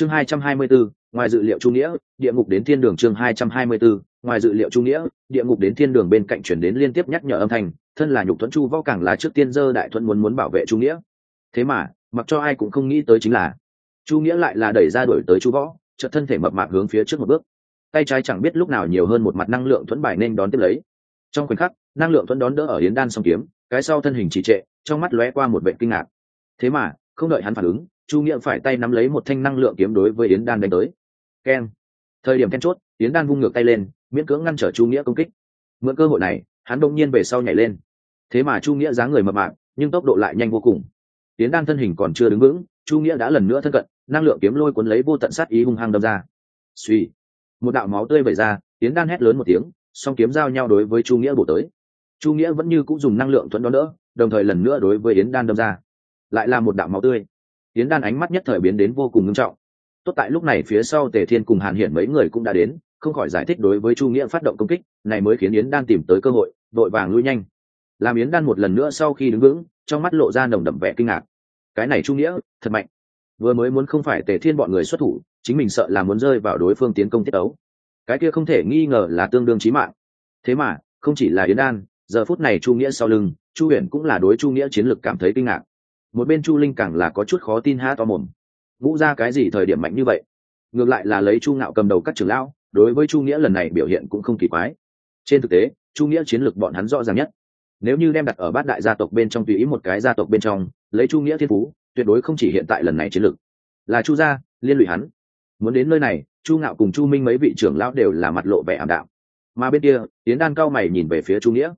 chương hai trăm hai mươi bốn, ngoài dự liệu trung nghĩa, địa ngục đến thiên đường chương hai trăm hai mươi bốn, ngoài dự liệu trung nghĩa, địa ngục đến thiên đường bên cạnh chuyển đến liên tiếp nhắc nhở âm thanh, thân là nhục thuẫn chu võ càng là trước tiên dơ đại thuẫn muốn muốn bảo vệ trung nghĩa. Thế mà, mặc cho ai cũng không nghĩ tới chính là, chu nghĩa lại là đẩy ra đuổi tới chu võ, chợt thân thể mập mạp hướng phía trước một bước. Tay trái chẳng biết lúc nào nhiều hơn một mặt năng lượng thuẫn bài nên đón tiếp lấy. Trong khoảnh khắc, năng lượng thuẫn đón đỡ ở yến đan song kiếm, cái sau thân hình trì trệ, trong mắt lóe qua một vệ kinh ngạc. Thế mà, không đợi hắn phản ứng chu nghĩa phải tay nắm lấy một thanh năng lượng kiếm đối với yến đan đánh tới. Keng. Thời điểm then chốt, yến đan vung ngược tay lên, miễn cưỡng ngăn trở chu nghĩa công kích. Mượn cơ hội này, hắn đông nhiên về sau nhảy lên. Thế mà chu nghĩa dáng người mập mạp, nhưng tốc độ lại nhanh vô cùng. Yến đan thân hình còn chưa đứng vững, chu nghĩa đã lần nữa thân cận, năng lượng kiếm lôi cuốn lấy vô tận sát ý hung hăng đâm ra. Suy một đạo máu tươi vẩy ra, yến đan hét lớn một tiếng, song kiếm giao nhau đối với chu nghĩa bổ tới. Chu nghĩa vẫn như cũng dùng năng lượng thuẫn đón đỡ, đồng thời lần nữa đối với yến đan đâm ra. Lại là một đạo máu tươi yến đan ánh mắt nhất thời biến đến vô cùng nghiêm trọng. Tốt tại lúc này phía sau tề thiên cùng hàn hiển mấy người cũng đã đến, không khỏi giải thích đối với chu nghĩa phát động công kích, này mới khiến yến đan tìm tới cơ hội vội vàng lui nhanh. Làm yến đan một lần nữa sau khi đứng vững, trong mắt lộ ra nồng đậm vẻ kinh ngạc. Cái này chu nghĩa, thật mạnh. Vừa mới muốn không phải tề thiên bọn người xuất thủ, chính mình sợ là muốn rơi vào đối phương tiến công tiết ấu cái kia không thể nghi ngờ là tương đương chí mạng. Thế mà, không chỉ là yến đan, giờ phút này chu nghĩa sau lưng, chu huyền cũng là đối chu nghĩa chiến lược cảm thấy kinh ngạc một bên chu linh càng là có chút khó tin ha to mồm. Ngũ ra cái gì thời điểm mạnh như vậy? Ngược lại là lấy chu ngạo cầm đầu các trưởng lão, đối với chu nghĩa lần này biểu hiện cũng không kỳ quái. Trên thực tế, chu nghĩa chiến lược bọn hắn rõ ràng nhất. Nếu như đem đặt ở bát đại gia tộc bên trong tùy ý một cái gia tộc bên trong, lấy chu nghĩa thiên phú, tuyệt đối không chỉ hiện tại lần này chiến lược. Là chu gia, liên lụy hắn. Muốn đến nơi này, chu ngạo cùng chu minh mấy vị trưởng lão đều là mặt lộ vẻ ảm đạm. Mà bên kia tiến đan cao mày nhìn về phía chu nghĩa.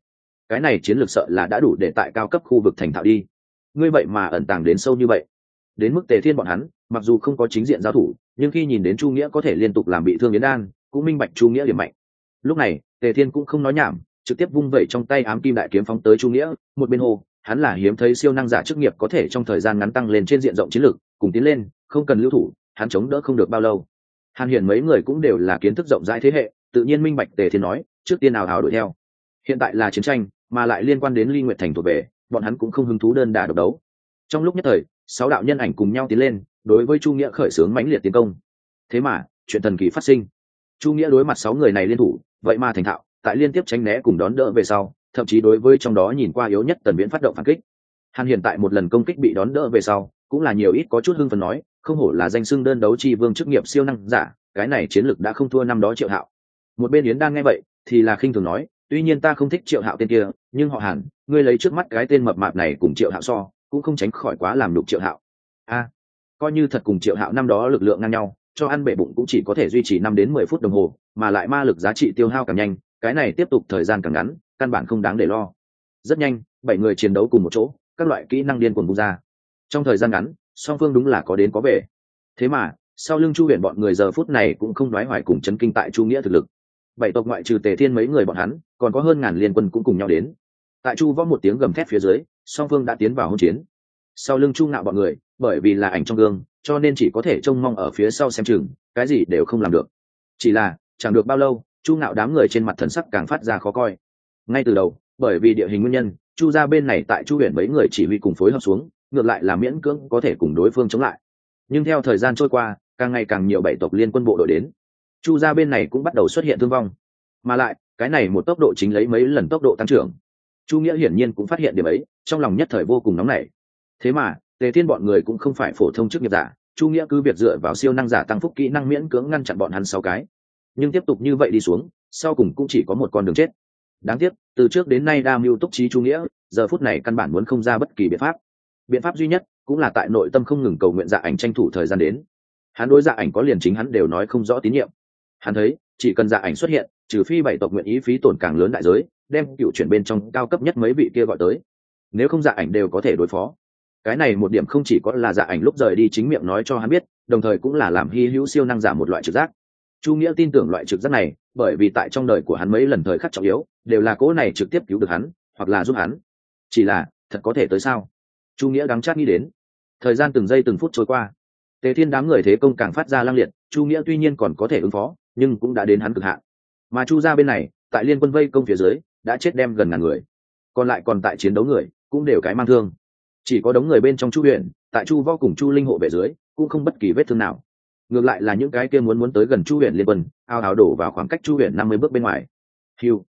Cái này chiến lược sợ là đã đủ để tại cao cấp khu vực thành thạo đi ngươi vậy mà ẩn tàng đến sâu như vậy. Đến mức tề thiên bọn hắn, mặc dù không có chính diện giao thủ, nhưng khi nhìn đến chu nghĩa có thể liên tục làm bị thương yến đan, cũng minh bạch chu nghĩa điểm mạnh. Lúc này, tề thiên cũng không nói nhảm, trực tiếp vung vẩy trong tay ám kim đại kiếm phóng tới chu nghĩa, một bên hồ, hắn là hiếm thấy siêu năng giả chức nghiệp có thể trong thời gian ngắn tăng lên trên diện rộng chiến lược, cùng tiến lên, không cần lưu thủ, hắn chống đỡ không được bao lâu. Hàn hiển mấy người cũng đều là kiến thức rộng rãi thế hệ, tự nhiên minh bạch tề thiên nói, trước tiên nào hào đuổi theo. Hiện tại là chiến tranh, mà lại liên quan đến ly nguyện thành thuộc về bọn hắn cũng không hứng thú đơn đà độc đấu. Trong lúc nhất thời, sáu đạo nhân ảnh cùng nhau tiến lên, đối với chu nghĩa khởi xướng mãnh liệt tiến công. Thế mà, chuyện thần kỳ phát sinh. Chu nghĩa đối mặt sáu người này liên thủ, vậy mà thành thạo, tại liên tiếp tránh né cùng đón đỡ về sau, thậm chí đối với trong đó nhìn qua yếu nhất tần viễn phát động phản kích. Hàn hiện tại một lần công kích bị đón đỡ về sau, cũng là nhiều ít có chút hưng phần nói, không hổ là danh xưng đơn đấu chi vương chức nghiệp siêu năng giả, cái này chiến lược đã không thua năm đó triệu hạo. Một bên yến đang nghe vậy, thì là khinh thường nói tuy nhiên ta không thích triệu hạo tên kia, nhưng họ hàn, ngươi lấy trước mắt cái tên mập mạp này cùng triệu hạo so, cũng không tránh khỏi quá làm đục triệu hạo. A, coi như thật cùng triệu hạo năm đó lực lượng ngang nhau, cho ăn bể bụng cũng chỉ có thể duy trì năm đến mười phút đồng hồ, mà lại ma lực giá trị tiêu hao càng nhanh, cái này tiếp tục thời gian càng ngắn, căn bản không đáng để lo. Rất nhanh, bảy người chiến đấu cùng một chỗ, các loại kỹ năng điên cuồng bung ra. Trong thời gian ngắn, song phương đúng là có đến có về. Thế mà, sau lưng chu huyền bọn người giờ phút này cũng không nói hoài cùng chấn kinh tại chu nghĩa thực lực bảy tộc ngoại trừ tề thiên mấy người bọn hắn, còn có hơn ngàn liên quân cũng cùng nhau đến. Tại chu võ một tiếng gầm thét phía dưới, song phương đã tiến vào hỗn chiến. Sau lưng chu ngạo bọn người, bởi vì là ảnh trong gương, cho nên chỉ có thể trông mong ở phía sau xem chừng, cái gì đều không làm được. Chỉ là, chẳng được bao lâu, chu ngạo đám người trên mặt thần sắc càng phát ra khó coi. Ngay từ đầu, bởi vì địa hình nguyên nhân, chu ra bên này tại chu huyện mấy người chỉ huy cùng phối hợp xuống, ngược lại là miễn cưỡng có thể cùng đối phương chống lại. Nhưng theo thời gian trôi qua, càng ngày càng nhiều bảy tộc liên quân bộ đội đến chu ra bên này cũng bắt đầu xuất hiện thương vong. Mà lại, cái này một tốc độ chính lấy mấy lần tốc độ tăng trưởng. Chu nghĩa hiển nhiên cũng phát hiện điểm ấy, trong lòng nhất thời vô cùng nóng nảy. Thế mà, tề thiên bọn người cũng không phải phổ thông chức nghiệp giả, chu nghĩa cứ việc dựa vào siêu năng giả tăng phúc kỹ năng miễn cưỡng ngăn chặn bọn hắn sáu cái. Nhưng tiếp tục như vậy đi xuống, sau cùng cũng chỉ có một con đường chết. Đáng tiếc, từ trước đến nay đa mưu túc trí chu nghĩa, giờ phút này căn bản muốn không ra bất kỳ biện pháp. Biện pháp duy nhất cũng là tại nội tâm không ngừng cầu nguyện dạ ảnh tranh thủ thời gian đến. Hắn đối dạ ảnh có liền chính hắn đều nói không rõ tín nhiệm hắn thấy, chỉ cần dạ ảnh xuất hiện, trừ phi bảy tộc nguyện ý phí tổn càng lớn đại giới, đem cựu chuyển bên trong cao cấp nhất mấy vị kia gọi tới. Nếu không dạ ảnh đều có thể đối phó. Cái này một điểm không chỉ có là dạ ảnh lúc rời đi chính miệng nói cho hắn biết, đồng thời cũng là làm hy hữu siêu năng giả một loại trực giác. Chu nghĩa tin tưởng loại trực giác này, bởi vì tại trong đời của hắn mấy lần thời khắc trọng yếu, đều là cỗ này trực tiếp cứu được hắn, hoặc là giúp hắn. Chỉ là, thật có thể tới sao? Chu nghĩa đáng chát nghĩ đến. Thời gian từng giây từng phút trôi qua. Tề thiên đám người thế công càng phát ra lang liệt, chu nghĩa tuy nhiên còn có thể ứng phó nhưng cũng đã đến hắn cực hạn. Mà chu ra bên này, tại liên quân vây công phía dưới, đã chết đem gần ngàn người. Còn lại còn tại chiến đấu người, cũng đều cái mang thương. Chỉ có đống người bên trong chu huyện tại chu võ cùng chu linh hộ về dưới, cũng không bất kỳ vết thương nào. Ngược lại là những cái kia muốn muốn tới gần chu huyện liên quân, ao ào đổ vào khoảng cách chu huyện năm mươi bước bên ngoài. Hiu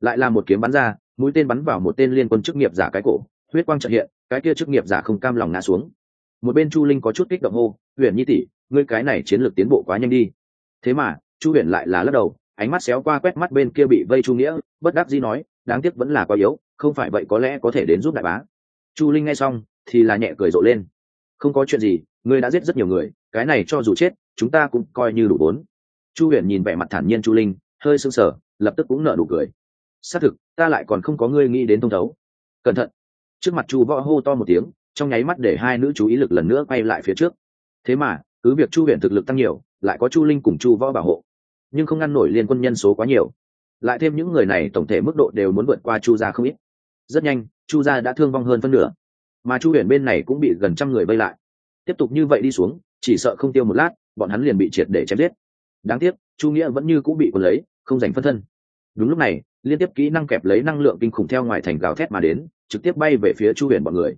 lại là một kiếm bắn ra, mũi tên bắn vào một tên liên quân chức nghiệp giả cái cổ, huyết quang trợ hiện, cái kia chức nghiệp giả không cam lòng ngã xuống. Một bên chu linh có chút kích động hô, huyền nhi tỷ, ngươi cái này chiến lược tiến bộ quá nhanh đi. Thế mà chu huyền lại là lắc đầu, ánh mắt xéo qua quét mắt bên kia bị vây chu nghĩa, bất đắc dĩ nói, đáng tiếc vẫn là quá yếu, không phải vậy có lẽ có thể đến giúp đại bá. Chu linh nghe xong thì là nhẹ cười rộ lên. Không có chuyện gì, ngươi đã giết rất nhiều người, cái này cho dù chết, chúng ta cũng coi như đủ vốn. Chu huyền nhìn vẻ mặt thản nhiên chu linh, hơi sưng sờ, lập tức cũng nở nụ cười. Xác thực, ta lại còn không có ngươi nghĩ đến thông thấu. Cẩn thận. Trước mặt chu võ hô to một tiếng, trong nháy mắt để hai nữ chú ý lực lần nữa quay lại phía trước. Thế mà, cứ việc chu huyền thực lực tăng nhiều, lại có chu linh cùng chu võ bảo hộ nhưng không ngăn nổi liên quân nhân số quá nhiều. Lại thêm những người này tổng thể mức độ đều muốn vượt qua chu gia không ít. Rất nhanh, chu gia đã thương vong hơn phân nửa. Mà chu huyền bên này cũng bị gần trăm người vây lại. Tiếp tục như vậy đi xuống, chỉ sợ không tiêu một lát, bọn hắn liền bị triệt để chém giết. Đáng tiếc, chu nghĩa vẫn như cũng bị quân lấy, không giành phân thân. Đúng lúc này, liên tiếp kỹ năng kẹp lấy năng lượng kinh khủng theo ngoài thành gào thét mà đến, trực tiếp bay về phía chu huyền bọn người.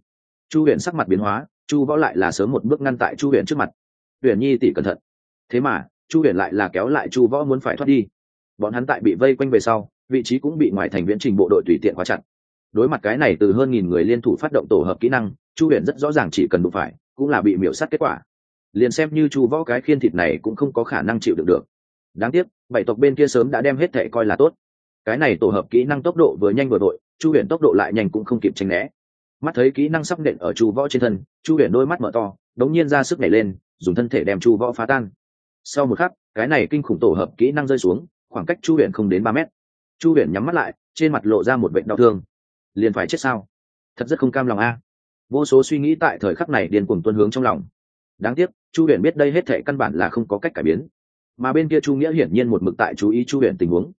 Chu huyền sắc mặt biến hóa, chu võ lại là sớm một bước ngăn tại chu huyền trước mặt. Huyền nhi tỷ cẩn thận. Thế mà chu huyền lại là kéo lại chu võ muốn phải thoát đi. Bọn hắn tại bị vây quanh về sau, vị trí cũng bị ngoài thành viễn trình bộ đội tùy tiện khóa chặt. Đối mặt cái này từ hơn nghìn người liên thủ phát động tổ hợp kỹ năng, chu huyền rất rõ ràng chỉ cần đụng phải, cũng là bị miểu sát kết quả. Liền xem như chu võ cái khiên thịt này cũng không có khả năng chịu được được. Đáng tiếc, bảy tộc bên kia sớm đã đem hết thệ coi là tốt. Cái này tổ hợp kỹ năng tốc độ vừa nhanh vừa đội, chu huyền tốc độ lại nhanh cũng không kịp tranh né. Mắt thấy kỹ năng sắp nện ở chu võ trên thân, chu huyền đôi mắt mở to, đống nhiên ra sức nhảy lên, dùng thân thể đem chu võ phá tan sau một khắc, cái này kinh khủng tổ hợp kỹ năng rơi xuống, khoảng cách chu huyền không đến ba mét. Chu huyền nhắm mắt lại, trên mặt lộ ra một bệnh đau thương. Liền phải chết sao? Thật rất không cam lòng a. Vô số suy nghĩ tại thời khắc này điên cuồng tuân hướng trong lòng. Đáng tiếc, chu huyền biết đây hết thệ căn bản là không có cách cải biến. Mà bên kia chu nghĩa hiển nhiên một mực tại chú ý chu huyền tình huống.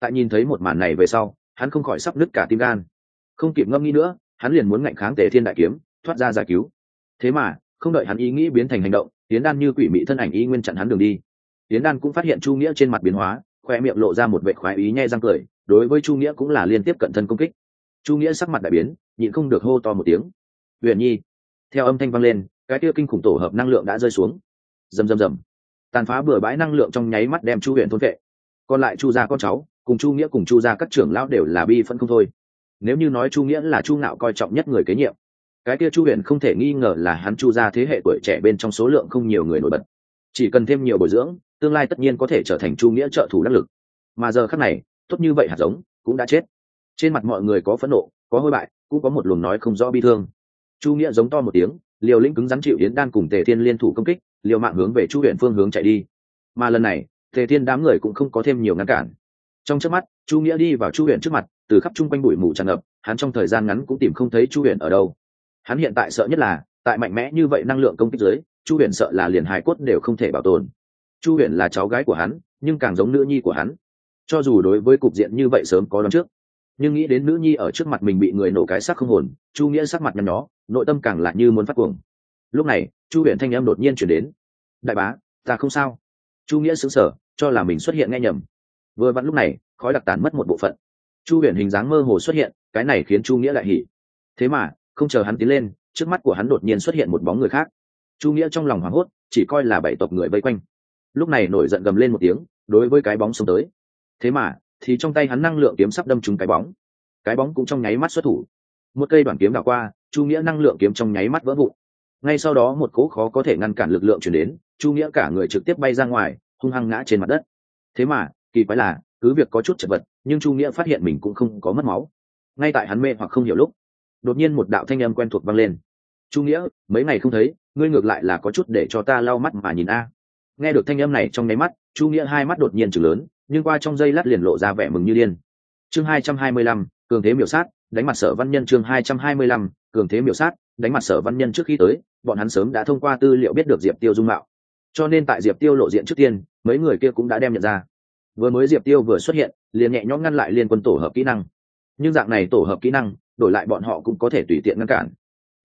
Tại nhìn thấy một màn này về sau, hắn không khỏi sắp nứt cả tim gan. Không kịp ngâm nghĩ nữa, hắn liền muốn ngạnh kháng tề thiên đại kiếm, thoát ra giải cứu. Thế mà, không đợi hắn ý nghĩ biến thành hành động tiến đan như quỷ mị thân ảnh y nguyên chặn hắn đường đi. Tiến đan cũng phát hiện chu nghĩa trên mặt biến hóa, khoe miệng lộ ra một vệ khoái ý nhai răng cười, đối với chu nghĩa cũng là liên tiếp cận thân công kích. Chu nghĩa sắc mặt đại biến, nhịn không được hô to một tiếng. Huyền nhi! Theo âm thanh vang lên, cái kia kinh khủng tổ hợp năng lượng đã rơi xuống. Rầm rầm rầm. Tàn phá bừa bãi năng lượng trong nháy mắt đem chu huyền thôn vệ. Còn lại chu gia con cháu, cùng chu nghĩa cùng chu gia các trưởng lão đều là bi phân không thôi. Nếu như nói chu nghĩa là chu ngạo coi trọng nhất người kế nhiệm cái kia chu huyền không thể nghi ngờ là hắn chu gia thế hệ tuổi trẻ bên trong số lượng không nhiều người nổi bật. Chỉ cần thêm nhiều bồi dưỡng, tương lai tất nhiên có thể trở thành chu nghĩa trợ thủ đắc lực. Mà giờ khác này, tốt như vậy hạt giống cũng đã chết. Trên mặt mọi người có phẫn nộ, có hôi bại, cũng có một luồng nói không rõ bi thương. Chu nghĩa giống to một tiếng, liều lĩnh cứng rắn chịu yến đan cùng tề thiên liên thủ công kích, liều mạng hướng về chu huyện phương hướng chạy đi. Mà lần này, tề thiên đám người cũng không có thêm nhiều ngăn cản. Trong trước mắt, chu nghĩa đi vào chu huyện trước mặt, từ khắp chung quanh bụi mù tràn ngập, hắn trong thời gian ngắn cũng tìm không thấy chu huyện ở đâu hắn hiện tại sợ nhất là, tại mạnh mẽ như vậy năng lượng công kích dưới, chu Huyền sợ là liền hài cốt đều không thể bảo tồn. Chu Huyền là cháu gái của hắn, nhưng càng giống nữ nhi của hắn. Cho dù đối với cục diện như vậy sớm có đón trước, nhưng nghĩ đến nữ nhi ở trước mặt mình bị người nổ cái sắc không hồn, chu nghĩa sắc mặt nhăn nhó, nội tâm càng là như muốn phát cuồng. Lúc này, chu Huyền thanh em đột nhiên chuyển đến. Đại bá, ta không sao. Chu nghĩa xứng sở cho là mình xuất hiện nghe nhầm. Vừa vặn lúc này, khói đặc tàn mất một bộ phận. Chu huyền hình dáng mơ hồ xuất hiện, cái này khiến chu nghĩa lại hỉ. Thế mà không chờ hắn tiến lên, trước mắt của hắn đột nhiên xuất hiện một bóng người khác. Chu nghĩa trong lòng hoảng hốt, chỉ coi là bảy tộc người vây quanh. Lúc này nổi giận gầm lên một tiếng, đối với cái bóng xông tới. Thế mà, thì trong tay hắn năng lượng kiếm sắp đâm trúng cái bóng. Cái bóng cũng trong nháy mắt xuất thủ. Một cây đoàn kiếm đảo qua, chu nghĩa năng lượng kiếm trong nháy mắt vỡ vụn. Ngay sau đó một cỗ khó có thể ngăn cản lực lượng chuyển đến, chu nghĩa cả người trực tiếp bay ra ngoài, hung hăng ngã trên mặt đất. Thế mà, kỳ quái là, cứ việc có chút chật vật, nhưng chu nghĩa phát hiện mình cũng không có mất máu. Ngay tại hắn mê hoặc không hiểu lúc đột nhiên một đạo thanh âm quen thuộc vang lên. Chu nghĩa, mấy ngày không thấy, ngươi ngược lại là có chút để cho ta lau mắt mà nhìn a. Nghe được thanh âm này trong nháy mắt, chu nghĩa hai mắt đột nhiên chừng lớn, nhưng qua trong giây lát liền lộ ra vẻ mừng như điên. Chương hai trăm hai mươi lăm, cường thế miểu sát, đánh mặt sở văn nhân chương hai trăm hai mươi lăm, cường thế miểu sát, đánh mặt sở văn nhân trước khi tới, bọn hắn sớm đã thông qua tư liệu biết được diệp tiêu dung mạo. Cho nên tại diệp tiêu lộ diện trước tiên, mấy người kia cũng đã đem nhận ra. Vừa mới diệp tiêu vừa xuất hiện, liền nhẹ nhõm ngăn lại liên quân tổ hợp kỹ năng. Nhưng dạng này tổ hợp kỹ năng đổi lại bọn họ cũng có thể tùy tiện ngăn cản.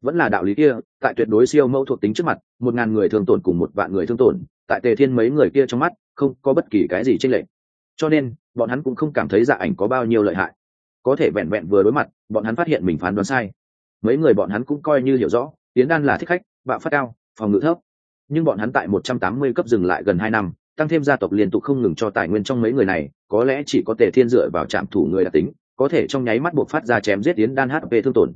Vẫn là đạo lý kia, tại tuyệt đối siêu mẫu thuộc tính trước mặt, một ngàn người thương tổn cùng một vạn người thương tổn, tại tề thiên mấy người kia trong mắt, không có bất kỳ cái gì tranh lệch. Cho nên, bọn hắn cũng không cảm thấy dạ ảnh có bao nhiêu lợi hại. Có thể vẹn vẹn vừa đối mặt, bọn hắn phát hiện mình phán đoán sai. Mấy người bọn hắn cũng coi như hiểu rõ, tiến đan là thích khách bạo phát cao, phòng ngự thấp. Nhưng bọn hắn tại một trăm tám mươi cấp dừng lại gần hai năm, tăng thêm gia tộc liên tục không ngừng cho tài nguyên trong mấy người này, có lẽ chỉ có tề thiên dựa vào trạm thủ người đặc tính có thể trong nháy mắt buộc phát ra chém giết yến đan hp thương tổn.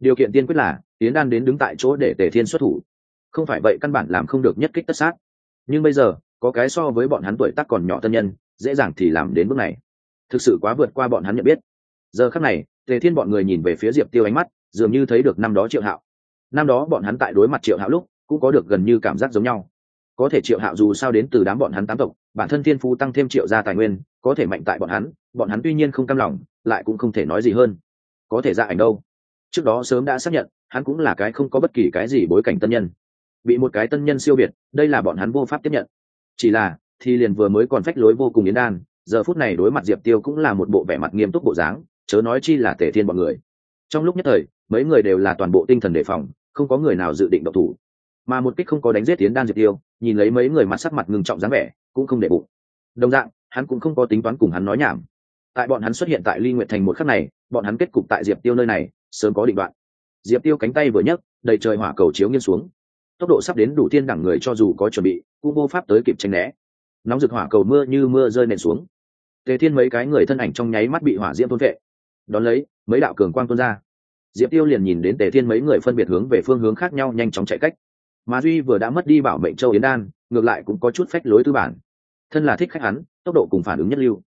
Điều kiện tiên quyết là, yến đan đến đứng tại chỗ để tề thiên xuất thủ. Không phải vậy căn bản làm không được nhất kích tất sát. Nhưng bây giờ, có cái so với bọn hắn tuổi tác còn nhỏ tân nhân, dễ dàng thì làm đến bước này. Thực sự quá vượt qua bọn hắn nhận biết. Giờ khắc này, tề thiên bọn người nhìn về phía diệp tiêu ánh mắt, dường như thấy được năm đó triệu hạo. Năm đó bọn hắn tại đối mặt triệu hạo lúc, cũng có được gần như cảm giác giống nhau. Có thể triệu hạo dù sao đến từ đám bọn hắn tám tộc, bản thân thiên phú tăng thêm triệu gia tài nguyên, có thể mạnh tại bọn hắn bọn hắn tuy nhiên không cam lòng lại cũng không thể nói gì hơn. Có thể ra ảnh đâu. Trước đó sớm đã xác nhận, hắn cũng là cái không có bất kỳ cái gì bối cảnh tân nhân. Bị một cái tân nhân siêu việt, đây là bọn hắn vô pháp tiếp nhận. Chỉ là, thì liền vừa mới còn phách lối vô cùng yến đan, giờ phút này đối mặt diệp tiêu cũng là một bộ vẻ mặt nghiêm túc bộ dáng, chớ nói chi là tể thiên bọn người. Trong lúc nhất thời, mấy người đều là toàn bộ tinh thần đề phòng, không có người nào dự định độc thủ. Mà một kích không có đánh giết tiến đan diệp tiêu, nhìn lấy mấy người mặt sắc mặt ngừng trọng dáng vẻ, cũng không để bụng. Đồng dạng, hắn cũng không có tính toán cùng hắn nói nhảm tại bọn hắn xuất hiện tại ly nguyện thành một khắc này, bọn hắn kết cục tại diệp tiêu nơi này, sớm có định đoạn. Diệp tiêu cánh tay vừa nhấc, đầy trời hỏa cầu chiếu nghiêng xuống. Tốc độ sắp đến đủ thiên đẳng người cho dù có chuẩn bị, cũng vô pháp tới kịp tranh né. Nóng rực hỏa cầu mưa như mưa rơi nền xuống. Tề thiên mấy cái người thân ảnh trong nháy mắt bị hỏa diễm thôn vệ. Đón lấy, mấy đạo cường quang tuôn ra. Diệp tiêu liền nhìn đến tề thiên mấy người phân biệt hướng về phương hướng khác nhau nhanh chóng chạy cách. Mà duy vừa đã mất đi bảo mệnh châu yến đan, ngược lại cũng có chút phách lối tư bản. Thân là thích khách hắn, tốc độ cùng phản ứng nhất lưu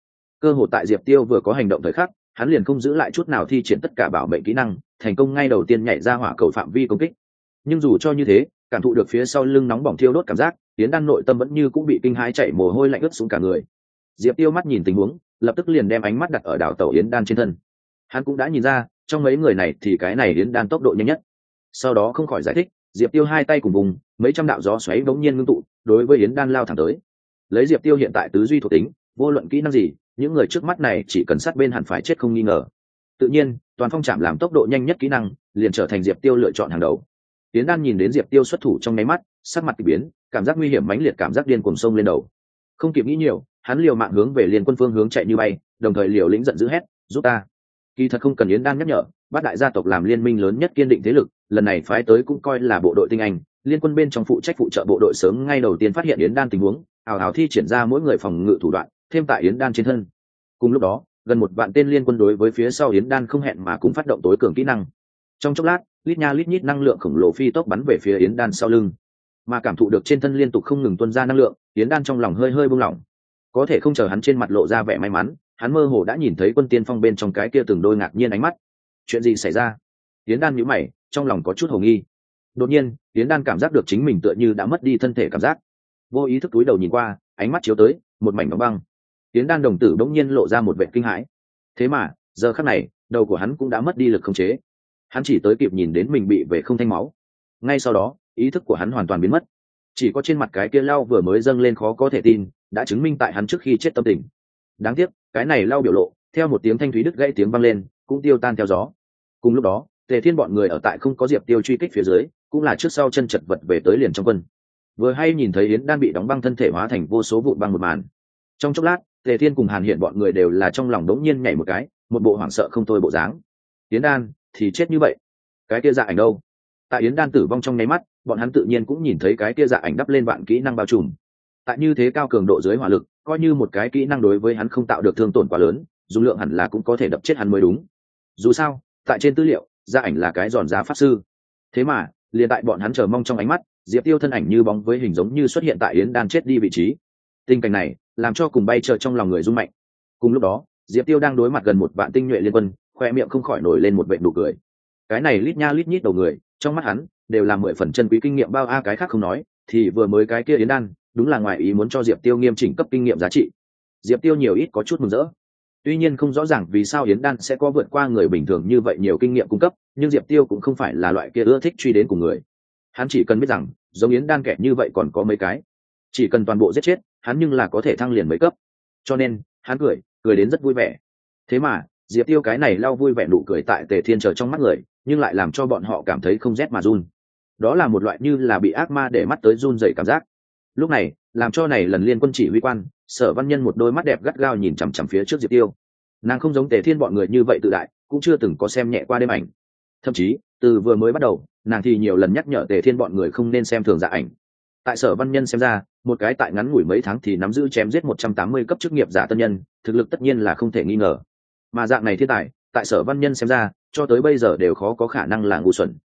cơ hội tại diệp tiêu vừa có hành động thời khắc, hắn liền không giữ lại chút nào thi triển tất cả bảo mệnh kỹ năng, thành công ngay đầu tiên nhảy ra hỏa cầu phạm vi công kích. Nhưng dù cho như thế, cảm thụ được phía sau lưng nóng bỏng thiêu đốt cảm giác tiến đan nội tâm vẫn như cũng bị kinh hãi chạy mồ hôi lạnh ướt xuống cả người. Diệp tiêu mắt nhìn tình huống, lập tức liền đem ánh mắt đặt ở đảo tàu yến đan trên thân. Hắn cũng đã nhìn ra, trong mấy người này thì cái này yến đan tốc độ nhanh nhất. Sau đó không khỏi giải thích, diệp tiêu hai tay cùng vùng, mấy trăm đạo gió xoáy bỗng nhiên ngưng tụ, đối với yến đan lao thẳng tới. Lấy diệp tiêu hiện tại tứ duy thuộc tính, vô luận kỹ năng gì những người trước mắt này chỉ cần sát bên hẳn phải chết không nghi ngờ. Tự nhiên, toàn phong chạm làm tốc độ nhanh nhất kỹ năng, liền trở thành diệp tiêu lựa chọn hàng đầu. Tiến đan nhìn đến diệp tiêu xuất thủ trong nháy mắt, sắc mặt k ỳ biến, cảm giác nguy hiểm mãnh liệt cảm giác điên cùng sông lên đầu. Không kịp nghĩ nhiều, hắn liều mạng hướng về liên quân phương hướng chạy như bay, đồng thời liều lĩnh giận dữ hét, giúp ta. Kỳ thật không cần yến đan nhắc nhở bát đại gia tộc làm liên minh lớn nhất kiên định thế lực, lần này phái tới cũng coi là bộ đội tinh anh, liên quân bên trong phụ trách phụ trợ bộ đội sớm ngay đầu tiên phát hiện yến đan tình huống ảo ảo thi triển ra mỗi người phòng ngự thủ đoạn thêm tại yến đan trên thân. Cùng lúc đó, gần một vạn tên liên quân đối với phía sau yến đan không hẹn mà cũng phát động tối cường kỹ năng. Trong chốc lát, lít nha lít nhít năng lượng khổng lồ phi tốc bắn về phía yến đan sau lưng. Mà cảm thụ được trên thân liên tục không ngừng tuân ra năng lượng, yến đan trong lòng hơi hơi buông lỏng. Có thể không chờ hắn trên mặt lộ ra vẻ may mắn, hắn mơ hồ đã nhìn thấy quân tiên phong bên trong cái kia từng đôi ngạc nhiên ánh mắt. Chuyện gì xảy ra? Yến đan nhíu mày, trong lòng có chút hồ nghi. Đột nhiên, yến đan cảm giác được chính mình tựa như đã mất đi thân thể cảm giác. Vô ý thức túi đầu nhìn qua, ánh mắt chiếu tới, một mảnh bóng băng yến đan đồng tử đống nhiên lộ ra một vẻ kinh hãi. Thế mà, giờ khắc này, đầu của hắn cũng đã mất đi lực khống chế. Hắn chỉ tới kịp nhìn đến mình bị về không thanh máu. Ngay sau đó, ý thức của hắn hoàn toàn biến mất. Chỉ có trên mặt cái kia lau vừa mới dâng lên khó có thể tin, đã chứng minh tại hắn trước khi chết tâm tình. Đáng tiếc, cái này lau biểu lộ, theo một tiếng thanh thúy đứt gãy tiếng vang lên, cũng tiêu tan theo gió. Cùng lúc đó, tề thiên bọn người ở tại không có diệp tiêu truy kích phía dưới, cũng là trước sau chân chật vật về tới liền trong quân. Vừa hay nhìn thấy yến đan bị đóng băng thân thể hóa thành vô số vụ băng một màn. Trong chốc lát tề thiên cùng hàn hiện bọn người đều là trong lòng đống nhiên nhảy một cái, một bộ hoảng sợ không thôi bộ dáng. Yến đan, thì chết như vậy. Cái kia dạ ảnh đâu? Tại yến đan tử vong trong nháy mắt, bọn hắn tự nhiên cũng nhìn thấy cái kia dạ ảnh đắp lên vạn kỹ năng bao trùm. Tại như thế cao cường độ dưới hỏa lực, coi như một cái kỹ năng đối với hắn không tạo được thương tổn quá lớn dung lượng hẳn là cũng có thể đập chết hắn mới đúng. Dù sao, tại trên tư liệu dạ ảnh là cái giòn giá pháp sư. Thế mà, liền tại bọn hắn chờ mong trong ánh mắt, diệp tiêu thân ảnh như bóng với hình giống như xuất hiện tại yến đan chết đi vị trí tình cảnh này làm cho cùng bay chờ trong lòng người rung mạnh. Cùng lúc đó, diệp tiêu đang đối mặt gần một vạn tinh nhuệ liên quân, khoe miệng không khỏi nổi lên một vệ nụ cười. Cái này lít nha lít nhít đầu người, trong mắt hắn đều là mười phần chân quý kinh nghiệm bao a, cái khác không nói, thì vừa mới cái kia yến đan, đúng là ngoài ý muốn cho diệp tiêu nghiêm chỉnh cấp kinh nghiệm giá trị. Diệp tiêu nhiều ít có chút mừng rỡ. Tuy nhiên không rõ ràng vì sao yến đan sẽ có vượt qua người bình thường như vậy nhiều kinh nghiệm cung cấp, nhưng diệp tiêu cũng không phải là loại kia ưa thích truy đến của người. Hắn chỉ cần biết rằng, giống yến đan kẻ như vậy còn có mấy cái. Chỉ cần toàn bộ giết chết hắn nhưng là có thể thăng liền mấy cấp. Cho nên, hắn cười cười đến rất vui vẻ. Thế mà, diệp tiêu cái này lau vui vẻ nụ cười tại tề thiên chờ trong mắt người, nhưng lại làm cho bọn họ cảm thấy không rét mà run. Đó là một loại như là bị ác ma để mắt tới run dậy cảm giác. Lúc này, làm cho này lần liên quân chỉ huy quan, sở văn nhân một đôi mắt đẹp gắt gao nhìn chằm chằm phía trước diệp tiêu. Nàng không giống tề thiên bọn người như vậy tự đại, cũng chưa từng có xem nhẹ qua đêm ảnh. Thậm chí, từ vừa mới bắt đầu, nàng thì nhiều lần nhắc nhở tề thiên bọn người không nên xem thường dạ ảnh tại sở văn nhân xem ra, một cái tại ngắn ngủi mấy tháng thì nắm giữ chém giết một trăm tám mươi cấp chức nghiệp giả tân nhân, thực lực tất nhiên là không thể nghi ngờ. Mà dạng này thiên tài, tại sở văn nhân xem ra, cho tới bây giờ đều khó có khả năng là ngu xuẩn.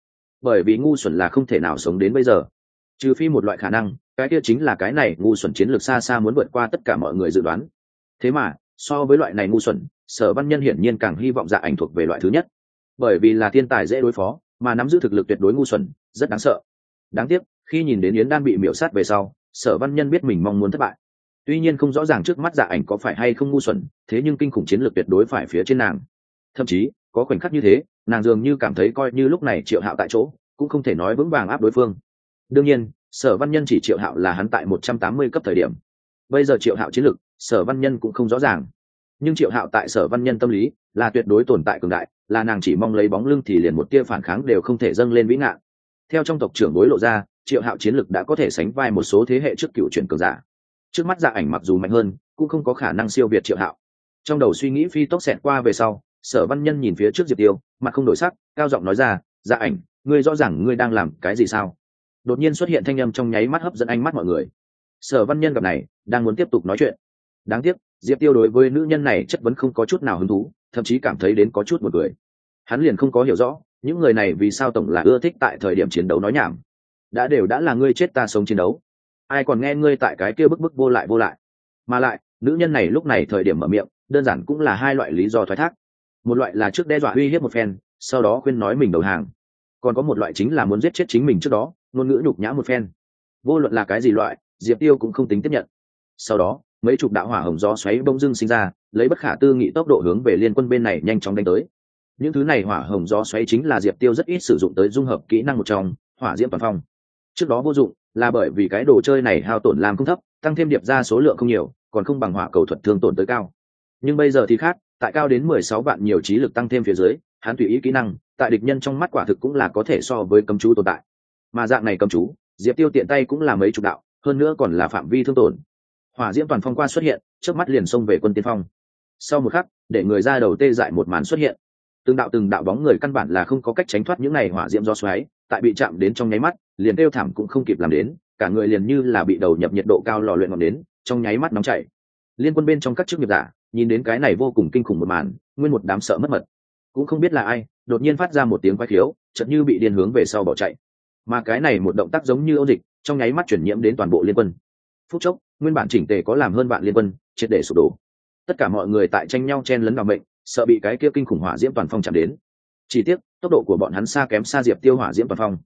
Bởi vì ngu xuẩn là không thể nào sống đến bây giờ. Trừ phi một loại khả năng, cái kia chính là cái này ngu xuẩn chiến lược xa xa muốn vượt qua tất cả mọi người dự đoán. Thế mà, so với loại này ngu xuẩn, sở văn nhân hiển nhiên càng hy vọng dạ ảnh thuộc về loại thứ nhất. Bởi vì là thiên tài dễ đối phó, mà nắm giữ thực lực tuyệt đối ngu xuẩn, rất đáng sợ. Đáng tiếc khi nhìn đến yến đan bị miễu sát về sau, sở văn nhân biết mình mong muốn thất bại. Tuy nhiên không rõ ràng trước mắt dạ ảnh có phải hay không ngu xuẩn, thế nhưng kinh khủng chiến lược tuyệt đối phải phía trên nàng. Thậm chí, có khoảnh khắc như thế, nàng dường như cảm thấy coi như lúc này triệu hạo tại chỗ, cũng không thể nói vững vàng áp đối phương. Đương nhiên, sở văn nhân chỉ triệu hạo là hắn tại một trăm tám mươi cấp thời điểm. Bây giờ triệu hạo chiến lược, sở văn nhân cũng không rõ ràng. Nhưng triệu hạo tại sở văn nhân tâm lý là tuyệt đối tồn tại cường đại, là nàng chỉ mong lấy bóng lưng thì liền một tia phản kháng đều không thể dâng lên vĩ ngạn theo trong tộc trưởng bối lộ ra, triệu hạo chiến lực đã có thể sánh vai một số thế hệ trước cựu truyền cường giả. Trước mắt dạ ảnh mặc dù mạnh hơn, cũng không có khả năng siêu việt triệu hạo. Trong đầu suy nghĩ phi tốc xẹt qua về sau, sở văn nhân nhìn phía trước diệp tiêu, mặt không đổi sắc, cao giọng nói ra dạ ảnh, ngươi rõ ràng ngươi đang làm cái gì sao? Đột nhiên xuất hiện thanh â m trong nháy mắt hấp dẫn ánh mắt mọi người. Sở văn nhân gặp này, đang muốn tiếp tục nói chuyện. Đáng tiếc, diệp tiêu đối với nữ nhân này chất vấn không có chút nào hứng thú, thậm chí cảm thấy đến có chút một người hắn liền không có hiểu rõ những người này vì sao tổng là ưa thích tại thời điểm chiến đấu nói nhảm? Đã đều đã là ngươi chết ta sống chiến đấu. Ai còn nghe ngươi tại cái kia bức bức vô lại vô lại? Mà lại, nữ nhân này lúc này thời điểm mở miệng, đơn giản cũng là hai loại lý do thoái thác. Một loại là trước đe dọa uy hiếp một phen, sau đó khuyên nói mình đầu hàng. Còn có một loại chính là muốn giết chết chính mình trước đó, ngôn ngữ nhục nhã một phen. Vô luận là cái gì loại, diệp tiêu cũng không tính tiếp nhận. Sau đó, mấy chục đạo hỏa hồng gió xoáy bông dưng sinh ra, lấy bất khả tư nghị tốc độ hướng về liên quân bên này nhanh chóng đánh tới những thứ này hỏa hồng gió xoáy chính là diệp tiêu rất ít sử dụng tới dung hợp kỹ năng một trong, hỏa diễm toàn phong. Trước đó vô dụng, là bởi vì cái đồ chơi này hao tổn làm không thấp, tăng thêm điệp ra số lượng không nhiều, còn không bằng hỏa cầu thuật thương tổn tới cao. Nhưng bây giờ thì khác, tại cao đến mười sáu vạn nhiều trí lực tăng thêm phía dưới, hắn tùy ý kỹ năng, tại địch nhân trong mắt quả thực cũng là có thể so với cấm chú tồn tại. Mà dạng này cấm chú, diệp tiêu tiện tay cũng là mấy chục đạo, hơn nữa còn là phạm vi thương tổn. Hỏa diễm toàn phong qua xuất hiện, trước mắt liền xông về quân tiên phong. Sau một khắc, để người ra đầu tê dại một màn xuất hiện từng đạo từng đạo bóng người căn bản là không có cách tránh thoát những này hỏa diễm do xoáy, tại bị chạm đến trong nháy mắt, liền kêu thảm cũng không kịp làm đến, cả người liền như là bị đầu nhập nhiệt độ cao lò luyện ngọn đến, trong nháy mắt nóng chảy. Liên quân bên trong các chức nghiệp giả, nhìn đến cái này vô cùng kinh khủng một màn, nguyên một đám sợ mất mật. Cũng không biết là ai, đột nhiên phát ra một tiếng quay khiếu, chợt như bị điên hướng về sau bỏ chạy. Mà cái này một động tác giống như ô dịch, trong nháy mắt chuyển nhiễm đến toàn bộ liên quân. Phút chốc, nguyên bản chỉnh tề có làm hơn bạn liên quân, triệt để sụp đổ. Tất cả mọi người tại tranh nhau chen lấn vào mệnh sợ bị cái kia kinh khủng hỏa diễm toàn phong chạm đến. Chỉ tiếc, tốc độ của bọn hắn xa kém xa diệp tiêu hỏa diễm toàn phong.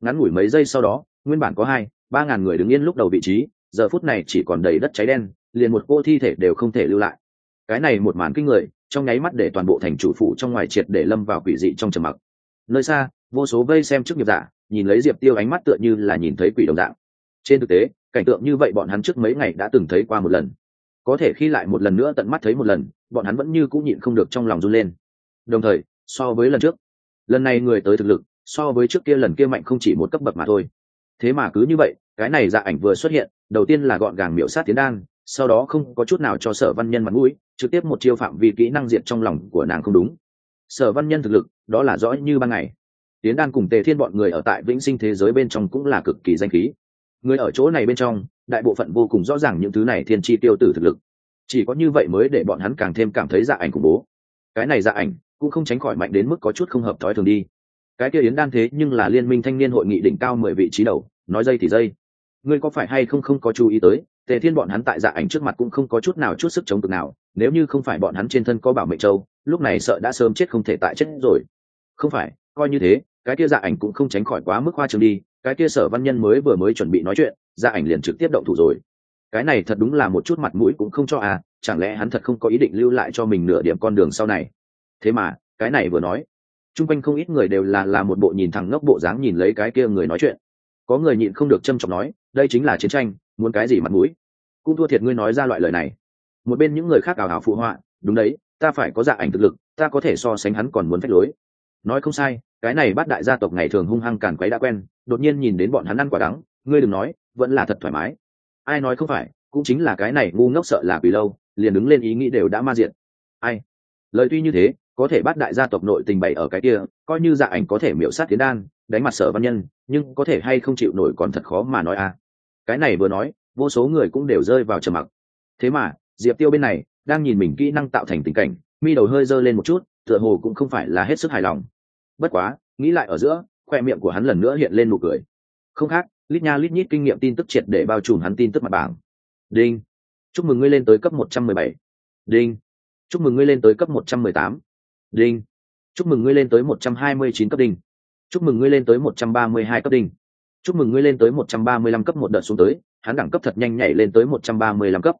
Ngắn ngủi mấy giây sau đó, nguyên bản có hai, ba ngàn người đứng yên lúc đầu vị trí, giờ phút này chỉ còn đầy đất cháy đen, liền một cô thi thể đều không thể lưu lại. Cái này một màn kinh người, trong nháy mắt để toàn bộ thành chủ phủ trong ngoài triệt để lâm vào quỷ dị trong trầm mặc. Nơi xa, vô số vây xem trước nghiệp giả, nhìn lấy diệp tiêu ánh mắt tựa như là nhìn thấy quỷ đồng dạng. Trên thực tế, cảnh tượng như vậy bọn hắn trước mấy ngày đã từng thấy qua một lần có thể khi lại một lần nữa tận mắt thấy một lần, bọn hắn vẫn như cũng nhịn không được trong lòng run lên. Đồng thời, so với lần trước, lần này người tới thực lực, so với trước kia lần kia mạnh không chỉ một cấp bậc mà thôi. Thế mà cứ như vậy, cái này dạ ảnh vừa xuất hiện, đầu tiên là gọn gàng miểu sát tiến đan, sau đó không có chút nào cho sở văn nhân mặt mũi, trực tiếp một chiêu phạm vi kỹ năng diện trong lòng của nàng không đúng. Sở văn nhân thực lực, đó là rõ như ban ngày. Tiến đan cùng tề thiên bọn người ở tại vĩnh sinh thế giới bên trong cũng là cực kỳ danh khí. Người ở chỗ này bên trong đại bộ phận vô cùng rõ ràng những thứ này thiên chi tiêu tử thực lực. Chỉ có như vậy mới để bọn hắn càng thêm cảm thấy dạ ảnh khủng bố. Cái này dạ ảnh cũng không tránh khỏi mạnh đến mức có chút không hợp thói thường đi. Cái kia yến đan thế nhưng là liên minh thanh niên hội nghị đỉnh cao mười vị trí đầu, nói dây thì dây. Ngươi có phải hay không không có chú ý tới, tề thiên bọn hắn tại dạ ảnh trước mặt cũng không có chút nào chút sức chống cực nào, nếu như không phải bọn hắn trên thân có bảo mệnh châu, lúc này sợ đã sớm chết không thể tại chết rồi. Không phải, coi như thế, cái kia dạ ảnh cũng không tránh khỏi quá mức hoa trường đi cái kia sở văn nhân mới vừa mới chuẩn bị nói chuyện gia ảnh liền trực tiếp động thủ rồi. Cái này thật đúng là một chút mặt mũi cũng không cho à chẳng lẽ hắn thật không có ý định lưu lại cho mình nửa điểm con đường sau này? Thế mà, cái này vừa nói, chung quanh không ít người đều là là một bộ nhìn thẳng ngốc bộ dáng nhìn lấy cái kia người nói chuyện. Có người nhịn không được châm trọng nói, đây chính là chiến tranh, muốn cái gì mặt mũi? Cũng thua thiệt ngươi nói ra loại lời này. Một bên những người khác ảo hảo phụ họa, đúng đấy, ta phải có dạ ảnh thực lực, ta có thể so sánh hắn còn muốn phách lối. Nói không sai cái này bắt đại gia tộc ngày thường hung hăng càn quấy đã quen, đột nhiên nhìn đến bọn hắn ăn quả đắng, ngươi đừng nói, vẫn là thật thoải mái. Ai nói không phải, cũng chính là cái này ngu ngốc sợ là quỷ lâu, liền đứng lên ý nghĩ đều đã ma diện. Ai? Lời tuy như thế, có thể bắt đại gia tộc nội tình bày ở cái kia, coi như dạ ảnh có thể miễu sát tiến đan, đánh mặt sở văn nhân, nhưng có thể hay không chịu nổi còn thật khó mà nói a. Cái này vừa nói, vô số người cũng đều rơi vào trầm mặc. Thế mà, diệp tiêu bên này, đang nhìn mình kỹ năng tạo thành tình cảnh, mi đầu hơi dơ lên một chút, tựa hồ cũng không phải là hết sức hài lòng bất quá, nghĩ lại ở giữa, khoe miệng của hắn lần nữa hiện lên nụ cười. Không khác, lít nha lít nhít kinh nghiệm tin tức triệt để bao trùm hắn tin tức mặt bảng. Đinh. Chúc mừng ngươi lên tới cấp một trăm mười bảy. Đinh. Chúc mừng ngươi lên tới cấp một trăm mười tám. Đinh. Chúc mừng ngươi lên tới một trăm hai mươi chín cấp đinh chúc mừng ngươi lên tới một trăm ba mươi hai cấp đinh chúc mừng ngươi lên tới một trăm ba mươi lăm cấp một đợt xuống tới, hắn đẳng cấp thật nhanh nhảy lên tới một trăm ba mươi lăm cấp.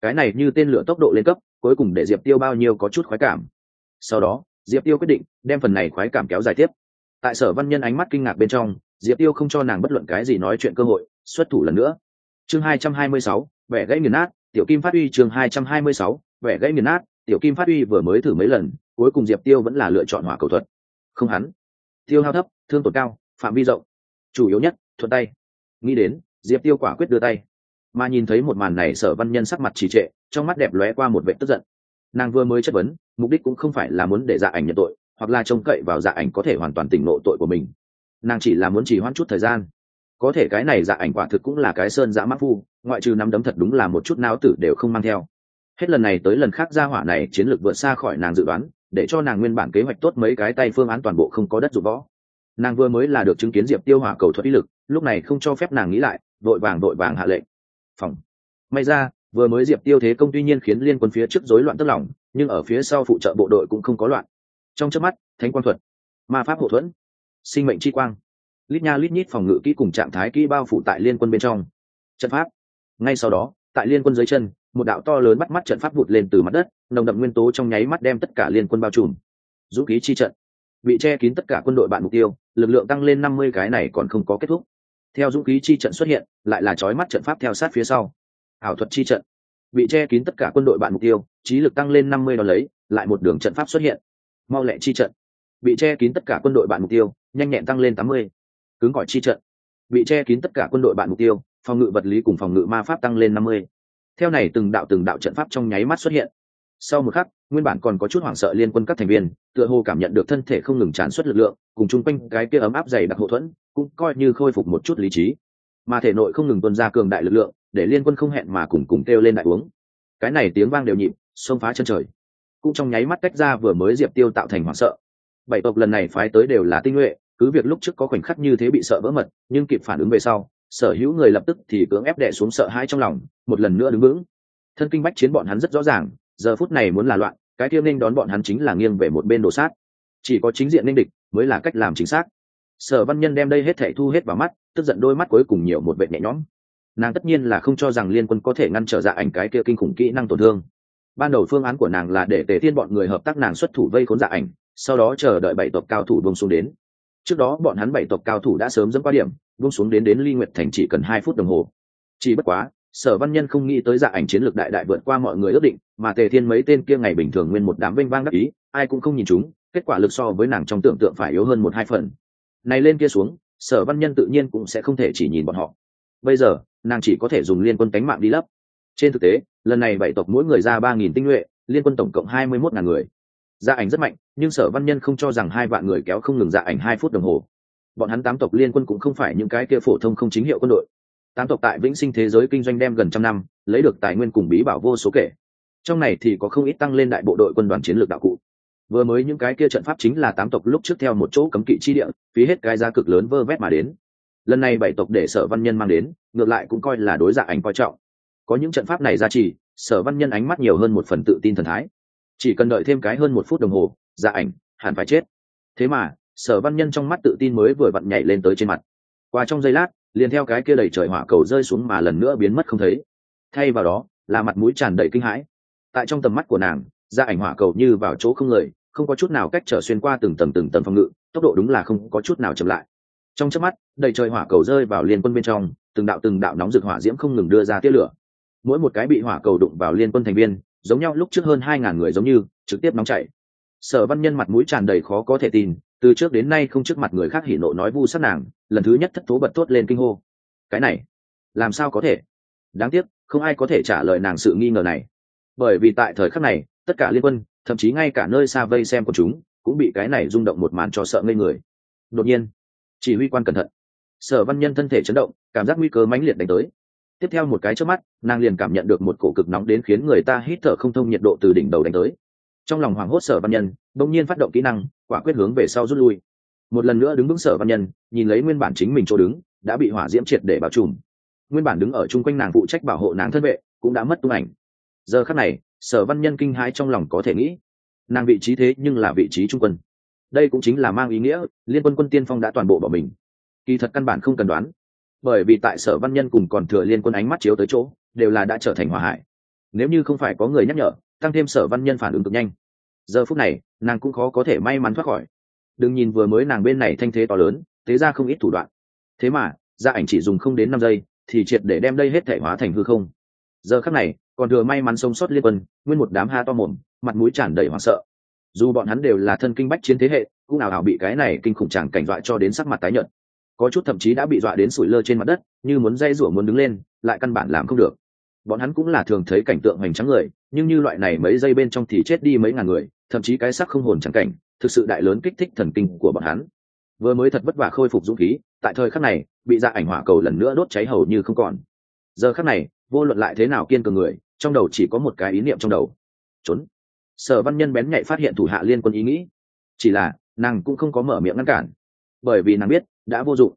Cái này như tên lửa tốc độ lên cấp, cuối cùng để diệp tiêu bao nhiêu có chút khoái cảm. Sau đó diệp tiêu quyết định đem phần này khoái cảm kéo dài tiếp. Tại sở văn nhân ánh mắt kinh ngạc bên trong, diệp tiêu không cho nàng bất luận cái gì nói chuyện cơ hội, xuất thủ lần nữa. Chương hai trăm hai mươi sáu, vẻ gãy nghiền nát, tiểu kim phát uy chương hai trăm hai mươi sáu, vẻ gãy nghiền nát, tiểu kim phát uy vừa mới thử mấy lần, cuối cùng diệp tiêu vẫn là lựa chọn hỏa cầu thuật. Không hắn. Tiêu hao thấp, thương tổn cao, phạm vi rộng. Chủ yếu nhất, thuận tay. Nghĩ đến, diệp tiêu quả quyết đưa tay. Mà nhìn thấy một màn này, sở văn nhân sắc mặt trì trệ, trong mắt đẹp lóe qua một vệ tức giận nàng vừa mới chất vấn, mục đích cũng không phải là muốn để dạ ảnh nhận tội, hoặc là trông cậy vào dạ ảnh có thể hoàn toàn tỉnh nộ tội của mình. Nàng chỉ là muốn chỉ hoãn chút thời gian. Có thể cái này dạ ảnh quả thực cũng là cái sơn dã mắc phu, ngoại trừ nắm đấm thật đúng là một chút não tử đều không mang theo. Hết lần này tới lần khác ra hỏa này chiến lược vượt xa khỏi nàng dự đoán, để cho nàng nguyên bản kế hoạch tốt mấy cái tay phương án toàn bộ không có đất dụng võ. Nàng vừa mới là được chứng kiến diệp tiêu hỏa cầu thuật ý lực, lúc này không cho phép nàng nghĩ lại, vội vàng vội vàng hạ lệnh. Phòng. May ra vừa mới diệp tiêu thế công tuy nhiên khiến liên quân phía trước rối loạn tức lòng nhưng ở phía sau phụ trợ bộ đội cũng không có loạn. Trong chớp mắt, thánh quang thuật, ma pháp hậu thuẫn, sinh mệnh chi quang, lít nha lít nhít phòng ngự kỹ cùng trạng thái kỹ bao phủ tại liên quân bên trong. Trận pháp. Ngay sau đó, tại liên quân dưới chân, một đạo to lớn bắt mắt trận pháp vụt lên từ mặt đất, nồng đậm nguyên tố trong nháy mắt đem tất cả liên quân bao trùm. Dũng khí chi trận. Bị che kín tất cả quân đội bạn mục tiêu, lực lượng tăng lên năm mươi cái này còn không có kết thúc. Theo dũng khí chi trận xuất hiện, lại là trói mắt trận pháp theo sát phía sau ảo thuật chi trận. Bị che kín tất cả quân đội bạn mục tiêu, trí lực tăng lên năm mươi đ lấy, lại một đường trận pháp xuất hiện. Mau lẹ chi trận. Bị che kín tất cả quân đội bạn mục tiêu, nhanh nhẹn tăng lên tám mươi. Cứng gọi chi trận. Bị che kín tất cả quân đội bạn mục tiêu, phòng ngự vật lý cùng phòng ngự ma pháp tăng lên năm mươi. Theo này từng đạo từng đạo trận pháp trong nháy mắt xuất hiện. Sau một khắc, nguyên bản còn có chút hoảng sợ liên quân các thành viên, tựa hồ cảm nhận được thân thể không ngừng tràn xuất lực lượng, cùng chung quanh cái kia ấm áp dày đặc hậu thuẫn, cũng coi như khôi phục một chút lý trí mà thể nội không ngừng tuân ra cường đại lực lượng, để liên quân không hẹn mà cùng cùng kêu lên đại uống. Cái này tiếng vang đều nhịp, xông phá chân trời. Cũng trong nháy mắt cách ra vừa mới diệp tiêu tạo thành hoảng sợ. Bảy tộc lần này phái tới đều là tinh nhuệ, cứ việc lúc trước có khoảnh khắc như thế bị sợ vỡ mật, nhưng kịp phản ứng về sau, sở hữu người lập tức thì cưỡng ép đẻ xuống sợ hãi trong lòng, một lần nữa đứng vững. Thân kinh bách chiến bọn hắn rất rõ ràng, giờ phút này muốn là loạn, cái tiêu nên đón bọn hắn chính là nghiêng về một bên đổ sát. Chỉ có chính diện nên địch mới là cách làm chính xác. Sở văn nhân đem đây hết thể thu hết vào mắt tức giận đôi mắt cuối cùng nhiều một vệ nhẹ nhõm. Nàng tất nhiên là không cho rằng liên quân có thể ngăn trở dạ ảnh cái kia kinh khủng kỹ năng tổn thương. Ban đầu phương án của nàng là để tề thiên bọn người hợp tác nàng xuất thủ vây khốn dạ ảnh, sau đó chờ đợi bảy tộc cao thủ bông xuống đến. Trước đó bọn hắn bảy tộc cao thủ đã sớm dẫm qua điểm bông xuống đến đến ly nguyệt thành chỉ cần hai phút đồng hồ. Chỉ bất quá, sở văn nhân không nghĩ tới dạ ảnh chiến lược đại đại vượt qua mọi người ước định, mà tề thiên mấy tên kia ngày bình thường nguyên một đám vinh vang đắc ý, ai cũng không nhìn chúng, kết quả lực so với nàng trong tưởng tượng phải yếu hơn một hai phần. Này lên kia xuống sở văn nhân tự nhiên cũng sẽ không thể chỉ nhìn bọn họ. Bây giờ, nàng chỉ có thể dùng liên quân cánh mạng đi lấp. Trên thực tế, lần này bảy tộc mỗi người ra ba nghìn tinh nhuệ, liên quân tổng cộng hai mươi mốt ngàn người. Gia ảnh rất mạnh, nhưng sở văn nhân không cho rằng hai vạn người kéo không ngừng gia ảnh hai phút đồng hồ. Bọn hắn tám tộc liên quân cũng không phải những cái kia phổ thông không chính hiệu quân đội. Tám tộc tại vĩnh sinh thế giới kinh doanh đem gần trăm năm, lấy được tài nguyên cùng bí bảo vô số kể. Trong này thì có không ít tăng lên đại bộ đội quân đoàn chiến lược đạo cụ. Vừa mới những cái kia trận pháp chính là tám tộc lúc trước theo một chỗ cấm kỵ chi địa phí hết cái giá cực lớn vơ vét mà đến. Lần này bảy tộc để sở văn nhân mang đến, ngược lại cũng coi là đối dạ ảnh coi trọng. Có những trận pháp này ra trì sở văn nhân ánh mắt nhiều hơn một phần tự tin thần thái. Chỉ cần đợi thêm cái hơn một phút đồng hồ dạ ảnh hẳn phải chết. Thế mà, sở văn nhân trong mắt tự tin mới vừa vặn nhảy lên tới trên mặt. Qua trong giây lát, liền theo cái kia đầy trời hỏa cầu rơi xuống mà lần nữa biến mất không thấy. Thay vào đó, là mặt mũi tràn đầy kinh hãi. Tại trong tầm mắt của nàng ra ảnh hỏa cầu như vào chỗ không người không có chút nào cách trở xuyên qua từng tầng từng tầng phòng ngự, tốc độ đúng là không có chút nào chậm lại. Trong chớp mắt, đầy trời hỏa cầu rơi vào liên quân bên trong, từng đạo từng đạo nóng rực hỏa diễm không ngừng đưa ra tia lửa. Mỗi một cái bị hỏa cầu đụng vào liên quân thành viên, giống nhau lúc trước hơn hai ngàn người giống như, trực tiếp nóng chảy sở văn nhân mặt mũi tràn đầy khó có thể tin, từ trước đến nay không trước mặt người khác hỉ nộ nói vu sát nàng, lần thứ nhất thất thố bật thốt lên kinh hô. Cái này, làm sao có thể? Đáng tiếc, không ai có thể trả lời nàng sự nghi ngờ này. Bởi vì tại thời khắc này, tất cả liên quân thậm chí ngay cả nơi xa vây xem của chúng cũng bị cái này rung động một màn cho sợ ngây người. Đột nhiên, chỉ huy quan cẩn thận. Sở văn nhân thân thể chấn động, cảm giác nguy cơ mãnh liệt đánh tới. Tiếp theo một cái trước mắt, nàng liền cảm nhận được một cổ cực nóng đến khiến người ta hít thở không thông nhiệt độ từ đỉnh đầu đánh tới. Trong lòng hoảng hốt sở văn nhân, bỗng nhiên phát động kỹ năng, quả quyết hướng về sau rút lui. Một lần nữa đứng vững sở văn nhân, nhìn lấy nguyên bản chính mình chỗ đứng, đã bị hỏa diễm triệt để bảo trùm. Nguyên bản đứng ở chung quanh nàng phụ trách bảo hộ nàng thân vệ, cũng đã mất tung ảnh. Giờ khắc này sở văn nhân kinh hãi trong lòng có thể nghĩ. Nàng vị trí thế nhưng là vị trí trung quân. Đây cũng chính là mang ý nghĩa, liên quân quân tiên phong đã toàn bộ bỏ mình. Kỳ thật căn bản không cần đoán. Bởi vì tại sở văn nhân cùng còn thừa liên quân ánh mắt chiếu tới chỗ, đều là đã trở thành hỏa hại. Nếu như không phải có người nhắc nhở, tăng thêm sở văn nhân phản ứng cực nhanh. Giờ phút này, nàng cũng khó có thể may mắn thoát khỏi. Đừng nhìn vừa mới nàng bên này thanh thế to lớn, thế ra không ít thủ đoạn. Thế mà gia ảnh chỉ dùng không đến năm giây, thì triệt để đem đây hết thể hóa thành hư không. Giờ khắc này còn thừa may mắn sống sót liên quân, nguyên một đám ha to mồm, mặt mũi tràn đầy hoảng sợ. Dù bọn hắn đều là thân kinh bách chiến thế hệ, cũng nào ảo bị cái này kinh khủng tràng cảnh dọa cho đến sắc mặt tái nhợt. Có chút thậm chí đã bị dọa đến sủi lơ trên mặt đất, như muốn dây rủa muốn đứng lên, lại căn bản làm không được. Bọn hắn cũng là thường thấy cảnh tượng hoành trắng người, nhưng như loại này mấy giây bên trong thì chết đi mấy ngàn người, thậm chí cái sắc không hồn chẳng cảnh, thực sự đại lớn kích thích thần kinh của bọn hắn. Vừa mới thật vất vả khôi phục dũng khí, tại thời khắc này, bị dạ ảnh hỏa cầu lần nữa đốt cháy hầu như không còn. Giờ khắc này, vô luận lại thế nào kiên cường người trong đầu chỉ có một cái ý niệm trong đầu. Trốn. Sở văn nhân bén nhạy phát hiện thủ hạ liên quân ý nghĩ. Chỉ là, nàng cũng không có mở miệng ngăn cản. Bởi vì nàng biết, đã vô dụng.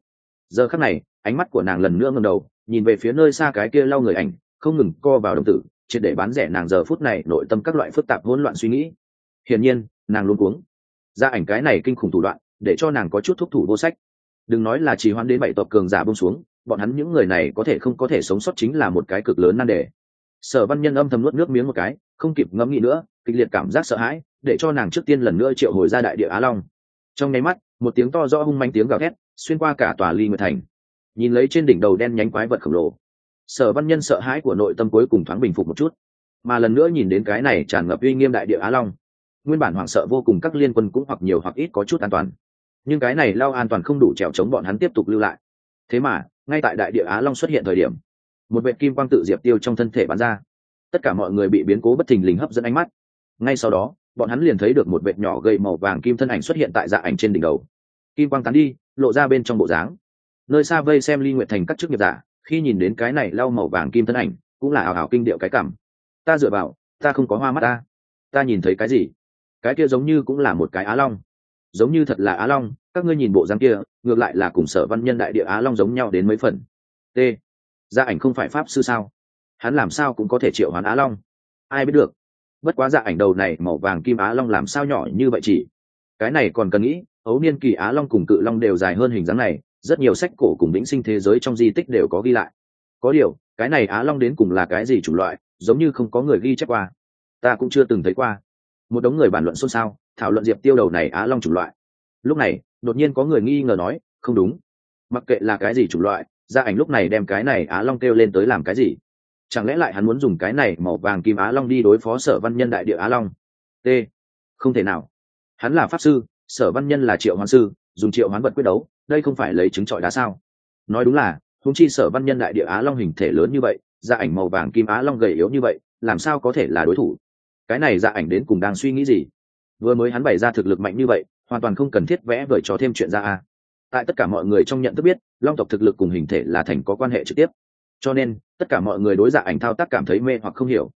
Giờ khắc này, ánh mắt của nàng lần nữa ngầm đầu, nhìn về phía nơi xa cái kia lau người ảnh, không ngừng co vào đồng tử, triệt để bán rẻ nàng giờ phút này nội tâm các loại phức tạp hỗn loạn suy nghĩ. Hiển nhiên, nàng luôn cuống. Ra ảnh cái này kinh khủng thủ đoạn, để cho nàng có chút thúc thủ vô sách. Đừng nói là trì hoãn đến bảy tộc cường giả bông xuống, bọn hắn những người này có thể không có thể sống sót chính là một cái cực lớn nan đề sở văn nhân âm thầm nuốt nước miếng một cái, không kịp ngẫm nghĩ nữa, kịch liệt cảm giác sợ hãi, để cho nàng trước tiên lần nữa triệu hồi ra đại địa á long. Trong nháy mắt, một tiếng to rõ hung manh tiếng gào thét, xuyên qua cả tòa ly nguyệt thành. Nhìn lấy trên đỉnh đầu đen nhánh quái vật khổng lồ, sở văn nhân sợ hãi của nội tâm cuối cùng thoáng bình phục một chút. Mà lần nữa nhìn đến cái này tràn ngập uy nghiêm đại địa á long, nguyên bản hoảng sợ vô cùng các liên quân cũng hoặc nhiều hoặc ít có chút an toàn. Nhưng cái này lao an toàn không đủ trèo chống bọn hắn tiếp tục lưu lại. Thế mà, ngay tại đại địa á long xuất hiện thời điểm một vệ kim quang tự diệp tiêu trong thân thể bắn ra. Tất cả mọi người bị biến cố bất thình lình hấp dẫn ánh mắt. Ngay sau đó, bọn hắn liền thấy được một vệ nhỏ gây màu vàng kim thân ảnh xuất hiện tại dạ ảnh trên đỉnh đầu. Kim quang tán đi, lộ ra bên trong bộ dáng. Nơi xa vây xem ly nguyện thành các chức nghiệp giả, khi nhìn đến cái này lau màu vàng kim thân ảnh, cũng là ảo ảo kinh điệu cái cảm. Ta dựa vào, ta không có hoa mắt ta. Ta nhìn thấy cái gì? Cái kia giống như cũng là một cái á long. Giống như thật là á long, các ngươi nhìn bộ dáng kia, ngược lại là cùng sở văn nhân đại địa á long giống nhau đến mấy phần. T gia ảnh không phải pháp sư sao? Hắn làm sao cũng có thể triệu hoán á long. Ai biết được? Bất quá dạ ảnh đầu này màu vàng kim á long làm sao nhỏ như vậy chỉ? Cái này còn cần nghĩ, ấu niên kỳ á long cùng cự long đều dài hơn hình dáng này, rất nhiều sách cổ cùng lĩnh sinh thế giới trong di tích đều có ghi lại. Có điều, cái này á long đến cùng là cái gì chủng loại, giống như không có người ghi chép qua. Ta cũng chưa từng thấy qua. Một đống người bàn luận xôn xao, thảo luận diệp tiêu đầu này á long chủng loại. Lúc này, đột nhiên có người nghi ngờ nói, không đúng. Mặc kệ là cái gì chủng loại gia ảnh lúc này đem cái này á long kêu lên tới làm cái gì? Chẳng lẽ lại hắn muốn dùng cái này màu vàng kim á long đi đối phó sở văn nhân đại địa á long? T. Không thể nào. Hắn là pháp sư, sở văn nhân là triệu hoán sư, dùng triệu hoán vật quyết đấu, đây không phải lấy chứng trọi đá sao? Nói đúng là húng chi sở văn nhân đại địa á long hình thể lớn như vậy, gia ảnh màu vàng kim á long gầy yếu như vậy, làm sao có thể là đối thủ? Cái này gia ảnh đến cùng đang suy nghĩ gì? Vừa mới hắn bày ra thực lực mạnh như vậy, hoàn toàn không cần thiết vẽ vời cho thêm chuyện ra a tại tất cả mọi người trong nhận thức biết, long tộc thực lực cùng hình thể là thành có quan hệ trực tiếp. Cho nên, tất cả mọi người đối dạ ảnh thao tác cảm thấy mê hoặc không hiểu.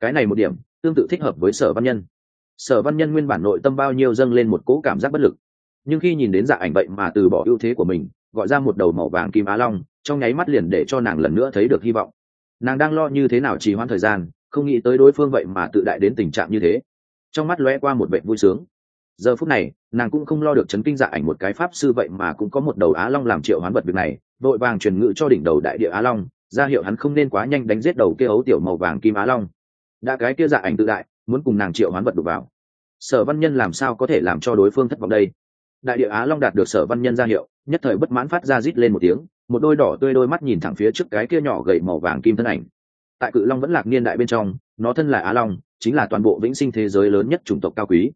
Cái này một điểm, tương tự thích hợp với sở văn nhân. Sở văn nhân nguyên bản nội tâm bao nhiêu dâng lên một cỗ cảm giác bất lực. Nhưng khi nhìn đến dạ ảnh vậy mà từ bỏ ưu thế của mình, gọi ra một đầu màu vàng kim á long, trong nháy mắt liền để cho nàng lần nữa thấy được hy vọng. Nàng đang lo như thế nào trì hoãn thời gian, không nghĩ tới đối phương vậy mà tự đại đến tình trạng như thế. Trong mắt lóe qua một vệ vui sướng giờ phút này, nàng cũng không lo được chấn kinh dạ ảnh một cái pháp sư vậy mà cũng có một đầu á long làm triệu hoán vật việc này vội vàng truyền ngự cho đỉnh đầu đại địa á long, ra hiệu hắn không nên quá nhanh đánh giết đầu kia ấu tiểu màu vàng kim á long. Đã cái kia dạ ảnh tự đại, muốn cùng nàng triệu hoán vật đục vào. Sở văn nhân làm sao có thể làm cho đối phương thất vọng đây? Đại địa á long đạt được sở văn nhân ra hiệu, nhất thời bất mãn phát ra rít lên một tiếng, một đôi đỏ tươi đôi mắt nhìn thẳng phía trước cái kia nhỏ gậy màu vàng kim thân ảnh. Tại cự long vẫn lạc niên đại bên trong, nó thân là á long, chính là toàn bộ vĩnh sinh thế giới lớn nhất chủng tộc cao quý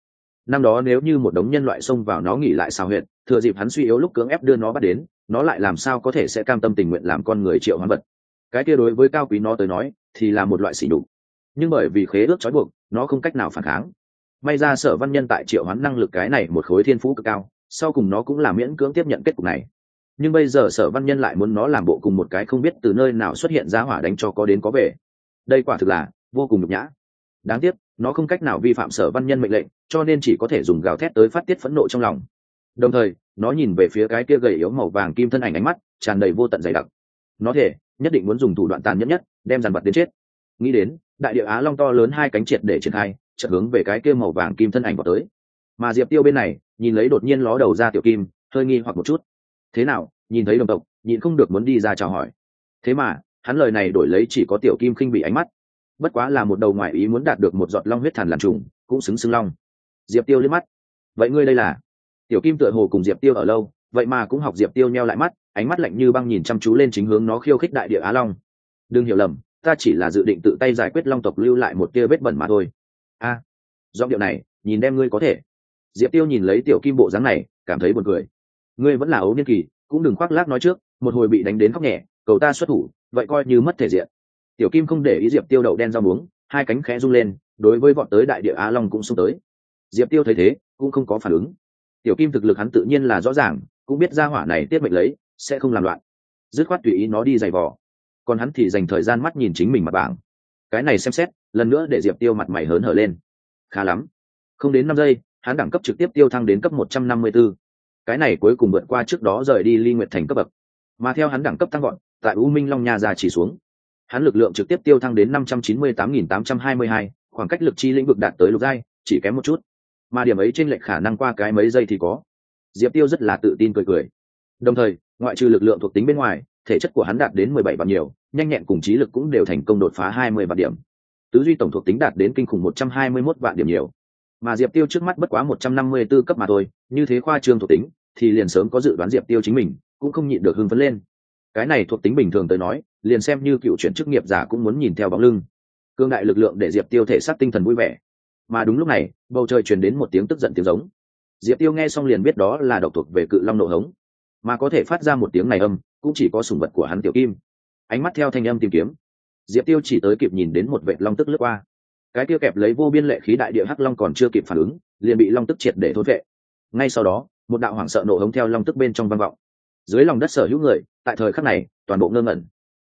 năm đó nếu như một đống nhân loại xông vào nó nghỉ lại sao huyệt, thừa dịp hắn suy yếu lúc cưỡng ép đưa nó bắt đến nó lại làm sao có thể sẽ cam tâm tình nguyện làm con người triệu hoán vật? Cái kia đối với cao quý nó tới nói thì là một loại xỉ đục nhưng bởi vì khế ước trói buộc nó không cách nào phản kháng. May ra sở văn nhân tại triệu hoán năng lực cái này một khối thiên phú cực cao sau cùng nó cũng là miễn cưỡng tiếp nhận kết cục này. Nhưng bây giờ sở văn nhân lại muốn nó làm bộ cùng một cái không biết từ nơi nào xuất hiện ra hỏa đánh cho có đến có về. Đây quả thực là vô cùng nhục nhã đáng tiếc, nó không cách nào vi phạm sở văn nhân mệnh lệnh, cho nên chỉ có thể dùng gào thét tới phát tiết phẫn nộ trong lòng. Đồng thời, nó nhìn về phía cái kia gầy yếu màu vàng kim thân ảnh ánh mắt, tràn đầy vô tận dày đặc. Nó thể nhất định muốn dùng thủ đoạn tàn nhẫn nhất, đem dàn vật đến chết. Nghĩ đến, đại địa á long to lớn hai cánh triệt để triển khai, chợt hướng về cái kia màu vàng kim thân ảnh vào tới. Mà diệp tiêu bên này, nhìn lấy đột nhiên ló đầu ra tiểu kim, hơi nghi hoặc một chút. Thế nào, nhìn thấy đồng tộc, nhịn không được muốn đi ra chào hỏi. Thế mà, hắn lời này đổi lấy chỉ có tiểu kim khinh bị ánh mắt bất quá là một đầu ngoại ý muốn đạt được một giọt long huyết thần làm trùng cũng xứng xứng long. Diệp tiêu liếc mắt. Vậy ngươi đây là? Tiểu kim tựa hồ cùng diệp tiêu ở lâu vậy mà cũng học diệp tiêu nheo lại mắt ánh mắt lạnh như băng nhìn chăm chú lên chính hướng nó khiêu khích đại địa á long. Đừng hiểu lầm ta chỉ là dự định tự tay giải quyết long tộc lưu lại một tia vết bẩn mà thôi. A à, giọng điệu này nhìn đem ngươi có thể. Diệp tiêu nhìn lấy tiểu kim bộ dáng này cảm thấy buồn cười. Ngươi vẫn là ấu niên kỳ cũng đừng khoác lác nói trước một hồi bị đánh đến khóc nhẹ cầu ta xuất thủ vậy coi như mất thể diện tiểu kim không để ý diệp tiêu đậu đen rau muống, hai cánh khẽ rung lên, đối với bọn tới đại địa á long cũng xung tới. Diệp tiêu thấy thế, cũng không có phản ứng. Tiểu kim thực lực hắn tự nhiên là rõ ràng, cũng biết ra hỏa này tiết mệnh lấy, sẽ không làm loạn. Dứt khoát tùy ý nó đi giày vò. Còn hắn thì dành thời gian mắt nhìn chính mình mặt bảng. Cái này xem xét, lần nữa để diệp tiêu mặt mày hớn hở lên. Khá lắm. Không đến năm giây, hắn đẳng cấp trực tiếp tiêu thăng đến cấp một trăm năm mươi 154. cái này cuối cùng vượt qua trước đó rời đi ly nguyệt thành cấp bậc. Mà theo hắn đẳng cấp tăng gọn tại u minh long nha ra chỉ xuống hắn lực lượng trực tiếp tiêu thăng đến năm trăm chín mươi tám nghìn tám trăm hai mươi hai, khoảng cách lực chi lĩnh vực đạt tới lục giai, chỉ kém một chút. Mà điểm ấy trên lệch khả năng qua cái mấy giây thì có. Diệp tiêu rất là tự tin cười cười. Đồng thời, ngoại trừ lực lượng thuộc tính bên ngoài, thể chất của hắn đạt đến mười bảy vạn nhiều, nhanh nhẹn cùng trí lực cũng đều thành công đột phá hai mươi vạn điểm. Tứ duy tổng thuộc tính đạt đến kinh khủng một trăm hai mươi mốt vạn điểm nhiều. Mà diệp tiêu trước mắt bất quá một trăm năm mươi b ố cấp mà thôi, như thế khoa trương thuộc tính, thì liền sớm có dự đoán diệp tiêu chính mình, cũng không nhịn được hưng phấn lên cái này thuộc tính bình thường tới nói, liền xem như cựu chuyển chức nghiệp giả cũng muốn nhìn theo bóng lưng. Cương đại lực lượng để diệp tiêu thể xác tinh thần vui vẻ. Mà đúng lúc này, bầu trời truyền đến một tiếng tức giận tiếng giống. Diệp tiêu nghe xong liền biết đó là độc thuộc về cự long nộ hống. Mà có thể phát ra một tiếng này âm, cũng chỉ có sùng vật của hắn tiểu kim. Ánh mắt theo thanh âm tìm kiếm. Diệp tiêu chỉ tới kịp nhìn đến một vệ long tức lướt qua. Cái tiêu kẹp lấy vô biên lệ khí đại địa hắc long còn chưa kịp phản ứng, liền bị long tức triệt để thối vệ ngay sau đó, một đạo hoảng sợ nổ hống theo long tức bên trong vang vọng dưới lòng đất sở hữu người, tại thời khắc này, toàn bộ ngơ ngẩn.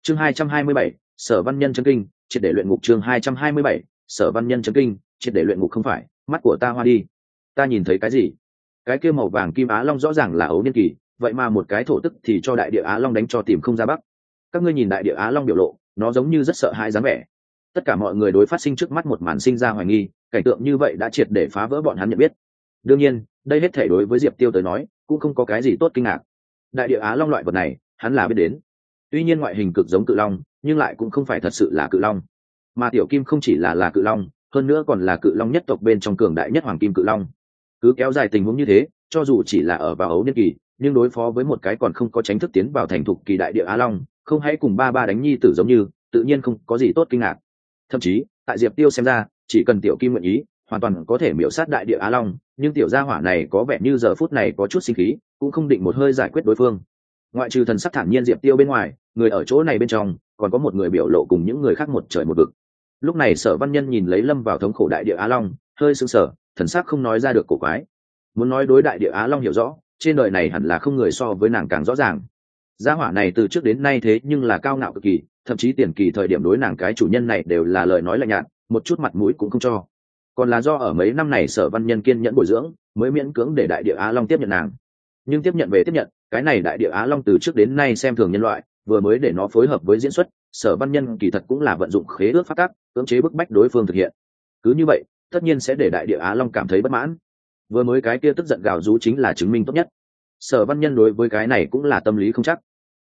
Chương hai trăm hai mươi bảy, sở văn nhân chân kinh, triệt để luyện ngục chương hai trăm hai mươi bảy, sở văn nhân chân kinh, triệt để luyện ngục không phải, mắt của ta hoa đi. Ta nhìn thấy cái gì? Cái kia màu vàng kim á long rõ ràng là ấu niên kỳ, vậy mà một cái thổ tức thì cho đại địa á long đánh cho tìm không ra bắc. Các ngươi nhìn đại địa á long biểu lộ, nó giống như rất sợ hãi dáng vẻ. Tất cả mọi người đối phát sinh trước mắt một màn sinh ra hoài nghi, cảnh tượng như vậy đã triệt để phá vỡ bọn hắn nhận biết. Đương nhiên, đây hết thể đối với diệp tiêu tới nói, cũng không có cái gì tốt kinh ngạc đại địa á long loại vật này, hắn là biết đến. Tuy nhiên ngoại hình cực giống cự long, nhưng lại cũng không phải thật sự là cự long. Mà tiểu kim không chỉ là là cự long, hơn nữa còn là cự long nhất tộc bên trong cường đại nhất hoàng kim cự long. Cứ kéo dài tình huống như thế, cho dù chỉ là ở vào ấu niên kỳ, nhưng đối phó với một cái còn không có tránh thức tiến vào thành thục kỳ đại địa á long, không hãy cùng ba ba đánh nhi tử giống như, tự nhiên không có gì tốt kinh ngạc. Thậm chí, tại diệp tiêu xem ra, chỉ cần tiểu kim nguyện ý, hoàn toàn có thể miễu sát đại địa á long, nhưng tiểu gia hỏa này có vẻ như giờ phút này có chút sinh khí cũng không định một hơi giải quyết đối phương. Ngoại trừ thần sắc thản nhiên diệp tiêu bên ngoài, người ở chỗ này bên trong, còn có một người biểu lộ cùng những người khác một trời một vực. Lúc này sở văn nhân nhìn lấy lâm vào thống khổ đại địa á long, hơi sưng sở thần sắc không nói ra được cổ quái. Muốn nói đối đại địa á long hiểu rõ, trên đời này hẳn là không người so với nàng càng rõ ràng. Gia hỏa này từ trước đến nay thế nhưng là cao ngạo cực kỳ, thậm chí tiền kỳ thời điểm đối nàng cái chủ nhân này đều là lời nói lạnh nhạt, một chút mặt mũi cũng không cho. Còn là do ở mấy năm này sở văn nhân kiên nhẫn bồi dưỡng, mới miễn cưỡng để đại địa á long tiếp nhận nàng nhưng tiếp nhận về tiếp nhận, cái này đại địa á long từ trước đến nay xem thường nhân loại, vừa mới để nó phối hợp với diễn xuất, sở văn nhân kỳ thật cũng là vận dụng khế ước phát tác cưỡng chế bức bách đối phương thực hiện. Cứ như vậy, tất nhiên sẽ để đại địa á long cảm thấy bất mãn. Vừa mới cái kia tức giận gào rú chính là chứng minh tốt nhất. Sở văn nhân đối với cái này cũng là tâm lý không chắc.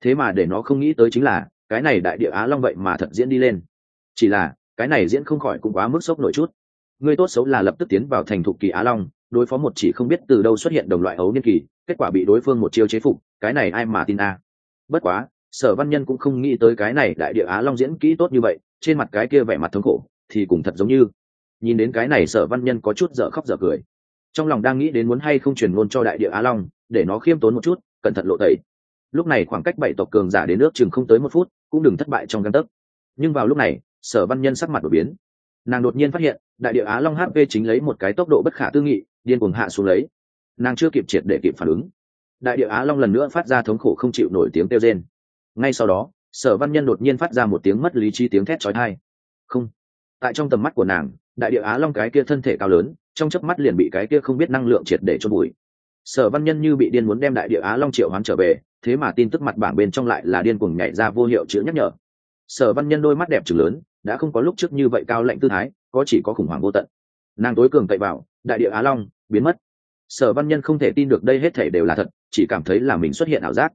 Thế mà để nó không nghĩ tới chính là, cái này đại địa á long vậy mà thật diễn đi lên. Chỉ là, cái này diễn không khỏi cũng quá mức sốc nổi chút. Người tốt xấu là lập tức tiến vào thành thục kỳ á long đối phó một chỉ không biết từ đâu xuất hiện đồng loại ấu niên kỳ, kết quả bị đối phương một chiêu chế phục, cái này ai mà tin a? Bất quá, sở văn nhân cũng không nghĩ tới cái này đại địa á long diễn kỹ tốt như vậy, trên mặt cái kia vẻ mặt thống khổ, thì cũng thật giống như. Nhìn đến cái này sở văn nhân có chút dở khóc dở cười. Trong lòng đang nghĩ đến muốn hay không truyền ngôn cho đại địa á long, để nó khiêm tốn một chút, cẩn thận lộ tẩy. Lúc này khoảng cách bảy tộc cường giả đến nước chừng không tới một phút, cũng đừng thất bại trong căn tấc. Nhưng vào lúc này, sở văn nhân sắc mặt đột biến. Nàng đột nhiên phát hiện, đại địa á long hp chính lấy một cái tốc độ bất khả tư nghị điên cuồng hạ xuống lấy. Nàng chưa kịp triệt để kịp phản ứng. Đại địa á long lần nữa phát ra thống khổ không chịu nổi tiếng kêu rên. Ngay sau đó, sở văn nhân đột nhiên phát ra một tiếng mất lý trí tiếng thét trói thai không. Tại trong tầm mắt của nàng, đại địa á long cái kia thân thể cao lớn, trong chớp mắt liền bị cái kia không biết năng lượng triệt để chôn bụi sở văn nhân như bị điên muốn đem đại địa á long triệu hoán trở về, thế mà tin tức mặt bảng bên trong lại là điên cuồng nhảy ra vô hiệu chữ nhắc nhở. Sở văn nhân đôi mắt đẹp trừng lớn, đã không có lúc trước như vậy cao lạnh tư thái, có chỉ có khủng hoảng vô tận nàng tối cường cậy vào, đại địa á long, biến mất. Sở văn nhân không thể tin được đây hết thể đều là thật, chỉ cảm thấy là mình xuất hiện ảo giác.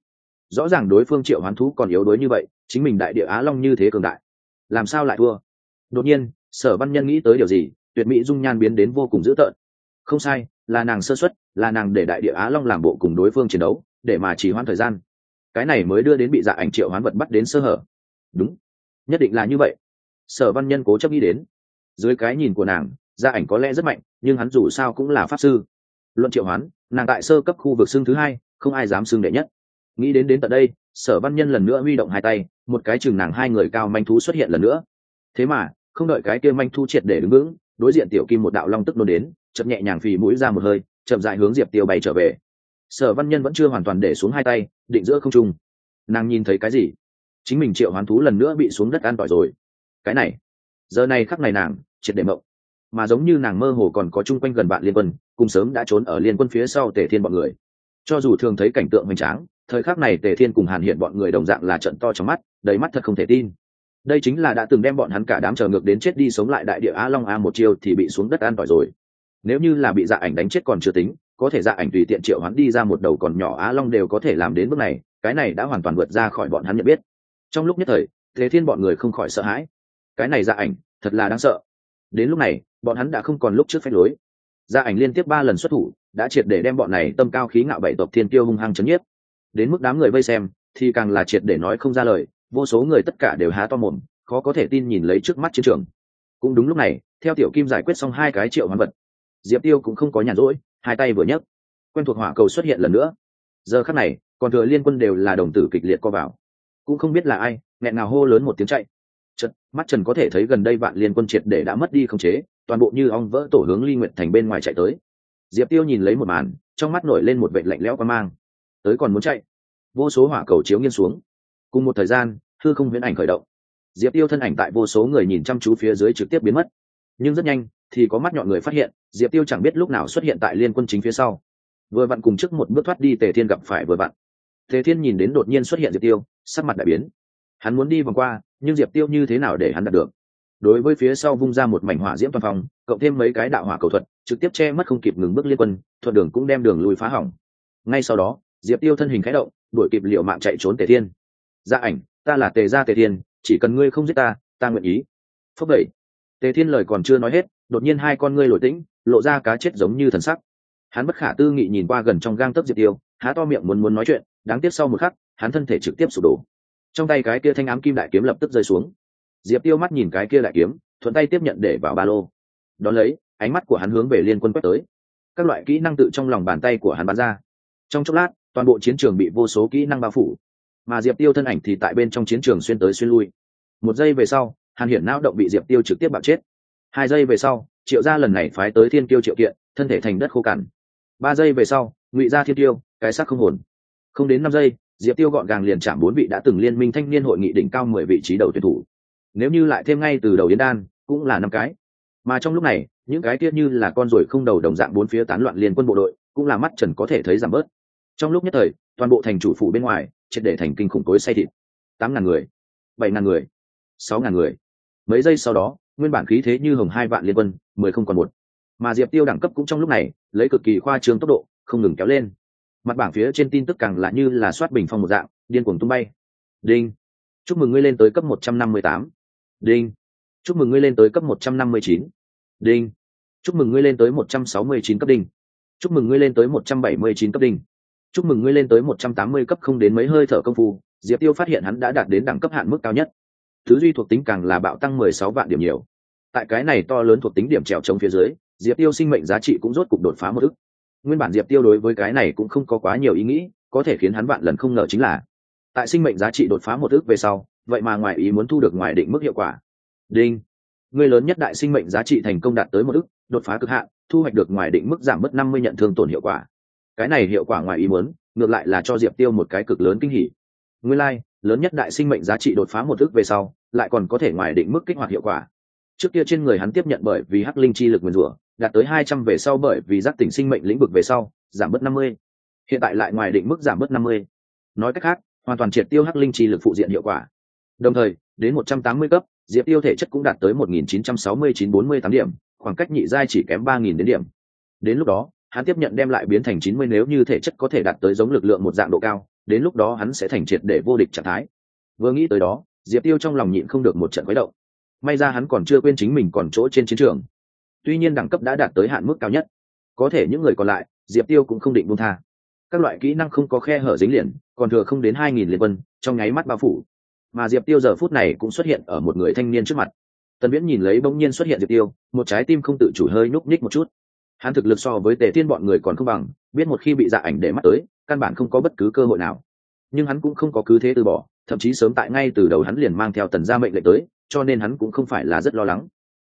Rõ ràng đối phương triệu hoán thú còn yếu đuối như vậy, chính mình đại địa á long như thế cường đại. Làm sao lại thua? Đột nhiên, sở văn nhân nghĩ tới điều gì, tuyệt mỹ dung nhan biến đến vô cùng dữ tợn. Không sai, là nàng sơ xuất, là nàng để đại địa á long làm bộ cùng đối phương chiến đấu, để mà chỉ hoãn thời gian. Cái này mới đưa đến bị dạ ảnh triệu hoán vật bắt đến sơ hở. Đúng, nhất định là như vậy. Sở văn nhân cố chấp nghĩ đến. Dưới cái nhìn của nàng gia ảnh có lẽ rất mạnh, nhưng hắn dù sao cũng là pháp sư. Luận triệu hoán, nàng tại sơ cấp khu vực xưng thứ hai, không ai dám xưng đệ nhất. Nghĩ đến đến tận đây, sở văn nhân lần nữa huy động hai tay, một cái chừng nàng hai người cao manh thú xuất hiện lần nữa. Thế mà, không đợi cái kia manh thú triệt để đứng vững, đối diện tiểu kim một đạo long tức nôn đến, chậm nhẹ nhàng phì mũi ra một hơi, chậm dại hướng diệp tiêu bày trở về. Sở văn nhân vẫn chưa hoàn toàn để xuống hai tay, định giữa không trung. Nàng nhìn thấy cái gì? Chính mình triệu hoán thú lần nữa bị xuống đất an tỏi rồi. Cái này, giờ này khắc này nàng, triệt để mộng mà giống như nàng mơ hồ còn có chung quanh gần bạn liên quân, cùng sớm đã trốn ở liên quân phía sau tề thiên bọn người. Cho dù thường thấy cảnh tượng hoành tráng, thời khắc này tề thiên cùng hàn hiện bọn người đồng dạng là trận to trong mắt, đầy mắt thật không thể tin. Đây chính là đã từng đem bọn hắn cả đám chờ ngược đến chết đi sống lại đại địa á long a một chiêu thì bị xuống đất an tỏi rồi. Nếu như là bị dạ ảnh đánh chết còn chưa tính, có thể dạ ảnh tùy tiện triệu hắn đi ra một đầu còn nhỏ á long đều có thể làm đến bước này, cái này đã hoàn toàn vượt ra khỏi bọn hắn nhận biết. Trong lúc nhất thời thế thiên bọn người không khỏi sợ hãi. Cái này dạ ảnh, thật là đáng sợ đến lúc này, bọn hắn đã không còn lúc trước phép lối. Gia ảnh liên tiếp ba lần xuất thủ, đã triệt để đem bọn này tâm cao khí ngạo bảy tộc thiên tiêu hung hăng chấn nhiếp. Đến mức đám người vây xem, thì càng là triệt để nói không ra lời, vô số người tất cả đều há to mồm, khó có thể tin nhìn lấy trước mắt chiến trường. Cũng đúng lúc này, theo tiểu kim giải quyết xong hai cái triệu hoàn vật, diệp tiêu cũng không có nhàn rỗi, hai tay vừa nhấc, quen thuộc hỏa cầu xuất hiện lần nữa. Giờ khắc này, còn thừa liên quân đều là đồng tử kịch liệt co vào. Cũng không biết là ai, nghẹn nào hô lớn một tiếng chạy chật mắt trần có thể thấy gần đây vạn liên quân triệt để đã mất đi khống chế, toàn bộ như ong vỡ tổ hướng ly nguyện thành bên ngoài chạy tới. Diệp tiêu nhìn lấy một màn, trong mắt nổi lên một vệ lạnh lẽo qua mang. Tới còn muốn chạy? Vô số hỏa cầu chiếu nghiêng xuống. Cùng một thời gian thư không huyễn ảnh khởi động. Diệp tiêu thân ảnh tại vô số người nhìn chăm chú phía dưới trực tiếp biến mất. Nhưng rất nhanh, thì có mắt nhọn người phát hiện, diệp tiêu chẳng biết lúc nào xuất hiện tại liên quân chính phía sau. Vừa vặn cùng trước một bước thoát đi tề thiên gặp phải vừa vặn. Tề thiên nhìn đến đột nhiên xuất hiện diệp tiêu, sắc mặt đại biến. Hắn muốn đi vòng qua nhưng diệp tiêu như thế nào để hắn đạt được? Đối với phía sau vung ra một mảnh hỏa diễm toàn phòng, cộng thêm mấy cái đạo hỏa cầu thuật, trực tiếp che mất không kịp ngừng bước liên quân, thuận đường cũng đem đường lùi phá hỏng. Ngay sau đó, diệp tiêu thân hình khẽ động, đuổi kịp liệu mạng chạy trốn tề thiên. Gia ảnh, ta là tề gia tề thiên, chỉ cần ngươi không giết ta ta nguyện ý. Phúc đẩy. Tề thiên lời còn chưa nói hết, đột nhiên hai con ngươi lồi tĩnh, lộ ra cá chết giống như thần sắc. Hắn bất khả tư nghị nhìn qua gần trong gang tấc diệp tiêu, há to miệng muốn muốn nói chuyện, đáng tiếc sau một khắc, hắn thân thể trực tiếp sụp đổ trong tay cái kia thanh ám kim đại kiếm lập tức rơi xuống. Diệp tiêu mắt nhìn cái kia đại kiếm, thuận tay tiếp nhận để vào ba lô. Đón lấy, ánh mắt của hắn hướng về liên quân quét tới. Các loại kỹ năng tự trong lòng bàn tay của hắn bắn ra. Trong chốc lát, toàn bộ chiến trường bị vô số kỹ năng bao phủ. Mà diệp tiêu thân ảnh thì tại bên trong chiến trường xuyên tới xuyên lui. Một giây về sau, hàn hiển não động bị diệp tiêu trực tiếp bạo chết. Hai giây về sau, triệu gia lần này phái tới thiên tiêu triệu kiện, thân thể thành đất khô cằn. Ba giây về sau, ngụy gia thiên tiêu cái xác không hồn. Không đến năm giây diệp tiêu gọn gàng liền chạm bốn vị đã từng liên minh thanh niên hội nghị đỉnh cao mười vị trí đầu tuyển thủ. Nếu như lại thêm ngay từ đầu yến đan, cũng là năm cái. Mà trong lúc này, những cái kia như là con ruồi không đầu đồng dạng bốn phía tán loạn liên quân bộ đội, cũng là mắt trần có thể thấy giảm bớt. Trong lúc nhất thời, toàn bộ thành chủ phủ bên ngoài, triệt để thành kinh khủng cối say thịt. Tám ngàn người, bảy ngàn người, sáu ngàn người. Mấy giây sau đó, nguyên bản khí thế như hồng hai vạn liên quân, mười không còn một. Mà diệp tiêu đẳng cấp cũng trong lúc này, lấy cực kỳ khoa trương tốc độ, không ngừng kéo lên mặt bảng phía trên tin tức càng là như là soát bình phong một dạng, điên cuồng tung bay. Đinh. Chúc mừng ngươi lên tới cấp một trăm năm mươi tám. Đinh. Chúc mừng ngươi lên tới cấp một trăm năm mươi chín. Đinh. Chúc mừng ngươi lên tới một trăm sáu mươi chín cấp đinh chúc mừng ngươi lên tới một trăm bảy mươi chín cấp đinh chúc mừng ngươi lên tới một trăm tám mươi cấp không đến mấy hơi thở công phu, diệp tiêu phát hiện hắn đã đạt đến đẳng cấp hạn mức cao nhất. Thứ duy thuộc tính càng là bạo tăng mười sáu vạn điểm nhiều. Tại cái này to lớn thuộc tính điểm trèo trống phía dưới, diệp tiêu sinh mệnh giá trị cũng rốt cục đột phá một ức nguyên bản diệp tiêu đối với cái này cũng không có quá nhiều ý nghĩ có thể khiến hắn vạn lần không ngờ chính là tại sinh mệnh giá trị đột phá một ước về sau vậy mà ngoài ý muốn thu được ngoài định mức hiệu quả. Đinh người lớn nhất đại sinh mệnh giá trị thành công đạt tới một ước đột phá cực hạn thu hoạch được ngoài định mức giảm mất năm mươi nhận thương tổn hiệu quả. Cái này hiệu quả ngoài ý muốn ngược lại là cho diệp tiêu một cái cực lớn kinh hỉ. Nguyên lai、like, lớn nhất đại sinh mệnh giá trị đột phá một ước về sau lại còn có thể ngoài định mức kích hoạt hiệu quả. Trước kia trên người hắn tiếp nhận bởi vì hắc linh chi lực nguyên rủa đạt tới hai trăm về sau bởi vì giác tỉnh sinh mệnh lĩnh vực về sau, giảm bớt năm mươi. Hiện tại lại ngoài định mức giảm bớt năm mươi. Nói cách khác, hoàn toàn triệt tiêu hắc linh chi lực phụ diện hiệu quả. Đồng thời, đến một trăm tám mươi cấp, diệp tiêu thể chất cũng đạt tới một nghìn chín trăm sáu mươi chín bốn mươi tám điểm, khoảng cách nhị giai chỉ kém ba nghìn đến điểm. Đến lúc đó, hắn tiếp nhận đem lại biến thành chín mươi nếu như thể chất có thể đạt tới giống lực lượng một dạng độ cao, đến lúc đó hắn sẽ thành triệt để vô địch trạng thái. Vừa nghĩ tới đó, diệp tiêu trong lòng nhịn không được một trận quấy động. May ra hắn còn chưa quên chính mình còn chỗ trên chiến trường tuy nhiên đẳng cấp đã đạt tới hạn mức cao nhất. Có thể những người còn lại, diệp tiêu cũng không định buông tha. Các loại kỹ năng không có khe hở dính liền, còn thừa không đến hai nghìn liên quân, trong nháy mắt bao phủ. Mà diệp tiêu giờ phút này cũng xuất hiện ở một người thanh niên trước mặt. Tần viễn nhìn lấy bỗng nhiên xuất hiện diệp tiêu, một trái tim không tự chủ hơi núp ních một chút. Hắn thực lực so với tề thiên bọn người còn không bằng, biết một khi bị dạ ảnh để mắt tới, căn bản không có bất cứ cơ hội nào. Nhưng hắn cũng không có cứ thế từ bỏ, thậm chí sớm tại ngay từ đầu hắn liền mang theo tần gia mệnh lệnh tới, cho nên hắn cũng không phải là rất lo lắng.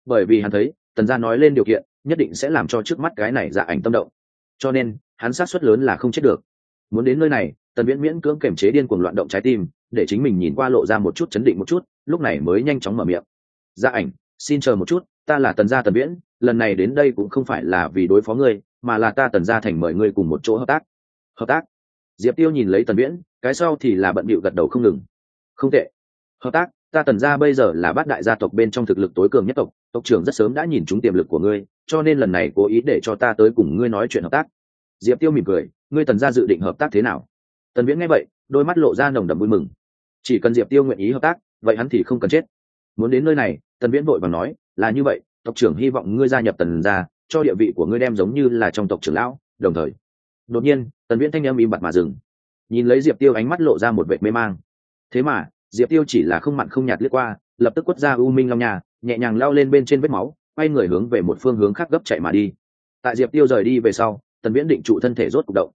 Bởi vì hắn thấy tần gia nói lên điều kiện, nhất định sẽ làm cho trước mắt cái này dạ ảnh tâm động. Cho nên, hắn sát suất lớn là không chết được. Muốn đến nơi này, tần viễn miễn cưỡng kiềm chế điên cuồng loạn động trái tim, để chính mình nhìn qua lộ ra một chút chấn định một chút, lúc này mới nhanh chóng mở miệng. Dạ ảnh, xin chờ một chút, ta là tần gia tần viễn, lần này đến đây cũng không phải là vì đối phó ngươi, mà là ta tần gia thành mời ngươi cùng một chỗ hợp tác. Hợp tác? Diệp tiêu nhìn lấy tần viễn, cái sau thì là bận bịu gật đầu không ngừng. Không tệ. Hợp tác, ta tần gia bây giờ là bát đại gia tộc bên trong thực lực tối cường nhất tộc tộc trưởng rất sớm đã nhìn trúng tiềm lực của ngươi, cho nên lần này cố ý để cho ta tới cùng ngươi nói chuyện hợp tác. Diệp tiêu mỉm cười, ngươi tần gia dự định hợp tác thế nào? Tần viễn nghe vậy, đôi mắt lộ ra nồng đầm vui mừng. Chỉ cần diệp tiêu nguyện ý hợp tác, vậy hắn thì không cần chết. Muốn đến nơi này, tần viễn vội và nói, là như vậy, tộc trưởng hy vọng ngươi gia nhập tần gia, cho địa vị của ngươi đem giống như là trong tộc trưởng lão, đồng thời. Đột nhiên, tần viễn thanh em im bặt mà dừng. Nhìn lấy diệp tiêu ánh mắt lộ ra một vệ mê mang. Thế mà, diệp tiêu chỉ là không mặn không nhạt liếc qua, lập tức quất ra u minh long nhà nhẹ nhàng lao lên bên trên vết máu quay người hướng về một phương hướng khác gấp chạy mà đi. Tại diệp tiêu rời đi về sau tần viễn định trụ thân thể rốt c động.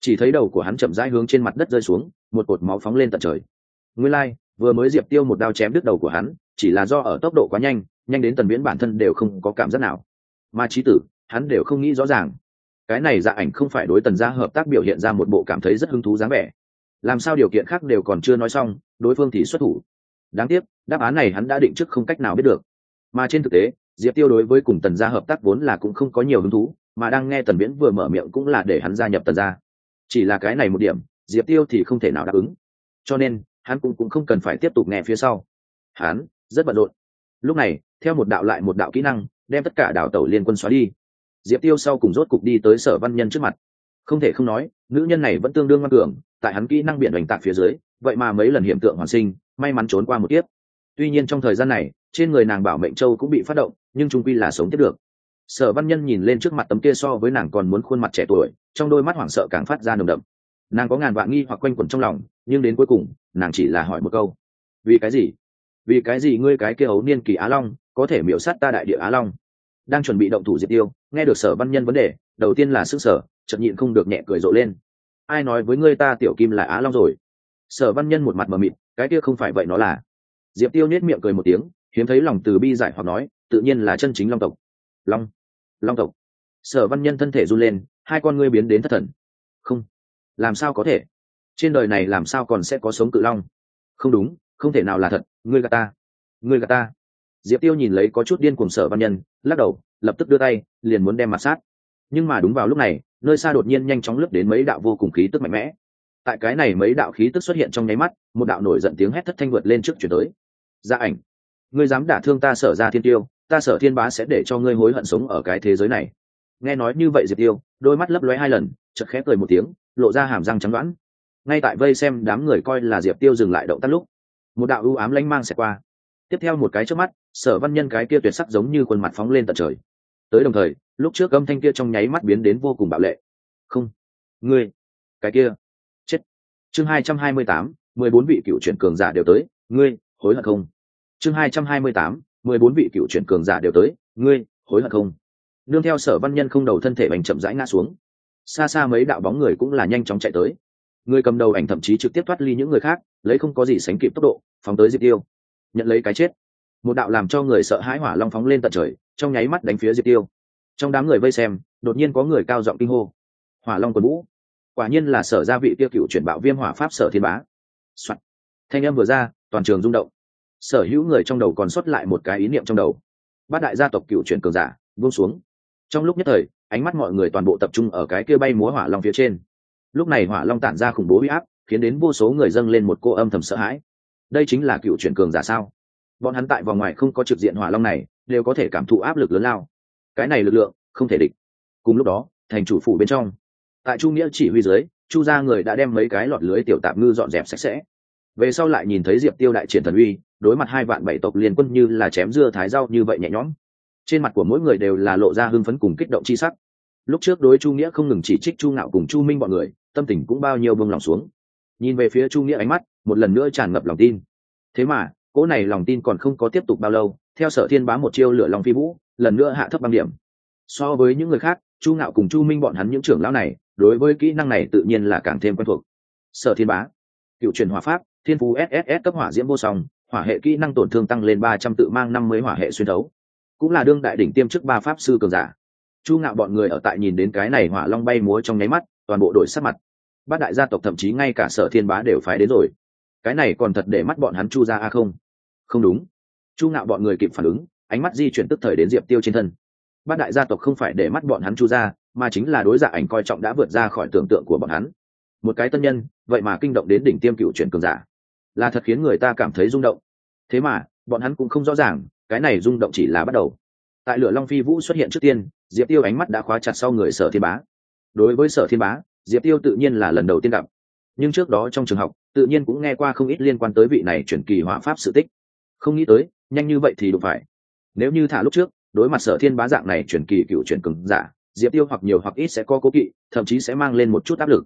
Chỉ thấy đầu của hắn chậm rãi hướng trên mặt đất rơi xuống một cột máu phóng lên tận trời. Nguyên lai、like, vừa mới diệp tiêu một đao chém đứt đầu của hắn chỉ là do ở tốc độ quá nhanh nhanh đến tần viễn bản thân đều không có cảm giác nào. Mà trí tử hắn đều không nghĩ rõ ràng. Cái này dạ ảnh không phải đối tần gia hợp tác biểu hiện ra một bộ cảm thấy rất hứng thú dáng vẻ. Làm sao điều kiện khác đều còn chưa nói xong đối phương thì xuất thủ. Đáng tiếc đáp án này hắn đã định trước không cách nào biết được mà trên thực tế diệp tiêu đối với cùng tần gia hợp tác vốn là cũng không có nhiều hứng thú mà đang nghe tần viễn vừa mở miệng cũng là để hắn gia nhập tần gia. Chỉ là cái này một điểm diệp tiêu thì không thể nào đáp ứng. Cho nên hắn cũng, cũng không cần phải tiếp tục nghe phía sau. Hắn rất bận rộn. Lúc này theo một đạo lại một đạo kỹ năng đem tất cả đảo tàu liên quân xóa đi. Diệp tiêu sau cùng rốt cục đi tới sở văn nhân trước mặt. Không thể không nói nữ nhân này vẫn tương đương ngoan cường tại hắn kỹ năng biển hoành tạc phía dưới vậy mà mấy lần hiện tượng hoàn sinh may mắn trốn qua một kiếp tuy nhiên trong thời gian này, trên người nàng bảo mệnh châu cũng bị phát động, nhưng trung quy là sống tiếp được. Sở văn nhân nhìn lên trước mặt tấm kia so với nàng còn muốn khuôn mặt trẻ tuổi, trong đôi mắt hoảng sợ càng phát ra nồng đậm. Nàng có ngàn vạn nghi hoặc quanh quẩn trong lòng, nhưng đến cuối cùng, nàng chỉ là hỏi một câu. Vì cái gì? Vì cái gì ngươi cái kia ấu niên kỳ á long, có thể miểu sát ta đại địa á long? Đang chuẩn bị động thủ diệt tiêu, nghe được sở văn nhân vấn đề, đầu tiên là sức sở chợt nhịn không được nhẹ cười rộ lên. Ai nói với ngươi ta tiểu kim là á long rồi? Sở văn nhân một mặt mờ mịt, cái kia không phải vậy nó là diệp tiêu nhếch miệng cười một tiếng, hiếm thấy lòng từ bi giải hoặc nói, tự nhiên là chân chính long tộc. Long long tộc. Sở văn nhân thân thể run lên, hai con ngươi biến đến thất thần. Không, làm sao có thể? Trên đời này làm sao còn sẽ có sống cự long? Không đúng, không thể nào là thật, ngươi gà ta, ngươi gà ta. Diệp tiêu nhìn lấy có chút điên cùng sở văn nhân, lắc đầu, lập tức đưa tay, liền muốn đem mặt sát. Nhưng mà đúng vào lúc này, nơi xa đột nhiên nhanh chóng lướt đến mấy đạo vô cùng khí tức mạnh mẽ tại cái này mấy đạo khí tức xuất hiện trong nháy mắt, một đạo nổi giận tiếng hét thất thanh vượt lên trước chuyển tới. Gia dạ ảnh, ngươi dám đả thương ta sở ra thiên tiêu, ta sở thiên bá sẽ để cho ngươi hối hận sống ở cái thế giới này. Nghe nói như vậy diệp tiêu, đôi mắt lấp lóe hai lần chật khẽ cười một tiếng, lộ ra hàm răng trắng đoãn ngay tại vây xem đám người coi là diệp tiêu dừng lại động tác lúc, một đạo ưu ám lanh mang xẹt qua. Tiếp theo một cái trước mắt, sở văn nhân cái kia tuyệt sắc giống như khuôn mặt phóng lên tận trời. Tới đồng thời, lúc trước âm thanh kia trong nháy mắt biến đến vô cùng bạo lệ. Không, ngươi, cái kia chương hai trăm hai mươi tám, mười bốn vị cựu chuyển cường giả đều tới, ngươi, hối hận không? Chương hai trăm hai mươi tám, mười bốn vị cựu chuyển cường giả đều tới, ngươi, hối hận không? Nương theo sở văn nhân không đầu thân thể bành chậm rãi ngã xuống. Xa xa mấy đạo bóng người cũng là nhanh chóng chạy tới. Người cầm đầu ảnh thậm chí trực tiếp thoát ly những người khác, lấy không có gì sánh kịp tốc độ, phóng tới diệp tiêu. Nhận lấy cái chết. Một đạo làm cho người sợ hãi hỏa long phóng lên tận trời, trong nháy mắt đánh phía diệp tiêu. Trong đám người vây xem, đột nhiên có người cao giọng kinh hô. Hỏa long quần vũ quả nhiên là sở gia vị tiêu cựu chuyển bạo viêm hỏa pháp sở thiên bá、Soạn. thanh âm vừa ra, toàn trường rung động. Sở hữu người trong đầu còn xuất lại một cái ý niệm trong đầu. Bát đại gia tộc cựu chuyển cường giả, buông xuống. Trong lúc nhất thời, ánh mắt mọi người toàn bộ tập trung ở cái kia bay múa hỏa long phía trên. Lúc này hỏa long tản ra khủng bố huy áp, khiến đến vô số người dâng lên một cô âm thầm sợ hãi. Đây chính là cựu chuyển cường giả sao? Bọn hắn tại vòng ngoài không có trực diện hỏa long này, đều có thể cảm thụ áp lực lớn lao. Cái này lực lượng không thể địch. Cùng lúc đó, thành chủ phủ bên trong tại chu nghĩa chỉ huy dưới, chu ra người đã đem mấy cái lọt lưới tiểu tạp ngư dọn dẹp sạch sẽ. Về sau lại nhìn thấy diệp tiêu đại triển thần uy, đối mặt hai vạn bảy tộc liên quân như là chém dưa thái rau như vậy nhẹ nhõm. Trên mặt của mỗi người đều là lộ ra hưng phấn cùng kích động chi sắc. Lúc trước đối chu nghĩa không ngừng chỉ trích chu ngạo cùng chu minh bọn người, tâm tình cũng bao nhiêu bông lòng xuống. Nhìn về phía chu nghĩa ánh mắt, một lần nữa tràn ngập lòng tin. Thế mà, cỗ này lòng tin còn không có tiếp tục bao lâu, theo sở thiên bá một chiêu lửa lòng phi vũ, lần nữa hạ thấp băng điểm. So với những người khác chu ngạo cùng chu minh bọn hắn những trưởng lão này, đối với kỹ năng này tự nhiên là càng thêm quen thuộc. Sở thiên bá, cựu truyền hỏa pháp, thiên phú sss cấp hỏa diễm vô song, hỏa hệ kỹ năng tổn thương tăng lên ba trăm tự mang năm mươi hỏa hệ xuyên thấu. Cũng là đương đại đỉnh tiêm chức ba pháp sư cường giả. Chu ngạo bọn người ở tại nhìn đến cái này hỏa long bay múa trong nháy mắt, toàn bộ đội sắc mặt. Bát đại gia tộc thậm chí ngay cả sở thiên bá đều phái đến rồi. Cái này còn thật để mắt bọn hắn chu ra a không? Không đúng. Chu ngạo bọn người kịp phản ứng, ánh mắt di chuyển tức thời đến diệp tiêu trên thân bát đại gia tộc không phải để mắt bọn hắn chu ra mà chính là đối giả ảnh coi trọng đã vượt ra khỏi tưởng tượng của bọn hắn. Một cái tân nhân, vậy mà kinh động đến đỉnh tiêm cựu chuyển cường giả. Là thật khiến người ta cảm thấy rung động. Thế mà, bọn hắn cũng không rõ ràng, cái này rung động chỉ là bắt đầu. Tại lửa long phi vũ xuất hiện trước tiên, diệp tiêu ánh mắt đã khóa chặt sau người sở thiên bá. Đối với sở thiên bá, diệp tiêu tự nhiên là lần đầu tiên gặp. Nhưng trước đó trong trường học, tự nhiên cũng nghe qua không ít liên quan tới vị này chuyển kỳ hỏa pháp sự tích. Không nghĩ tới, nhanh như vậy thì đủ phải. Nếu như thả lúc trước đối mặt sở thiên bá dạng này chuyển kỳ cựu chuyển cứng giả, diệp tiêu hoặc nhiều hoặc ít sẽ có cố kỵ, thậm chí sẽ mang lên một chút áp lực.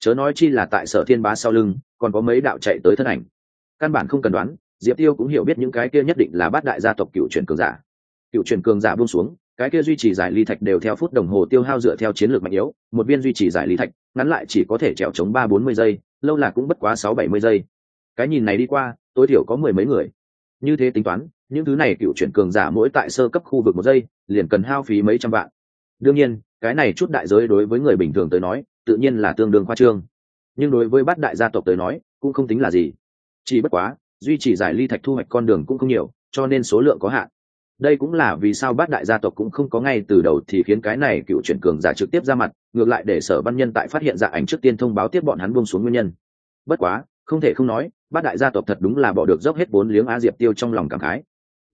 Chớ nói chi là tại sở thiên bá sau lưng, còn có mấy đạo chạy tới thân ảnh. Căn bản không cần đoán, diệp tiêu cũng hiểu biết những cái kia nhất định là bát đại gia tộc cựu truyền cường giả. Cựu truyền cường giả buông xuống, cái kia duy trì giải ly thạch đều theo phút đồng hồ tiêu hao dựa theo chiến lược mạnh yếu, một viên duy trì giải ly thạch, ngắn lại chỉ có thể trèo chống ba bốn mươi giây, lâu là cũng bất quá sáu bảy mươi giây. Cái nhìn này đi qua, tối thiểu có mười mấy người. Như thế tính toán những thứ này cựu chuyển cường giả mỗi tại sơ cấp khu vực một giây, liền cần hao phí mấy trăm vạn. Đương nhiên, cái này chút đại giới đối với người bình thường tới nói, tự nhiên là tương đương khoa trương. Nhưng đối với bát đại gia tộc tới nói, cũng không tính là gì. Chỉ bất quá, duy trì giải ly thạch thu hoạch con đường cũng không nhiều, cho nên số lượng có hạn. Đây cũng là vì sao bát đại gia tộc cũng không có ngay từ đầu thì khiến cái này cựu chuyển cường giả trực tiếp ra mặt, ngược lại để sở văn nhân tại phát hiện dạ ảnh trước tiên thông báo tiếp bọn hắn buông xuống nguyên nhân. Bất quá, không thể không nói, bát đại gia tộc thật đúng là bỏ được dốc hết bốn liếng a diệp tiêu trong lòng cảm khái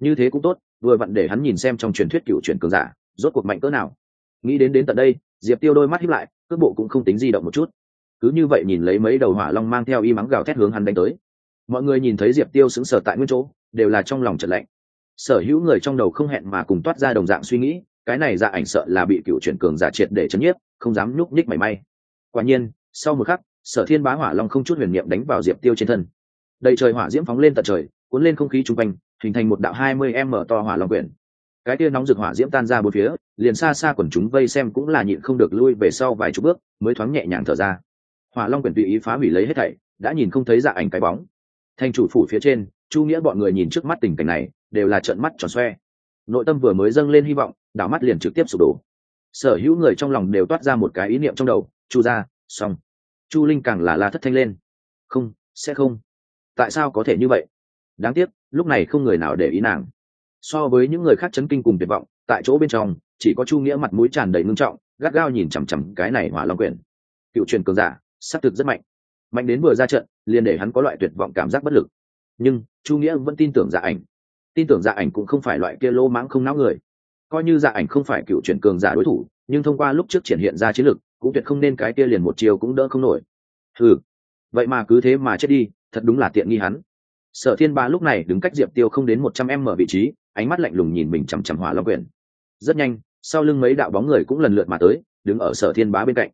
như thế cũng tốt vừa vặn để hắn nhìn xem trong truyền thuyết cựu truyền cường giả, rốt cuộc mạnh cỡ nào. Nghĩ đến đến tận đây, diệp tiêu đôi mắt hiếp lại, cước bộ cũng không tính di động một chút. Cứ như vậy nhìn lấy mấy đầu hỏa long mang theo y mắng gào thét hướng hắn đánh tới. Mọi người nhìn thấy diệp tiêu sững sờ tại nguyên chỗ, đều là trong lòng trận lạnh. Sở hữu người trong đầu không hẹn mà cùng toát ra đồng dạng suy nghĩ, cái này ra ảnh sợ là bị cựu chuyển cường giả triệt để chấn nhiếp, không dám nhúc nhích mảy may. Quả nhiên, sau một khắc, sở thiên bá hỏa long không chút huyền niệm đánh vào diệp tiêu trên thân. Đầy trời hỏa diễm phóng lên tận trời, cuốn lên không khí chung quanh hình thành một đạo hai mươi m to hỏa long quyển. Cái tia nóng rực hỏa diễm tan ra bốn phía, liền xa xa quần chúng vây xem cũng là nhịn không được lui về sau vài chục bước, mới thoáng nhẹ nhàng thở ra. Hỏa long quyển tùy ý phá hủy lấy hết thảy, đã nhìn không thấy dạ ảnh cái bóng. Thành chủ phủ phía trên, chu nghĩa bọn người nhìn trước mắt tình cảnh này, đều là trợn mắt tròn xoe. Nội tâm vừa mới dâng lên hy vọng, đảo mắt liền trực tiếp sụp đổ. Sở hữu người trong lòng đều toát ra một cái ý niệm trong đầu, chu ra xong. Chu linh càng là la thất thanh lên. Không, sẽ không. Tại sao có thể như vậy? Đáng tiếc, lúc này không người nào để ý nàng. So với những người khác chấn kinh cùng tuyệt vọng, tại chỗ bên trong, chỉ có chu nghĩa mặt mũi tràn đầy ngưng trọng, gắt gao nhìn chằm chằm cái này hỏa long quyền. Cựu truyền cường giả xác thực rất mạnh. Mạnh đến vừa ra trận, liền để hắn có loại tuyệt vọng cảm giác bất lực. Nhưng, chu nghĩa vẫn tin tưởng dạ ảnh. Tin tưởng dạ ảnh cũng không phải loại kia lô mãng không não người. Coi như dạ ảnh không phải cựu truyền cường giả đối thủ, nhưng thông qua lúc trước triển hiện ra chiến lực, cũng tuyệt không nên cái kia liền một chiều cũng đỡ không nổi. Ừ vậy mà cứ thế mà chết đi, thật đúng là tiện nghi hắn sở thiên ba lúc này đứng cách diệp tiêu không đến một trăm em mở vị trí, ánh mắt lạnh lùng nhìn mình chằm chằm hỏa long quyển. Rất nhanh, sau lưng mấy đạo bóng người cũng lần lượt mà tới, đứng ở sở thiên bá bên cạnh.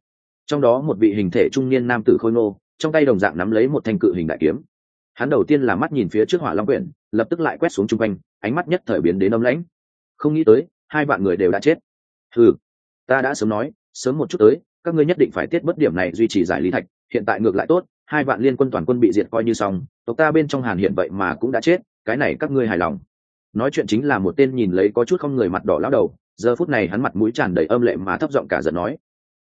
Trong đó một vị hình thể trung niên nam tử khôi nô trong tay đồng dạng nắm lấy một thanh cự hình đại kiếm. Hắn đầu tiên là mắt nhìn phía trước hỏa long quyển, lập tức lại quét xuống chung quanh, ánh mắt nhất thời biến đến âm lãnh. Không nghĩ tới, hai bạn người đều đã chết. Ừ ta đã sớm nói, sớm một chút tới, các ngươi nhất định phải tiết bất điểm này duy trì giải lý thạch, hiện tại ngược lại tốt hai vạn liên quân toàn quân bị diệt coi như xong, tộc ta bên trong hàn hiện vậy mà cũng đã chết, cái này các ngươi hài lòng. Nói chuyện chính là một tên nhìn lấy có chút không người mặt đỏ lao đầu, giờ phút này hắn mặt mũi tràn đầy âm lệ mà thấp giọng cả giận nói.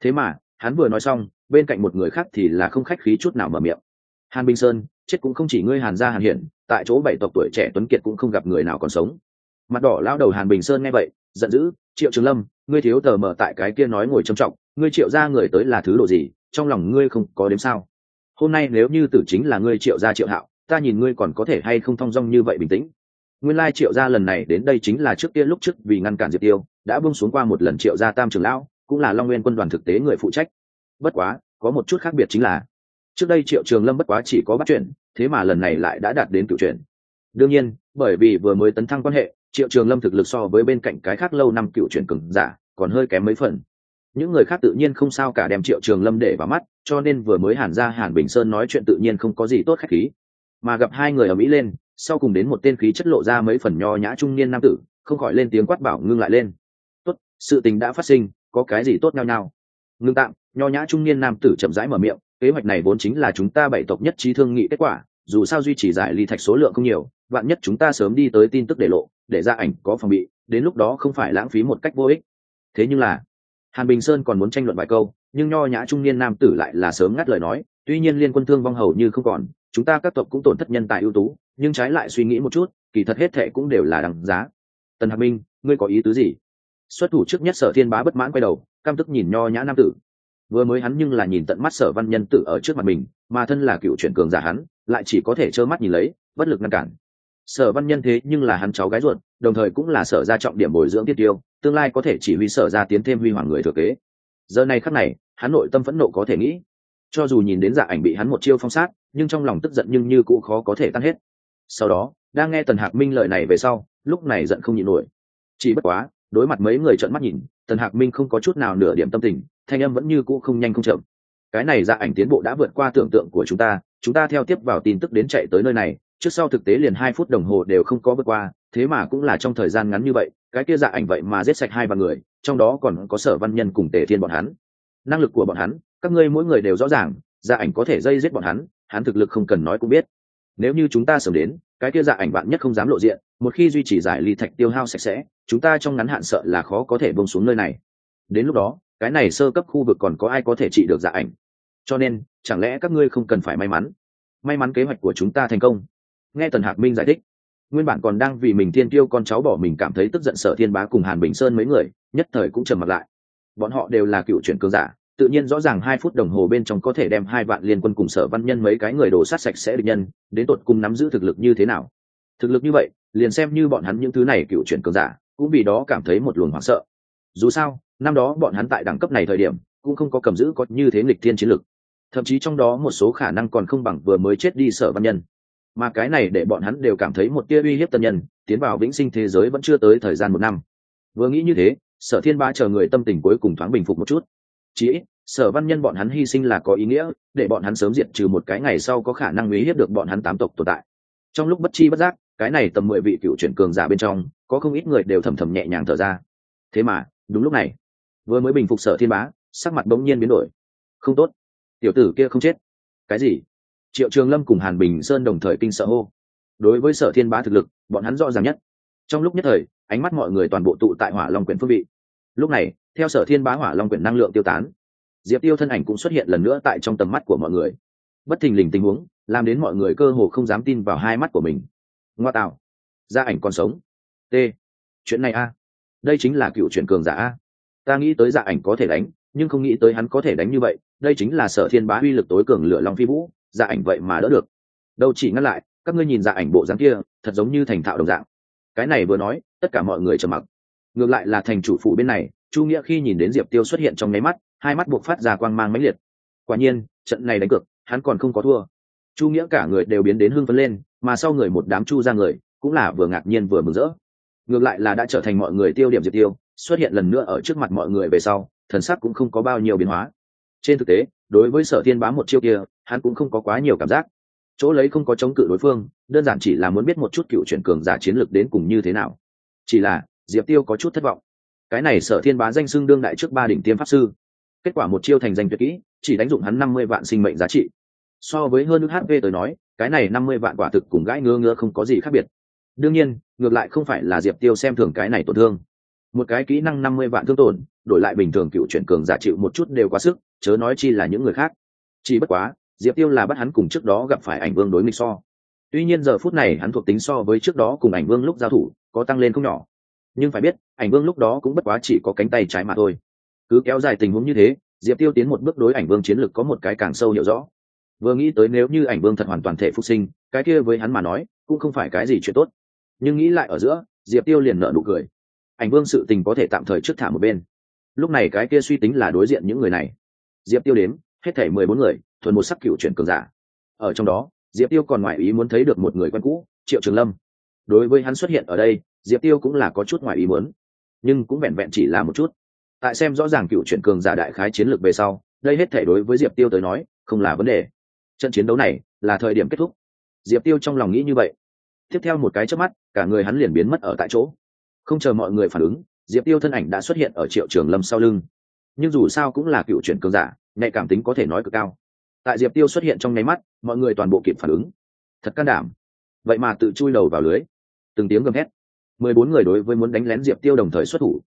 Thế mà, hắn vừa nói xong, bên cạnh một người khác thì là không khách khí chút nào mở miệng. Hàn bình sơn, chết cũng không chỉ ngươi hàn gia hàn hiển tại chỗ bảy tộc tuổi trẻ tuấn kiệt cũng không gặp người nào còn sống. Mặt đỏ lao đầu hàn bình sơn nghe vậy, giận dữ, triệu trường lâm, ngươi thiếu tờ mở tại cái kia nói ngồi trầm trọng, ngươi triệu ra người tới là thứ đồ gì, trong lòng ngươi không có đếm sao? Hôm nay nếu như tử chính là ngươi triệu gia triệu hạo, ta nhìn ngươi còn có thể hay không thong dong như vậy bình tĩnh. Nguyên lai triệu gia lần này đến đây chính là trước kia lúc trước vì ngăn cản diệp tiêu, đã bung xuống qua một lần triệu gia tam trường lão, cũng là long nguyên quân đoàn thực tế người phụ trách. Bất quá, có một chút khác biệt chính là, trước đây triệu trường lâm bất quá chỉ có bắt chuyện, thế mà lần này lại đã đạt đến cựu chuyện. Đương nhiên, bởi vì vừa mới tấn thăng quan hệ, triệu trường lâm thực lực so với bên cạnh cái khác lâu năm cựu chuyển cừng giả, còn hơi kém mấy phần những người khác tự nhiên không sao cả đem triệu trường lâm để vào mắt, cho nên vừa mới hàn ra hàn bình sơn nói chuyện tự nhiên không có gì tốt khách khí. Mà gặp hai người ở mỹ lên, sau cùng đến một tên khí chất lộ ra mấy phần nho nhã trung niên nam tử, không khỏi lên tiếng quát bảo ngưng lại lên. Tốt, sự tình đã phát sinh, có cái gì tốt nhau nhau ngưng tạm. Nho nhã trung niên nam tử chậm rãi mở miệng, kế hoạch này vốn chính là chúng ta bảy tộc nhất trí thương nghị kết quả, dù sao duy trì giải ly thạch số lượng không nhiều, vạn nhất chúng ta sớm đi tới tin tức để lộ, để ra ảnh có phòng bị, đến lúc đó không phải lãng phí một cách vô ích. Thế nhưng là hàn bình sơn còn muốn tranh luận vài câu, nhưng nho nhã trung niên nam tử lại là sớm ngắt lời nói, tuy nhiên liên quân thương vong hầu như không còn, chúng ta các tộc cũng tổn thất nhân tài ưu tú, nhưng trái lại suy nghĩ một chút, kỳ thật hết thệ cũng đều là đằng giá. Tần hạc minh, ngươi có ý tứ gì? Xuất thủ trước nhất sở thiên bá bất mãn quay đầu, căm tức nhìn nho nhã nam tử. Vừa mới hắn nhưng là nhìn tận mắt sở văn nhân tử ở trước mặt mình, mà thân là cựu chuyển cường giả hắn, lại chỉ có thể trơ mắt nhìn lấy, bất lực ngăn cản. Sở văn nhân thế nhưng là hắn cháu gái ruột, đồng thời cũng là sở ra trọng điểm bồi dưỡng tiết tiêu tương lai có thể chỉ huy sở ra tiến thêm huy hoàng người thừa kế. Giờ này khắc này, hắn nội tâm phẫn nộ có thể nghĩ. Cho dù nhìn đến dạ ảnh bị hắn một chiêu phong sát, nhưng trong lòng tức giận nhưng như cũ khó có thể tan hết. Sau đó, đang nghe tần hạc minh lời này về sau, lúc này giận không nhịn nổi. Chỉ bất quá, đối mặt mấy người trợn mắt nhìn, tần hạc minh không có chút nào nửa điểm tâm tình, thanh âm vẫn như cũ không nhanh không chậm. Cái này dạ ảnh tiến bộ đã vượt qua tưởng tượng của chúng ta chúng ta theo tiếp vào tin tức đến chạy tới nơi này, trước sau thực tế liền hai phút đồng hồ đều không có vượt qua thế mà cũng là trong thời gian ngắn như vậy, cái kia dạ ảnh vậy mà giết sạch hai ba người, trong đó còn có sở văn nhân cùng tề thiên bọn hắn. Năng lực của bọn hắn, các ngươi mỗi người đều rõ ràng dạ ảnh có thể dây giết bọn hắn hắn thực lực không cần nói cũng biết. Nếu như chúng ta sớm đến, cái kia dạ ảnh bạn nhất không dám lộ diện, một khi duy trì giải ly thạch tiêu hao sạch sẽ, chúng ta trong ngắn hạn sợ là khó có thể bông xuống nơi này. Đến lúc đó, cái này sơ cấp khu vực còn có ai có thể trị được dạ ảnh? Cho nên, chẳng lẽ các ngươi không cần phải may mắn? May mắn kế hoạch của chúng ta thành công. Nghe tần hạc minh giải thích nguyên bản còn đang vì mình thiên tiêu con cháu bỏ mình cảm thấy tức giận sợ thiên bá cùng hàn bình sơn mấy người, nhất thời cũng trầm mặt lại. Bọn họ đều là cựu chuyển cường giả, tự nhiên rõ ràng hai phút đồng hồ bên trong có thể đem hai vạn liên quân cùng sở văn nhân mấy cái người đổ sát sạch sẽ được nhân, đến tột cùng nắm giữ thực lực như thế nào. Thực lực như vậy, liền xem như bọn hắn những thứ này cựu chuyển cường giả, cũng vì đó cảm thấy một luồng hoảng sợ. Dù sao, năm đó bọn hắn tại đẳng cấp này thời điểm, cũng không có cầm giữ có như thế nghịch thiên chiến lực. Thậm chí trong đó một số khả năng còn không bằng vừa mới chết đi sở văn nhân mà cái này để bọn hắn đều cảm thấy một tia uy hiếp tân nhân, tiến vào vĩnh sinh thế giới vẫn chưa tới thời gian một năm. Vừa nghĩ như thế, sở thiên ba chờ người tâm tình cuối cùng thoáng bình phục một chút. Chí sở văn nhân bọn hắn hy sinh là có ý nghĩa, để bọn hắn sớm diệt trừ một cái ngày sau có khả năng uy hiếp được bọn hắn tám tộc tồn tại. Trong lúc bất chi bất giác, cái này tầm mười vị cựu chuyển cường giả bên trong, có không ít người đều thầm thầm nhẹ nhàng thở ra. Thế mà, đúng lúc này, vừa mới bình phục sở thiên bá, sắc mặt bỗng nhiên biến đổi. Không tốt, tiểu tử kia không chết. Cái gì? Triệu trường lâm cùng hàn bình sơn đồng thời kinh sợ hô. Đối với sở thiên bá thực lực, bọn hắn rõ ràng nhất. Trong lúc nhất thời, ánh mắt mọi người toàn bộ tụ tại hỏa long quyển phương vị. Lúc này, theo sở thiên bá hỏa long quyển năng lượng tiêu tán, diệp tiêu thân ảnh cũng xuất hiện lần nữa tại trong tầm mắt của mọi người. Bất thình lình tình huống, làm đến mọi người cơ hồ không dám tin vào hai mắt của mình. Ngoa tạo. Gia ảnh còn sống. T. Chuyện này a. Đây chính là cựu chuyển cường giả a. Ta nghĩ tới dạ ảnh có thể đánh, nhưng không nghĩ tới hắn có thể đánh như vậy. Đây chính là sở thiên bá uy lực tối cường lửa long phi vũ dạ ảnh vậy mà đỡ được. Đâu chỉ ngăn lại, các ngươi nhìn dạ ảnh bộ dáng kia, thật giống như thành thạo đồng dạng. Cái này vừa nói, tất cả mọi người trầm mặc. Ngược lại là thành chủ phụ bên này, chu nghĩa khi nhìn đến diệp tiêu xuất hiện trong nháy mắt, hai mắt buộc phát ra quang mang mãnh liệt. Quả nhiên, trận này đánh cược, hắn còn không có thua. Chu nghĩa cả người đều biến đến hưng phấn lên, mà sau người một đám chu ra người, cũng là vừa ngạc nhiên vừa mừng rỡ. Ngược lại là đã trở thành mọi người tiêu điểm diệp tiêu, xuất hiện lần nữa ở trước mặt mọi người về sau, thần sắc cũng không có bao nhiêu biến hóa trên thực tế, đối với sở thiên bám một chiêu kia, hắn cũng không có quá nhiều cảm giác. Chỗ lấy không có chống cự đối phương, đơn giản chỉ là muốn biết một chút cựu chuyển cường giả chiến lược đến cùng như thế nào. Chỉ là, diệp tiêu có chút thất vọng. Cái này sở thiên bá danh xưng đương đại trước ba đỉnh tiêm pháp sư. Kết quả một chiêu thành danh tuyệt kỹ, chỉ đánh dụng hắn năm mươi vạn sinh mệnh giá trị. So với hơn nước hp tới nói, cái này năm mươi vạn quả thực cùng gãi ngơ ngơ không có gì khác biệt. Đương nhiên, ngược lại không phải là diệp tiêu xem thường cái này tổn thương. Một cái kỹ năng năm mươi vạn thương tổn, đổi lại bình thường cựu chuyển cường giả chịu một chút đều quá sức chớ nói chi là những người khác. Chỉ bất quá, diệp tiêu là bắt hắn cùng trước đó gặp phải ảnh vương đối nghịch so. Tuy nhiên giờ phút này hắn thuộc tính so với trước đó cùng ảnh vương lúc giao thủ, có tăng lên không nhỏ. Nhưng phải biết, ảnh vương lúc đó cũng bất quá chỉ có cánh tay trái mà thôi. Cứ kéo dài tình huống như thế, diệp tiêu tiến một bước đối ảnh vương chiến lược có một cái càng sâu hiểu rõ. Vừa nghĩ tới nếu như ảnh vương thật hoàn toàn thể phục sinh, cái kia với hắn mà nói, cũng không phải cái gì chuyện tốt. Nhưng nghĩ lại ở giữa, diệp tiêu liền nợ nụ cười. Ảnh vương sự tình có thể tạm thời trước thả một bên. Lúc này cái kia suy tính là đối diện những người này diệp tiêu đếm hết thể mười bốn người, thuần một sắc cựu chuyển cường giả. Ở trong đó, diệp tiêu còn ngoại ý muốn thấy được một người quen cũ, triệu trường lâm. Đối với hắn xuất hiện ở đây, diệp tiêu cũng là có chút ngoại ý muốn, nhưng cũng vẹn vẹn chỉ là một chút. Tại xem rõ ràng cựu chuyển cường giả đại khái chiến lược về sau, đây hết thể đối với diệp tiêu tới nói, không là vấn đề. Trận chiến đấu này là thời điểm kết thúc. Diệp tiêu trong lòng nghĩ như vậy. Tiếp theo một cái trước mắt, cả người hắn liền biến mất ở tại chỗ. Không chờ mọi người phản ứng, diệp tiêu thân ảnh đã xuất hiện ở triệu trường lâm sau lưng. Nhưng dù sao cũng là cựu chuyển cường giả nhạy cảm tính có thể nói cực cao. Tại diệp tiêu xuất hiện trong nháy mắt, mọi người toàn bộ kịp phản ứng. Thật can đảm. Vậy mà tự chui đầu vào lưới. Từng tiếng gầm hét mười bốn người đối với muốn đánh lén diệp tiêu đồng thời xuất thủ.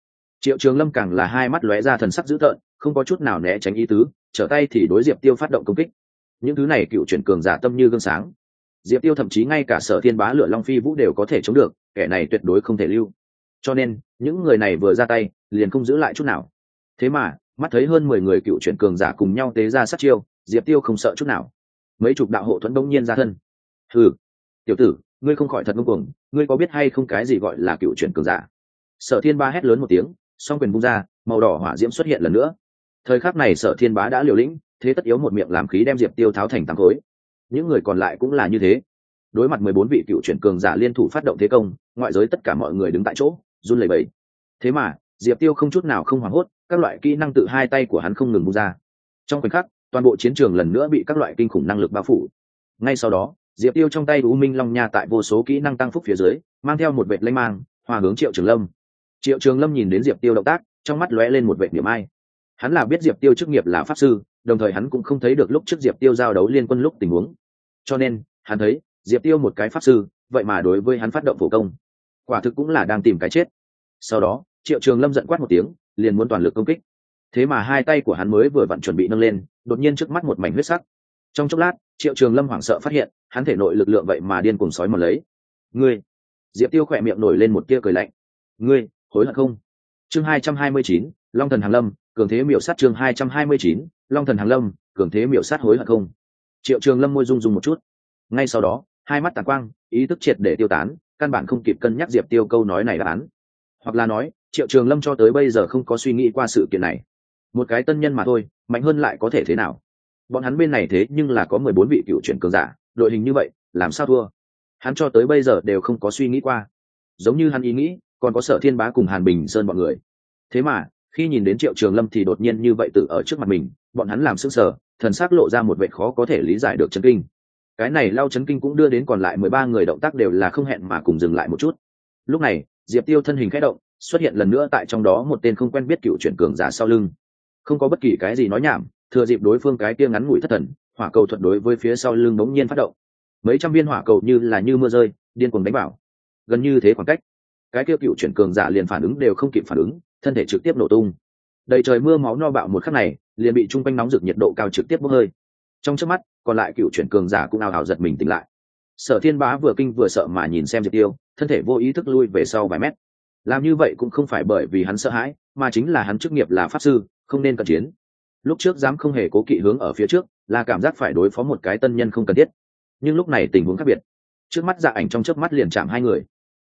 Triệu trường lâm càng là hai mắt lóe ra thần sắc dữ tợn, không có chút nào né tránh ý tứ, trở tay thì đối diệp tiêu phát động công kích. Những thứ này cựu chuyển cường giả tâm như gương sáng. Diệp tiêu thậm chí ngay cả sở thiên bá, lửa long phi vũ đều có thể chống được, kẻ này tuyệt đối không thể lưu. Cho nên, những người này vừa ra tay, liền không giữ lại chút nào. Thế mà mắt thấy hơn mười người cựu chuyển cường giả cùng nhau tế ra sát chiêu, diệp tiêu không sợ chút nào. Mấy chục đạo hộ thuẫn đông nhiên ra thân. Ừ tiểu tử, ngươi không khỏi thật ngông cuồng, ngươi có biết hay không cái gì gọi là cựu chuyển cường giả? Sở thiên ba hét lớn một tiếng, song quyền bung ra, màu đỏ hỏa diễm xuất hiện lần nữa. Thời khắc này sở thiên bá đã liều lĩnh, thế tất yếu một miệng làm khí đem diệp tiêu tháo thành tám khối. Những người còn lại cũng là như thế. Đối mặt mười bốn vị cựu chuyển cường giả liên thủ phát động thế công, ngoại giới tất cả mọi người đứng tại chỗ, run lẩy bẩy. Thế mà, diệp tiêu không chút nào không hoảng hốt các loại kỹ năng tự hai tay của hắn không ngừng bung ra. Trong khoảnh khắc, toàn bộ chiến trường lần nữa bị các loại kinh khủng năng lực bao phủ. Ngay sau đó, diệp tiêu trong tay u minh long nha tại vô số kỹ năng tăng phúc phía dưới, mang theo một vệ lanh mang, hòa hướng triệu trường lâm. Triệu trường lâm nhìn đến diệp tiêu động tác, trong mắt lóe lên một vệ niệm ai. Hắn là biết diệp tiêu chức nghiệp là pháp sư, đồng thời hắn cũng không thấy được lúc trước diệp tiêu giao đấu liên quân lúc tình huống. Cho nên, hắn thấy, diệp tiêu một cái pháp sư, vậy mà đối với hắn phát động phổ công. Quả thực cũng là đang tìm cái chết. Sau đó, triệu trường lâm giận quát một tiếng liền muốn toàn lực công kích. Thế mà hai tay của hắn mới vừa vặn chuẩn bị nâng lên, đột nhiên trước mắt một mảnh huyết sắc. Trong chốc lát, triệu trường lâm hoảng sợ phát hiện, hắn thể nội lực lượng vậy mà điên cùng sói mòn lấy. Ngươi! Diệp tiêu khỏe miệng nổi lên một tia cười lạnh. Ngươi, hối hận không? Chương hai trăm hai mươi chín, long thần hàn lâm, cường thế miểu sát chương hai trăm hai mươi chín, long thần hàn lâm, cường thế miểu sát hối hận không? Triệu trường lâm môi rung rung một chút. Ngay sau đó, hai mắt tàn quang, ý thức triệt để tiêu tán, căn bản không kịp cân nhắc diệp tiêu câu nói này đáp án. Hoặc là nói triệu trường lâm cho tới bây giờ không có suy nghĩ qua sự kiện này. Một cái tân nhân mà thôi, mạnh hơn lại có thể thế nào? Bọn hắn bên này thế nhưng là có mười bốn vị cựu chuyển cường giả, đội hình như vậy, làm sao thua? Hắn cho tới bây giờ đều không có suy nghĩ qua. Giống như hắn ý nghĩ, còn có sở thiên bá cùng hàn bình sơn bọn người. Thế mà, khi nhìn đến triệu trường lâm thì đột nhiên như vậy tự ở trước mặt mình, bọn hắn làm sững sờ, thần s ắ c lộ ra một vệ khó có thể lý giải được chấn kinh. Cái này lao chấn kinh cũng đưa đến còn lại mười ba người động tác đều là không hẹn mà cùng dừng lại một chút. Lúc này, diệp tiêu thân hình k h ẽ động xuất hiện lần nữa tại trong đó một tên không quen biết cựu chuyển cường giả sau lưng. Không có bất kỳ cái gì nói nhảm, thừa dịp đối phương cái kia ngắn ngủi thất thần, hỏa cầu thuận đối với phía sau lưng bỗng nhiên phát động. Mấy trăm viên hỏa cầu như là như mưa rơi, điên cuồng đánh vào. Gần như thế khoảng cách, cái kia cựu chuyển cường giả liền phản ứng đều không kịp phản ứng, thân thể trực tiếp nổ tung. Đầy trời mưa máu no bạo một khắc này, liền bị chung quanh nóng rực nhiệt độ cao trực tiếp bốc hơi. Trong trước mắt, còn lại cựu chuyển cường giả cũng ào ào giật mình tỉnh lại. Sở thiên bá vừa kinh vừa sợ mà nhìn xem diệp tiêu, thân thể vô ý thức lui về sau vài mét làm như vậy cũng không phải bởi vì hắn sợ hãi, mà chính là hắn chức nghiệp là pháp sư, không nên cận chiến. Lúc trước dám không hề cố kỵ hướng ở phía trước, là cảm giác phải đối phó một cái tân nhân không cần thiết. Nhưng lúc này tình huống khác biệt. Trước mắt dạ ảnh trong chớp mắt liền chạm hai người.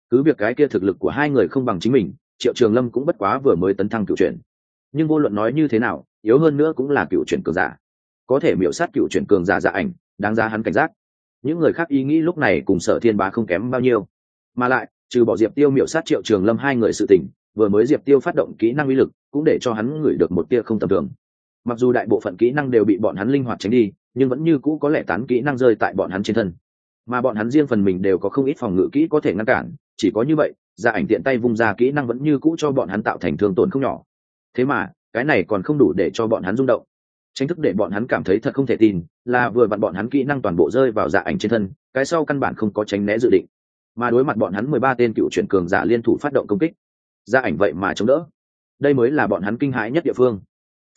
Cứ việc cái kia thực lực của hai người không bằng chính mình, triệu trường lâm cũng bất quá vừa mới tấn thăng cựu chuyển. Nhưng vô luận nói như thế nào, yếu hơn nữa cũng là cựu chuyển cường giả. Có thể miễu sát cựu chuyển cường giả dạ ảnh, đáng ra hắn cảnh giác. Những người khác ý nghĩ lúc này cùng sở thiên bá không kém bao nhiêu. Mà lại trừ bỏ diệp tiêu miểu sát triệu trường lâm hai người sự tỉnh vừa mới diệp tiêu phát động kỹ năng uy lực, cũng để cho hắn ngửi được một tia không tầm thường. Mặc dù đại bộ phận kỹ năng đều bị bọn hắn linh hoạt tránh đi, nhưng vẫn như cũ có lẽ tán kỹ năng rơi tại bọn hắn trên thân. Mà bọn hắn riêng phần mình đều có không ít phòng ngự kỹ có thể ngăn cản, chỉ có như vậy gia ảnh tiện tay vung ra kỹ năng vẫn như cũ cho bọn hắn tạo thành thương tổn không nhỏ. Thế mà, cái này còn không đủ để cho bọn hắn rung động. Tranh thức để bọn hắn cảm thấy thật không thể tin, là vừa vặn bọn hắn kỹ năng toàn bộ rơi vào dạ ảnh trên thân, cái sau căn bản không có tránh né dự định mà đối mặt bọn hắn mười ba tên cựu chuyển cường giả liên thủ phát động công kích gia ảnh vậy mà chống đỡ. Đây mới là bọn hắn kinh hãi nhất địa phương.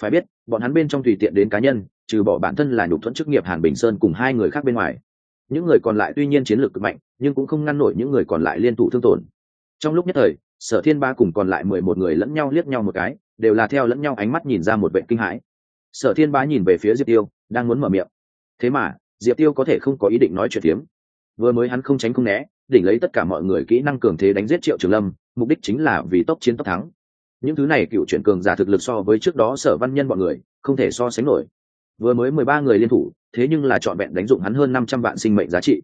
Phải biết, bọn hắn bên trong tùy tiện đến cá nhân, trừ bỏ bản thân là nhục thuẫn chức nghiệp hàn bình sơn cùng hai người khác bên ngoài. Những người còn lại tuy nhiên chiến lược cực mạnh, nhưng cũng không ngăn nổi những người còn lại liên thủ thương tổn. Trong lúc nhất thời, sở thiên ba cùng còn lại mười một người lẫn nhau liếc nhau một cái, đều là theo lẫn nhau ánh mắt nhìn ra một vệ kinh hãi. Sở thiên bá nhìn về phía diệp tiêu, đang muốn mở miệng. Thế mà, diệp tiêu có thể không có ý định nói chuyện tiếm vừa mới hắn không tránh không né, đỉnh lấy tất cả mọi người kỹ năng cường thế đánh giết triệu trường lâm, mục đích chính là vì tốc chiến tốc thắng. Những thứ này cựu chuyển cường giả thực lực so với trước đó sở văn nhân bọn người, không thể so sánh nổi. Vừa mới mười ba người liên thủ, thế nhưng là trọn vẹn đánh dụng hắn hơn năm trăm vạn sinh mệnh giá trị.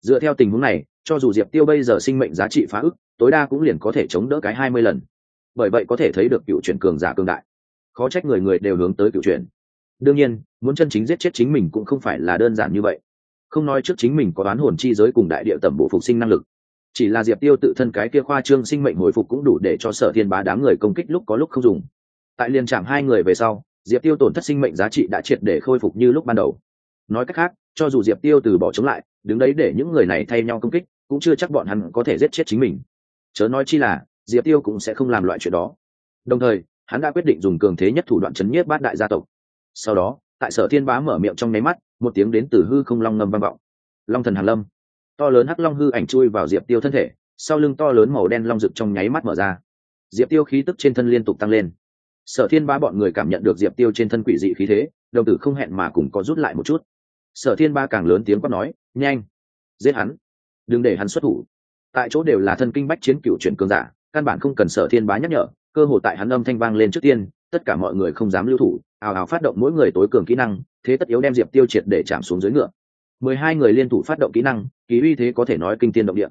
Dựa theo tình huống này, cho dù diệp tiêu bây giờ sinh mệnh giá trị phá ức, tối đa cũng liền có thể chống đỡ cái hai mươi lần. Bởi vậy có thể thấy được cựu chuyển cường giả cường đại. Khó trách người người đều hướng tới cựu chuyển. Đương nhiên, muốn chân chính giết chết chính mình cũng không phải là đơn giản như vậy không nói trước chính mình có đoán hồn chi giới cùng đại địa tẩm bộ phục sinh năng lực. Chỉ là diệp tiêu tự thân cái kia khoa trương sinh mệnh hồi phục cũng đủ để cho sở thiên bá đám người công kích lúc có lúc không dùng. Tại liên trạm hai người về sau, diệp tiêu tổn thất sinh mệnh giá trị đã triệt để khôi phục như lúc ban đầu. Nói cách khác, cho dù diệp tiêu từ bỏ chống lại, đứng đấy để những người này thay nhau công kích, cũng chưa chắc bọn hắn có thể giết chết chính mình. Chớ nói chi là, diệp tiêu cũng sẽ không làm loại chuyện đó. Đồng thời, hắn đã quyết định dùng cường thế nhất thủ đoạn chấn nhiếp bát đại gia tộc. Sau đó, tại sở thiên bá mở miệng trong nháy mắt một tiếng đến từ hư không long ngâm vang vọng. Long thần hàn lâm. To lớn hắc long hư ảnh chui vào diệp tiêu thân thể, sau lưng to lớn màu đen long rực trong nháy mắt mở ra. Diệp tiêu khí tức trên thân liên tục tăng lên. Sở thiên ba bọn người cảm nhận được diệp tiêu trên thân quỷ dị khí thế, đồng tử không hẹn mà cùng có rút lại một chút. Sở thiên ba càng lớn tiếng quát nói, nhanh, giết hắn, đừng để hắn xuất thủ. Tại chỗ đều là thân kinh bách chiến cựu chuyển cường giả, căn bản không cần sở thiên bá nhắc nhở, cơ hội tại hắn âm thanh vang lên trước tiên, tất cả mọi người không dám lưu thủ, ào ào phát động mỗi người tối cường kỹ năng thế tất yếu đem diệp tiêu triệt để chạm xuống dưới ngựa. Mười hai người liên thủ phát động kỹ năng, ký uy thế có thể nói kinh tiên động địa.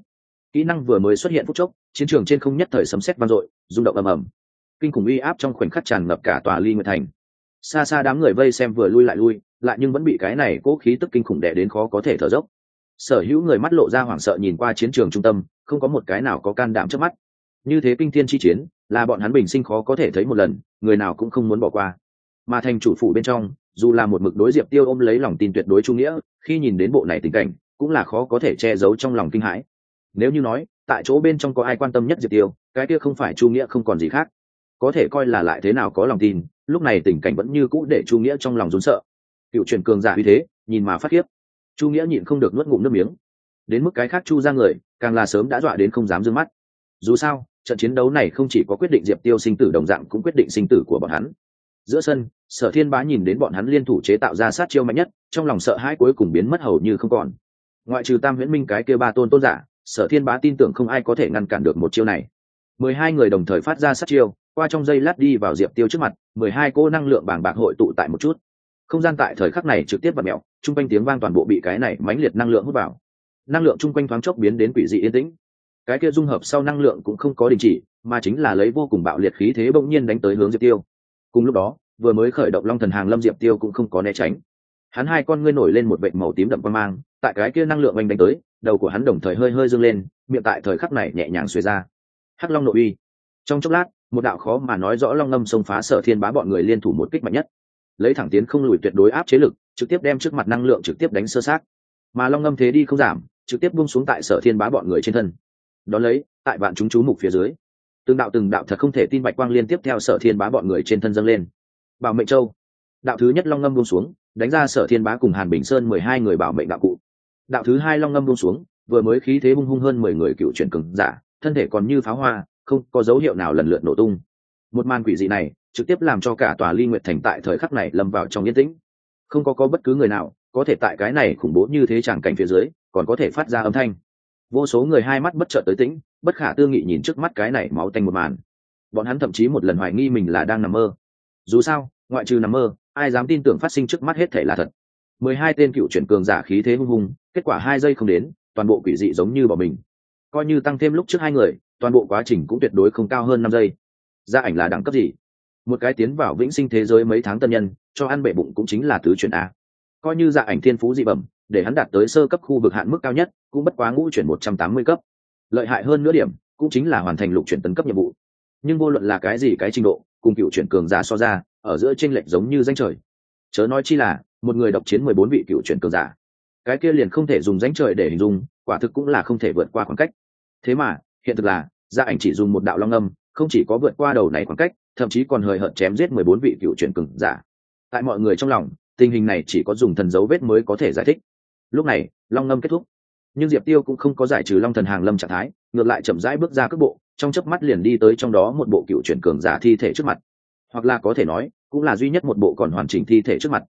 Kỹ năng vừa mới xuất hiện phút chốc, chiến trường trên không nhất thời sấm sét vang dội, rung động ầm ầm. Kinh khủng uy áp trong khoảnh khắc tràn ngập cả tòa ly nguyệt thành. Xa xa đám người vây xem vừa lui lại lui, lại nhưng vẫn bị cái này cố khí tức kinh khủng đè đến khó có thể thở dốc. Sở hữu người mắt lộ ra hoảng sợ nhìn qua chiến trường trung tâm, không có một cái nào có can đảm trước mắt. Như thế kinh thiên chi chiến, là bọn hắn bình sinh khó có thể thấy một lần, người nào cũng không muốn bỏ qua. Mà thành chủ phủ bên trong dù là một mực đối diệp tiêu ôm lấy lòng tin tuyệt đối trung nghĩa, khi nhìn đến bộ này tình cảnh, cũng là khó có thể che giấu trong lòng kinh hãi. Nếu như nói, tại chỗ bên trong có ai quan tâm nhất diệp tiêu, cái kia không phải trung nghĩa không còn gì khác. Có thể coi là lại thế nào có lòng tin, lúc này tình cảnh vẫn như cũ để trung nghĩa trong lòng rốn sợ. Cựu truyền cường giả như thế, nhìn mà phát khiếp. Chu nghĩa nhịn không được nuốt ngụm nước miếng. Đến mức cái khác chu ra người, càng là sớm đã dọa đến không dám d ư ơ n g mắt. Dù sao, trận chiến đấu này không chỉ có quyết định diệp tiêu sinh tử đồng dạng cũng quyết định sinh tử của bọn hắn. Giữa sân sở thiên bá nhìn đến bọn hắn liên thủ chế tạo ra sát chiêu mạnh nhất, trong lòng sợ hãi cuối cùng biến mất hầu như không còn. Ngoại trừ tam huyễn minh cái kia ba tôn tôn giả, sở thiên bá tin tưởng không ai có thể ngăn cản được một chiêu này. Mười hai người đồng thời phát ra sát chiêu, qua trong dây lát đi vào diệp tiêu trước mặt, mười hai cô năng lượng bàng bạc hội tụ tại một chút. Không gian tại thời khắc này trực tiếp bật mẹo chung quanh tiếng vang toàn bộ bị cái này mãnh liệt năng lượng hút vào. Năng lượng chung quanh thoáng chốc biến đến quỷ dị yên tĩnh. Cái kia dung hợp sau năng lượng cũng không có đình chỉ, mà chính là lấy vô cùng bạo liệt khí thế bỗng nhiên đánh tới hướng diệp tiêu. Cùng lúc đó vừa mới khởi động long thần hàng lâm diệp tiêu cũng không có né tránh. Hắn hai con ngươi nổi lên một vệt màu tím đậm quan mang, tại cái kia năng lượng oanh đánh tới, đầu của hắn đồng thời hơi hơi dâng lên, miệng tại thời khắc này nhẹ nhàng xuề ra. Hắc long nội uy. Trong chốc lát, một đạo khó mà nói rõ long ngâm xông phá sở thiên bá bọn người liên thủ một kích mạnh nhất. Lấy thẳng tiến không lùi tuyệt đối áp chế lực, trực tiếp đem trước mặt năng lượng trực tiếp đánh sơ sát. Mà long ngâm thế đi không giảm, trực tiếp buông xuống tại sở thiên bá bọn người trên thân. Đón lấy, tại bạn chúng chú mục phía dưới, từng đạo từng đạo thật không thể tin bạch quang liên tiếp theo sở thiên bá bọn người trên thân dâng lên bảo mệnh châu. Đạo thứ nhất long ngâm buông xuống, đánh ra sở thiên bá cùng hàn bình sơn mười hai người bảo mệnh đạo cụ. Đạo thứ hai long ngâm buông xuống, vừa mới khí thế hung hung hơn mười người cựu chuyển cừng giả, thân thể còn như pháo hoa, không có dấu hiệu nào lần lượt nổ tung. Một màn quỷ dị này, trực tiếp làm cho cả tòa ly nguyệt thành tại thời khắc này lâm vào trong yên tĩnh. Không có có bất cứ người nào, có thể tại cái này khủng bố như thế chẳng cảnh phía dưới, còn có thể phát ra âm thanh. Vô số người hai mắt bất chợt tới tĩnh, bất khả tư nghị nhìn trước mắt cái này máu tanh một màn. Bọn hắn thậm chí một lần hoài nghi mình là đang nằm mơ dù sao, ngoại trừ nằm mơ, ai dám tin tưởng phát sinh trước mắt hết thể là thật. Mười hai tên cựu chuyển cường giả khí thế hung hùng, kết quả hai giây không đến, toàn bộ quỷ dị giống như bỏ mình. Coi như tăng thêm lúc trước hai người, toàn bộ quá trình cũng tuyệt đối không cao hơn năm giây. Gia ảnh là đẳng cấp gì? Một cái tiến vào vĩnh sinh thế giới mấy tháng tân nhân, cho ăn bệ bụng cũng chính là tứ chuyển a. Coi như gia ảnh thiên phú dị bẩm, để hắn đạt tới sơ cấp khu vực hạn mức cao nhất, cũng bất quá ngũ chuyển một trăm tám mươi cấp. Lợi hại hơn nữa điểm, cũng chính là hoàn thành lục chuyển tấn cấp nhiệm vụ. Nhưng vô luận là cái gì cái trình độ cùng cựu chuyển cường giả so ra, ở giữa tranh lệch giống như danh trời. Chớ nói chi là, một người độc chiến mười bốn vị cựu chuyển cường giả. Cái kia liền không thể dùng danh trời để hình dung, quả thực cũng là không thể vượt qua khoảng cách. Thế mà, hiện thực là, gia ảnh chỉ dùng một đạo long âm, không chỉ có vượt qua đầu này khoảng cách, thậm chí còn hời hợt chém giết mười bốn vị cựu chuyển cường giả. Tại mọi người trong lòng, tình hình này chỉ có dùng thần dấu vết mới có thể giải thích. Lúc này, long ngâm kết thúc. Nhưng diệp tiêu cũng không có giải trừ long thần hàng lâm trạng thái, ngược lại chậm rãi bước ra cước bộ trong chớp mắt liền đi tới trong đó một bộ cựu chuyển cường giả thi thể trước mặt. Hoặc là có thể nói, cũng là duy nhất một bộ còn hoàn chỉnh thi thể trước mặt.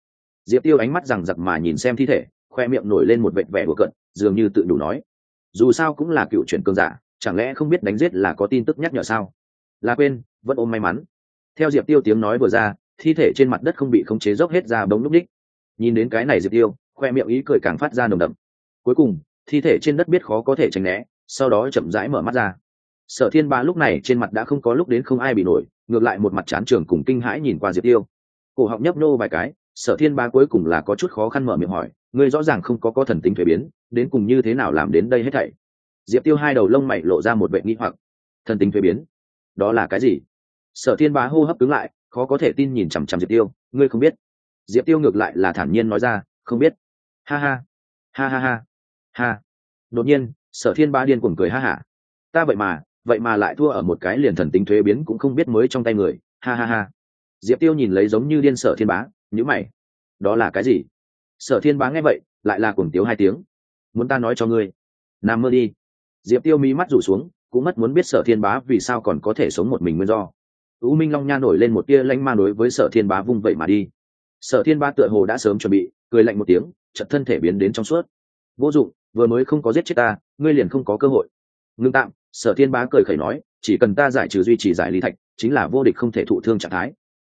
Diệp tiêu ánh mắt rằng giặc mà nhìn xem thi thể, khoe miệng nổi lên một vệt vẻ đùa cận dường như tự đủ nói. Dù sao cũng là cựu chuyển cường giả, chẳng lẽ không biết đánh giết là có tin tức nhắc nhở sao? Là quên, vẫn ôm may mắn. Theo diệp tiêu tiếng nói vừa ra, thi thể trên mặt đất không bị khống chế dốc hết ra bóng lúc đích nhìn đến cái này diệp tiêu, khoe miệng ý cười càng phát ra nồng đậm. Cuối cùng, thi thể trên đất biết khó có thể tránh né, sau đó chậm rãi mở mắt ra sở thiên ba lúc này trên mặt đã không có lúc đến không ai bị nổi, ngược lại một mặt chán trường cùng kinh hãi nhìn qua diệp tiêu. Cổ họng nhấp nô vài cái, sở thiên ba cuối cùng là có chút khó khăn mở miệng hỏi, ngươi rõ ràng không có có thần tính thuế biến, đến cùng như thế nào làm đến đây hết thảy? Diệp tiêu hai đầu lông mày lộ ra một vệ nghi hoặc. Thần tính thuế biến? Đó là cái gì? Sở thiên bá hô hấp cứng lại, khó có thể tin nhìn chằm chằm diệp tiêu, ngươi không biết? Diệp tiêu ngược lại là thản nhiên nói ra, không biết. Ha ha ha ha ha ha. Đột nhiên, sở thiên bá điên cuồng cười ha hả. Ta vậy mà vậy mà lại thua ở một cái liền thần tính thuế biến cũng không biết mới trong tay người. Ha ha ha. Diệp tiêu nhìn lấy giống như điên sở thiên bá nhữ mày. Đó là cái gì? Sở thiên bá nghe vậy, lại là cuồng tiếu hai tiếng. Muốn ta nói cho ngươi? Nằm mơ đi. Diệp tiêu mí mắt rủ xuống, cũng mất muốn biết sở thiên bá vì sao còn có thể sống một mình nguyên do. U minh long nha nổi lên một tia lanh ma đối với sở thiên bá vung vậy mà đi. Sở thiên bá tựa hồ đã sớm chuẩn bị, cười lạnh một tiếng chật thân thể biến đến trong suốt. Vô dụng, vừa mới không có giết chết ta, ngươi liền không có cơ hội. Ngưng tạm sở thiên bá cười khẩy nói chỉ cần ta giải trừ duy trì giải lý thạch chính là vô địch không thể thụ thương trạng thái.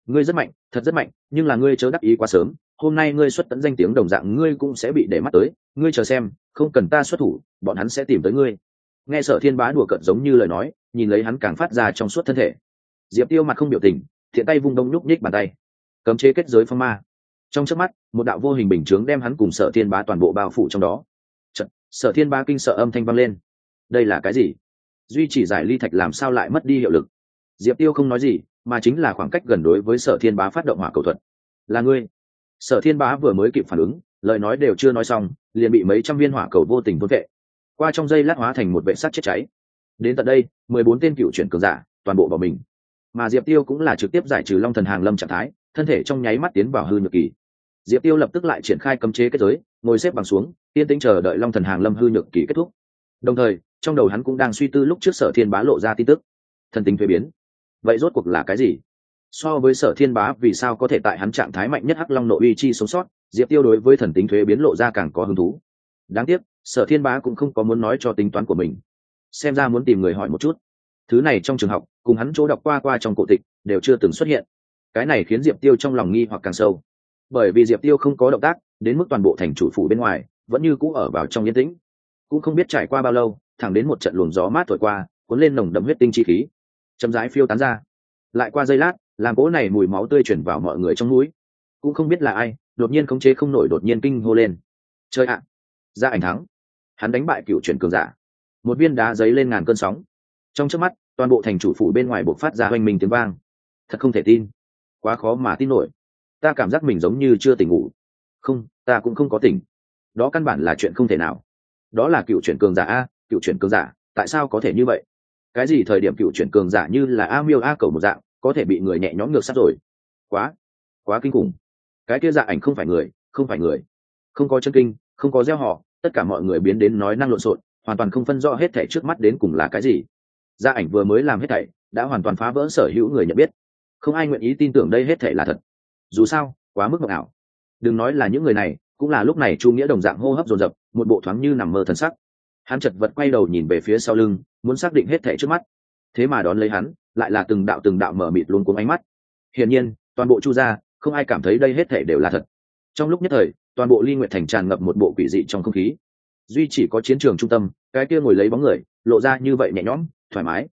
Ngươi rất mạnh thật rất mạnh nhưng là ngươi chớ đắc ý quá sớm hôm nay ngươi xuất tận danh tiếng đồng dạng ngươi cũng sẽ bị để mắt tới ngươi chờ xem không cần ta xuất thủ bọn hắn sẽ tìm tới ngươi. Nghe sở thiên bá đùa cợt giống như lời nói nhìn lấy hắn càng phát ra trong suốt thân thể. Diệp tiêu mặt không biểu tình thiện tay vung đông nhúc nhích bàn tay. Cấm chế kết giới phong ma. Trong trước mắt một đạo vô hình bình chướng đem hắn cùng sở thiên bá toàn bộ bao phủ trong đó. Chật, sở thiên bá kinh sợ âm thanh vang lên. Đây là cái gì? Duy chỉ giải ly thạch làm sao lại mất đi hiệu lực? Diệp tiêu không nói gì, mà chính là khoảng cách gần đối với sở thiên bá phát động hỏa cầu thuật. Là ngươi. Sở thiên bá vừa mới kịp phản ứng, lời nói đều chưa nói xong, liền bị mấy trăm viên hỏa cầu vô tình thôn vệ. Qua trong dây lát hóa thành một vệ sắt chết cháy. Đến tận đây, mười bốn tên cựu chuyển cường giả, toàn bộ bỏ mình. Mà diệp tiêu cũng là trực tiếp giải trừ long thần hàng lâm trạng thái, thân thể trong nháy mắt tiến vào hư nhược kỳ. Diệp tiêu lập tức lại triển khai cấm chế kết giới, ngồi xếp bằng xuống, yên tĩnh chờ đợi long thần hàng lâm hư nhược kỳ kết thúc. Đồng thời trong đầu hắn cũng đang suy tư lúc trước sở thiên bá lộ ra tin tức. Thần tính thuế biến. Vậy rốt cuộc là cái gì? So với sở thiên bá, vì sao có thể tại hắn trạng thái mạnh nhất hắc long nội uy chi sống sót, diệp tiêu đối với thần tính thuế biến lộ ra càng có hứng thú. Đáng tiếc, sở thiên bá cũng không có muốn nói cho tính toán của mình. Xem ra muốn tìm người hỏi một chút. Thứ này trong trường học, cùng hắn chỗ đọc qua qua trong cổ tịch, đều chưa từng xuất hiện. Cái này khiến diệp tiêu trong lòng nghi hoặc càng sâu. Bởi vì diệp tiêu không có động tác, đến mức toàn bộ thành chủ phủ bên ngoài, vẫn như cũ ở vào trong yên tĩnh. Cũng không biết trải qua bao lâu thẳng đến một trận luồng gió mát thổi qua, cuốn lên nồng đậm huyết tinh chi khí. Chấm rãi phiêu tán ra. Lại qua giây lát, làm cỗ này mùi máu tươi chuyển vào mọi người trong mũi. Cũng không biết là ai, đột nhiên khống chế không nổi đột nhiên kinh hô lên. Chơi ạ! Ra ảnh thắng. Hắn đánh bại cựu chuyển cường giả. Một viên đá giấy lên ngàn cơn sóng. Trong trước mắt, toàn bộ thành chủ phủ bên ngoài buộc phát ra hoành mình tiếng vang. Thật không thể tin. Quá khó mà tin nổi. Ta cảm giác mình giống như chưa tỉnh ngủ. Không, ta cũng không có tỉnh. Đó căn bản là chuyện không thể nào. Đó là cựu chuyển cường giả a cựu chuyển cường giả, tại sao có thể như vậy? Cái gì thời điểm cựu chuyển cường giả như là a miêu a cầu một dạng, có thể bị người nhẹ nhõm ngược sát rồi? Quá quá kinh khủng. Cái kia dạ ảnh không phải người, không phải người. Không có chân kinh, không có gieo họ, tất cả mọi người biến đến nói năng lộn xộn, hoàn toàn không phân rõ hết thảy trước mắt đến cùng là cái gì. Gia ảnh vừa mới làm hết thảy, đã hoàn toàn phá vỡ sở hữu người nhận biết. Không ai nguyện ý tin tưởng đây hết thảy là thật. Dù sao, quá mức mộng ảo. Đừng nói là những người này, cũng là lúc này chu nghĩa đồng dạng hô hấp dồn dập, một bộ thoáng như nằm mơ thần sắc hắn chật vật quay đầu nhìn về phía sau lưng, muốn xác định hết thảy trước mắt. Thế mà đón lấy hắn, lại là từng đạo từng đạo mở mịt luôn cuống ánh mắt. Hiển nhiên, toàn bộ chu gia, không ai cảm thấy đây hết thảy đều là thật. Trong lúc nhất thời, toàn bộ ly nguyện thành tràn ngập một bộ quỷ dị trong không khí. Duy chỉ có chiến trường trung tâm, cái kia ngồi lấy bóng người, lộ ra như vậy nhẹ nhõm, thoải mái.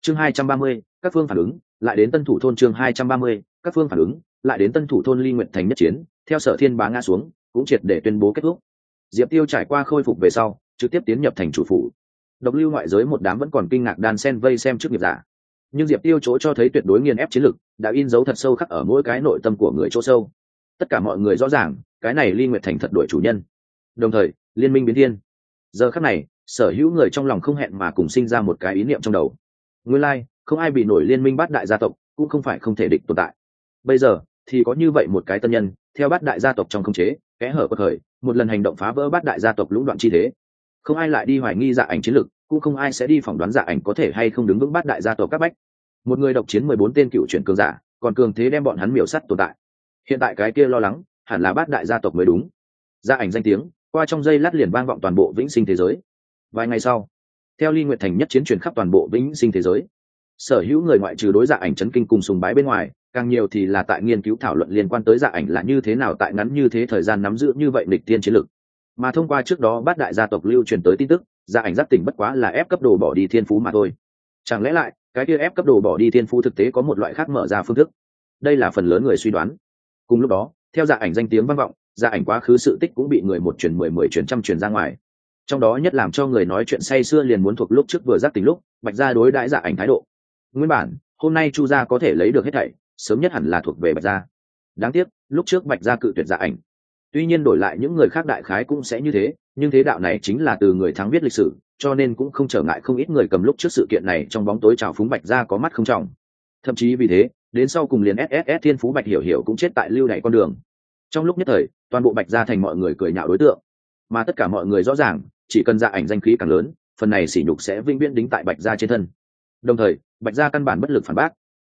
Chương hai trăm ba mươi, các phương phản ứng, lại đến tân thủ thôn chương hai trăm ba mươi, các phương phản ứng, lại đến tân thủ thôn ly nguyện thành nhất chiến, theo sở thiên bá ngã xuống, cũng triệt để tuyên bố kết thúc. Diệp tiêu trải qua khôi phục về sau trực tiếp tiến nhập thành chủ phủ. Độc lưu ngoại giới một đám vẫn còn kinh ngạc đan sen vây xem trước nghiệp giả. Nhưng diệp tiêu chỗ cho thấy tuyệt đối nghiền ép chiến lực đã in dấu thật sâu khắc ở mỗi cái nội tâm của người chỗ sâu. Tất cả mọi người rõ ràng cái này ly nguyệt thành thật đổi chủ nhân. Đồng thời liên minh biến thiên. Giờ khắc này sở hữu người trong lòng không hẹn mà cùng sinh ra một cái ý niệm trong đầu. Nguyên lai、like, không ai bị nổi liên minh bát đại gia tộc cũng không phải không thể địch tồn tại. Bây giờ thì có như vậy một cái tân nhân theo bát đại gia tộc trong không chế kẽ hở bất khởi một lần hành động phá vỡ bát đại gia tộc lũng đoạn chi thế không ai lại đi hoài nghi dạ ảnh chiến lực cũng không ai sẽ đi phỏng đoán dạ ảnh có thể hay không đứng vững bát đại gia tộc các bách. Một người độc chiến mười bốn tên cựu chuyển cường giả, còn cường thế đem bọn hắn miểu sắt tồn tại. Hiện tại cái kia lo lắng, hẳn là bát đại gia tộc mới đúng. Gia ảnh danh tiếng, qua trong dây lát liền vang vọng toàn bộ vĩnh sinh thế giới. Vài ngày sau, theo ly nguyện thành nhất chiến truyền khắp toàn bộ vĩnh sinh thế giới, sở hữu người ngoại trừ đối dạ ảnh chấn kinh cùng sùng bái bên ngoài, càng nhiều thì là tại nghiên cứu thảo luận liên quan tới dạ ảnh là như thế nào tại ngắn như thế thời gian nắm giữ như vậy địch tiên chiến lược mà thông qua trước đó bát đại gia tộc lưu truyền tới tin tức, gia ảnh giác tỉnh bất quá là ép cấp đồ bỏ đi thiên phú mà thôi. Chẳng lẽ lại, cái kia ép cấp đồ bỏ đi thiên phú thực tế có một loại khác mở ra phương thức? Đây là phần lớn người suy đoán. Cùng lúc đó, theo dạ ảnh danh tiếng vang vọng dạ ảnh quá khứ sự tích cũng bị người một truyền mười mười truyền trăm truyền ra ngoài. Trong đó nhất làm cho người nói chuyện say xưa liền muốn thuộc lúc trước vừa giác tình lúc, bạch gia đối đãi dạ ảnh thái độ. Nguyên bản, hôm nay chu gia có thể lấy được hết thảy, sớm nhất hẳn là thuộc về bạch gia. Đáng tiếc, lúc trước bạch gia cự tuyệt dạ ảnh tuy nhiên đổi lại những người khác đại khái cũng sẽ như thế, nhưng thế đạo này chính là từ người thắng viết lịch sử, cho nên cũng không trở ngại không ít người cầm lúc trước sự kiện này trong bóng tối trào phúng bạch gia có mắt không trọng. Thậm chí vì thế, đến sau cùng liền sss thiên phú bạch hiểu hiểu cũng chết tại lưu này con đường. Trong lúc nhất thời, toàn bộ bạch gia thành mọi người cười nhạo đối tượng. Mà tất cả mọi người rõ ràng, chỉ cần ra ảnh danh khí càng lớn, phần này sỉ nhục sẽ vĩnh viễn đính tại bạch gia trên thân. Đồng thời, bạch gia căn bản bất lực phản bác.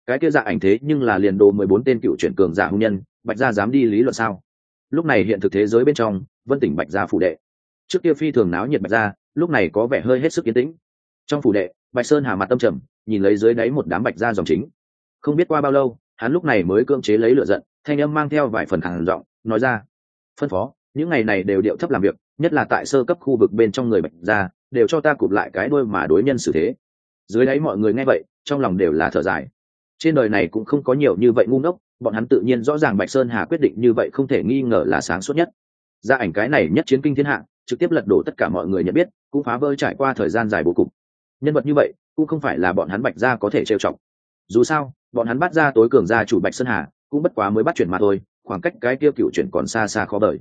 Cái kia dạ ảnh thế nhưng là liền đồ mười bốn tên cựu chuyển cường giả hung nhân, bạch gia dám đi lý luận sao? Lúc này hiện thực thế giới bên trong, vân tỉnh bạch gia phủ đệ. Trước kia phi thường náo nhiệt bạch gia, lúc này có vẻ hơi hết sức yên tĩnh. Trong phủ đệ, bạch sơn hà mặt tâm trầm, nhìn lấy dưới đáy một đám bạch gia dòng chính. Không biết qua bao lâu, hắn lúc này mới cưỡng chế lấy lựa giận, thanh âm mang theo vài phần hàng giọng, nói ra, phân phó, những ngày này đều điệu thấp làm việc, nhất là tại sơ cấp khu vực bên trong người bạch gia, đều cho ta cụp lại cái đôi mà đối nhân xử thế. Dưới đáy mọi người nghe vậy, trong lòng đều là thở dài. Trên đời này cũng không có nhiều như vậy ngu ngốc bọn hắn tự nhiên rõ ràng bạch sơn hà quyết định như vậy không thể nghi ngờ là sáng suốt nhất. Gia ảnh cái này nhất chiến kinh thiên hạ, trực tiếp lật đổ tất cả mọi người nhận biết, cũng phá vỡ trải qua thời gian dài bố cục. Nhân vật như vậy, cũng không phải là bọn hắn bạch gia có thể trêu chọc. Dù sao, bọn hắn bắt ra tối cường gia chủ bạch sơn hà, cũng bất quá mới bắt chuyển mà thôi, khoảng cách cái kia cựu chuyển còn xa xa khó bởi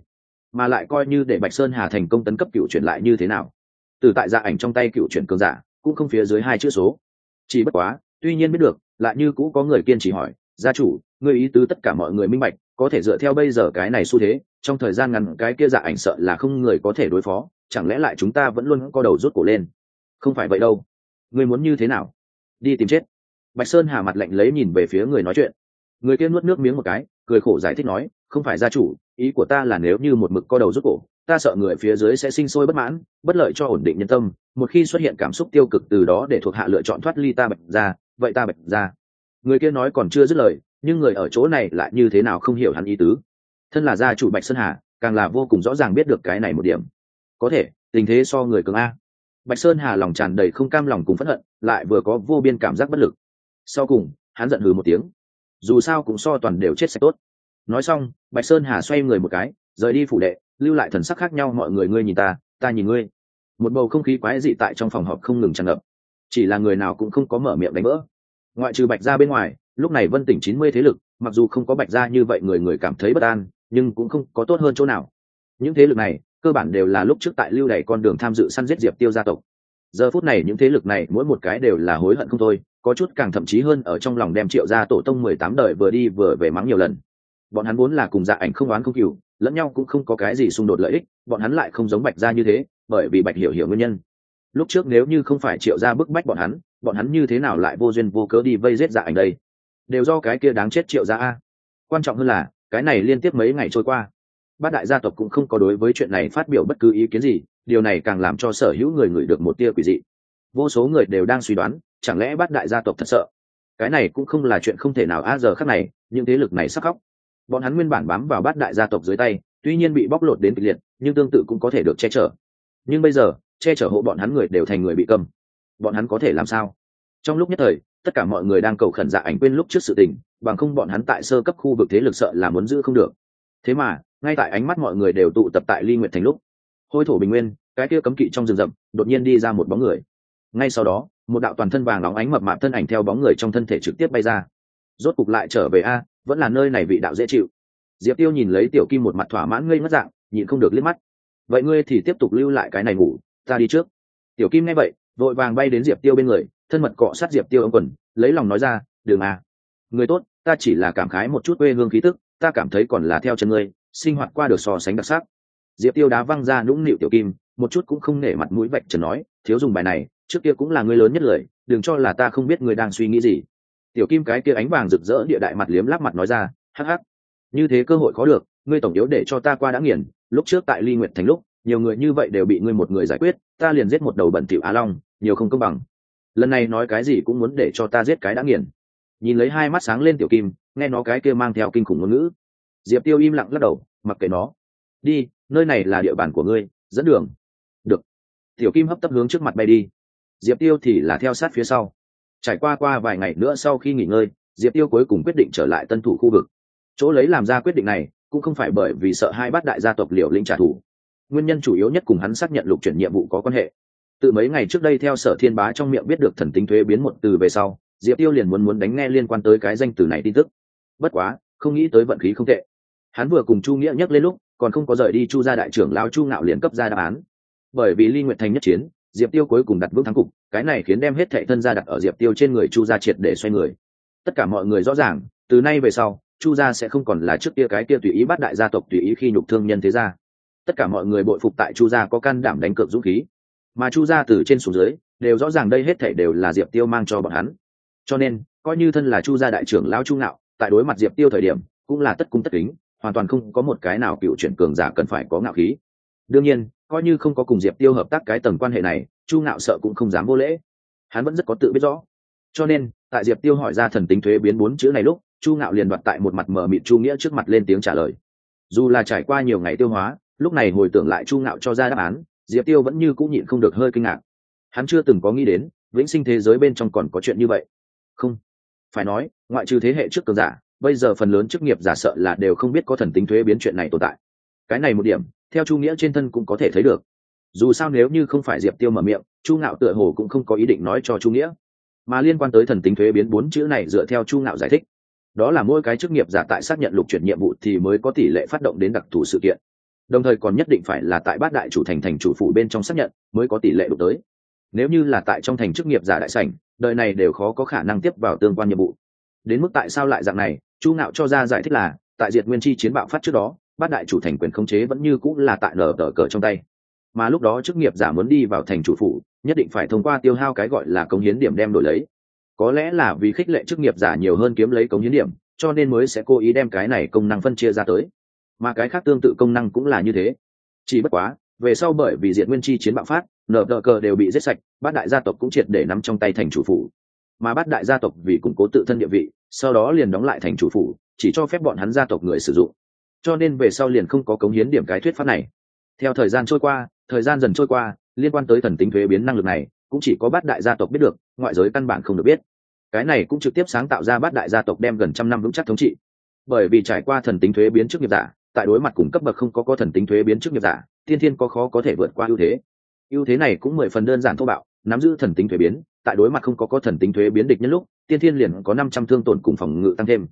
mà lại coi như để bạch sơn hà thành công tấn cấp cựu chuyển lại như thế nào? Từ tại gia ảnh trong tay cựu chuyển cường giả, cũng không phía dưới hai chữ số. Chỉ bất quá, tuy nhiên biết được, lại như cũ có người kiên trì hỏi, gia chủ người ý tứ tất cả mọi người minh bạch, có thể dựa theo bây giờ cái này xu thế, trong thời gian ngắn cái kia dạ ảnh sợ là không người có thể đối phó, chẳng lẽ lại chúng ta vẫn luôn co đầu rút cổ lên? Không phải vậy đâu. Người muốn như thế nào? Đi tìm chết. Bạch sơn hà mặt lạnh lấy nhìn về phía người nói chuyện. Người kia nuốt nước miếng một cái, cười khổ giải thích nói, không phải gia chủ, ý của ta là nếu như một mực co đầu rút cổ, ta sợ người phía dưới sẽ sinh sôi bất mãn, bất lợi cho ổn định nhân tâm. Một khi xuất hiện cảm xúc tiêu cực từ đó để thuộc hạ lựa chọn thoát ly ta bạch ra vậy ta bạch ra người kia nói còn chưa dứt lời nhưng người ở chỗ này lại như thế nào không hiểu hắn ý tứ. Thân là gia chủ bạch sơn hà, càng là vô cùng rõ ràng biết được cái này một điểm. Có thể, tình thế so người cường a. Bạch sơn hà lòng tràn đầy không cam lòng cùng phẫn hận, lại vừa có vô biên cảm giác bất lực. Sau cùng, hắn giận hừ một tiếng. Dù sao cũng so toàn đều chết sạch tốt. Nói xong, bạch sơn hà xoay người một cái, rời đi phủ đệ, lưu lại thần sắc khác nhau, mọi người, ngươi nhìn ta ta nhìn ngươi. Một bầu không khí quái dị tại trong phòng họp không ngừng tràn ngập. Chỉ là người nào cũng không có mở miệng đánh vỡ. Ngoại trừ bạch gia bên ngoài lúc này vân tỉnh chín mươi thế lực, mặc dù không có bạch gia như vậy người người cảm thấy bất an, nhưng cũng không có tốt hơn chỗ nào. Những thế lực này, cơ bản đều là lúc trước tại lưu đày con đường tham dự săn giết diệp tiêu gia tộc. Giờ phút này những thế lực này, mỗi một cái đều là hối hận không thôi, có chút càng thậm chí hơn ở trong lòng đem triệu gia tổ tông mười tám đời vừa đi vừa về mắng nhiều lần. Bọn hắn vốn là cùng dạ ảnh không oán không cừu, lẫn nhau cũng không có cái gì xung đột lợi ích, bọn hắn lại không giống bạch gia như thế, bởi vì bạch hiểu hiểu nguyên nhân. Lúc trước nếu như không phải triệu gia bức bách bọn hắn bọn hắn như thế nào lại vô duyên vô cớ đi vây giết dạ ảnh đây? Đều do cái kia đáng chết triệu ra a. Quan trọng hơn là, cái này liên tiếp mấy ngày trôi qua, bát đại gia tộc cũng không có đối với chuyện này phát biểu bất cứ ý kiến gì, điều này càng làm cho sở hữu người ngửi được một tia quỷ dị. Vô số người đều đang suy đoán, chẳng lẽ bát đại gia tộc thật sợ? Cái này cũng không là chuyện không thể nào a giờ khác này, những thế lực này sắc khóc. Bọn hắn nguyên bản bám vào bát đại gia tộc dưới tay, tuy nhiên bị bóc lột đến kịch liệt, nhưng tương tự cũng có thể được che chở. Nhưng bây giờ, che chở hộ bọn hắn người đều thành người bị cầm. Bọn hắn có thể làm sao? Trong lúc nhất thời tất cả mọi người đang cầu khẩn dạ ảnh quên lúc trước sự tình, bằng không bọn hắn tại sơ cấp khu vực thế lực sợ là muốn giữ không được. Thế mà, ngay tại ánh mắt mọi người đều tụ tập tại ly nguyện thành lúc, hôi thổ bình nguyên, cái kia cấm kỵ trong rừng rậm, đột nhiên đi ra một bóng người. Ngay sau đó, một đạo toàn thân vàng nóng ánh mập mạp thân ảnh theo bóng người trong thân thể trực tiếp bay ra. Rốt cục lại trở về a, vẫn là nơi này vị đạo dễ chịu. Diệp tiêu nhìn lấy tiểu kim một mặt thỏa mãn ngây mất dạng, nhịn không được liếc mắt. Vậy ngươi thì tiếp tục lưu lại cái này ngủ, ta đi trước. Tiểu kim nghe vậy vội vàng bay đến diệp tiêu bên người, thân mật cọ sát diệp tiêu ông quần, lấy lòng nói ra, đường à người tốt, ta chỉ là cảm khái một chút quê hương khí tức, ta cảm thấy còn là theo chân ngươi, sinh hoạt qua được so sánh đặc sắc. Diệp tiêu đá văng ra nũng nịu tiểu kim, một chút cũng không nể mặt mũi vạch trần nói, thiếu dùng bài này, trước kia cũng là người lớn nhất lời, đừng cho là ta không biết người đang suy nghĩ gì. Tiểu kim cái kia ánh vàng rực rỡ địa đại mặt liếm lắp mặt nói ra, hắc hắc, như thế cơ hội khó được, ngươi tổng yếu để cho ta qua đã nghiền, lúc trước tại ly nguyện thành lúc nhiều người như vậy đều bị ngươi một người giải quyết, ta liền giết một đầu bẩn thỉu á long, nhiều không công bằng. Lần này nói cái gì cũng muốn để cho ta giết cái đã nghiền. Nhìn lấy hai mắt sáng lên tiểu kim, nghe nó cái kia mang theo kinh khủng ngôn ngữ. Diệp tiêu im lặng lắc đầu, mặc kệ nó. Đi, nơi này là địa bàn của ngươi, dẫn đường. Được. Tiểu kim hấp tấp hướng trước mặt bay đi. Diệp tiêu thì là theo sát phía sau. Trải qua qua vài ngày nữa sau khi nghỉ ngơi, diệp tiêu cuối cùng quyết định trở lại tân thủ khu vực. Chỗ lấy làm ra quyết định này, cũng không phải bởi vì sợ hai bát đại gia tộc liều lĩnh trả thù nguyên nhân chủ yếu nhất cùng hắn xác nhận lục chuyển nhiệm vụ có quan hệ. Từ mấy ngày trước đây theo sở thiên bá trong miệng biết được thần tính thuế biến một từ về sau, diệp tiêu liền muốn muốn đánh nghe liên quan tới cái danh từ này tin tức. Bất quá, không nghĩ tới vận khí không tệ. Hắn vừa cùng chu nghĩa nhắc lên lúc, còn không có rời đi chu gia đại trưởng lao chu ngạo liền cấp ra đáp án. Bởi vì ly nguyện thành nhất chiến, diệp tiêu cuối cùng đặt vững thắng cục, cái này khiến đem hết thệ thân gia đặt ở diệp tiêu trên người chu gia triệt để xoay người. Tất cả mọi người rõ ràng, từ nay về sau, chu gia sẽ không còn là trước kia cái kia tùy ý bắt đại gia tộc tùy ý khi nhục thương nhân thế gia tất cả mọi người bội phục tại chu gia có can đảm đánh cược dũng khí. Mà chu gia từ trên xuống dưới, đều rõ ràng đây hết thảy đều là diệp tiêu mang cho bọn hắn. Cho nên, coi như thân là chu gia đại trưởng lão chu ngạo tại đối mặt diệp tiêu thời điểm, cũng là tất cung tất kính, hoàn toàn không có một cái nào cựu chuyển cường giả cần phải có ngạo khí. Đương nhiên, coi như không có cùng diệp tiêu hợp tác cái tầng quan hệ này, chu ngạo sợ cũng không dám vô lễ. Hắn vẫn rất có tự biết rõ. Cho nên, tại diệp tiêu hỏi ra thần tính thuế biến bốn chữ này lúc, chu ngạo liền đoạt tại một mặt mờ mịt chu nghĩa trước mặt lên tiếng trả lời. Dù là trải qua nhiều ngày tiêu hóa lúc này hồi tưởng lại chu ngạo cho ra đáp án, diệp tiêu vẫn như cũng nhịn không được hơi kinh ngạc. Hắn chưa từng có nghĩ đến, vĩnh sinh thế giới bên trong còn có chuyện như vậy. Không. Phải nói, ngoại trừ thế hệ trước cường giả, bây giờ phần lớn chức nghiệp giả sợ là đều không biết có thần tính thuế biến chuyện này tồn tại. Cái này một điểm, theo chu nghĩa trên thân cũng có thể thấy được. Dù sao nếu như không phải diệp tiêu mở miệng, chu ngạo tựa hồ cũng không có ý định nói cho chu nghĩa. Mà liên quan tới thần tính thuế biến bốn chữ này dựa theo chu ngạo giải thích. Đó là mỗi cái chức nghiệp giả tại xác nhận lục chuyển nhiệm vụ thì mới có tỷ lệ phát động đến đặc thù sự kiện đồng thời còn nhất định phải là tại bát đại chủ thành thành chủ phủ bên trong xác nhận mới có tỷ lệ đụng tới. Nếu như là tại trong thành chức nghiệp giả đại sảnh, đời này đều khó có khả năng tiếp vào tương quan nhiệm vụ. Đến mức tại sao lại dạng này, chu ngạo cho ra giải thích là, tại diệt nguyên chi chiến bạo phát trước đó, bát đại chủ thành quyền khống chế vẫn như cũng là tại nở tờ cờ trong tay. Mà lúc đó chức nghiệp giả muốn đi vào thành chủ phủ, nhất định phải thông qua tiêu hao cái gọi là công hiến điểm đem đổi lấy. Có lẽ là vì khích lệ chức nghiệp giả nhiều hơn kiếm lấy công hiến điểm, cho nên mới sẽ cố ý đem cái này công năng phân chia ra tới mà cái khác tương tự công năng cũng là như thế. Chỉ bất quá, về sau bởi vì diện nguyên chi chiến bạo phát nở tờ cờ đều bị giết sạch, bát đại gia tộc cũng triệt để nắm trong tay thành chủ phủ. Mà bát đại gia tộc vì củng cố tự thân địa vị, sau đó liền đóng lại thành chủ phủ, chỉ cho phép bọn hắn gia tộc người sử dụng. Cho nên về sau liền không có cống hiến điểm cái thuyết pháp này. Theo thời gian trôi qua, thời gian dần trôi qua, liên quan tới thần tính thuế biến năng lực này, cũng chỉ có bát đại gia tộc biết được, ngoại giới căn bản không được biết. Cái này cũng trực tiếp sáng tạo ra bát đại gia tộc đem gần trăm năm vững chắc thống trị. Bởi vì trải qua thần tính thuế biến trước nghiệp giả tại đối mặt cùng cấp bậc không có có thần tính thuế biến trước nghiệp giả, tiên thiên có khó có thể vượt qua ưu thế. Ưu thế này cũng mười phần đơn giản thô bạo, nắm giữ thần tính thuế biến, tại đối mặt không có có thần tính thuế biến địch nhân lúc, tiên thiên liền có năm trăm thương tổn cùng phòng ngự tăng thêm.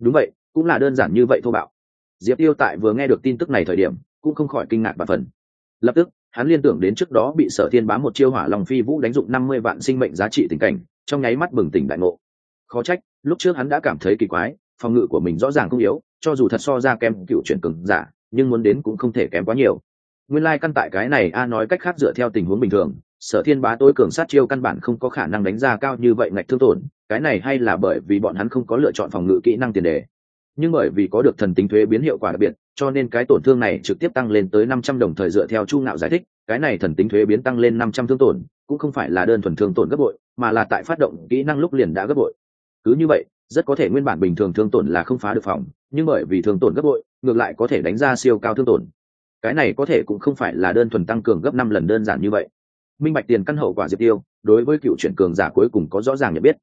Đúng vậy, cũng là đơn giản như vậy thô bạo. Diệp tiêu tại vừa nghe được tin tức này thời điểm, cũng không khỏi kinh ngạc và phần lập tức, hắn liên tưởng đến trước đó bị sở thiên bám một chiêu hỏa lòng phi vũ đánh dụng năm mươi vạn sinh mệnh giá trị tình cảnh, trong nháy mắt bừng tỉnh đại ngộ. Khó trách, lúc trước hắn đã cảm thấy kỳ quái phòng ngự của mình rõ ràng không yếu, cho dù thật so ra kém cựu chuyển cường giả, nhưng muốn đến cũng không thể kém quá nhiều. Nguyên lai、like、căn tại cái này, a nói cách khác dựa theo tình huống bình thường, sở thiên bá tối cường sát chiêu căn bản không có khả năng đánh ra cao như vậy ngạch thương tổn, cái này hay là bởi vì bọn hắn không có lựa chọn phòng ngự kỹ năng tiền đề. Nhưng bởi vì có được thần tính thuế biến hiệu quả đặc biệt, cho nên cái tổn thương này trực tiếp tăng lên tới năm trăm đồng thời dựa theo chu ngạo giải thích, cái này thần tính thuế biến tăng lên năm trăm thương tổn, cũng không phải là đơn thuần thương tổn gấp bội, mà là tại phát động kỹ năng lúc liền đã gấp bội. Cứ như vậy rất có thể nguyên bản bình thường thương tổn là không phá được phòng, nhưng bởi vì thương tổn gấp bội, ngược lại có thể đánh ra siêu cao thương tổn. Cái này có thể cũng không phải là đơn thuần tăng cường gấp năm lần đơn giản như vậy. Minh bạch tiền căn hậu quả diệt tiêu, đối với cựu chuyển cường giả cuối cùng có rõ ràng nhận biết.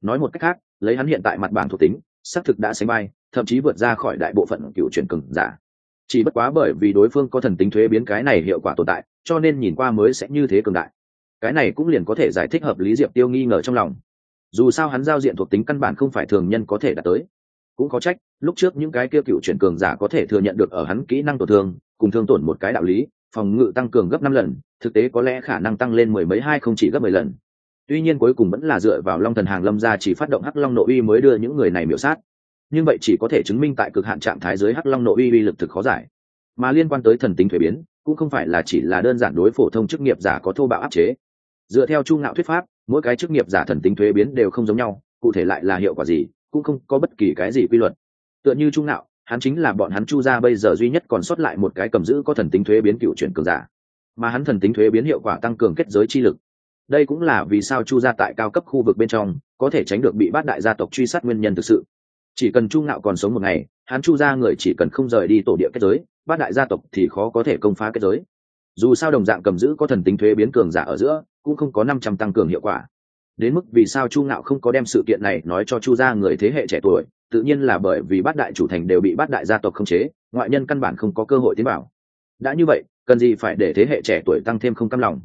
Nói một cách khác, lấy hắn hiện tại mặt bảng thuộc tính, xác thực đã sánh bay thậm chí vượt ra khỏi đại bộ phận cựu chuyển cường giả. Chỉ bất quá bởi vì đối phương có thần tính thuế biến cái này hiệu quả tồn tại, cho nên nhìn qua mới sẽ như thế cường đại. Cái này cũng liền có thể giải thích hợp lý diệp tiêu nghi ngờ trong lòng dù sao hắn giao diện thuộc tính căn bản không phải thường nhân có thể đạt tới. Cũng có trách, lúc trước những cái kia cựu chuyển cường giả có thể thừa nhận được ở hắn kỹ năng tổn thương, cùng thương tổn một cái đạo lý, phòng ngự tăng cường gấp năm lần, thực tế có lẽ khả năng tăng lên mười mấy hai không chỉ gấp mười lần. Tuy nhiên cuối cùng vẫn là dựa vào long thần hàng lâm ra chỉ phát động hắc long nội uy mới đưa những người này miểu sát. Nhưng vậy chỉ có thể chứng minh tại cực hạn trạng thái dưới hắc long nội uy uy lực thực khó giải. Mà liên quan tới thần tính thuế biến, cũng không phải là chỉ là đơn giản đối phổ thông chức nghiệp giả có thô bạo áp chế. Dựa theo chu ngạo thuyết pháp mỗi cái chức nghiệp giả thần tính thuế biến đều không giống nhau cụ thể lại là hiệu quả gì cũng không có bất kỳ cái gì quy luật. Tựa như chu Nạo, hắn chính là bọn hắn chu ra bây giờ duy nhất còn sót lại một cái cầm giữ có thần tính thuế biến cựu chuyển cường giả. Mà hắn thần tính thuế biến hiệu quả tăng cường kết giới chi lực. Đây cũng là vì sao chu gia tại cao cấp khu vực bên trong có thể tránh được bị bát đại gia tộc truy sát nguyên nhân thực sự. Chỉ cần chu ngạo còn sống một ngày hắn chu gia người chỉ cần không rời đi tổ địa kết giới bát đại gia tộc thì khó có thể công phá kết giới dù sao đồng dạng cầm giữ có thần tính thuế biến cường giả ở giữa, cũng không có năm trăm tăng cường hiệu quả. Đến mức vì sao chu ngạo không có đem sự kiện này nói cho chu gia người thế hệ trẻ tuổi, tự nhiên là bởi vì bát đại chủ thành đều bị bát đại gia tộc khống chế, ngoại nhân căn bản không có cơ hội tiến bảo đã như vậy, cần gì phải để thế hệ trẻ tuổi tăng thêm không căm lòng?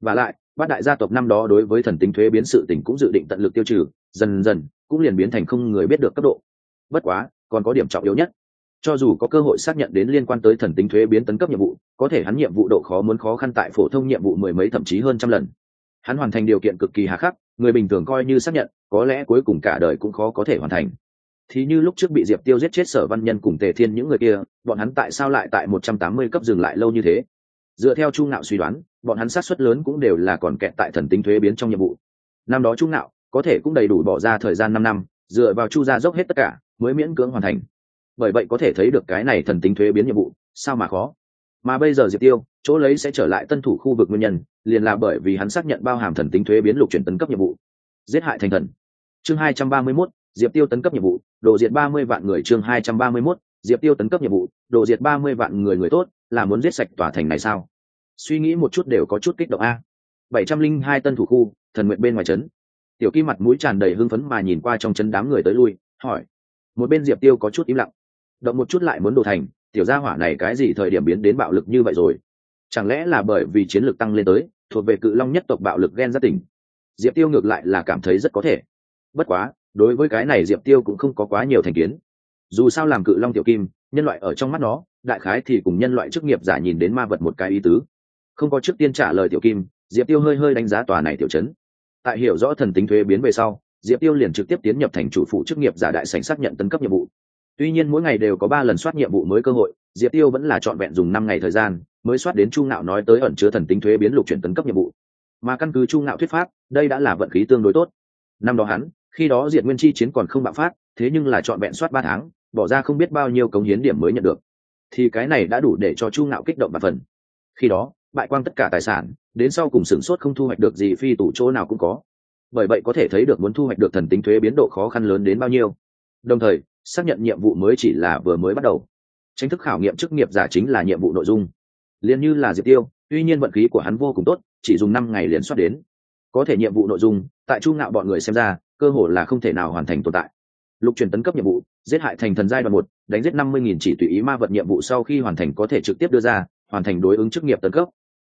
Và lại, bát đại gia tộc năm đó đối với thần tính thuế biến sự tình cũng dự định tận lực tiêu trừ, dần dần cũng liền biến thành không người biết được cấp độ. Bất quá, còn có điểm trọng yếu nhất cho dù có cơ hội xác nhận đến liên quan tới thần tính thuế biến tấn cấp nhiệm vụ, có thể hắn nhiệm vụ độ khó muốn khó khăn tại phổ thông nhiệm vụ mười mấy thậm chí hơn trăm lần. Hắn hoàn thành điều kiện cực kỳ hà khắc, người bình thường coi như xác nhận, có lẽ cuối cùng cả đời cũng khó có thể hoàn thành. Thì như lúc trước bị diệp tiêu giết chết sở văn nhân cùng tề thiên những người kia, bọn hắn tại sao lại tại một trăm tám mươi cấp dừng lại lâu như thế? Dựa theo trung ngạo suy đoán, bọn hắn sát xuất lớn cũng đều là còn kẹt tại thần tính thuế biến trong nhiệm vụ. Năm đó trung ngạo có thể cũng đầy đủ bỏ ra thời gian năm năm, dựa vào chu gia dốc hết tất cả, mới miễn cưỡng hoàn thành bởi vậy có thể thấy được cái này thần tính thuế biến nhiệm vụ sao mà khó? Mà bây giờ diệp tiêu chỗ lấy sẽ trở lại tân thủ khu vực nguyên nhân liền là bởi vì hắn xác nhận bao hàm thần tính thuế biến lục chuyển tấn cấp nhiệm vụ. Giết hại thành thần. Chương hai trăm ba mươi 231, diệp tiêu tấn cấp nhiệm vụ đồ diệt ba mươi vạn người chương hai trăm ba mươi 231, diệp tiêu tấn cấp nhiệm vụ đồ diệt ba mươi vạn người người tốt là muốn giết sạch tòa thành này sao? Suy nghĩ một chút đều có chút kích động a. bảy trăm linh hai tân thủ khu thần nguyện bên ngoài trấn. Tiểu kim mặt mũi tràn đầy hưng phấn mà nhìn qua trong chân đám người tới lui hỏi. Một bên diệp tiêu có chút im lặng động một chút lại muốn đồ thành, tiểu gia hỏa này cái gì thời điểm biến đến bạo lực như vậy rồi? Chẳng lẽ là bởi vì chiến lược tăng lên tới, thuộc về cự long nhất tộc bạo lực ghen gia tỉnh diệp tiêu ngược lại là cảm thấy rất có thể. Bất quá, đối với cái này diệp tiêu cũng không có quá nhiều thành kiến. Dù sao làm cự long tiểu kim, nhân loại ở trong mắt nó, đại khái thì cùng nhân loại chức nghiệp giả nhìn đến ma vật một cái ý tứ. Không có trước tiên trả lời tiểu kim, diệp tiêu hơi hơi đánh giá tòa này tiểu chấn tại hiểu rõ thần tính thuế biến về sau, diệp tiêu liền trực tiếp tiến nhập thành chủ phụ chức nghiệp giả đại sảnh xác nhận tấn cấp nhiệm vụ tuy nhiên mỗi ngày đều có ba lần soát nhiệm vụ mới cơ hội, diệp tiêu vẫn là trọn vẹn dùng năm ngày thời gian, mới soát đến chu ngạo nói tới ẩn chứa thần tính thuế biến lục chuyển tấn cấp nhiệm vụ. Mà căn cứ chu ngạo thuyết pháp, đây đã là vận khí tương đối tốt. Năm đó hắn, khi đó diệt nguyên chi chiến còn không bạo phát, thế nhưng là trọn vẹn soát ba tháng, bỏ ra không biết bao nhiêu cống hiến điểm mới nhận được. Thì cái này đã đủ để cho chu ngạo kích động và phần. Khi đó, bại quang tất cả tài sản, đến sau cùng sửng sốt không thu hoạch được gì phi tủ chỗ nào cũng có. Bởi vậy có thể thấy được muốn thu hoạch được thần tính thuế biến độ khó khăn lớn đến bao nhiêu. Đồng thời xác nhận nhiệm vụ mới chỉ là vừa mới bắt đầu. Tranh thức khảo nghiệm chức nghiệp giả chính là nhiệm vụ nội dung. Liền như là diệp tiêu, tuy nhiên vận khí của hắn vô cùng tốt, chỉ dùng năm ngày liền soát đến. Có thể nhiệm vụ nội dung, tại chu ngạo bọn người xem ra, cơ hội là không thể nào hoàn thành tồn tại. Lục truyền tấn cấp nhiệm vụ, giết hại thành thần giai đoạn một, đánh giết năm mươi nghìn chỉ tùy ý ma vật nhiệm vụ sau khi hoàn thành có thể trực tiếp đưa ra, hoàn thành đối ứng chức nghiệp tấn cấp.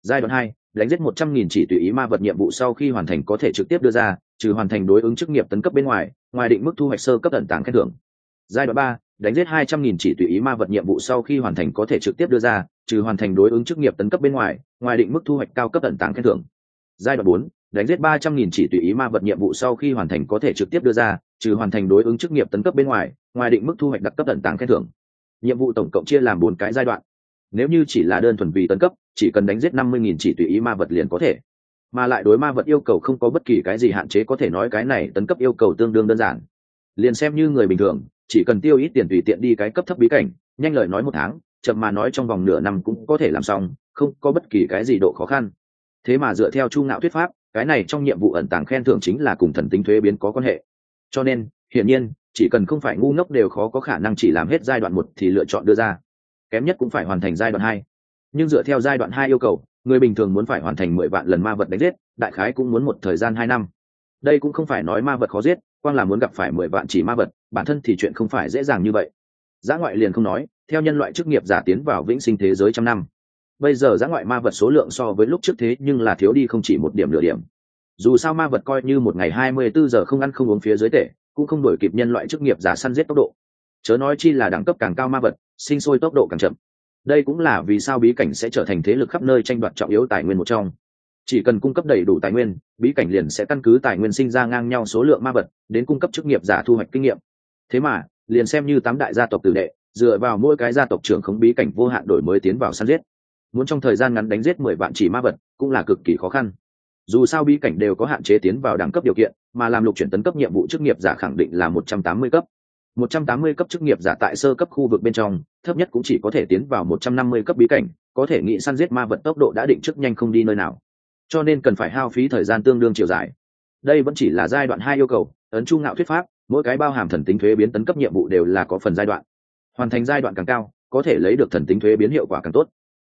Giai đoạn hai, đánh giết một trăm nghìn chỉ tùy ý ma vật nhiệm vụ sau khi hoàn thành có thể trực tiếp đưa ra, trừ hoàn thành đối ứng chức nghiệp tấn cấp bên ngoài ngoài định mức thu hoạch sơ cấp tận tảng khen thưởng giai đoạn ba, đánh giết hai trăm nghìn chỉ tùy ý ma vật nhiệm vụ sau khi hoàn thành có thể trực tiếp đưa ra, trừ hoàn thành đối ứng chức nghiệp tấn cấp bên ngoài ngoài định mức thu hoạch cao cấp tận tảng khen thưởng. Giai đoạn bốn, đánh giết ba trăm nghìn chỉ tùy ý ma vật nhiệm vụ sau khi hoàn thành có thể trực tiếp đưa ra, trừ hoàn thành đối ứng chức nghiệp tấn cấp bên ngoài ngoài định mức thu hoạch đặc cấp tận tảng khen thưởng. Nhiệm vụ tổng cộng chia làm bốn cái giai đoạn. Nếu như chỉ là đơn thuần vì tấn cấp, chỉ cần đánh giết năm mươi nghìn chỉ tùy ý ma vật liền có thể. Mà lại đối ma vật yêu cầu không có bất kỳ cái gì hạn chế có thể nói cái này tấn cấp yêu cầu tương đương đơn giản. Liền xem như người bình thường chỉ cần tiêu ít tiền tùy tiện đi cái cấp thấp bí cảnh, nhanh lời nói một tháng, chậm mà nói trong vòng nửa năm cũng có thể làm xong, không có bất kỳ cái gì độ khó khăn. Thế mà dựa theo chu ngạo thuyết pháp, cái này trong nhiệm vụ ẩn tàng khen thưởng chính là cùng thần tính thuế biến có quan hệ. Cho nên, hiển nhiên, chỉ cần không phải ngu ngốc đều khó có khả năng chỉ làm hết giai đoạn một thì lựa chọn đưa ra. Kém nhất cũng phải hoàn thành giai đoạn hai. Nhưng dựa theo giai đoạn hai yêu cầu, người bình thường muốn phải hoàn thành mười vạn lần ma vật đánh giết, đại khái cũng muốn một thời gian hai năm. Đây cũng không phải nói ma vật khó giết quan là muốn gặp phải mười vạn chỉ ma vật bản thân thì chuyện không phải dễ dàng như vậy. Giã ngoại liền không nói theo nhân loại chức nghiệp giả tiến vào vĩnh sinh thế giới trăm năm. Bây giờ giã ngoại ma vật số lượng so với lúc trước thế nhưng là thiếu đi không chỉ một điểm nửa điểm. Dù sao ma vật coi như một ngày hai mươi bốn giờ không ăn không uống phía dưới tể, cũng không đổi kịp nhân loại chức nghiệp giả săn giết tốc độ. Chớ nói chi là đẳng cấp càng cao ma vật sinh sôi tốc độ càng chậm. Đây cũng là vì sao bí cảnh sẽ trở thành thế lực khắp nơi tranh đoạt trọng yếu tài nguyên một trong. Chỉ cần cung cấp đầy đủ tài nguyên bí cảnh liền sẽ căn cứ tài nguyên sinh ra ngang nhau số lượng ma vật đến cung cấp chức nghiệp giả thu hoạch kinh nghiệm thế mà, liền xem như tám đại gia tộc tử đệ, dựa vào mỗi cái gia tộc trưởng khống bí cảnh vô hạn đổi mới tiến vào săn giết. Muốn trong thời gian ngắn đánh giết mười vạn chỉ ma vật, cũng là cực kỳ khó khăn. Dù sao bí cảnh đều có hạn chế tiến vào đẳng cấp điều kiện, mà làm lục chuyển tấn cấp nhiệm vụ chức nghiệp giả khẳng định là một trăm tám mươi cấp. Một trăm tám mươi cấp chức nghiệp giả tại sơ cấp khu vực bên trong, thấp nhất cũng chỉ có thể tiến vào một trăm năm mươi cấp bí cảnh, có thể nghĩ săn giết ma vật tốc độ đã định trước nhanh không đi nơi nào. Cho nên cần phải hao phí thời gian tương đương chiều dài. Đây vẫn chỉ là giai đoạn hai yêu cầu, ấn chu ngạo thuyết pháp mỗi cái bao hàm thần tính thuế biến tấn cấp nhiệm vụ đều là có phần giai đoạn. Hoàn thành giai đoạn càng cao, có thể lấy được thần tính thuế biến hiệu quả càng tốt.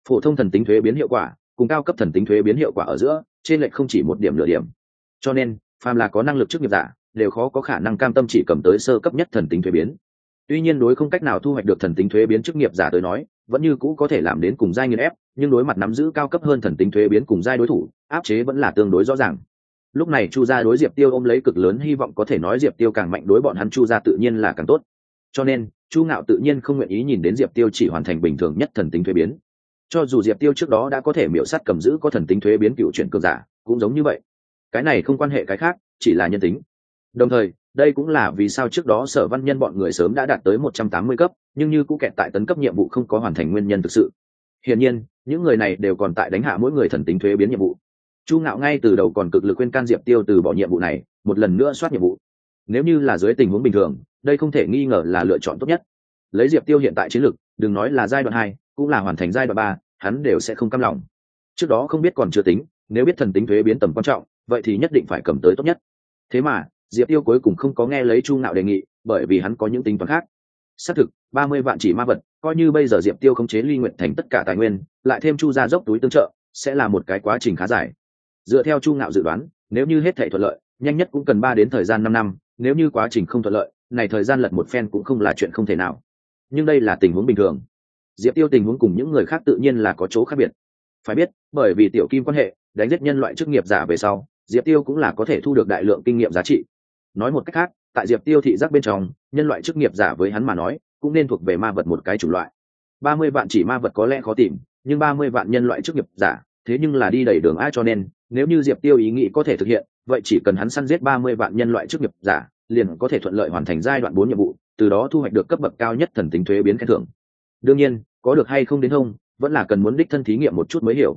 Phổ thông thần tính thuế biến hiệu quả, cùng cao cấp thần tính thuế biến hiệu quả ở giữa, trên lệch không chỉ một điểm nửa điểm. Cho nên, phàm là có năng lực chức nghiệp giả, đều khó có khả năng cam tâm chỉ cầm tới sơ cấp nhất thần tính thuế biến. Tuy nhiên đối không cách nào thu hoạch được thần tính thuế biến chức nghiệp giả tới nói, vẫn như cũ có thể làm đến cùng giai nghiên ép, nhưng đối mặt nắm giữ cao cấp hơn thần tính thuế biến cùng giai đối thủ, áp chế vẫn là tương đối rõ ràng lúc này chu gia đối diệp tiêu ôm lấy cực lớn hy vọng có thể nói diệp tiêu càng mạnh đối bọn hắn chu gia tự nhiên là càng tốt. Cho nên, chu ngạo tự nhiên không nguyện ý nhìn đến diệp tiêu chỉ hoàn thành bình thường nhất thần tính thuế biến. Cho dù diệp tiêu trước đó đã có thể miễu sắt cầm giữ có thần tính thuế biến cựu chuyển cường giả, cũng giống như vậy. Cái này không quan hệ cái khác, chỉ là nhân tính. Đồng thời, đây cũng là vì sao trước đó sở văn nhân bọn người sớm đã đạt tới một trăm tám mươi cấp, nhưng như cũ kẹt tại tấn cấp nhiệm vụ không có hoàn thành nguyên nhân thực sự. Hiển nhiên, những người này đều còn tại đánh hạ mỗi người thần tính thuế biến nhiệm vụ chu ngạo ngay từ đầu còn cực lực khuyên can diệp tiêu từ bỏ nhiệm vụ này, một lần nữa soát nhiệm vụ. Nếu như là dưới tình huống bình thường, đây không thể nghi ngờ là lựa chọn tốt nhất. Lấy diệp tiêu hiện tại chiến lược đừng nói là giai đoạn hai, cũng là hoàn thành giai đoạn ba, hắn đều sẽ không cam lòng. Trước đó không biết còn chưa tính, nếu biết thần tính thuế biến tầm quan trọng, vậy thì nhất định phải cầm tới tốt nhất. Thế mà, diệp tiêu cuối cùng không có nghe lấy chu ngạo đề nghị, bởi vì hắn có những tính toán khác. Xác thực, ba mươi vạn chỉ ma vật, coi như bây giờ diệp tiêu khống chế ly nguyện thành tất cả tài nguyên, lại thêm chu ra dốc túi tương trợ, sẽ là một cái quá trình khá dài dựa theo chu ngạo dự đoán, nếu như hết thể thuận lợi, nhanh nhất cũng cần ba đến thời gian năm năm, nếu như quá trình không thuận lợi, này thời gian lật một phen cũng không là chuyện không thể nào. Nhưng đây là tình huống bình thường. Diệp tiêu tình huống cùng những người khác tự nhiên là có chỗ khác biệt. Phải biết, bởi vì tiểu kim quan hệ, đánh giết nhân loại chức nghiệp giả về sau, diệp tiêu cũng là có thể thu được đại lượng kinh nghiệm giá trị. Nói một cách khác, tại diệp tiêu thị giác bên trong, nhân loại chức nghiệp giả với hắn mà nói, cũng nên thuộc về ma vật một cái chủng loại. Ba mươi vạn chỉ ma vật có lẽ khó tìm, nhưng ba mươi vạn nhân loại chức nghiệp giả, thế nhưng là đi đầy đường ai cho nên nếu như diệp tiêu ý nghĩ có thể thực hiện, vậy chỉ cần hắn săn giết ba mươi vạn nhân loại chức nghiệp giả, liền có thể thuận lợi hoàn thành giai đoạn bốn nhiệm vụ, từ đó thu hoạch được cấp bậc cao nhất thần tính thuế biến khen thưởng. Đương nhiên, có được hay không đến không, vẫn là cần muốn đích thân thí nghiệm một chút mới hiểu.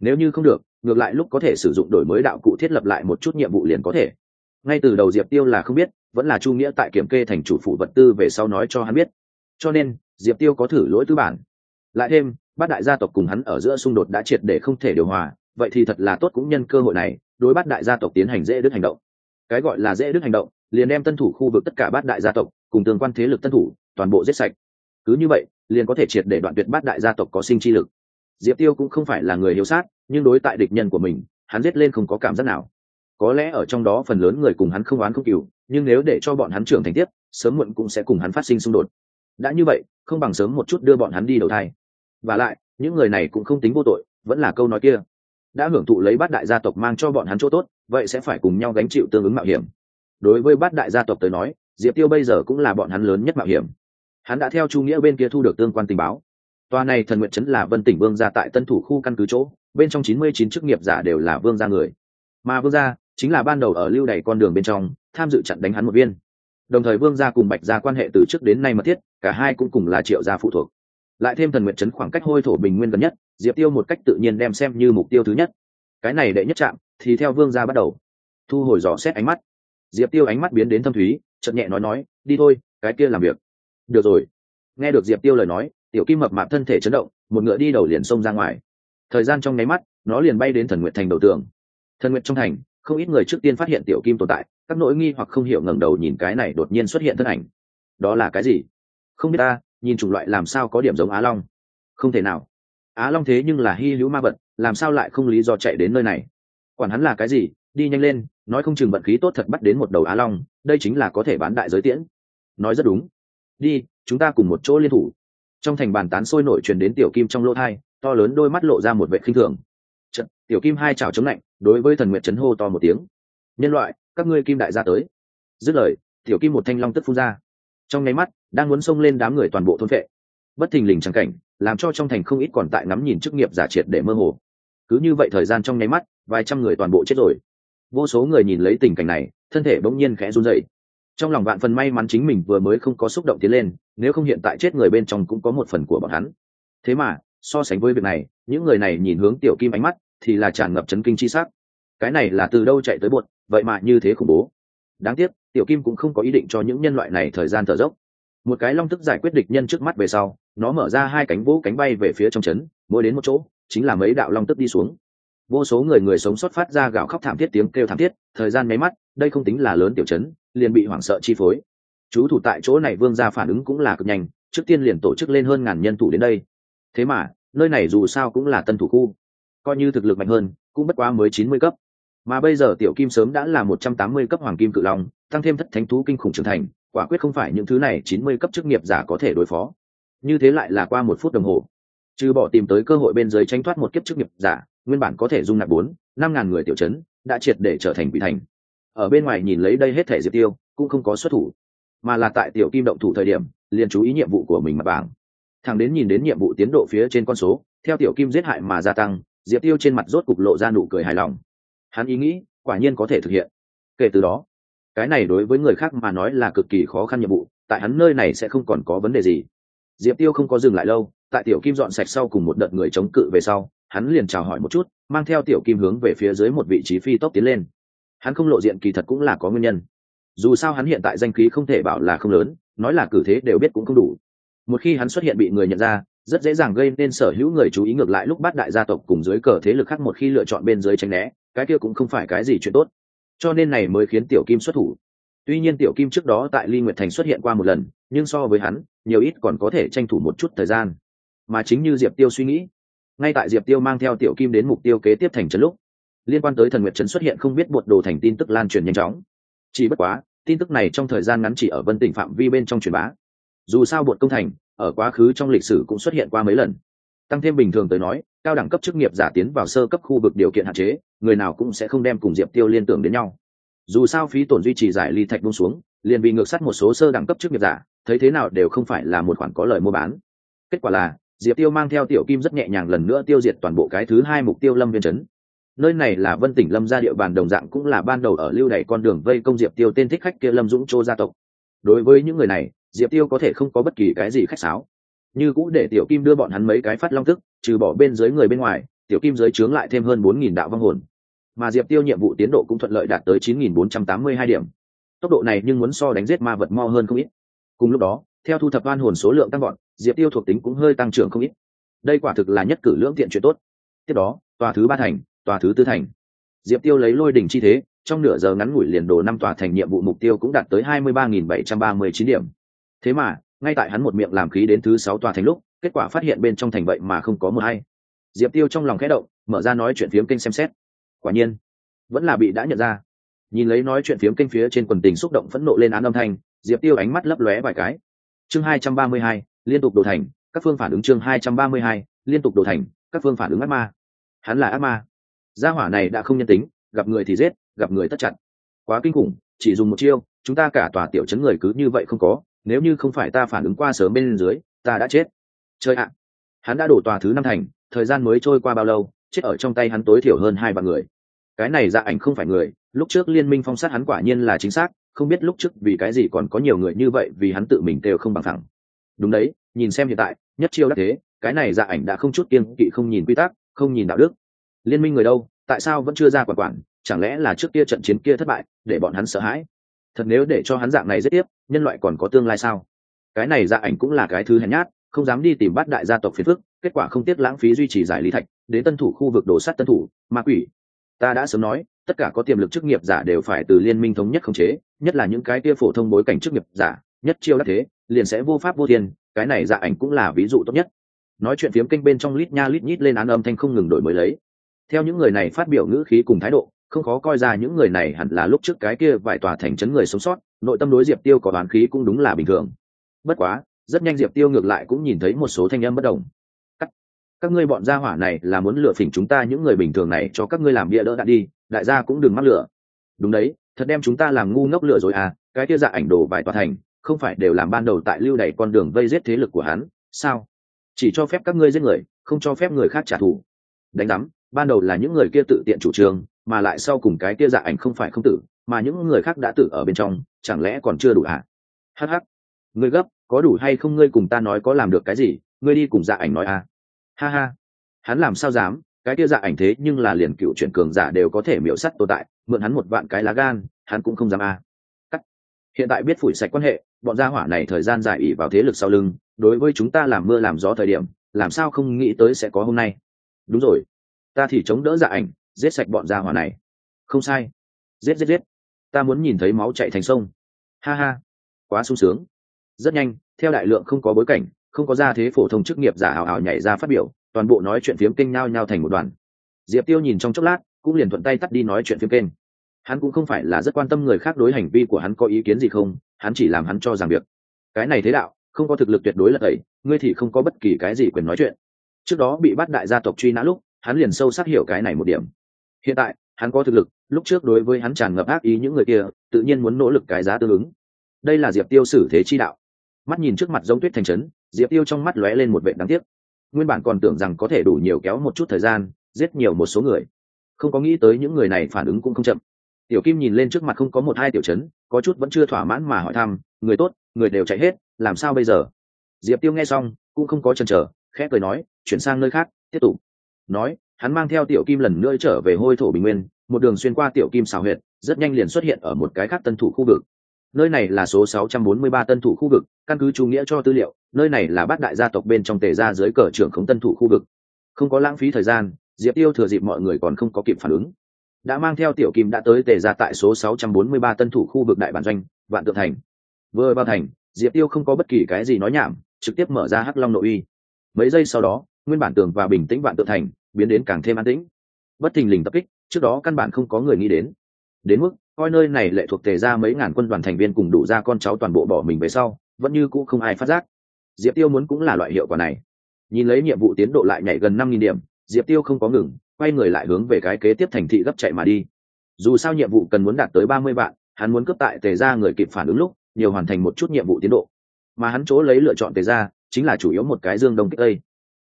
Nếu như không được, ngược lại lúc có thể sử dụng đổi mới đạo cụ thiết lập lại một chút nhiệm vụ liền có thể. Ngay từ đầu diệp tiêu là không biết, vẫn là chu nghĩa tại kiểm kê thành chủ phụ vật tư về sau nói cho hắn biết. Cho nên, diệp tiêu có thử lỗi tư bản. Lại thêm, bát đại gia tộc cùng hắn ở giữa xung đột đã triệt để không thể điều hòa vậy thì thật là tốt cũng nhân cơ hội này, đối bắt đại gia tộc tiến hành dễ đức hành động. Cái gọi là dễ đức hành động, liền đem tân thủ khu vực tất cả bát đại gia tộc, cùng tương quan thế lực tân thủ, toàn bộ giết sạch. Cứ như vậy, liền có thể triệt để đoạn tuyệt bát đại gia tộc có sinh chi lực. Diệp tiêu cũng không phải là người hiếu sát, nhưng đối tại địch nhân của mình, hắn giết lên không có cảm giác nào. Có lẽ ở trong đó phần lớn người cùng hắn không oán không cừu, nhưng nếu để cho bọn hắn trưởng thành tiếp, sớm muộn cũng sẽ cùng hắn phát sinh xung đột. Đã như vậy, không bằng sớm một chút đưa bọn hắn đi đầu thai. Và lại, những người này cũng không tính vô tội, vẫn là câu nói kia đã hưởng thụ lấy bát đại gia tộc mang cho bọn hắn chỗ tốt, vậy sẽ phải cùng nhau gánh chịu tương ứng mạo hiểm. Đối với bát đại gia tộc tới nói, diệp tiêu bây giờ cũng là bọn hắn lớn nhất mạo hiểm. Hắn đã theo chu nghĩa bên kia thu được tương quan tình báo. Tòa này thần nguyện chấn là vân tỉnh vương gia tại tân thủ khu căn cứ chỗ, bên trong chín mươi chín chức nghiệp giả đều là vương gia người. Mà vương gia chính là ban đầu ở lưu đày con đường bên trong, tham dự chặn đánh hắn một viên. Đồng thời vương gia cùng bạch gia quan hệ từ trước đến nay mật thiết, cả hai cũng cùng là triệu gia phụ thuộc lại thêm thần nguyện chấn khoảng cách hôi thổ bình nguyên gần nhất, diệp tiêu một cách tự nhiên đem xem như mục tiêu thứ nhất. Cái này đệ nhất chạm thì theo vương gia bắt đầu. Thu hồi dò xét ánh mắt. Diệp tiêu ánh mắt biến đến thâm thúy chậm nhẹ nói nói, đi thôi, cái kia làm việc. Được rồi. Nghe được diệp tiêu lời nói, tiểu kim mập mạp thân thể chấn động, một ngựa đi đầu liền xông ra ngoài. Thời gian trong nháy mắt, nó liền bay đến thần nguyện thành đầu tường. Thần nguyện trong thành, không ít người trước tiên phát hiện tiểu kim tồn tại, các nỗi nghi hoặc không hiểu ngẩng đầu nhìn cái này đột nhiên xuất hiện thân ảnh. Đó là cái gì? Không biết ta nhìn chủng loại làm sao có điểm giống á long. Không thể nào. Á long thế nhưng là hy hữu ma vật làm sao lại không lý do chạy đến nơi này? Quản hắn là cái gì đi nhanh lên nói không chừng vận khí tốt thật bắt đến một đầu á long đây chính là có thể bán đại giới tiễn. Nói rất đúng. Đi chúng ta cùng một chỗ liên thủ. Trong thành bàn tán sôi nổi truyền đến tiểu kim trong lỗ thai to lớn đôi mắt lộ ra một vệ khinh thường. Trận, tiểu kim hai chảo chống lạnh đối với thần nguyện chấn hô to một tiếng. Nhân loại các ngươi kim đại gia tới. Dứt lời tiểu kim một thanh long tức phun ra. Trong nháy mắt đang muốn xông lên đám người toàn bộ thôn vệ. Bất thình lình trắng cảnh, làm cho trong thành không ít còn tại ngắm nhìn chức nghiệp giả triệt để mơ hồ. Cứ như vậy thời gian trong nháy mắt, vài trăm người toàn bộ chết rồi. Vô số người nhìn lấy tình cảnh này, thân thể bỗng nhiên khẽ run dậy trong lòng vạn phần may mắn chính mình vừa mới không có xúc động tiến lên, nếu không hiện tại chết người bên trong cũng có một phần của bọn hắn. Thế mà, so sánh với việc này, những người này nhìn hướng tiểu kim ánh mắt, thì là tràn ngập chấn kinh chi sắc. Cái này là từ đâu chạy tới bột vậy mà như thế khủng bố. Đáng tiếc, tiểu kim cũng không có ý định cho những nhân loại này thời gian thở dốc một cái long tức giải quyết địch nhân trước mắt về sau, nó mở ra hai cánh vỗ cánh bay về phía trong trấn, mỗi đến một chỗ, chính là mấy đạo long tức đi xuống. Vô số người người sống sót phát ra gạo khóc thảm thiết tiếng kêu thảm thiết, thời gian máy mắt, đây không tính là lớn tiểu trấn, liền bị hoảng sợ chi phối. Chú thủ tại chỗ này vương ra phản ứng cũng là cực nhanh, trước tiên liền tổ chức lên hơn ngàn nhân thủ đến đây. Thế mà, nơi này dù sao cũng là tân thủ khu, coi như thực lực mạnh hơn, cũng bất quá mới chín mươi cấp. Mà bây giờ tiểu kim sớm đã là một trăm tám mươi cấp hoàng kim cự long, tăng thêm thất thánh thú kinh khủng trưởng thành quả quyết không phải những thứ này chín mươi cấp chức nghiệp giả có thể đối phó. Như thế lại là qua một phút đồng hồ. Trừ bỏ tìm tới cơ hội bên dưới tranh thoát một kiếp chức nghiệp giả, nguyên bản có thể dung nạp bốn, năm ngàn người tiểu chấn, đã triệt để trở thành quỷ thành. Ở bên ngoài nhìn lấy đây hết thể diệp tiêu, cũng không có xuất thủ. Mà là tại tiểu kim động thủ thời điểm, liền chú ý nhiệm vụ của mình mặt bảng. Thằng đến nhìn đến nhiệm vụ tiến độ phía trên con số, theo tiểu kim giết hại mà gia tăng diệp tiêu trên mặt rốt cục lộ ra nụ cười hài lòng. Hắn ý nghĩ, quả nhiên có thể thực hiện. Kể từ đó cái này đối với người khác mà nói là cực kỳ khó khăn nhiệm vụ, tại hắn nơi này sẽ không còn có vấn đề gì. Diệp tiêu không có dừng lại lâu, tại tiểu kim dọn sạch sau cùng một đợt người chống cự về sau, hắn liền chào hỏi một chút, mang theo tiểu kim hướng về phía dưới một vị trí phi tốc tiến lên. Hắn không lộ diện kỳ thật cũng là có nguyên nhân. Dù sao hắn hiện tại danh khí không thể bảo là không lớn, nói là cử thế đều biết cũng không đủ. Một khi hắn xuất hiện bị người nhận ra, rất dễ dàng gây nên sở hữu người chú ý ngược lại lúc bắt đại gia tộc cùng dưới cờ thế lực khác một khi lựa chọn bên dưới tránh né, cái kia cũng không phải cái gì chuyện tốt cho nên này mới khiến tiểu kim xuất thủ. Tuy nhiên tiểu kim trước đó tại ly nguyệt thành xuất hiện qua một lần, nhưng so với hắn, nhiều ít còn có thể tranh thủ một chút thời gian. Mà chính như diệp tiêu suy nghĩ, ngay tại diệp tiêu mang theo tiểu kim đến mục tiêu kế tiếp thành trấn lúc, liên quan tới thần nguyệt trấn xuất hiện không biết bột đồ thành tin tức lan truyền nhanh chóng. Chỉ bất quá, tin tức này trong thời gian ngắn chỉ ở vân tỉnh phạm vi bên trong truyền bá. Dù sao bột công thành, ở quá khứ trong lịch sử cũng xuất hiện qua mấy lần. Tăng thêm bình thường tới nói, cao đẳng cấp chức nghiệp giả tiến vào sơ cấp khu vực điều kiện hạn chế người nào cũng sẽ không đem cùng diệp tiêu liên tưởng đến nhau. Dù sao phí tổn duy trì giải ly thạch bung xuống, liền bị ngược sát một số sơ đẳng cấp chức nghiệp giả, thấy thế nào đều không phải là một khoản có lời mua bán. Kết quả là, diệp tiêu mang theo tiểu kim rất nhẹ nhàng lần nữa tiêu diệt toàn bộ cái thứ hai mục tiêu lâm viên Trấn. nơi này là vân tỉnh lâm gia địa bàn đồng dạng cũng là ban đầu ở lưu đày con đường vây công diệp tiêu tên thích khách kia lâm dũng châu gia tộc. Đối với những người này, diệp tiêu có thể không có bất kỳ cái gì khách sáo. Như cũ để tiểu kim đưa bọn hắn mấy cái phát long tức, trừ bỏ bên dưới người bên ngoài, tiểu kim giới trướng lại thêm hơn bốn nghìn đạo vong hồn mà diệp tiêu nhiệm vụ tiến độ cũng thuận lợi đạt tới chín nghìn bốn trăm tám mươi hai điểm. Tốc độ này nhưng muốn so đánh giết ma vật mo hơn không ít. Cùng lúc đó, theo thu thập oan hồn số lượng tăng gọn diệp tiêu thuộc tính cũng hơi tăng trưởng không ít. Đây quả thực là nhất cử lưỡng thiện chuyện tốt. Tiếp đó, tòa thứ ba thành, tòa thứ tư thành. Diệp tiêu lấy lôi đỉnh chi thế, trong nửa giờ ngắn ngủi liền đồ năm tòa thành nhiệm vụ mục tiêu cũng đạt tới hai mươi ba nghìn bảy trăm ba mươi chín điểm. Thế mà, ngay tại hắn một miệng làm khí đến thứ sáu tòa thành lúc, kết quả phát hiện bên trong thành vậy mà không có mờ hay diệp tiêu trong lòng khẽ động, mở ra nói chuyện phiếm kênh xem xét quả nhiên, vẫn là bị đã nhận ra. Nhìn lấy nói chuyện phiếm kênh phía trên quần tình xúc động phẫn nộ lên án âm thanh, diệp tiêu ánh mắt lấp lóe vài cái. Chương hai trăm ba mươi hai, liên tục đổ thành, các phương phản ứng chương hai trăm ba mươi hai, liên tục đổ thành, các phương phản ứng ác ma. Hắn là ác ma. Gia hỏa này đã không nhân tính, gặp người thì giết, gặp người tất chặt quá kinh khủng, chỉ dùng một chiêu, chúng ta cả tòa tiểu chấn người cứ như vậy không có, nếu như không phải ta phản ứng qua sớm bên dưới, ta đã chết. Chơi ạ! Hắn đã đổ tòa thứ năm thành, thời gian mới trôi qua bao lâu? Chết ở trong tay hắn tối thiểu hơn hai vạn người. Cái này dạ ảnh không phải người, lúc trước liên minh phong sát hắn quả nhiên là chính xác, không biết lúc trước vì cái gì còn có nhiều người như vậy vì hắn tự mình đều không bằng thẳng. Đúng đấy, nhìn xem hiện tại, nhất chiêu đắc thế, cái này dạ ảnh đã không chút kiên kỵ, không nhìn quy tắc, không nhìn đạo đức. Liên minh người đâu, tại sao vẫn chưa ra quản quản, chẳng lẽ là trước kia trận chiến kia thất bại, để bọn hắn sợ hãi? Thật nếu để cho hắn dạng này giết tiếp, nhân loại còn có tương lai sao? Cái này dạ ảnh cũng là cái thứ hèn nhát không dám đi tìm bắt đại gia tộc phiền phức, kết quả không tiếc lãng phí duy trì giải lý thạch, đến tân thủ khu vực đổ sắt tân thủ, ma quỷ. Ta đã sớm nói, tất cả có tiềm lực chức nghiệp giả đều phải từ liên minh thống nhất khống chế, nhất là những cái kia phổ thông bối cảnh chức nghiệp giả, nhất chiêu đắc thế, liền sẽ vô pháp vô thiên, cái này dạ ảnh cũng là ví dụ tốt nhất. Nói chuyện phiếm kênh bên trong lít nha lít nhít lên án âm thanh không ngừng đổi mới lấy. Theo những người này phát biểu ngữ khí cùng thái độ, không khó coi ra những người này hẳn là lúc trước cái kia vài tòa thành trấn người sống sót, nội tâm đối diệp tiêu có đoán khí cũng đúng là bình thường. Bất quá rất nhanh diệp tiêu ngược lại cũng nhìn thấy một số thanh âm bất đồng. Các, các ngươi bọn gia hỏa này là muốn lựa phỉnh chúng ta những người bình thường này cho các ngươi làm bia đỡ đạn đi đại gia cũng đừng mắc lửa đúng đấy thật đem chúng ta làm ngu ngốc lửa rồi à cái kia dạ ảnh đồ vài tòa thành không phải đều làm ban đầu tại lưu đày con đường vây giết thế lực của hắn sao? Chỉ cho phép các ngươi giết người không cho phép người khác trả thù. Đánh đắm ban đầu là những người kia tự tiện chủ trương mà lại sau cùng cái kia dạ ảnh không phải không tử mà những người khác đã tử ở bên trong chẳng lẽ còn chưa đủ à? hh ngươi gấp, có đủ hay không ngươi cùng ta nói có làm được cái gì, ngươi đi cùng dạ ảnh nói à. Ha ha. Hắn làm sao dám, cái kia dạ ảnh thế nhưng là liền cựu chuyển cường giả đều có thể miễu sắt tồn tại, mượn hắn một vạn cái lá gan, hắn cũng không dám à. cắt. Hiện tại biết phủi sạch quan hệ, bọn gia hỏa này thời gian dài ỉ vào thế lực sau lưng, đối với chúng ta làm mưa làm gió thời điểm, làm sao không nghĩ tới sẽ có hôm nay. Đúng rồi. Ta thì chống đỡ dạ ảnh, giết sạch bọn gia hỏa này. Không sai. Giết giết giết. Ta muốn nhìn thấy máu chạy thành sông. Ha ha. Quá sung sướng rất nhanh, theo đại lượng không có bối cảnh, không có gia thế phổ thông chức nghiệp giả hào hào nhảy ra phát biểu, toàn bộ nói chuyện phiếm kênh nhao nhao thành một đoàn. Diệp tiêu nhìn trong chốc lát, cũng liền thuận tay tắt đi nói chuyện phiếm kênh. Hắn cũng không phải là rất quan tâm người khác đối hành vi của hắn có ý kiến gì không, hắn chỉ làm hắn cho rằng việc. Cái này thế đạo, không có thực lực tuyệt đối là tẩy, ngươi thì không có bất kỳ cái gì quyền nói chuyện. Trước đó bị bắt đại gia tộc truy nã lúc, hắn liền sâu sắc hiểu cái này một điểm. Hiện tại, hắn có thực lực, lúc trước đối với hắn tràn ngập ác ý những người kia, tự nhiên muốn nỗ lực cái giá tương ứng. Đây là diệp tiêu xử thế chi đạo mắt nhìn trước mặt giống tuyết thành trấn, diệp tiêu trong mắt lóe lên một vệ đáng tiếc. Nguyên bản còn tưởng rằng có thể đủ nhiều kéo một chút thời gian, giết nhiều một số người. Không có nghĩ tới những người này phản ứng cũng không chậm. Tiểu kim nhìn lên trước mặt không có một hai tiểu chấn có chút vẫn chưa thỏa mãn mà hỏi thăm, người tốt, người đều chạy hết, làm sao bây giờ? Diệp tiêu nghe xong, cũng không có chần chờ, khẽ cười nói, chuyển sang nơi khác, tiếp tục. Nói, hắn mang theo tiểu kim lần nữa trở về hôi thổ bình nguyên, một đường xuyên qua tiểu kim xào huyệt, rất nhanh liền xuất hiện ở một cái khác tân thủ khu vực nơi này là số 643 tân thủ khu vực, căn cứ chủ nghĩa cho tư liệu, nơi này là bát đại gia tộc bên trong tề gia dưới cờ trưởng khống tân thủ khu vực. Không có lãng phí thời gian, diệp tiêu thừa dịp mọi người còn không có kịp phản ứng. Đã mang theo tiểu kim đã tới tề gia tại số 643 tân thủ khu vực đại bản doanh, vạn tượng thành. Vừa vào thành, diệp tiêu không có bất kỳ cái gì nói nhảm, trực tiếp mở ra hắc long nội uy. Mấy giây sau đó, nguyên bản tường và bình tĩnh vạn tượng thành, biến đến càng thêm an tĩnh. Bất thình lình tập kích, trước đó căn bản không có người nghĩ đến đến mức, coi nơi này lệ thuộc tề ra mấy ngàn quân đoàn thành viên cùng đủ ra con cháu toàn bộ bỏ mình về sau, vẫn như cũ không ai phát giác. Diệp tiêu muốn cũng là loại hiệu quả này. Nhìn lấy nhiệm vụ tiến độ lại nhảy gần năm nghìn điểm, diệp tiêu không có ngừng, quay người lại hướng về cái kế tiếp thành thị gấp chạy mà đi. Dù sao nhiệm vụ cần muốn đạt tới ba mươi vạn, hắn muốn cấp tại tề ra người kịp phản ứng lúc, nhiều hoàn thành một chút nhiệm vụ tiến độ. Mà hắn chỗ lấy lựa chọn tề ra, chính là chủ yếu một cái dương đông kích tây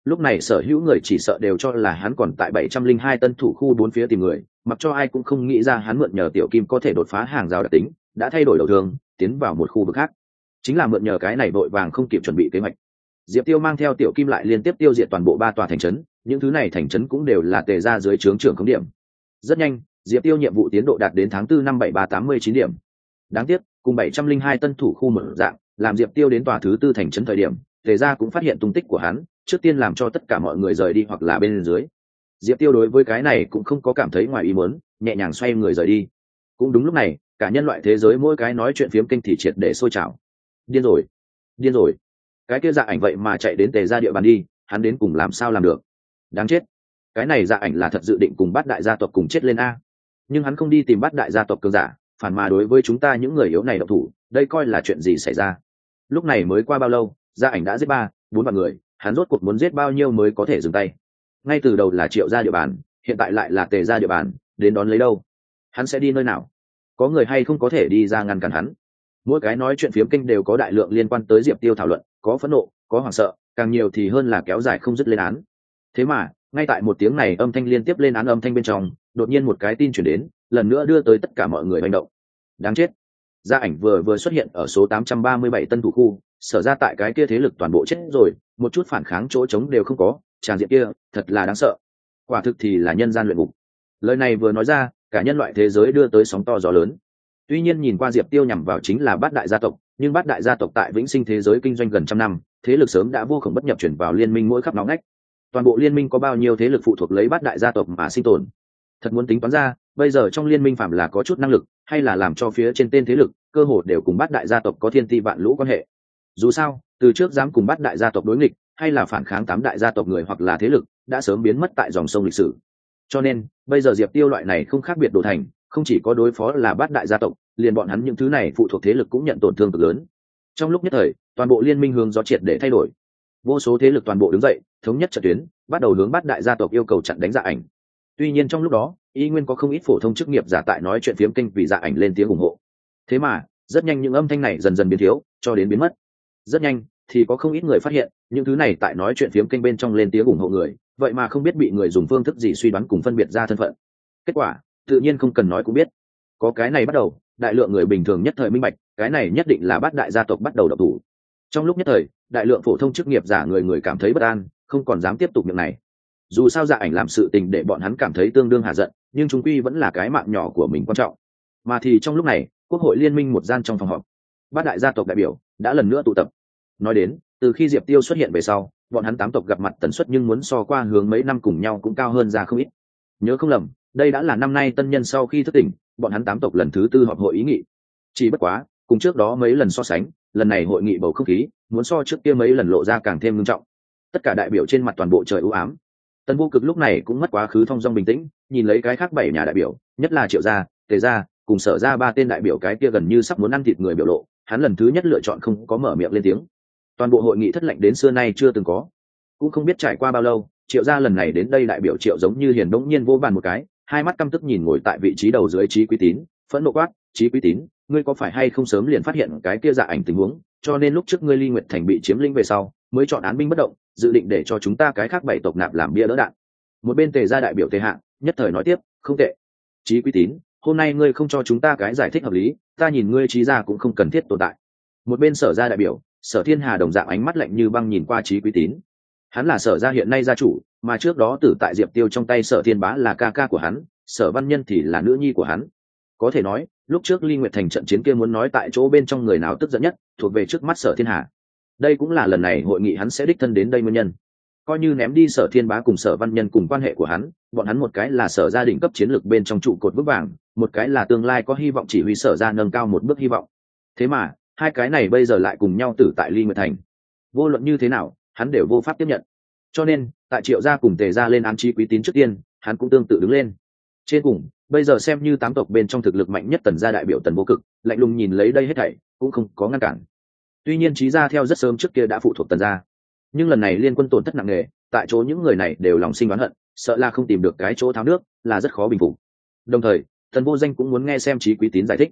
lúc này sở hữu người chỉ sợ đều cho là hắn còn tại bảy trăm linh hai tân thủ khu bốn phía tìm người, mặc cho ai cũng không nghĩ ra hắn mượn nhờ tiểu kim có thể đột phá hàng rào đặc tính, đã thay đổi đầu thường, tiến vào một khu vực khác. Chính là mượn nhờ cái này vội vàng không kịp chuẩn bị kế hoạch. Diệp tiêu mang theo tiểu kim lại liên tiếp tiêu diệt toàn bộ ba tòa thành trấn, những thứ này thành trấn cũng đều là tề ra dưới trướng trưởng cống điểm. Rất nhanh, diệp tiêu nhiệm vụ tiến độ đạt đến tháng 4 năm bảy ba tám mươi chín điểm. Đáng tiếc, cùng bảy trăm linh hai tân thủ khu mở dạng, làm diệp tiêu đến tòa thứ tư thành trấn thời điểm, tề ra cũng phát hiện tung tích của hắn trước tiên làm cho tất cả mọi người rời đi hoặc là bên dưới. Diệp tiêu đối với cái này cũng không có cảm thấy ngoài ý muốn, nhẹ nhàng xoay người rời đi. Cũng đúng lúc này, cả nhân loại thế giới mỗi cái nói chuyện phiếm kinh thì triệt để sôi trào. Điên rồi điên rồi. Cái kia dạ ảnh vậy mà chạy đến tề ra địa bàn đi, hắn đến cùng làm sao làm được? Đáng chết. Cái này dạ ảnh là thật dự định cùng bắt đại gia tộc cùng chết lên a. Nhưng hắn không đi tìm bắt đại gia tộc cường giả, phản mà đối với chúng ta những người yếu này độc thủ, đây coi là chuyện gì xảy ra? Lúc này mới qua bao lâu gia ảnh đã giết ba, bốn vạn người hắn rốt cuộc muốn giết bao nhiêu mới có thể dừng tay? Ngay từ đầu là triệu gia địa bàn, hiện tại lại là tề gia địa bàn, đến đón lấy đâu? Hắn sẽ đi nơi nào? Có người hay không có thể đi ra ngăn cản hắn? Mỗi cái nói chuyện phiếm kinh đều có đại lượng liên quan tới diệp tiêu thảo luận, có phẫn nộ, có hoảng sợ, càng nhiều thì hơn là kéo dài không dứt lên án. Thế mà, ngay tại một tiếng này âm thanh liên tiếp lên án âm thanh bên trong, đột nhiên một cái tin chuyển đến, lần nữa đưa tới tất cả mọi người hành động. Đáng chết. Gia ảnh vừa vừa xuất hiện ở số 837 tân thủ khu sở ra tại cái kia thế lực toàn bộ chết rồi, một chút phản kháng chỗ trống đều không có tràng diện kia, thật là đáng sợ. Quả thực thì là nhân gian luyện ngục. Lời này vừa nói ra, cả nhân loại thế giới đưa tới sóng to gió lớn. Tuy nhiên nhìn qua diệp tiêu nhằm vào chính là bát đại gia tộc, nhưng bát đại gia tộc tại vĩnh sinh thế giới kinh doanh gần trăm năm, thế lực sớm đã vô khổng bất nhập chuyển vào liên minh mỗi khắp nóng ngách. Toàn bộ liên minh có bao nhiêu thế lực phụ thuộc lấy bát đại gia tộc mà sinh tồn? Thật muốn tính toán ra, bây giờ trong liên minh phạm là có chút năng lực, hay là làm cho phía trên tên thế lực, cơ hồ đều cùng bát đại gia tộc có thiên ti vạn lũ quan hệ dù sao, từ trước dám cùng bắt đại gia tộc đối nghịch, hay là phản kháng tám đại gia tộc người hoặc là thế lực, đã sớm biến mất tại dòng sông lịch sử. Cho nên, bây giờ diệp tiêu loại này không khác biệt đồ thành, không chỉ có đối phó là bát đại gia tộc, liền bọn hắn những thứ này phụ thuộc thế lực cũng nhận tổn thương cực lớn. Trong lúc nhất thời, toàn bộ liên minh hướng gió triệt để thay đổi. Vô số thế lực toàn bộ đứng dậy, thống nhất trận tuyến, bắt đầu hướng bắt đại gia tộc yêu cầu chặn đánh dạ ảnh. Tuy nhiên trong lúc đó, y nguyên có không ít phổ thông chức nghiệp giả tại nói chuyện phiếm kinh vì dạ ảnh lên tiếng ủng hộ. Thế mà, rất nhanh những âm thanh này dần dần biến thiếu, cho đến biến mất rất nhanh, thì có không ít người phát hiện, những thứ này tại nói chuyện phiếm kênh bên trong lên tiếng ủng hộ người, vậy mà không biết bị người dùng phương thức gì suy đoán cùng phân biệt ra thân phận. Kết quả, tự nhiên không cần nói cũng biết. Có cái này bắt đầu, đại lượng người bình thường nhất thời minh bạch, cái này nhất định là bắt đại gia tộc bắt đầu độc thủ. Trong lúc nhất thời, đại lượng phổ thông chức nghiệp giả người người cảm thấy bất an, không còn dám tiếp tục miệng này. Dù sao dạ ảnh làm sự tình để bọn hắn cảm thấy tương đương hạ giận, nhưng chúng quy vẫn là cái mạng nhỏ của mình quan trọng. Mà thì trong lúc này, quốc hội liên minh một gian trong phòng họp. Bát đại gia tộc đại biểu đã lần nữa tụ tập nói đến, từ khi diệp tiêu xuất hiện về sau, bọn hắn tám tộc gặp mặt tần suất nhưng muốn so qua hướng mấy năm cùng nhau cũng cao hơn ra không ít. Nhớ không lầm, đây đã là năm nay tân nhân sau khi thức tỉnh, bọn hắn tám tộc lần thứ tư họp hội ý nghị. Chỉ bất quá, cùng trước đó mấy lần so sánh, lần này hội nghị bầu không khí, muốn so trước kia mấy lần lộ ra càng thêm nghiêm trọng. Tất cả đại biểu trên mặt toàn bộ trời ưu ám. Tân vô cực lúc này cũng mất quá khứ thong dong bình tĩnh, nhìn lấy cái khác bảy nhà đại biểu, nhất là triệu gia, tề gia, cùng sở ra ba tên đại biểu cái kia gần như sắp muốn ăn thịt người biểu lộ, hắn lần thứ nhất lựa chọn không có mở miệng lên tiếng toàn bộ hội nghị thất lệnh đến xưa nay chưa từng có. Cũng không biết trải qua bao lâu, triệu gia lần này đến đây đại biểu triệu giống như hiền bỗng nhiên vô bàn một cái, hai mắt căm tức nhìn ngồi tại vị trí đầu dưới trí quý tín, phẫn nộ quát trí quý tín, ngươi có phải hay không sớm liền phát hiện cái kia dạ ảnh tình huống, cho nên lúc trước ngươi ly nguyệt thành bị chiếm lĩnh về sau, mới chọn án binh bất động, dự định để cho chúng ta cái khác bảy tộc nạp làm bia đỡ đạn. Một bên tề gia đại biểu tề hạng nhất thời nói tiếp, không tệ. Trí quý tín, hôm nay ngươi không cho chúng ta cái giải thích hợp lý, ta nhìn ngươi trí gia cũng không cần thiết tồn tại. Một bên sở gia đại biểu sở thiên hà đồng dạng ánh mắt lạnh như băng nhìn qua trí quý tín. Hắn là sở gia hiện nay gia chủ, mà trước đó tử tại diệp tiêu trong tay sở thiên bá là ca ca của hắn, sở văn nhân thì là nữ nhi của hắn. Có thể nói, lúc trước ly nguyệt thành trận chiến kia muốn nói tại chỗ bên trong người nào tức giận nhất, thuộc về trước mắt sở thiên hà. Đây cũng là lần này hội nghị hắn sẽ đích thân đến đây nguyên nhân. Coi như ném đi sở thiên bá cùng sở văn nhân cùng quan hệ của hắn, bọn hắn một cái là sở gia đình cấp chiến lược bên trong trụ cột bước vàng, một cái là tương lai có hy vọng chỉ huy sở ra nâng cao một bước hy vọng. Thế mà hai cái này bây giờ lại cùng nhau tử tại ly nguyệt thành. Vô luận như thế nào, hắn đều vô pháp tiếp nhận. Cho nên, tại triệu gia cùng tề gia lên án chi quý tín trước tiên, hắn cũng tương tự đứng lên. Trên cùng, bây giờ xem như tám tộc bên trong thực lực mạnh nhất tần gia đại biểu tần vô cực, lạnh lùng nhìn lấy đây hết thảy, cũng không có ngăn cản. Tuy nhiên trí gia theo rất sớm trước kia đã phụ thuộc tần gia. Nhưng lần này liên quân tổn thất nặng nề, tại chỗ những người này đều lòng sinh oán hận, sợ là không tìm được cái chỗ tháo nước, là rất khó bình phục. Đồng thời, tần vô danh cũng muốn nghe xem trí quý tín giải thích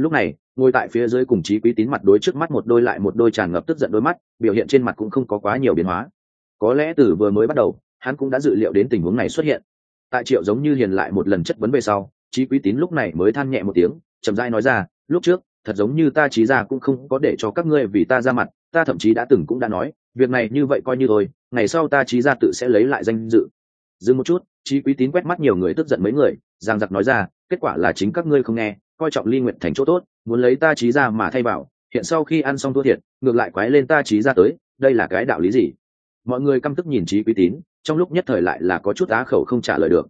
lúc này, ngồi tại phía dưới cùng trí quý tín mặt đối trước mắt một đôi lại một đôi tràn ngập tức giận đôi mắt, biểu hiện trên mặt cũng không có quá nhiều biến hóa. Có lẽ từ vừa mới bắt đầu, hắn cũng đã dự liệu đến tình huống này xuất hiện. Tại triệu giống như hiền lại một lần chất vấn về sau trí quý tín lúc này mới than nhẹ một tiếng, chậm rãi nói ra, lúc trước, thật giống như ta trí ra cũng không có để cho các ngươi vì ta ra mặt, ta thậm chí đã từng cũng đã nói, việc này như vậy coi như thôi, ngày sau ta trí ra tự sẽ lấy lại danh dự. Dừng một chút trí quý tín quét mắt nhiều người tức giận mấy người, giang giặc nói ra, kết quả là chính các ngươi không nghe coi trọng ly nguyện thành chỗ tốt, muốn lấy ta trí ra mà thay vào. hiện sau khi ăn xong thua thiệt, ngược lại quái lên ta trí ra tới, đây là cái đạo lý gì? Mọi người căm tức nhìn trí quý tín, trong lúc nhất thời lại là có chút á khẩu không trả lời được.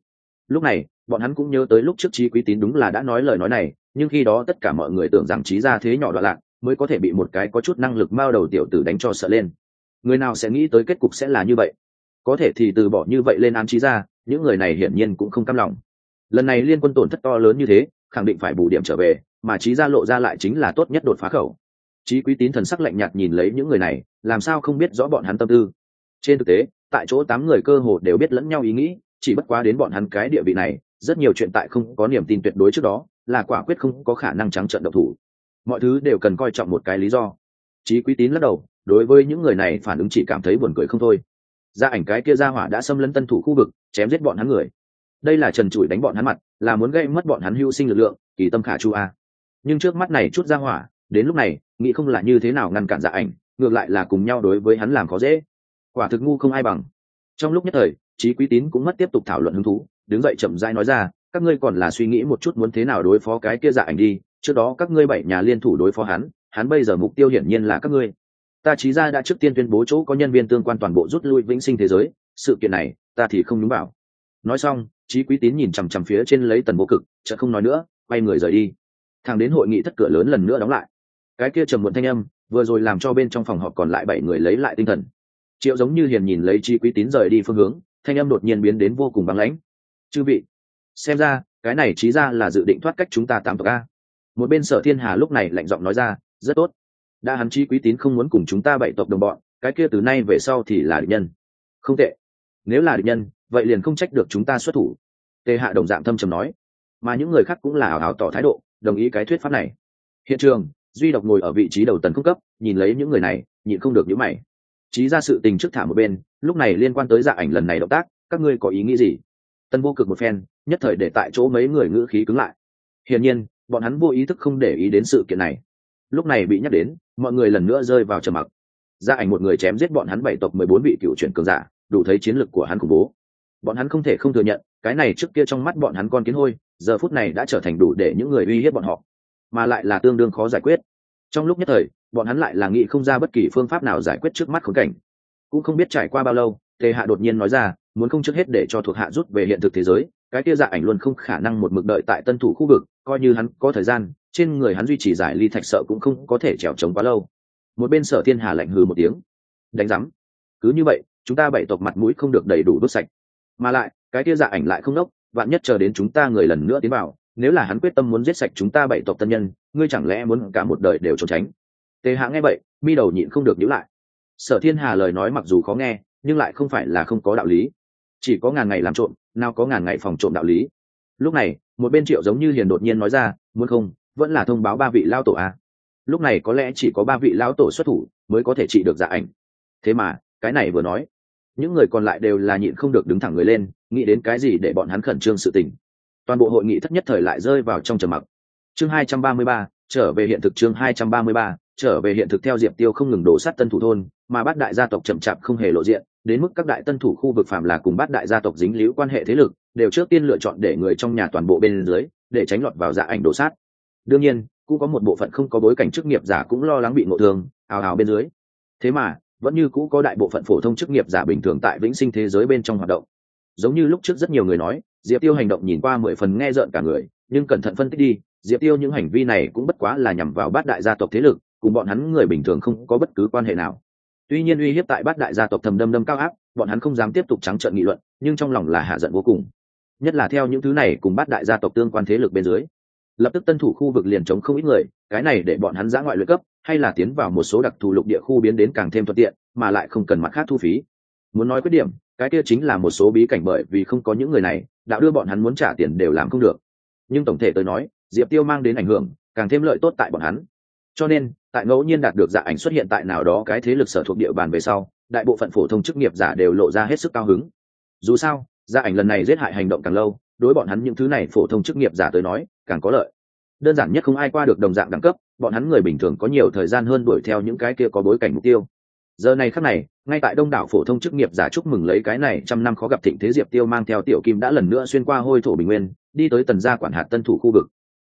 Lúc này, bọn hắn cũng nhớ tới lúc trước trí quý tín đúng là đã nói lời nói này, nhưng khi đó tất cả mọi người tưởng rằng trí ra thế nhỏ đoạn lạc, mới có thể bị một cái có chút năng lực mao đầu tiểu tử đánh cho sợ lên. Người nào sẽ nghĩ tới kết cục sẽ là như vậy? Có thể thì từ bỏ như vậy lên án trí ra, những người này hiển nhiên cũng không cam lòng. Lần này liên quân tổn thất to lớn như thế khẳng định phải bù điểm trở về, mà trí ra lộ ra lại chính là tốt nhất đột phá khẩu. Trí quý tín thần sắc lạnh nhạt nhìn lấy những người này, làm sao không biết rõ bọn hắn tâm tư. Trên thực tế, tại chỗ tám người cơ hồ đều biết lẫn nhau ý nghĩ, chỉ bất quá đến bọn hắn cái địa vị này, rất nhiều chuyện tại không có niềm tin tuyệt đối trước đó, là quả quyết không có khả năng trắng trận độc thủ. Mọi thứ đều cần coi trọng một cái lý do. Chí quý tín lắc đầu, đối với những người này phản ứng chỉ cảm thấy buồn cười không thôi. Gia ảnh cái kia ra hỏa đã xâm lấn tân thủ khu vực, chém giết bọn hắn người đây là trần trụi đánh bọn hắn mặt, là muốn gây mất bọn hắn hưu sinh lực lượng, kỳ tâm khả chu a. Nhưng trước mắt này chút ra hỏa, đến lúc này, nghĩ không là như thế nào ngăn cản dạ ảnh, ngược lại là cùng nhau đối với hắn làm khó dễ. Quả thực ngu không ai bằng. Trong lúc nhất thời trí quý tín cũng mất tiếp tục thảo luận hứng thú, đứng dậy chậm rãi nói ra, các ngươi còn là suy nghĩ một chút muốn thế nào đối phó cái kia dạ ảnh đi, trước đó các ngươi bảy nhà liên thủ đối phó hắn hắn bây giờ mục tiêu hiển nhiên là các ngươi. Ta trí ra đã trước tiên tuyên bố chỗ có nhân viên tương quan toàn bộ rút lui vĩnh sinh thế giới, sự kiện này, ta thì không đúng bảo. Nói xong trí quý tín nhìn chằm chằm phía trên lấy tần vô cực, chợt không nói nữa, quay người rời đi. Thằng đến hội nghị thất cửa lớn lần nữa đóng lại. Cái kia trầm muộn thanh âm, vừa rồi làm cho bên trong phòng họp còn lại bảy người lấy lại tinh thần. Triệu giống như hiền nhìn lấy chi quý tín rời đi phương hướng, thanh âm đột nhiên biến đến vô cùng băng lãnh. Chư vị, xem ra, cái này trí ra là dự định thoát cách chúng ta tạm tộc a. Một bên sở thiên hà lúc này lạnh giọng nói ra, rất tốt. Đã hắn chi quý tín không muốn cùng chúng ta bảy tộc đồng bọn, cái kia từ nay về sau thì là địch nhân. Không tệ. Nếu là địch nhân vậy liền không trách được chúng ta xuất thủ. Tề hạ đồng dạng thâm trầm nói. Mà những người khác cũng là ảo ảo tỏ thái độ, đồng ý cái thuyết pháp này. Hiện trường, duy độc ngồi ở vị trí đầu tần cung cấp, nhìn lấy những người này, nhịn không được nhữ mày. Trí ra sự tình trước thả một bên, lúc này liên quan tới dạ ảnh lần này động tác, các ngươi có ý nghĩ gì? Tân vô cực một phen, nhất thời để tại chỗ mấy người ngữ khí cứng lại. Hiển nhiên, bọn hắn vô ý thức không để ý đến sự kiện này. Lúc này bị nhắc đến, mọi người lần nữa rơi vào trầm mặc. Gia ảnh một người chém giết bọn hắn bảy tộc mười bốn vị cựu chuyển cường giả, đủ thấy chiến lực của hắn khủng bố bọn hắn không thể không thừa nhận, cái này trước kia trong mắt bọn hắn con kiến hôi, giờ phút này đã trở thành đủ để những người uy hiếp bọn họ. Mà lại là tương đương khó giải quyết. Trong lúc nhất thời, bọn hắn lại là nghĩ không ra bất kỳ phương pháp nào giải quyết trước mắt khốn cảnh. Cũng không biết trải qua bao lâu, tề hạ đột nhiên nói ra, muốn không trước hết để cho thuộc hạ rút về hiện thực thế giới, cái kia dạ ảnh luôn không khả năng một mực đợi tại tân thủ khu vực, coi như hắn có thời gian, trên người hắn duy trì giải ly thạch sợ cũng không có thể trèo trống quá lâu. Một bên sở thiên hà lạnh hừ một tiếng. Đánh giám. Cứ như vậy, chúng ta bảy tộc mặt mũi không được đầy đủ đốt sạch mà lại, cái kia dạ ảnh lại không đốc, vạn nhất chờ đến chúng ta người lần nữa tiến vào, nếu là hắn quyết tâm muốn giết sạch chúng ta bảy tộc tân nhân, ngươi chẳng lẽ muốn cả một đời đều trốn tránh? Tề hạ nghe vậy, mi đầu nhịn không được nhíu lại. Sở thiên hà lời nói mặc dù khó nghe, nhưng lại không phải là không có đạo lý. Chỉ có ngàn ngày làm trộm, nào có ngàn ngày phòng trộm đạo lý. Lúc này, một bên triệu giống như hiền đột nhiên nói ra, muốn không, vẫn là thông báo ba vị lao tổ à? lúc này có lẽ chỉ có ba vị lão tổ xuất thủ mới có thể trị được dạ ảnh. Thế mà, cái này vừa nói những người còn lại đều là nhịn không được đứng thẳng người lên, nghĩ đến cái gì để bọn hắn khẩn trương sự tình. Toàn bộ hội nghị thất nhất thời lại rơi vào trong trầm mặc. Chương hai trăm ba mươi ba, trở về hiện thực chương hai trăm ba mươi ba, trở về hiện thực theo diệp tiêu không ngừng đổ sát tân thủ thôn, mà bát đại gia tộc chậm chạp không hề lộ diện, đến mức các đại tân thủ khu vực phạm là cùng bát đại gia tộc dính líu quan hệ thế lực, đều trước tiên lựa chọn để người trong nhà toàn bộ bên dưới, để tránh lọt vào dạ ảnh đổ sát. Đương nhiên, cũng có một bộ phận không có bối cảnh chức nghiệp giả cũng lo lắng bị ngộ thương, ào ào bên dưới. Thế mà vẫn như cũ có đại bộ phận phổ thông chức nghiệp giả bình thường tại vĩnh sinh thế giới bên trong hoạt động. Giống như lúc trước rất nhiều người nói, diệp tiêu hành động nhìn qua mười phần nghe rợn cả người, nhưng cẩn thận phân tích đi, diệp tiêu những hành vi này cũng bất quá là nhằm vào bát đại gia tộc thế lực, cùng bọn hắn người bình thường không có bất cứ quan hệ nào. Tuy nhiên uy hiếp tại bát đại gia tộc thầm đâm đâm cao áp, bọn hắn không dám tiếp tục trắng trợn nghị luận, nhưng trong lòng là hạ giận vô cùng. Nhất là theo những thứ này cùng bát đại gia tộc tương quan thế lực bên dưới lập tức tân thủ khu vực liền chống không ít người, cái này để bọn hắn giã ngoại luyện cấp, hay là tiến vào một số đặc thù lục địa khu biến đến càng thêm thuận tiện, mà lại không cần mặt khác thu phí. Muốn nói khuyết điểm, cái kia chính là một số bí cảnh bởi vì không có những người này đã đưa bọn hắn muốn trả tiền đều làm không được. Nhưng tổng thể tôi nói, diệp tiêu mang đến ảnh hưởng, càng thêm lợi tốt tại bọn hắn. Cho nên, tại ngẫu nhiên đạt được dạ ảnh xuất hiện tại nào đó cái thế lực sở thuộc địa bàn về sau, đại bộ phận phổ thông chức nghiệp giả đều lộ ra hết sức cao hứng. Dù sao dạ ảnh lần này giết hại hành động càng lâu, đối bọn hắn những thứ này phổ thông chức nghiệp giả tới nói càng có lợi. Đơn giản nhất không ai qua được đồng dạng đẳng cấp, bọn hắn người bình thường có nhiều thời gian hơn đuổi theo những cái kia có bối cảnh mục tiêu. Giờ này khắc này, ngay tại đông đảo phổ thông chức nghiệp giả chúc mừng lấy cái này trăm năm khó gặp thịnh thế diệp tiêu mang theo tiểu kim đã lần nữa xuyên qua hôi thổ bình nguyên, đi tới tần gia quản hạt tân thủ khu vực.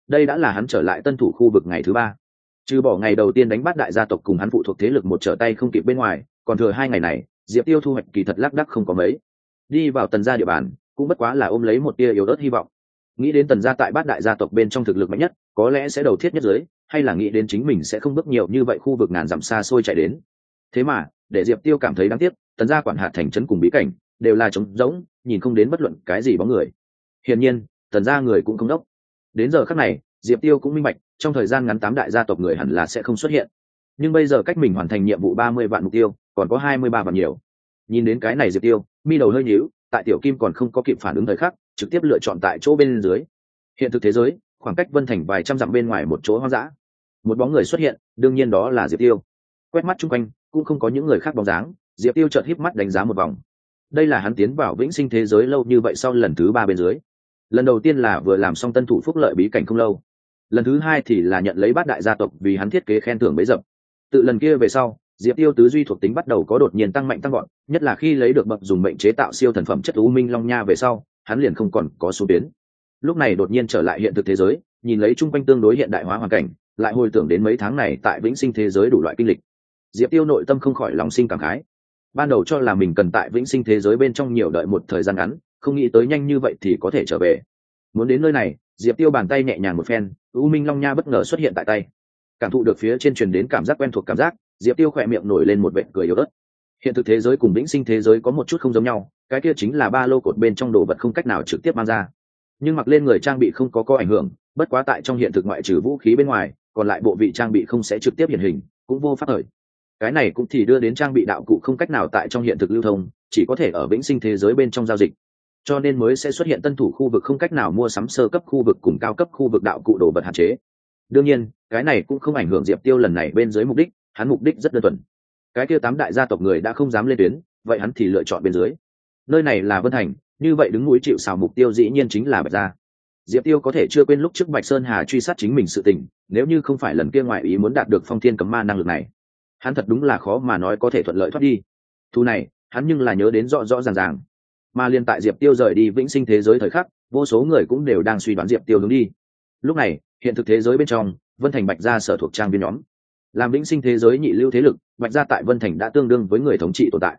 Đây đã là hắn trở lại tân thủ khu vực ngày thứ ba. Trừ bỏ ngày đầu tiên đánh bắt đại gia tộc cùng hắn phụ thuộc thế lực một trở tay không kịp bên ngoài, còn thừa hai ngày này, diệp tiêu thu hoạch kỳ thật lác đắc không có mấy. Đi vào tần gia địa bàn, cũng bất quá là ôm lấy một tia yếu ớt hy vọng nghĩ đến tần gia tại bát đại gia tộc bên trong thực lực mạnh nhất, có lẽ sẽ đầu thiết nhất giới, hay là nghĩ đến chính mình sẽ không bước nhiều như vậy khu vực ngàn dặm xa xôi chạy đến. Thế mà, để diệp tiêu cảm thấy đáng tiếc, tần gia quản hạt thành trấn cùng bí cảnh, đều là trống rỗng, nhìn không đến bất luận cái gì bóng người. Hiển nhiên, tần gia người cũng không đốc. Đến giờ khắc này, diệp tiêu cũng minh bạch, trong thời gian ngắn tám đại gia tộc người hẳn là sẽ không xuất hiện. Nhưng bây giờ cách mình hoàn thành nhiệm vụ ba mươi vạn mục tiêu, còn có hai mươi ba vạn nhiều. Nhìn đến cái này diệp tiêu, mi đầu hơi nhíu, tại tiểu kim còn không có kịp phản ứng thời khắc trực tiếp lựa chọn tại chỗ bên dưới. Hiện thực thế giới, khoảng cách vân thành vài trăm dặm bên ngoài một chỗ hoang dã. Một bóng người xuất hiện, đương nhiên đó là diệp tiêu. Quét mắt chung quanh, cũng không có những người khác bóng dáng, diệp tiêu chợt híp mắt đánh giá một vòng. Đây là hắn tiến vào vĩnh sinh thế giới lâu như vậy sau lần thứ ba bên dưới. Lần đầu tiên là vừa làm xong tân thủ phúc lợi bí cảnh không lâu. Lần thứ hai thì là nhận lấy bát đại gia tộc vì hắn thiết kế khen thưởng bấy dập. Tự lần kia về sau, diệp tiêu tứ duy thuộc tính bắt đầu có đột nhiên tăng mạnh tăng gọn nhất là khi lấy được bậc dùng mệnh chế tạo siêu thần phẩm chất u minh long nha về sau hắn liền không còn có số biến. lúc này đột nhiên trở lại hiện thực thế giới, nhìn lấy chung quanh tương đối hiện đại hóa hoàn cảnh, lại hồi tưởng đến mấy tháng này tại vĩnh sinh thế giới đủ loại kinh lịch. Diệp tiêu nội tâm không khỏi lòng sinh cảm khái. Ban đầu cho là mình cần tại vĩnh sinh thế giới bên trong nhiều đợi một thời gian ngắn, không nghĩ tới nhanh như vậy thì có thể trở về. Muốn đến nơi này, diệp tiêu bàn tay nhẹ nhàng một phen, u minh long nha bất ngờ xuất hiện tại tay. Cảm thụ được phía trên truyền đến cảm giác quen thuộc cảm giác, diệp tiêu khỏe miệng nổi lên một vệt cười yếu ớt. Hiện thực thế giới cùng vĩnh sinh thế giới có một chút không giống nhau cái kia chính là ba lô cột bên trong đồ vật không cách nào trực tiếp mang ra. Nhưng mặc lên người trang bị không có có ảnh hưởng, bất quá tại trong hiện thực ngoại trừ vũ khí bên ngoài, còn lại bộ vị trang bị không sẽ trực tiếp hiện hình, cũng vô pháp thời cái này cũng thì đưa đến trang bị đạo cụ không cách nào tại trong hiện thực lưu thông, chỉ có thể ở vĩnh sinh thế giới bên trong giao dịch. Cho nên mới sẽ xuất hiện tân thủ khu vực không cách nào mua sắm sơ cấp khu vực cùng cao cấp khu vực đạo cụ đồ vật hạn chế. Đương nhiên, cái này cũng không ảnh hưởng diệp tiêu lần này bên dưới mục đích, hắn mục đích rất đơn thuần. Cái kia tám đại gia tộc người đã không dám lên tuyến, vậy hắn thì lựa chọn bên dưới nơi này là vân thành, như vậy đứng núi chịu xào mục tiêu dĩ nhiên chính là bạch gia. Diệp tiêu có thể chưa quên lúc trước bạch sơn hà truy sát chính mình sự tình, nếu như không phải lần kia ngoại ý muốn đạt được phong thiên cấm ma năng lực này, hắn thật đúng là khó mà nói có thể thuận lợi thoát đi. Thu này, hắn nhưng là nhớ đến rõ rõ ràng ràng. Mà liên tại diệp tiêu rời đi vĩnh sinh thế giới thời khắc, vô số người cũng đều đang suy đoán diệp tiêu hướng đi. Lúc này, hiện thực thế giới bên trong, vân thành bạch gia sở thuộc trang viên nhóm. Làm vĩnh sinh thế giới nhị lưu thế lực, bạch gia tại vân thành đã tương đương với người thống trị tồn tại.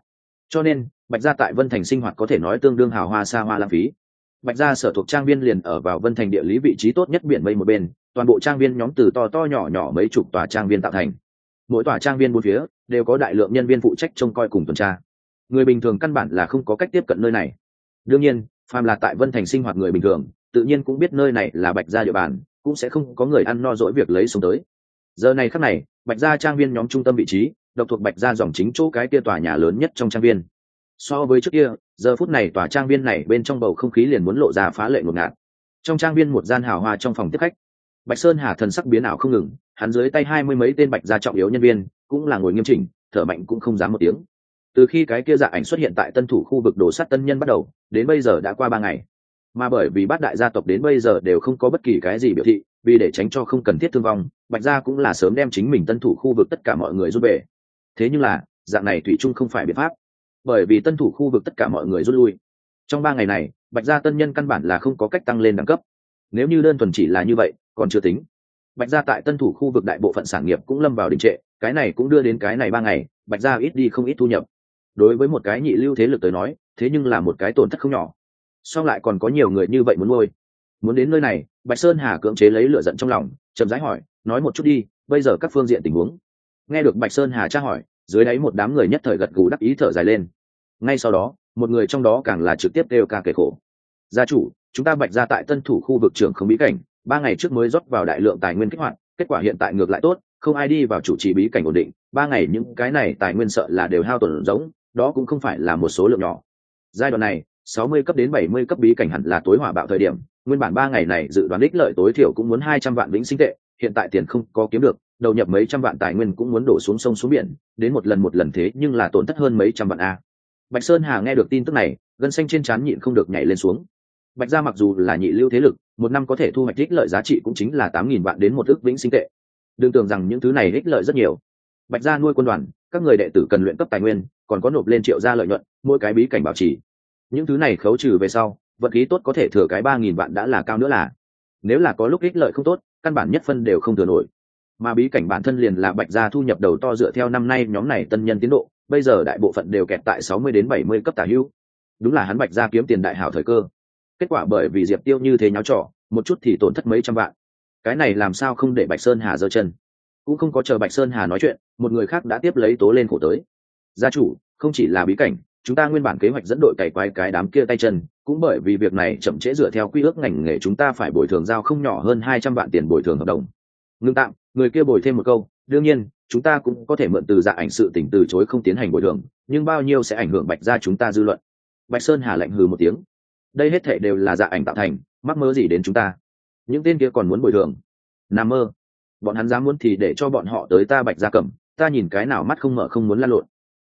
Cho nên bạch gia tại vân thành sinh hoạt có thể nói tương đương hào hoa xa hoa lãng phí. Bạch gia sở thuộc trang viên liền ở vào vân thành địa lý vị trí tốt nhất biển mây một bên, toàn bộ trang viên nhóm từ to to nhỏ nhỏ mấy chục tòa trang viên tạo thành. Mỗi tòa trang viên bốn phía đều có đại lượng nhân viên phụ trách trông coi cùng tuần tra. Người bình thường căn bản là không có cách tiếp cận nơi này. Đương nhiên, phàm là tại vân thành sinh hoạt người bình thường, tự nhiên cũng biết nơi này là bạch gia địa bàn, cũng sẽ không có người ăn no dỗi việc lấy xuống tới. Giờ này khắc này, bạch gia trang viên nhóm trung tâm vị trí, độc thuộc bạch gia dòng chính chỗ cái kia tòa nhà lớn nhất trong trang viên so với trước kia, giờ phút này tòa trang viên này bên trong bầu không khí liền muốn lộ ra phá lệ ngột ngạt. Trong trang viên một gian hào hoa trong phòng tiếp khách. Bạch sơn hà thần sắc biến ảo không ngừng, hắn dưới tay hai mươi mấy tên bạch gia trọng yếu nhân viên, cũng là ngồi nghiêm chỉnh, thở mạnh cũng không dám một tiếng. Từ khi cái kia dạ ảnh xuất hiện tại tân thủ khu vực đồ sắt tân nhân bắt đầu, đến bây giờ đã qua ba ngày. Mà bởi vì bát đại gia tộc đến bây giờ đều không có bất kỳ cái gì biểu thị, vì để tránh cho không cần thiết thương vong, bạch gia cũng là sớm đem chính mình tân thủ khu vực tất cả mọi người rút về. Thế nhưng là, dạng này thủy chung không phải biện pháp bởi vì tân thủ khu vực tất cả mọi người rút lui. Trong ba ngày này, bạch gia tân nhân căn bản là không có cách tăng lên đẳng cấp. Nếu như đơn thuần chỉ là như vậy, còn chưa tính. Bạch gia tại tân thủ khu vực đại bộ phận sản nghiệp cũng lâm vào đình trệ, cái này cũng đưa đến cái này ba ngày, bạch gia ít đi không ít thu nhập. Đối với một cái nhị lưu thế lực tới nói, thế nhưng là một cái tổn thất không nhỏ. Song lại còn có nhiều người như vậy muốn nuôi. Muốn đến nơi này, bạch sơn hà cưỡng chế lấy lửa giận trong lòng, chậm rãi hỏi, nói một chút đi, bây giờ các phương diện tình huống. Nghe được bạch sơn hà tra hỏi dưới đáy một đám người nhất thời gật gù đắc ý thở dài lên. Ngay sau đó, một người trong đó càng là trực tiếp kêu ca kể khổ. Gia chủ, chúng ta bạch ra tại tân thủ khu vực trường không bí cảnh, ba ngày trước mới rót vào đại lượng tài nguyên kích hoạt, kết quả hiện tại ngược lại tốt, không ai đi vào chủ trì bí cảnh ổn định, ba ngày những cái này tài nguyên sợ là đều hao tổn giống, đó cũng không phải là một số lượng nhỏ. Giai đoạn này, sáu mươi cấp đến bảy mươi cấp bí cảnh hẳn là tối hỏa bạo thời điểm, nguyên bản ba ngày này dự đoán đích lợi tối thiểu cũng muốn hai trăm vạn vĩnh sinh tệ, hiện tại tiền không có kiếm được đầu nhập mấy trăm vạn tài nguyên cũng muốn đổ xuống sông xuống biển, đến một lần một lần thế nhưng là tổn thất hơn mấy trăm vạn a. Bạch sơn hà nghe được tin tức này, gân xanh trên trán nhịn không được nhảy lên xuống. Bạch gia mặc dù là nhị lưu thế lực, một năm có thể thu hoạch ích lợi giá trị cũng chính là tám nghìn vạn đến một ước vĩnh sinh tệ. Đừng tưởng rằng những thứ này ích lợi rất nhiều. Bạch gia nuôi quân đoàn, các người đệ tử cần luyện cấp tài nguyên, còn có nộp lên triệu gia lợi nhuận, mỗi cái bí cảnh bảo trì. Những thứ này khấu trừ về sau, vật khí tốt có thể thừa cái ba nghìn vạn đã là cao nữa là. Nếu là có lúc ích lợi không tốt, căn bản nhất phân đều không thừa nổi mà bí cảnh bản thân liền là bạch gia thu nhập đầu to dựa theo năm nay nhóm này tân nhân tiến độ, bây giờ đại bộ phận đều kẹt tại sáu mươi đến bảy mươi cấp tả hữu. Đúng là hắn bạch gia kiếm tiền đại hảo thời cơ. Kết quả bởi vì diệp tiêu như thế nháo trỏ một chút thì tổn thất mấy trăm vạn. Cái này làm sao không để bạch sơn hà giơ chân? Cũng không có chờ bạch sơn hà nói chuyện, một người khác đã tiếp lấy tố lên khổ tới. Gia chủ, không chỉ là bí cảnh, chúng ta nguyên bản kế hoạch dẫn đội cày quái cái đám kia tay chân, cũng bởi vì việc này chậm trễ dựa theo quy ước ngành nghề chúng ta phải bồi thường giao không nhỏ hơn hai trăm vạn tiền bồi thường hợp đồng ngưng tạm, người kia bồi thêm một câu, đương nhiên, chúng ta cũng có thể mượn từ dạ ảnh sự tỉnh từ chối không tiến hành bồi thường, nhưng bao nhiêu sẽ ảnh hưởng bạch ra chúng ta dư luận. Bạch sơn hà lạnh hừ một tiếng. Đây hết thệ đều là dạ ảnh tạo thành, mắc mơ gì đến chúng ta? Những tên kia còn muốn bồi thường? Nằm mơ. Bọn hắn dám muốn thì để cho bọn họ tới ta bạch ra cầm, ta nhìn cái nào mắt không mở không muốn lan lộn.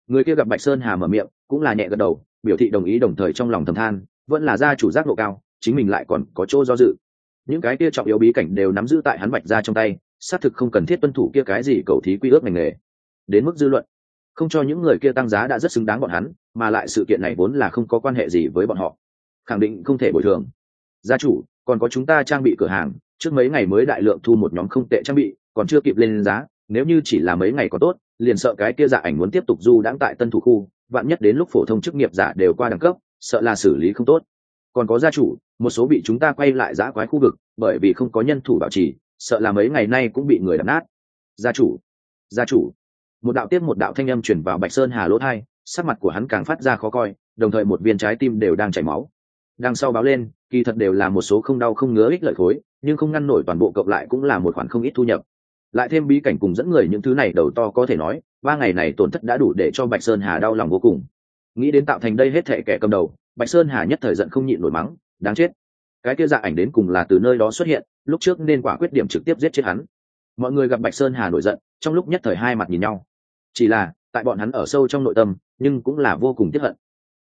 Người kia gặp bạch sơn hà mở miệng, cũng là nhẹ gật đầu, biểu thị đồng ý đồng thời trong lòng thầm than, vẫn là gia chủ giác độ cao, chính mình lại còn có chỗ do dự. Những cái kia trọng yếu bí cảnh đều nắm giữ tại hắn bạch ra trong tay xác thực không cần thiết tuân thủ kia cái gì cầu thí quy ước ngành nghề. Đến mức dư luận. Không cho những người kia tăng giá đã rất xứng đáng bọn hắn, mà lại sự kiện này vốn là không có quan hệ gì với bọn họ. Khẳng định không thể bồi thường. Gia chủ, còn có chúng ta trang bị cửa hàng, trước mấy ngày mới đại lượng thu một nhóm không tệ trang bị, còn chưa kịp lên giá, nếu như chỉ là mấy ngày có tốt, liền sợ cái kia giả ảnh muốn tiếp tục du đãng tại tân thủ khu, vạn nhất đến lúc phổ thông chức nghiệp giả đều qua đẳng cấp, sợ là xử lý không tốt. Còn có gia chủ, một số bị chúng ta quay lại giã quái khu vực, bởi vì không có nhân thủ bảo trì sợ là mấy ngày nay cũng bị người đập nát. Gia chủ gia chủ. Một đạo tiếp một đạo thanh âm chuyển vào bạch sơn hà lỗ thai, sắc mặt của hắn càng phát ra khó coi, đồng thời một viên trái tim đều đang chảy máu. Đằng sau báo lên, kỳ thật đều là một số không đau không ngứa ích lợi khối, nhưng không ngăn nổi toàn bộ cộng lại cũng là một khoản không ít thu nhập. Lại thêm bí cảnh cùng dẫn người những thứ này đầu to có thể nói, ba ngày này tổn thất đã đủ để cho bạch sơn hà đau lòng vô cùng. Nghĩ đến tạo thành đây hết thệ kẻ cầm đầu, bạch sơn hà nhất thời giận không nhịn nổi mắng, đáng chết cái kia dạ ảnh đến cùng là từ nơi đó xuất hiện, lúc trước nên quả quyết điểm trực tiếp giết chết hắn. Mọi người gặp bạch sơn hà nổi giận, trong lúc nhất thời hai mặt nhìn nhau. Chỉ là, tại bọn hắn ở sâu trong nội tâm, nhưng cũng là vô cùng tiếp hận.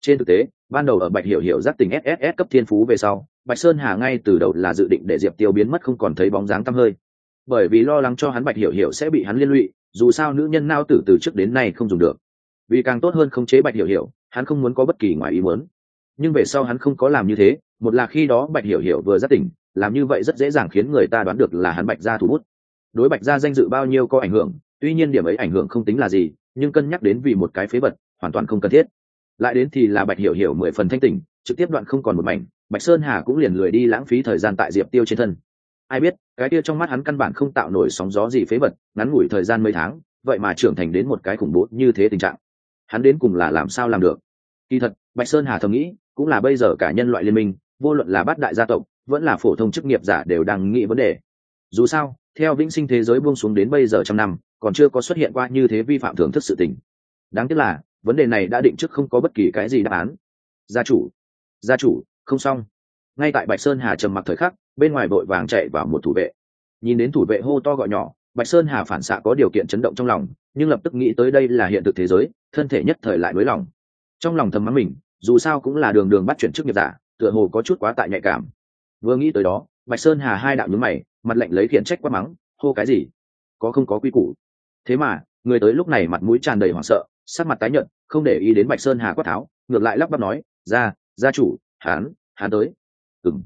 Trên thực tế, ban đầu ở bạch hiểu hiểu giác tình sss cấp thiên phú về sau, bạch sơn hà ngay từ đầu là dự định để diệp tiêu biến mất không còn thấy bóng dáng tăm hơi. Bởi vì lo lắng cho hắn bạch hiểu hiểu sẽ bị hắn liên lụy, dù sao nữ nhân nao tử từ trước đến nay không dùng được. Vì càng tốt hơn khống chế bạch hiểu hiểu, hắn không muốn có bất kỳ ngoài ý muốn. Nhưng về sau hắn không có làm như thế một là khi đó bạch hiểu hiểu vừa ra tỉnh, làm như vậy rất dễ dàng khiến người ta đoán được là hắn bạch gia thủ bút. Đối bạch gia danh dự bao nhiêu có ảnh hưởng, tuy nhiên điểm ấy ảnh hưởng không tính là gì, nhưng cân nhắc đến vì một cái phế vật, hoàn toàn không cần thiết. Lại đến thì là bạch hiểu hiểu mười phần thanh tỉnh, trực tiếp đoạn không còn một mảnh, bạch sơn hà cũng liền lười đi lãng phí thời gian tại diệp tiêu trên thân. Ai biết, cái kia trong mắt hắn căn bản không tạo nổi sóng gió gì phế vật, ngắn ngủi thời gian mấy tháng, vậy mà trưởng thành đến một cái khủng bố như thế tình trạng. Hắn đến cùng là làm sao làm được? Kỳ thật, bạch sơn hà thầm nghĩ, cũng là bây giờ cả nhân loại liên minh vô luận là bát đại gia tộc, vẫn là phổ thông chức nghiệp giả đều đang nghĩ vấn đề. Dù sao, theo vĩnh sinh thế giới buông xuống đến bây giờ trăm năm, còn chưa có xuất hiện qua như thế vi phạm thưởng thức sự tình. Đáng tiếc là, vấn đề này đã định trước không có bất kỳ cái gì đáp án. Gia chủ gia chủ, không xong. Ngay tại bạch sơn hà trầm mặc thời khắc, bên ngoài vội vàng chạy vào một thủ vệ. Nhìn đến thủ vệ hô to gọi nhỏ, bạch sơn hà phản xạ có điều kiện chấn động trong lòng, nhưng lập tức nghĩ tới đây là hiện thực thế giới, thân thể nhất thời lại nới lòng trong lòng thầm mắng mình, dù sao cũng là đường đường bắt chuyển chức nghiệp giả tựa hồ có chút quá tại nhạy cảm. Vừa nghĩ tới đó, bạch sơn hà hai đạo nhúng mày, mặt lạnh lấy khiển trách quát mắng, hô cái gì? Có không có quy củ? Thế mà, người tới lúc này mặt mũi tràn đầy hoảng sợ, sắc mặt tái nhợt, không để ý đến bạch sơn hà quát tháo, ngược lại lắp bắp nói ra gia chủ hán hán tới. Ừng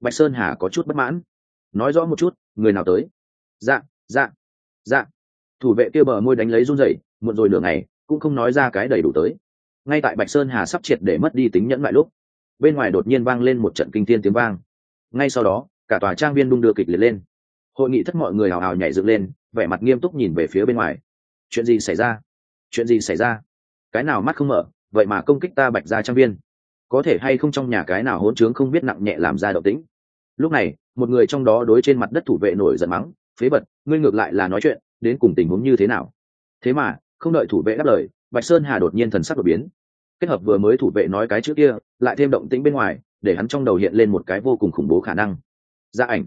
bạch sơn hà có chút bất mãn. Nói rõ một chút, người nào tới? Dạ dạ dạ. Thủ vệ kia bờ môi đánh lấy run rẩy, muộn rồi nửa ngày, cũng không nói ra cái đầy đủ tới. Ngay tại bạch sơn hà sắp triệt để mất đi tính nhẫn lại lúc bên ngoài đột nhiên vang lên một trận kinh thiên tiếng vang. Ngay sau đó, cả tòa trang viên đung đưa kịch liệt lên. Hội nghị thất mọi người hào hào nhảy dựng lên, vẻ mặt nghiêm túc nhìn về phía bên ngoài. Chuyện gì xảy ra? Chuyện gì xảy ra? Cái nào mắt không mở, vậy mà công kích ta bạch ra trang viên. Có thể hay không trong nhà cái nào hỗn trướng không biết nặng nhẹ làm ra động tĩnh. Lúc này, một người trong đó đối trên mặt đất thủ vệ nổi giận mắng, phế bật ngươi ngược lại là nói chuyện, đến cùng tình huống như thế nào? Thế mà, không đợi thủ vệ đáp lời, bạch sơn hà đột nhiên thần sắc đột biến kết hợp vừa mới thủ vệ nói cái trước kia, lại thêm động tĩnh bên ngoài, để hắn trong đầu hiện lên một cái vô cùng khủng bố khả năng. Gia ảnh.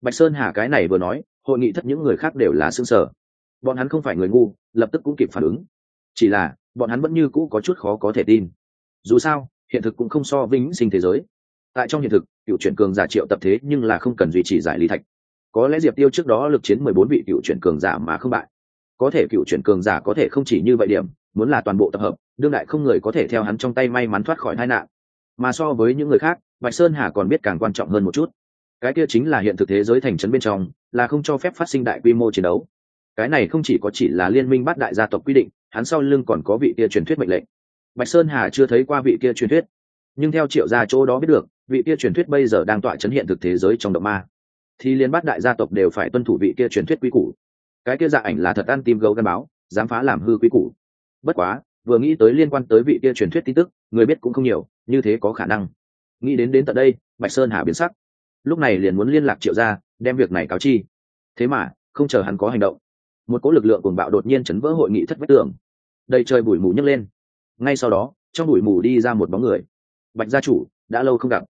Bạch sơn hà cái này vừa nói, hội nghị thất những người khác đều là xương sở bọn hắn không phải người ngu, lập tức cũng kịp phản ứng. Chỉ là, bọn hắn vẫn như cũ có chút khó có thể tin. Dù sao, hiện thực cũng không so vĩnh sinh thế giới. Tại trong hiện thực, cựu chuyển cường giả triệu tập thế nhưng là không cần duy trì giải lý thạch. Có lẽ diệp tiêu trước đó lực chiến mười bốn vị cựu chuyển cường giả mà không bại. Có thể cựu chuyển cường giả có thể không chỉ như vậy điểm, muốn là toàn bộ tập hợp đương đại không người có thể theo hắn trong tay may mắn thoát khỏi tai nạn. Mà so với những người khác, bạch sơn hà còn biết càng quan trọng hơn một chút. Cái kia chính là hiện thực thế giới thành trấn bên trong, là không cho phép phát sinh đại quy mô chiến đấu. Cái này không chỉ có chỉ là liên minh bát đại gia tộc quy định, hắn sau lưng còn có vị kia truyền thuyết mệnh lệnh. Bạch sơn hà chưa thấy qua vị kia truyền thuyết. Nhưng theo triệu gia chỗ đó biết được, vị kia truyền thuyết bây giờ đang tọa chấn hiện thực thế giới trong động ma. Thì liên bát đại gia tộc đều phải tuân thủ vị kia truyền thuyết quy củ. Cái kia dạ ảnh là thật ăn tim gấu gắn báo, dám phá làm hư quy củ. Bất quá vừa nghĩ tới liên quan tới vị kia truyền thuyết tin tức người biết cũng không nhiều như thế có khả năng. Nghĩ đến đến tận đây bạch sơn hà biến sắc. Lúc này liền muốn liên lạc triệu gia đem việc này cáo chi. Thế mà không chờ hắn có hành động một cỗ lực lượng cuồng bạo đột nhiên chấn vỡ hội nghị thất vách tường. Đầy trời bụi mù nhấc lên. Ngay sau đó trong bụi mù đi ra một bóng người. Bạch gia chủ đã lâu không gặp.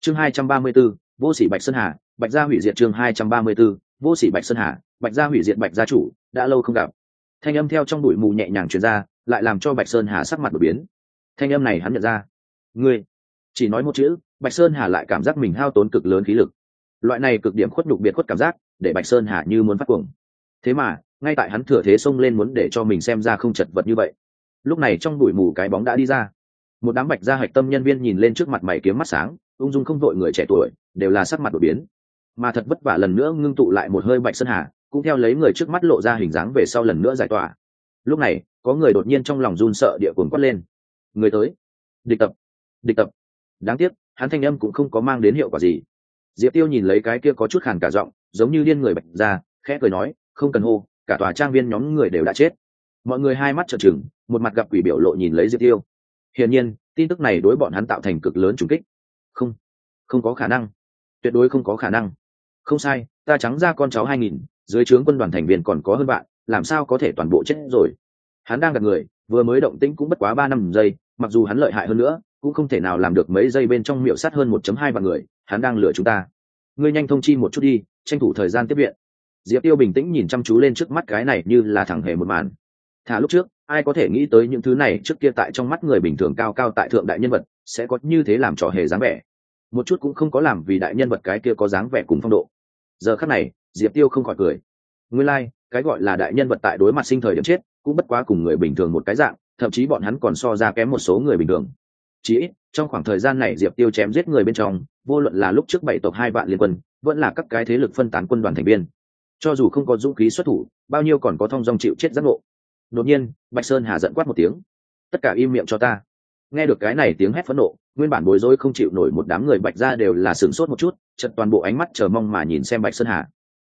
Chương hai trăm ba mươi 234, vô sĩ bạch sơn hà bạch gia hủy diệt chương hai trăm ba mươi 234, vô sĩ bạch sơn hà bạch gia hủy diệt bạch gia chủ đã lâu không gặp. Thanh âm theo trong bụi mù nhẹ nhàng truyền ra lại làm cho bạch sơn hà sắc mặt đột biến. Thanh âm này hắn nhận ra. Ngươi, chỉ nói một chữ, bạch sơn hà lại cảm giác mình hao tốn cực lớn khí lực. Loại này cực điểm khuất nhục biệt khuất cảm giác, để bạch sơn hà như muốn phát cuồng. Thế mà, ngay tại hắn thừa thế xông lên muốn để cho mình xem ra không chật vật như vậy. Lúc này trong bụi mù cái bóng đã đi ra. Một đám bạch gia hạch tâm nhân viên nhìn lên trước mặt mày kiếm mắt sáng, ung dung không vội người trẻ tuổi, đều là sắc mặt đột biến. Mà thật vất vả lần nữa ngưng tụ lại một hơi bạch sơn hà, cũng theo lấy người trước mắt lộ ra hình dáng về sau lần nữa giải tỏa. Lúc này có người đột nhiên trong lòng run sợ địa cuồng quát lên. Người tới. Địch tập. Địch tập. Đáng tiếc, hắn thanh âm cũng không có mang đến hiệu quả gì. Diệp tiêu nhìn lấy cái kia có chút khàn cả giọng, giống như điên người bạch ra, khẽ cười nói, không cần hô, cả tòa trang viên nhóm người đều đã chết. Mọi người hai mắt trợn trừng, một mặt gặp quỷ biểu lộ nhìn lấy diệp tiêu. Hiển nhiên, tin tức này đối bọn hắn tạo thành cực lớn trùng kích. Không không có khả năng. Tuyệt đối không có khả năng. Không sai, ta trắng ra con cháu hai nghìn, dưới trướng quân đoàn thành viên còn có hơn bạn làm sao có thể toàn bộ chết rồi? Hắn đang gặp người vừa mới động tĩnh cũng bất quá ba năm giây mặc dù hắn lợi hại hơn nữa cũng không thể nào làm được mấy giây bên trong miệu sát hơn một chấm hai vạn người hắn đang lừa chúng ta. Ngươi nhanh thông chi một chút đi tranh thủ thời gian tiếp viện. Diệp tiêu bình tĩnh nhìn chăm chú lên trước mắt cái này như là thẳng hề một màn. Thả lúc trước ai có thể nghĩ tới những thứ này trước kia tại trong mắt người bình thường cao cao tại thượng đại nhân vật sẽ có như thế làm trò hề dáng vẻ. Một chút cũng không có làm vì đại nhân vật cái kia có dáng vẻ cùng phong độ. Giờ khắc này diệp tiêu không khỏi cười. Nguyên lai、like, cái gọi là đại nhân vật tại đối mặt sinh thời điểm chết cũng bất quá cùng người bình thường một cái dạng, thậm chí bọn hắn còn so ra kém một số người bình thường. Chí ít, trong khoảng thời gian này diệp tiêu chém giết người bên trong, vô luận là lúc trước bảy tộc hai vạn liên quân, vẫn là các cái thế lực phân tán quân đoàn thành viên. Cho dù không có dũng khí xuất thủ, bao nhiêu còn có thong dong chịu chết giác ngộ. Đột nhiên, bạch sơn hà giận quát một tiếng. Tất cả im miệng cho ta. Nghe được cái này tiếng hét phẫn nộ, nguyên bản bối rối không chịu nổi một đám người bạch ra đều là sửng sốt một chút chật toàn bộ ánh mắt chờ mong mà nhìn xem bạch sơn hà.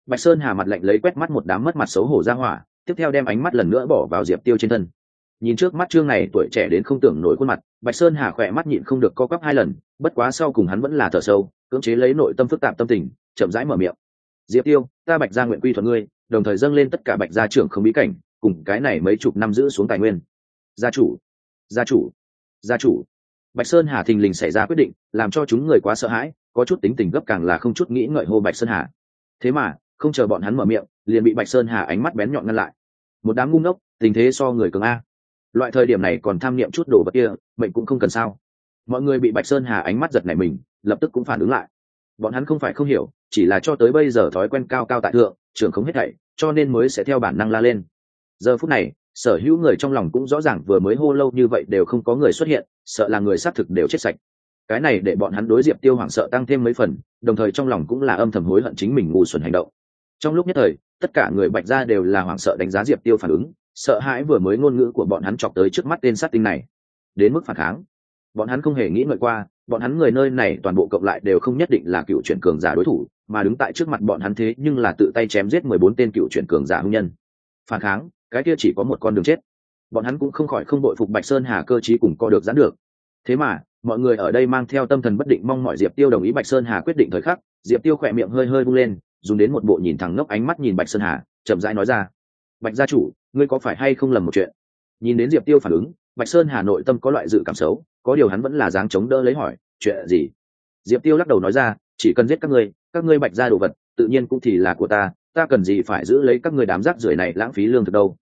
Bạch sơn hà mặt lạnh lấy quét mắt một đám mất mặt xấu hổ ra hỏa tiếp theo đem ánh mắt lần nữa bỏ vào diệp tiêu trên thân. Nhìn trước mắt trương này tuổi trẻ đến không tưởng nổi khuôn mặt, bạch sơn hà khỏe mắt nhịn không được co quắp hai lần, bất quá sau cùng hắn vẫn là thở sâu, cưỡng chế lấy nội tâm phức tạp tâm tình, chậm rãi mở miệng. Diệp tiêu, ta bạch gia nguyện quy thuận ngươi, đồng thời dâng lên tất cả bạch gia trưởng không bí cảnh, cùng cái này mấy chục năm giữ xuống tài nguyên. Gia chủ gia chủ gia chủ. Bạch sơn hà thình lình xảy ra quyết định, làm cho chúng người quá sợ hãi, có chút tính tình gấp càng là không chút nghĩ ngợi hô bạch sơn hà. Thế mà không chờ bọn hắn mở miệng, liền bị bạch sơn hà ánh mắt bén nhọn ngăn lại. Một đám ngu ngốc, tình thế so người cường a. Loại thời điểm này còn tham niệm chút đồ vật kia, mệnh cũng không cần sao. Mọi người bị bạch sơn hà ánh mắt giật nảy mình, lập tức cũng phản ứng lại. Bọn hắn không phải không hiểu, chỉ là cho tới bây giờ thói quen cao cao tại thượng trường không hết thảy, cho nên mới sẽ theo bản năng la lên. Giờ phút này, sở hữu người trong lòng cũng rõ ràng vừa mới hô lâu như vậy đều không có người xuất hiện, sợ là người xác thực đều chết sạch. Cái này để bọn hắn đối diệp tiêu hoảng sợ tăng thêm mấy phần, đồng thời trong lòng cũng là âm thầm hối hận chính mình ngu xuẩn hành động trong lúc nhất thời, tất cả người bạch ra đều là hoảng sợ đánh giá diệp tiêu phản ứng, sợ hãi vừa mới ngôn ngữ của bọn hắn chọc tới trước mắt tên sát tinh này. Đến mức phản kháng. Bọn hắn không hề nghĩ ngợi qua, bọn hắn người nơi này toàn bộ cộng lại đều không nhất định là cựu chuyển cường giả đối thủ, mà đứng tại trước mặt bọn hắn thế nhưng là tự tay chém giết mười bốn tên cựu chuyển cường giả hưng nhân. Phản kháng, cái kia chỉ có một con đường chết. Bọn hắn cũng không khỏi không đội phục bạch sơn hà cơ chí cùng co được giãn được. Thế mà, mọi người ở đây mang theo tâm thần bất định mong mọi diệp tiêu đồng ý bạch sơn hà quyết định thời khắc, diệp tiêu khỏe miệng hơi hơi bung lên dùng đến một bộ nhìn thẳng ngốc ánh mắt nhìn bạch sơn hà, chậm rãi nói ra, bạch gia chủ, ngươi có phải hay không lầm một chuyện? Nhìn đến diệp tiêu phản ứng, bạch sơn hà nội tâm có loại dự cảm xấu, có điều hắn vẫn là dáng chống đỡ lấy hỏi, chuyện gì? Diệp tiêu lắc đầu nói ra, chỉ cần giết các ngươi các ngươi bạch ra đồ vật, tự nhiên cũng thì là của ta ta cần gì phải giữ lấy các ngươi đám rác rưởi này lãng phí lương thực đâu?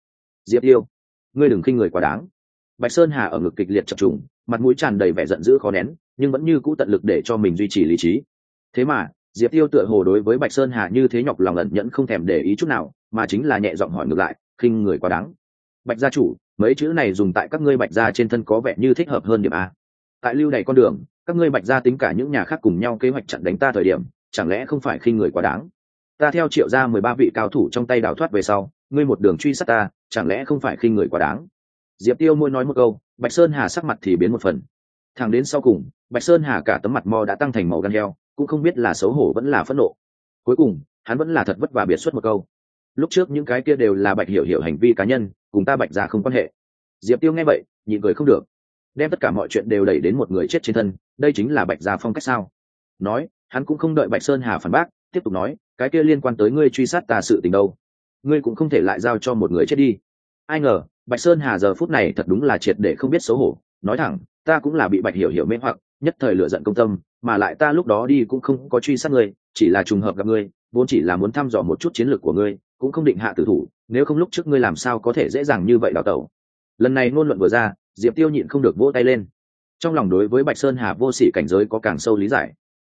Diệp tiêu, ngươi đừng khinh người quá đáng. Bạch sơn hà ở ngực kịch liệt chập trùng, mặt mũi tràn đầy vẻ giận dữ khó nén, nhưng vẫn như cũ tận lực để cho mình duy trì lý trí. Thế mà diệp tiêu tựa hồ đối với bạch sơn hà như thế nhọc lòng ẩn nhẫn không thèm để ý chút nào, mà chính là nhẹ giọng hỏi ngược lại, khinh người quá đáng. Bạch gia chủ, mấy chữ này dùng tại các ngươi bạch gia trên thân có vẻ như thích hợp hơn điểm a. Tại lưu này con đường, các ngươi bạch gia tính cả những nhà khác cùng nhau kế hoạch chặn đánh ta thời điểm, chẳng lẽ không phải khinh người quá đáng? Ta theo triệu ra mười ba vị cao thủ trong tay đào thoát về sau, ngươi một đường truy sát ta, chẳng lẽ không phải khinh người quá đáng? Diệp tiêu môi nói một câu, bạch sơn hà sắc mặt thì biến một phần. Thẳng đến sau cùng, bạch sơn hà cả tấm mặt mò đã tăng thành màu gan heo cũng không biết là xấu hổ vẫn là phẫn nộ. Cuối cùng, hắn vẫn là thật vất vả biệt xuất một câu. Lúc trước những cái kia đều là bạch hiểu hiểu hành vi cá nhân, cùng ta bạch ra không quan hệ. Diệp tiêu nghe vậy, nhịn cười không được. Đem tất cả mọi chuyện đều đẩy đến một người chết trên thân, đây chính là bạch gia phong cách sao? Nói, hắn cũng không đợi bạch sơn hà phản bác, tiếp tục nói, cái kia liên quan tới ngươi truy sát tà sự tình đâu. Ngươi cũng không thể lại giao cho một người chết đi. Ai ngờ, bạch sơn hà giờ phút này thật đúng là triệt để không biết xấu hổ. Nói thẳng, ta cũng là bị bạch hiểu hiểu mê hoặc nhất thời lựa giận công tâm mà lại ta lúc đó đi cũng không có truy sát ngươi chỉ là trùng hợp gặp ngươi vốn chỉ là muốn thăm dò một chút chiến lược của ngươi cũng không định hạ tử thủ nếu không lúc trước ngươi làm sao có thể dễ dàng như vậy đào tẩu. Lần này ngôn luận vừa ra diệp tiêu nhịn không được vỗ tay lên. Trong lòng đối với bạch sơn hà vô sỉ cảnh giới có càng sâu lý giải.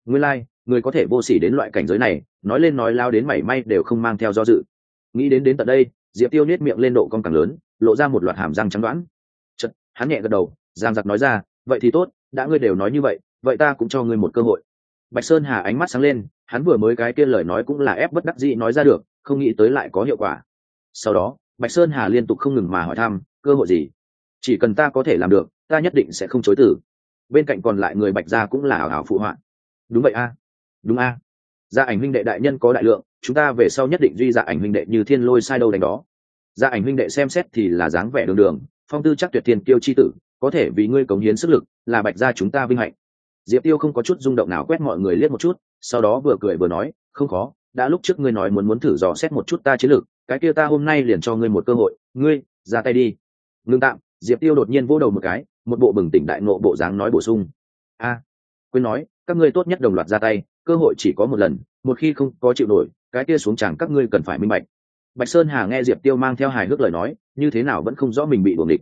Nguyên lai、like, người có thể vô sỉ đến loại cảnh giới này nói lên nói lao đến mảy may đều không mang theo do dự. Nghĩ đến đến tận đây diệp tiêu nết miệng lên độ cong càng lớn lộ ra một loạt hàm răng trắng đoán. Chật hắn nhẹ gật đầu giang giặc nói ra vậy thì tốt, đã ngươi đều nói như vậy vậy ta cũng cho ngươi một cơ hội. Bạch sơn hà ánh mắt sáng lên, hắn vừa mới cái kia lời nói cũng là ép bất đắc dĩ nói ra được, không nghĩ tới lại có hiệu quả. Sau đó, bạch sơn hà liên tục không ngừng mà hỏi thăm, cơ hội gì? Chỉ cần ta có thể làm được, ta nhất định sẽ không chối tử bên cạnh còn lại người bạch gia cũng là ảo ảo phụ họa. Đúng vậy a, đúng a. Gia ảnh huynh đệ đại nhân có đại lượng, chúng ta về sau nhất định duy gia ảnh huynh đệ như thiên lôi sai đâu đánh đó. Gia ảnh huynh đệ xem xét thì là dáng vẻ đường đường, phong tư chắc tuyệt thiên tiêu chi tử có thể vì ngươi cống hiến sức lực, là bạch gia chúng ta vinh hạnh. Diệp tiêu không có chút rung động nào quét mọi người liếc một chút, sau đó vừa cười vừa nói, không khó, đã lúc trước ngươi nói muốn muốn thử dò xét một chút ta chiến lược, cái kia ta hôm nay liền cho ngươi một cơ hội, ngươi, ra tay đi. Ngưng tạm, diệp tiêu đột nhiên vỗ đầu một cái, một bộ bừng tỉnh đại ngộ bộ dáng nói bổ sung, a, quên nói, các ngươi tốt nhất đồng loạt ra tay, cơ hội chỉ có một lần, một khi không có chịu nổi, cái kia xuống chẳng các ngươi cần phải minh bạch. Bạch sơn hà nghe diệp tiêu mang theo hài hước lời nói, như thế nào vẫn không rõ mình bị buồng địch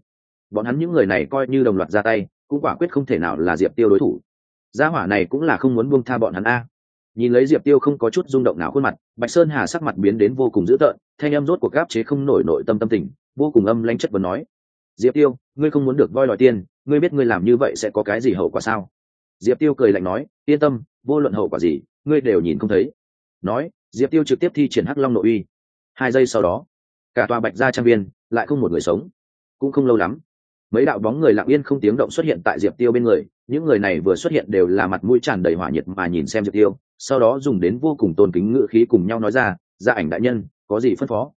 bọn hắn những người này coi như đồng loạt ra tay, cũng quả quyết không thể nào là diệp tiêu đối thủ. Gia hỏa này cũng là không muốn buông tha bọn hắn a. Nhìn lấy diệp tiêu không có chút rung động nào khuôn mặt, bạch sơn hà sắc mặt biến đến vô cùng dữ tợn, thanh âm rốt cuộc gáp chế không nổi nội tâm tâm tình, vô cùng âm lanh chất vấn nói. Diệp tiêu, ngươi không muốn được voi đòi tiền ngươi biết ngươi làm như vậy sẽ có cái gì hậu quả sao? Diệp tiêu cười lạnh nói, yên tâm, vô luận hậu quả gì, ngươi đều nhìn không thấy. Nói, diệp tiêu trực tiếp thi triển hắc long nội uy. Hai giây sau đó, cả tòa bạch gia trang viên lại không một người sống. Cũng không lâu lắm mấy đạo bóng người lặng yên không tiếng động xuất hiện tại diệp tiêu bên người, những người này vừa xuất hiện đều là mặt mũi tràn đầy hỏa nhiệt mà nhìn xem diệp tiêu, sau đó dùng đến vô cùng tôn kính ngự khí cùng nhau nói ra gia ảnh đại nhân, có gì phân phó?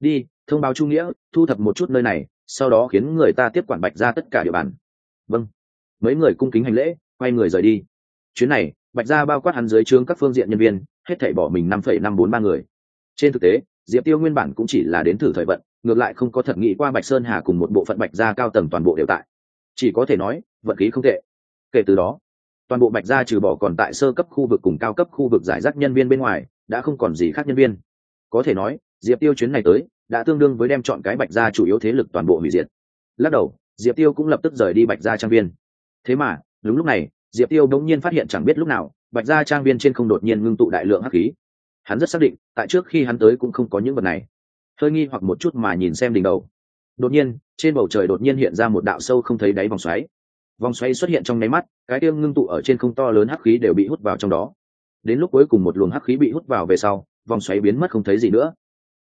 Đi, thông báo trung nghĩa, thu thập một chút nơi này, sau đó khiến người ta tiếp quản bạch ra tất cả địa bàn. Vâng. Mấy người cung kính hành lễ, quay người rời đi. Chuyến này, bạch ra bao quát hắn dưới trướng các phương diện nhân viên, hết thảy bỏ mình năm phẩy năm bốn ba người. Trên thực tế, diệp tiêu nguyên bản cũng chỉ là đến thử thời vận ngược lại không có thật nghĩ qua bạch sơn hà cùng một bộ phận bạch gia cao tầng toàn bộ đều tại. Chỉ có thể nói, vận khí không tệ. Kể từ đó, toàn bộ bạch gia trừ bỏ còn tại sơ cấp khu vực cùng cao cấp khu vực giải rác nhân viên bên ngoài, đã không còn gì khác nhân viên. Có thể nói, diệp tiêu chuyến này tới, đã tương đương với đem chọn cái bạch gia chủ yếu thế lực toàn bộ hủy diệt. Lắc đầu, diệp tiêu cũng lập tức rời đi bạch gia trang viên. Thế mà, đúng lúc này, diệp tiêu đống nhiên phát hiện chẳng biết lúc nào, bạch gia trang viên trên không đột nhiên ngưng tụ đại lượng hắc khí. Hắn rất xác định, tại trước khi hắn tới cũng không có những vật này hơi nghi hoặc một chút mà nhìn xem đỉnh đầu. Đột nhiên, trên bầu trời đột nhiên hiện ra một đạo sâu không thấy đáy vòng xoáy. Vòng xoáy xuất hiện trong nháy mắt, cái tiêu ngưng tụ ở trên không to lớn hắc khí đều bị hút vào trong đó. Đến lúc cuối cùng một luồng hắc khí bị hút vào về sau, vòng xoáy biến mất không thấy gì nữa.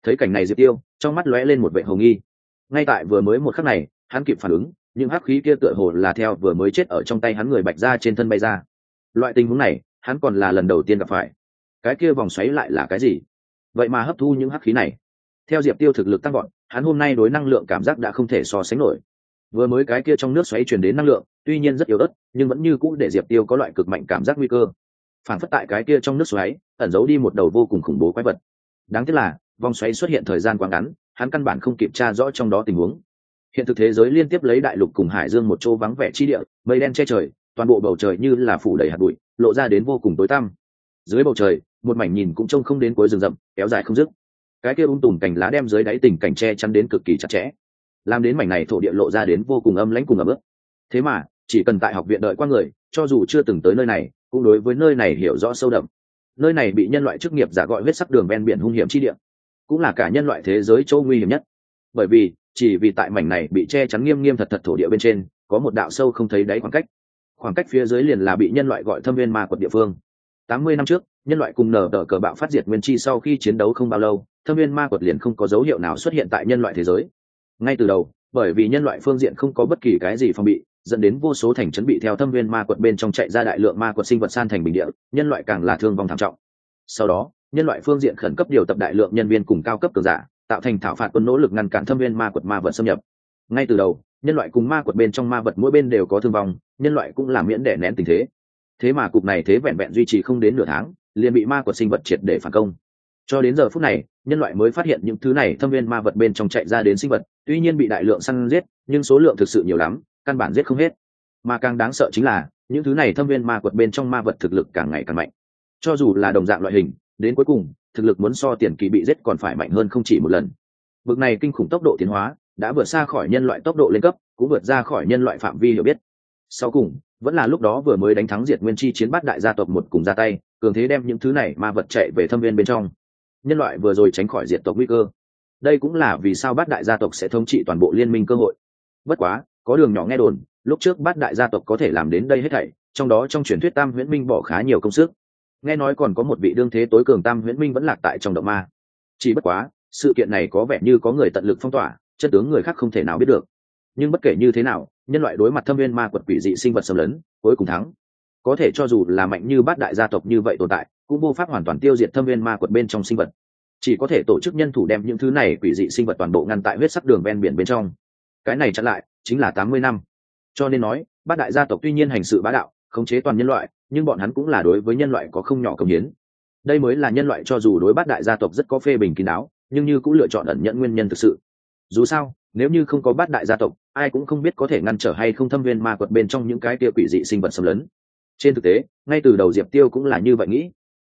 Thấy cảnh này diệp tiêu, trong mắt lóe lên một vệ hồng nghi. Ngay tại vừa mới một khắc này, hắn kịp phản ứng, những hắc khí kia tựa hồ là theo vừa mới chết ở trong tay hắn người bạch ra trên thân bay ra. Loại tình huống này, hắn còn là lần đầu tiên gặp phải. Cái kia vòng xoáy lại là cái gì? Vậy mà hấp thu những hắc khí này theo diệp tiêu thực lực tăng gọn hắn hôm nay đối năng lượng cảm giác đã không thể so sánh nổi. Vừa mới cái kia trong nước xoáy truyền đến năng lượng, tuy nhiên rất yếu ớt, nhưng vẫn như cũ để diệp tiêu có loại cực mạnh cảm giác nguy cơ. Phản phất tại cái kia trong nước xoáy, ẩn giấu đi một đầu vô cùng khủng bố quái vật. Đáng tiếc là, vòng xoáy xuất hiện thời gian quá ngắn, hắn căn bản không kiểm tra rõ trong đó tình huống. Hiện thực thế giới liên tiếp lấy đại lục cùng hải dương một chỗ vắng vẻ chi địa, mây đen che trời, toàn bộ bầu trời như là phủ đầy hạt bụi, lộ ra đến vô cùng tối tăm. Dưới bầu trời, một mảnh nhìn cũng trông không đến cuối rừng rậm, kéo dài không dứt cái kia ung tùm cành lá đem dưới đáy tình cảnh che chắn đến cực kỳ chặt chẽ, làm đến mảnh này thổ địa lộ ra đến vô cùng âm lãnh cùng ấm ức thế mà, chỉ cần tại học viện đợi qua người, cho dù chưa từng tới nơi này, cũng đối với nơi này hiểu rõ sâu đậm. Nơi này bị nhân loại chức nghiệp giả gọi huyết sắc đường ven biển hung hiểm chi địa, cũng là cả nhân loại thế giới châu nguy hiểm nhất. Bởi vì, chỉ vì tại mảnh này bị che chắn nghiêm nghiêm thật thật thổ địa bên trên, có một đạo sâu không thấy đáy khoảng cách. Khoảng cách phía dưới liền là bị nhân loại gọi thâm viên ma quật địa phương. Tám mươi năm trước nhân loại cùng nở đỡ cờ bạo phát diệt nguyên chi sau khi chiến đấu không bao lâu, thâm viên ma quật liền không có dấu hiệu nào xuất hiện tại nhân loại thế giới. Ngay từ đầu, bởi vì nhân loại phương diện không có bất kỳ cái gì phòng bị, dẫn đến vô số thành trấn bị theo thâm viên ma quật bên trong chạy ra đại lượng ma quật sinh vật san thành bình địa, nhân loại càng là thương vong thảm trọng. Sau đó, nhân loại phương diện khẩn cấp điều tập đại lượng nhân viên cùng cao cấp cường giả, tạo thành thảo phạt quân nỗ lực ngăn cản thâm viên ma quật ma vật xâm nhập. Ngay từ đầu, nhân loại cùng ma quật bên trong ma vật mỗi bên đều có thương vong, nhân loại cũng làm miễn đẻ nén tình thế. Thế mà cục này thế vẹn vẹn duy trì không đến nửa tháng liền bị ma quật sinh vật triệt để phản công. Cho đến giờ phút này, nhân loại mới phát hiện những thứ này thâm viên ma vật bên trong chạy ra đến sinh vật, tuy nhiên bị đại lượng săn giết, nhưng số lượng thực sự nhiều lắm, căn bản giết không hết. Mà càng đáng sợ chính là, những thứ này thâm viên ma quật bên trong ma vật thực lực càng ngày càng mạnh. Cho dù là đồng dạng loại hình, đến cuối cùng, thực lực muốn so tiền kỳ bị giết còn phải mạnh hơn không chỉ một lần. Bực này kinh khủng tốc độ tiến hóa, đã vượt xa khỏi nhân loại tốc độ lên cấp, cũng vượt ra khỏi nhân loại phạm vi hiểu biết. Sau cùng, vẫn là lúc đó vừa mới đánh thắng diệt nguyên chi chiến bắt đại gia tộc một cùng ra tay cường thế đem những thứ này ma vật chạy về thâm viên bên trong. Nhân loại vừa rồi tránh khỏi diệt tộc nguy cơ. Đây cũng là vì sao bát đại gia tộc sẽ thống trị toàn bộ liên minh cơ hội. Bất quá, có đường nhỏ nghe đồn, lúc trước bát đại gia tộc có thể làm đến đây hết thảy, trong đó trong truyền thuyết tam huyễn minh bỏ khá nhiều công sức. Nghe nói còn có một vị đương thế tối cường tam huyễn minh vẫn lạc tại trong động ma. Chỉ bất quá, sự kiện này có vẻ như có người tận lực phong tỏa chân tướng người khác không thể nào biết được. Nhưng bất kể như thế nào, nhân loại đối mặt thâm viên ma quật quỷ dị sinh vật xâm lấn, cuối cùng thắng có thể cho dù là mạnh như bát đại gia tộc như vậy tồn tại, cũng vô pháp hoàn toàn tiêu diệt thâm viên ma quật bên trong sinh vật. Chỉ có thể tổ chức nhân thủ đem những thứ này quỷ dị sinh vật toàn bộ ngăn tại huyết sắc đường ven biển bên trong. Cái này chặn lại, chính là tám mươi năm. Cho nên nói, bát đại gia tộc tuy nhiên hành sự bá đạo, khống chế toàn nhân loại, nhưng bọn hắn cũng là đối với nhân loại có không nhỏ công hiến. Đây mới là nhân loại cho dù đối bát đại gia tộc rất có phê bình kín đáo, nhưng như cũng lựa chọn ẩn nhận nguyên nhân thực sự. Dù sao, nếu như không có bát đại gia tộc, ai cũng không biết có thể ngăn trở hay không thâm viên ma quật bên trong những cái kia quỷ dị sinh vật xâm lấn trên thực tế, ngay từ đầu diệp tiêu cũng là như vậy nghĩ.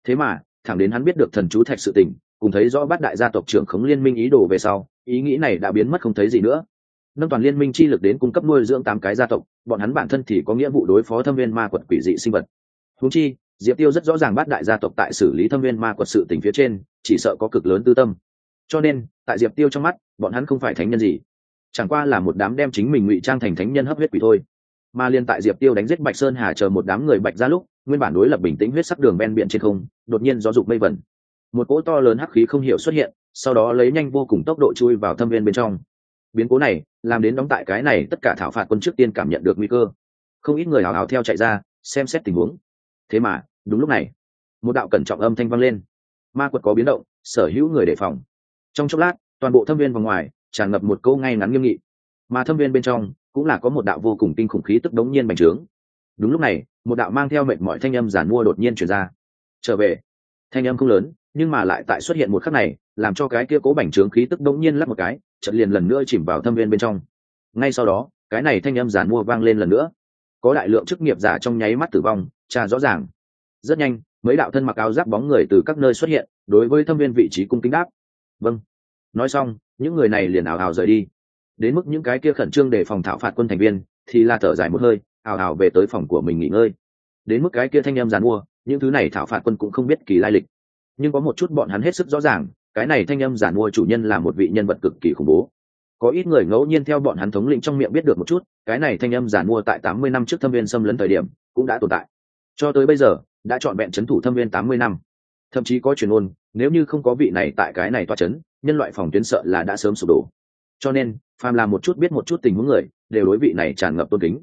Thế mà, thẳng đến hắn biết được thần chú thạch sự tình, cùng thấy rõ bát đại gia tộc trưởng khống liên minh ý đồ về sau, ý nghĩ này đã biến mất không thấy gì nữa. Nâng toàn liên minh chi lực đến cung cấp nuôi dưỡng tám cái gia tộc, bọn hắn bản thân thì có nghĩa vụ đối phó thâm viên ma quật quỷ dị sinh vật. Húng chi, diệp tiêu rất rõ ràng bát đại gia tộc tại xử lý thâm viên ma quật sự tình phía trên, chỉ sợ có cực lớn tư tâm. Cho nên, tại diệp tiêu trong mắt, bọn hắn không phải thánh nhân gì. Chẳng qua là một đám đem chính mình ngụy trang thành thánh nhân hấp huyết quỷ thôi mà liên tại diệp tiêu đánh giết bạch sơn hà chờ một đám người bạch ra lúc, nguyên bản đối lập bình tĩnh huyết sắc đường ven biển trên không, đột nhiên gió dục mây vẩn. Một cỗ to lớn hắc khí không hiểu xuất hiện, sau đó lấy nhanh vô cùng tốc độ chui vào thâm viên bên trong. Biến cố này làm đến đóng tại cái này tất cả thảo phạt quân trước tiên cảm nhận được nguy cơ. Không ít người hào hào theo chạy ra, xem xét tình huống. Thế mà, đúng lúc này, một đạo cẩn trọng âm thanh vang lên. Ma quật có biến động, sở hữu người đề phòng. Trong chốc lát, toàn bộ thâm viên vòng ngoài tràn ngập một câu ngay ngắn nghiêm nghị. Mà thâm viên bên trong cũng là có một đạo vô cùng kinh khủng khí tức đống nhiên bành trướng. Đúng lúc này, một đạo mang theo mệnh mọi thanh âm giản mua đột nhiên chuyển ra. Trở về. Thanh âm không lớn, nhưng mà lại tại xuất hiện một khắc này, làm cho cái kia cố bành trướng khí tức đống nhiên lắp một cái chật liền lần nữa chìm vào thâm viên bên trong. Ngay sau đó, cái này thanh âm giản mua vang lên lần nữa. Có đại lượng chức nghiệp giả trong nháy mắt tử vong trà rõ ràng. Rất nhanh, mấy đạo thân mặc áo giáp bóng người từ các nơi xuất hiện, đối với thâm viên vị trí cung kính đáp. Vâng. Nói xong, những người này liền ảo ảo rời đi đến mức những cái kia khẩn trương để phòng thảo phạt quân thành viên, thì là thở dài một hơi ảo ảo về tới phòng của mình nghỉ ngơi. Đến mức cái kia thanh em giàn mua, những thứ này thảo phạt quân cũng không biết kỳ lai lịch. Nhưng có một chút bọn hắn hết sức rõ ràng, cái này thanh âm giản mua chủ nhân là một vị nhân vật cực kỳ khủng bố. Có ít người ngẫu nhiên theo bọn hắn thống lĩnh trong miệng biết được một chút, cái này thanh âm giản mua tại tám mươi năm trước thâm viên xâm lấn thời điểm, cũng đã tồn tại. Cho tới bây giờ, đã chọn vẹn c h ấ n thủ thâm viên tám mươi năm. Thậm chí có truyền ôn nếu như không có vị này tại cái này toa c h ấ n nhân loại phòng tuyến sợ là đã sớm sụp đổ cho nên, phàm là một chút biết một chút tình huống người, đều đối vị này tràn ngập tôn kính.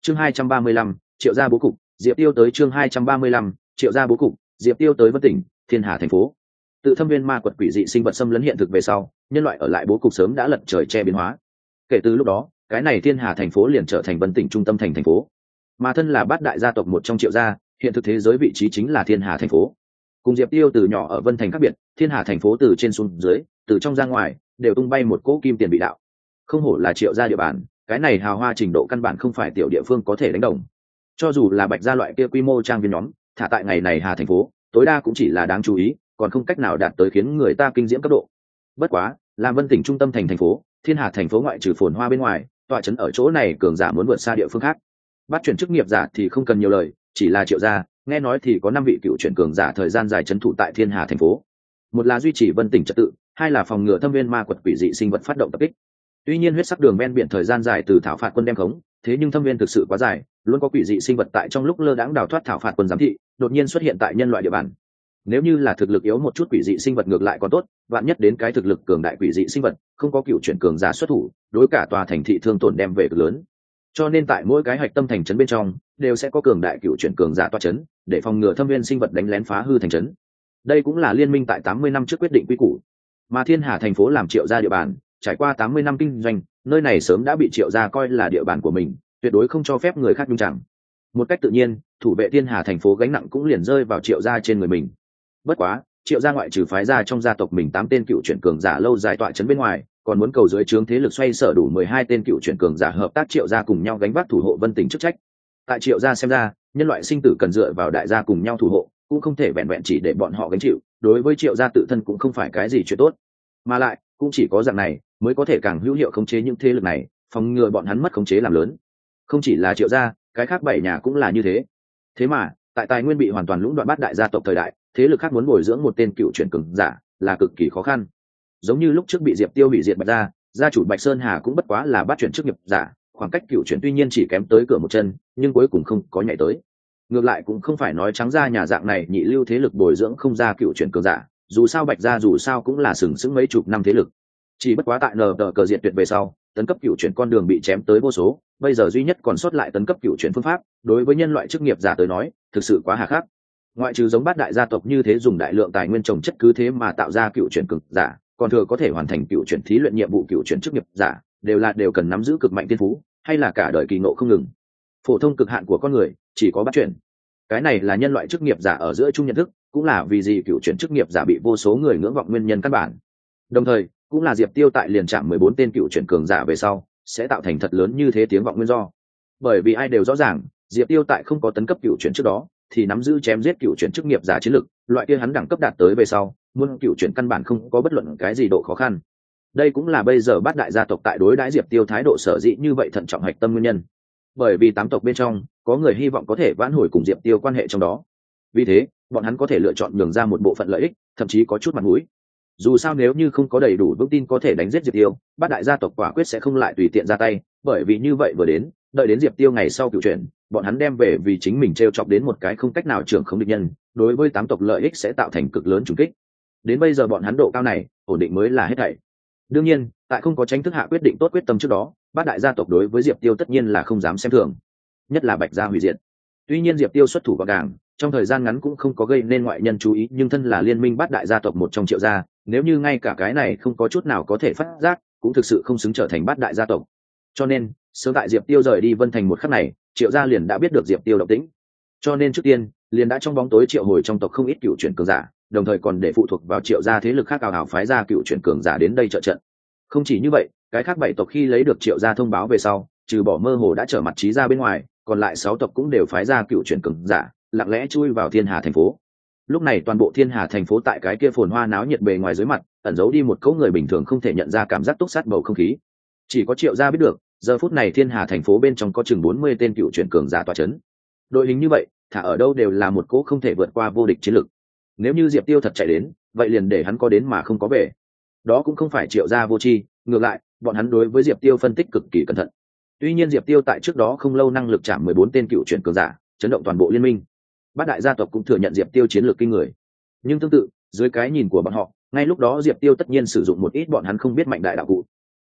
Chương hai trăm ba mươi lăm, triệu gia bố cục, diệp tiêu tới chương hai trăm ba mươi lăm, triệu gia bố cục, diệp tiêu tới vân tỉnh, thiên hà thành phố. Tự thâm viên ma quật quỷ dị sinh vật xâm lấn hiện thực về sau, nhân loại ở lại bố cục sớm đã lật trời che biến hóa. Kể từ lúc đó, cái này thiên hà thành phố liền trở thành vân tỉnh trung tâm thành thành phố. Mà thân là bát đại gia tộc một trong triệu gia, hiện thực thế giới vị trí chính là thiên hà thành phố. Cùng diệp tiêu từ nhỏ ở vân thành khác biệt, thiên hà thành phố từ trên xuống dưới, từ trong ra ngoài đều tung bay một cỗ kim tiền bị đạo. Không hổ là triệu gia địa bàn, cái này hào hoa trình độ căn bản không phải tiểu địa phương có thể đánh đồng. Cho dù là bạch gia loại kia quy mô trang viên nhóm, thả tại ngày này hà thành phố, tối đa cũng chỉ là đáng chú ý, còn không cách nào đạt tới khiến người ta kinh diễm cấp độ. Bất quá làm vân tỉnh trung tâm thành thành phố, thiên hà thành phố ngoại trừ phồn hoa bên ngoài, tọa trấn ở chỗ này cường giả muốn vượt xa địa phương khác. Bắt chuyển chức nghiệp giả thì không cần nhiều lời, chỉ là triệu gia, nghe nói thì có năm vị cựu chuyển cường giả thời gian dài trấn thủ tại thiên hà thành phố. Một là duy trì vân tỉnh trật tự hai là phòng ngừa thâm viên ma quật quỷ dị sinh vật phát động tập kích. Tuy nhiên huyết sắc đường ven biển thời gian dài từ thảo phạt quân đem khống, thế nhưng thâm viên thực sự quá dài, luôn có quỷ dị sinh vật tại trong lúc lơ đãng đào thoát thảo phạt quân giám thị, đột nhiên xuất hiện tại nhân loại địa bàn. Nếu như là thực lực yếu một chút quỷ dị sinh vật ngược lại còn tốt, vạn nhất đến cái thực lực cường đại quỷ dị sinh vật, không có cựu chuyển cường giả xuất thủ, đối cả tòa thành thị thương tổn đem về cực lớn. Cho nên tại mỗi cái hạch tâm thành trấn bên trong, đều sẽ có cường đại cựu chuyển cường giả toa trấn, để phòng ngừa thâm viên sinh vật đánh lén phá hư thành trấn. Đây cũng là liên minh tại tám mươi năm trước quyết định quy củ mà thiên hà thành phố làm triệu gia địa bàn, trải qua tám mươi năm kinh doanh, nơi này sớm đã bị triệu gia coi là địa bàn của mình, tuyệt đối không cho phép người khác nhung chẳng một cách tự nhiên, thủ vệ thiên hà thành phố gánh nặng cũng liền rơi vào triệu gia trên người mình. Bất quá, triệu gia ngoại trừ phái gia trong gia tộc mình tám tên cựu chuyển cường giả lâu dài tọa trấn bên ngoài, còn muốn cầu dưới trướng thế lực xoay sở đủ mười hai tên cựu chuyển cường giả hợp tác triệu gia cùng nhau gánh vác thủ hộ vân tình chức trách. Tại triệu gia xem ra, nhân loại sinh tử cần dựa vào đại gia cùng nhau thủ hộ, cũng không thể vẹn vẹn chỉ để bọn họ gánh chịu đối với triệu gia tự thân cũng không phải cái gì chuyện tốt. Mà lại, cũng chỉ có dạng này mới có thể càng hữu hiệu khống chế những thế lực này, phòng ngừa bọn hắn mất khống chế làm lớn. Không chỉ là triệu gia, cái khác bảy nhà cũng là như thế. Thế mà, tại tài nguyên bị hoàn toàn lũng đoạn bắt đại gia tộc thời đại, thế lực khác muốn bồi dưỡng một tên cựu chuyển cường giả là cực kỳ khó khăn. Giống như lúc trước bị diệp tiêu hủy diệt bạch gia gia chủ bạch sơn hà cũng bất quá là bắt chuyển chức nghiệp giả, khoảng cách cựu chuyển tuy nhiên chỉ kém tới cửa một chân, nhưng cuối cùng không có nhảy tới ngược lại cũng không phải nói trắng ra nhà dạng này nhị lưu thế lực bồi dưỡng không ra cựu chuyển cường giả, dù sao bạch gia dù sao cũng là sừng sững mấy chục năm thế lực. Chỉ bất quá tại nờ tờ cờ diện tuyệt về sau, tấn cấp cựu chuyển con đường bị chém tới vô số, bây giờ duy nhất còn sót lại tấn cấp cựu chuyển phương pháp, đối với nhân loại chức nghiệp giả tới nói, thực sự quá hà khắc. Ngoại trừ giống bát đại gia tộc như thế dùng đại lượng tài nguyên trồng chất cứ thế mà tạo ra cựu chuyển cực giả, còn thừa có thể hoàn thành cựu chuyển thí luyện nhiệm vụ cựu chuyển chức nghiệp giả, đều là đều cần nắm giữ cực mạnh tiên phú, hay là cả đời kỳ ngộ không ngừng phổ thông cực hạn của con người chỉ có bắt chuyển cái này là nhân loại chức nghiệp giả ở giữa chung nhận thức, cũng là vì gì cựu chuyển chức nghiệp giả bị vô số người ngưỡng vọng nguyên nhân căn bản. Đồng thời, cũng là diệp tiêu tại liền trạm mười bốn tên cựu chuyển cường giả về sau, sẽ tạo thành thật lớn như thế tiếng vọng nguyên do. Bởi vì ai đều rõ ràng, diệp tiêu tại không có tấn cấp cựu chuyển trước đó, thì nắm giữ chém giết cựu chuyển chức nghiệp giả chiến lực, loại kia hắn đẳng cấp đạt tới về sau muôn cựu chuyển căn bản không có bất luận cái gì độ khó khăn. Đây cũng là bây giờ bát đại gia tộc tại đối đãi diệp tiêu thái độ sở dĩ như vậy thận trọng hạch tâm nguyên nhân bởi vì tám tộc bên trong, có người hy vọng có thể vãn hồi cùng diệp tiêu quan hệ trong đó. Vì thế, bọn hắn có thể lựa chọn nhường ra một bộ phận lợi ích, thậm chí có chút mặt mũi. Dù sao nếu như không có đầy đủ vững tin có thể đánh giết diệp tiêu, bát đại gia tộc quả quyết sẽ không lại tùy tiện ra tay, bởi vì như vậy vừa đến, đợi đến diệp tiêu ngày sau cựu chuyển, bọn hắn đem về vì chính mình t r e o chọc đến một cái không cách nào trưởng không định nhân, đối với tám tộc lợi ích sẽ tạo thành cực lớn trùng kích. Đến bây giờ bọn hắn độ cao này, ổn định mới là hết thảy. Đương nhiên tại không có tranh thức hạ quyết định tốt quyết tâm trước đó, bát đại gia tộc đối với diệp tiêu tất nhiên là không dám xem thường, nhất là bạch gia hủy diệt. Tuy nhiên diệp tiêu xuất thủ vào gàng trong thời gian ngắn cũng không có gây nên ngoại nhân chú ý, nhưng thân là liên minh bát đại gia tộc một trong triệu gia, nếu như ngay cả cái này không có chút nào có thể phát giác, cũng thực sự không xứng trở thành bát đại gia tộc. Cho nên, sớm tại diệp tiêu rời đi vân thành một khắc này, triệu gia liền đã biết được diệp tiêu độc tĩnh. Cho nên trước tiên, liền đã trong bóng tối triệu hồi trong tộc không ít cựu chuyển cường giả, đồng thời còn để phụ thuộc vào triệu gia thế lực khác ảo hảo phái ra cựu chuyển cường giả đến đây trợ trận không chỉ như vậy, cái khác bảy tộc khi lấy được triệu gia thông báo về sau, trừ bỏ mơ hồ đã trở mặt trí ra bên ngoài, còn lại sáu tộc cũng đều phái ra cựu chuyển cường giả, lặng lẽ chui vào thiên hà thành phố. Lúc này toàn bộ thiên hà thành phố tại cái kia phồn hoa náo nhiệt bề ngoài dưới mặt, ẩn giấu đi một cỗ người bình thường không thể nhận ra cảm giác túc sát bầu không khí. Chỉ có triệu gia biết được, giờ phút này thiên hà thành phố bên trong có chừng bốn mươi tên cựu chuyển cường giả tòa c h ấ n đội hình như vậy, thả ở đâu đều là một cỗ không thể vượt qua vô địch chiến lực. Nếu như diệp tiêu thật chạy đến, vậy liền để hắn có đến mà không có về đó cũng không phải triệu gia vô tri, ngược lại, bọn hắn đối với diệp tiêu phân tích cực kỳ cẩn thận. Tuy nhiên diệp tiêu tại trước đó không lâu năng lực chạm mười bốn tên cựu chuyển cường giả, chấn động toàn bộ liên minh. Bát đại gia tộc cũng thừa nhận diệp tiêu chiến lược kinh người. Nhưng tương tự, dưới cái nhìn của bọn họ, ngay lúc đó diệp tiêu tất nhiên sử dụng một ít bọn hắn không biết mạnh đại đạo cụ.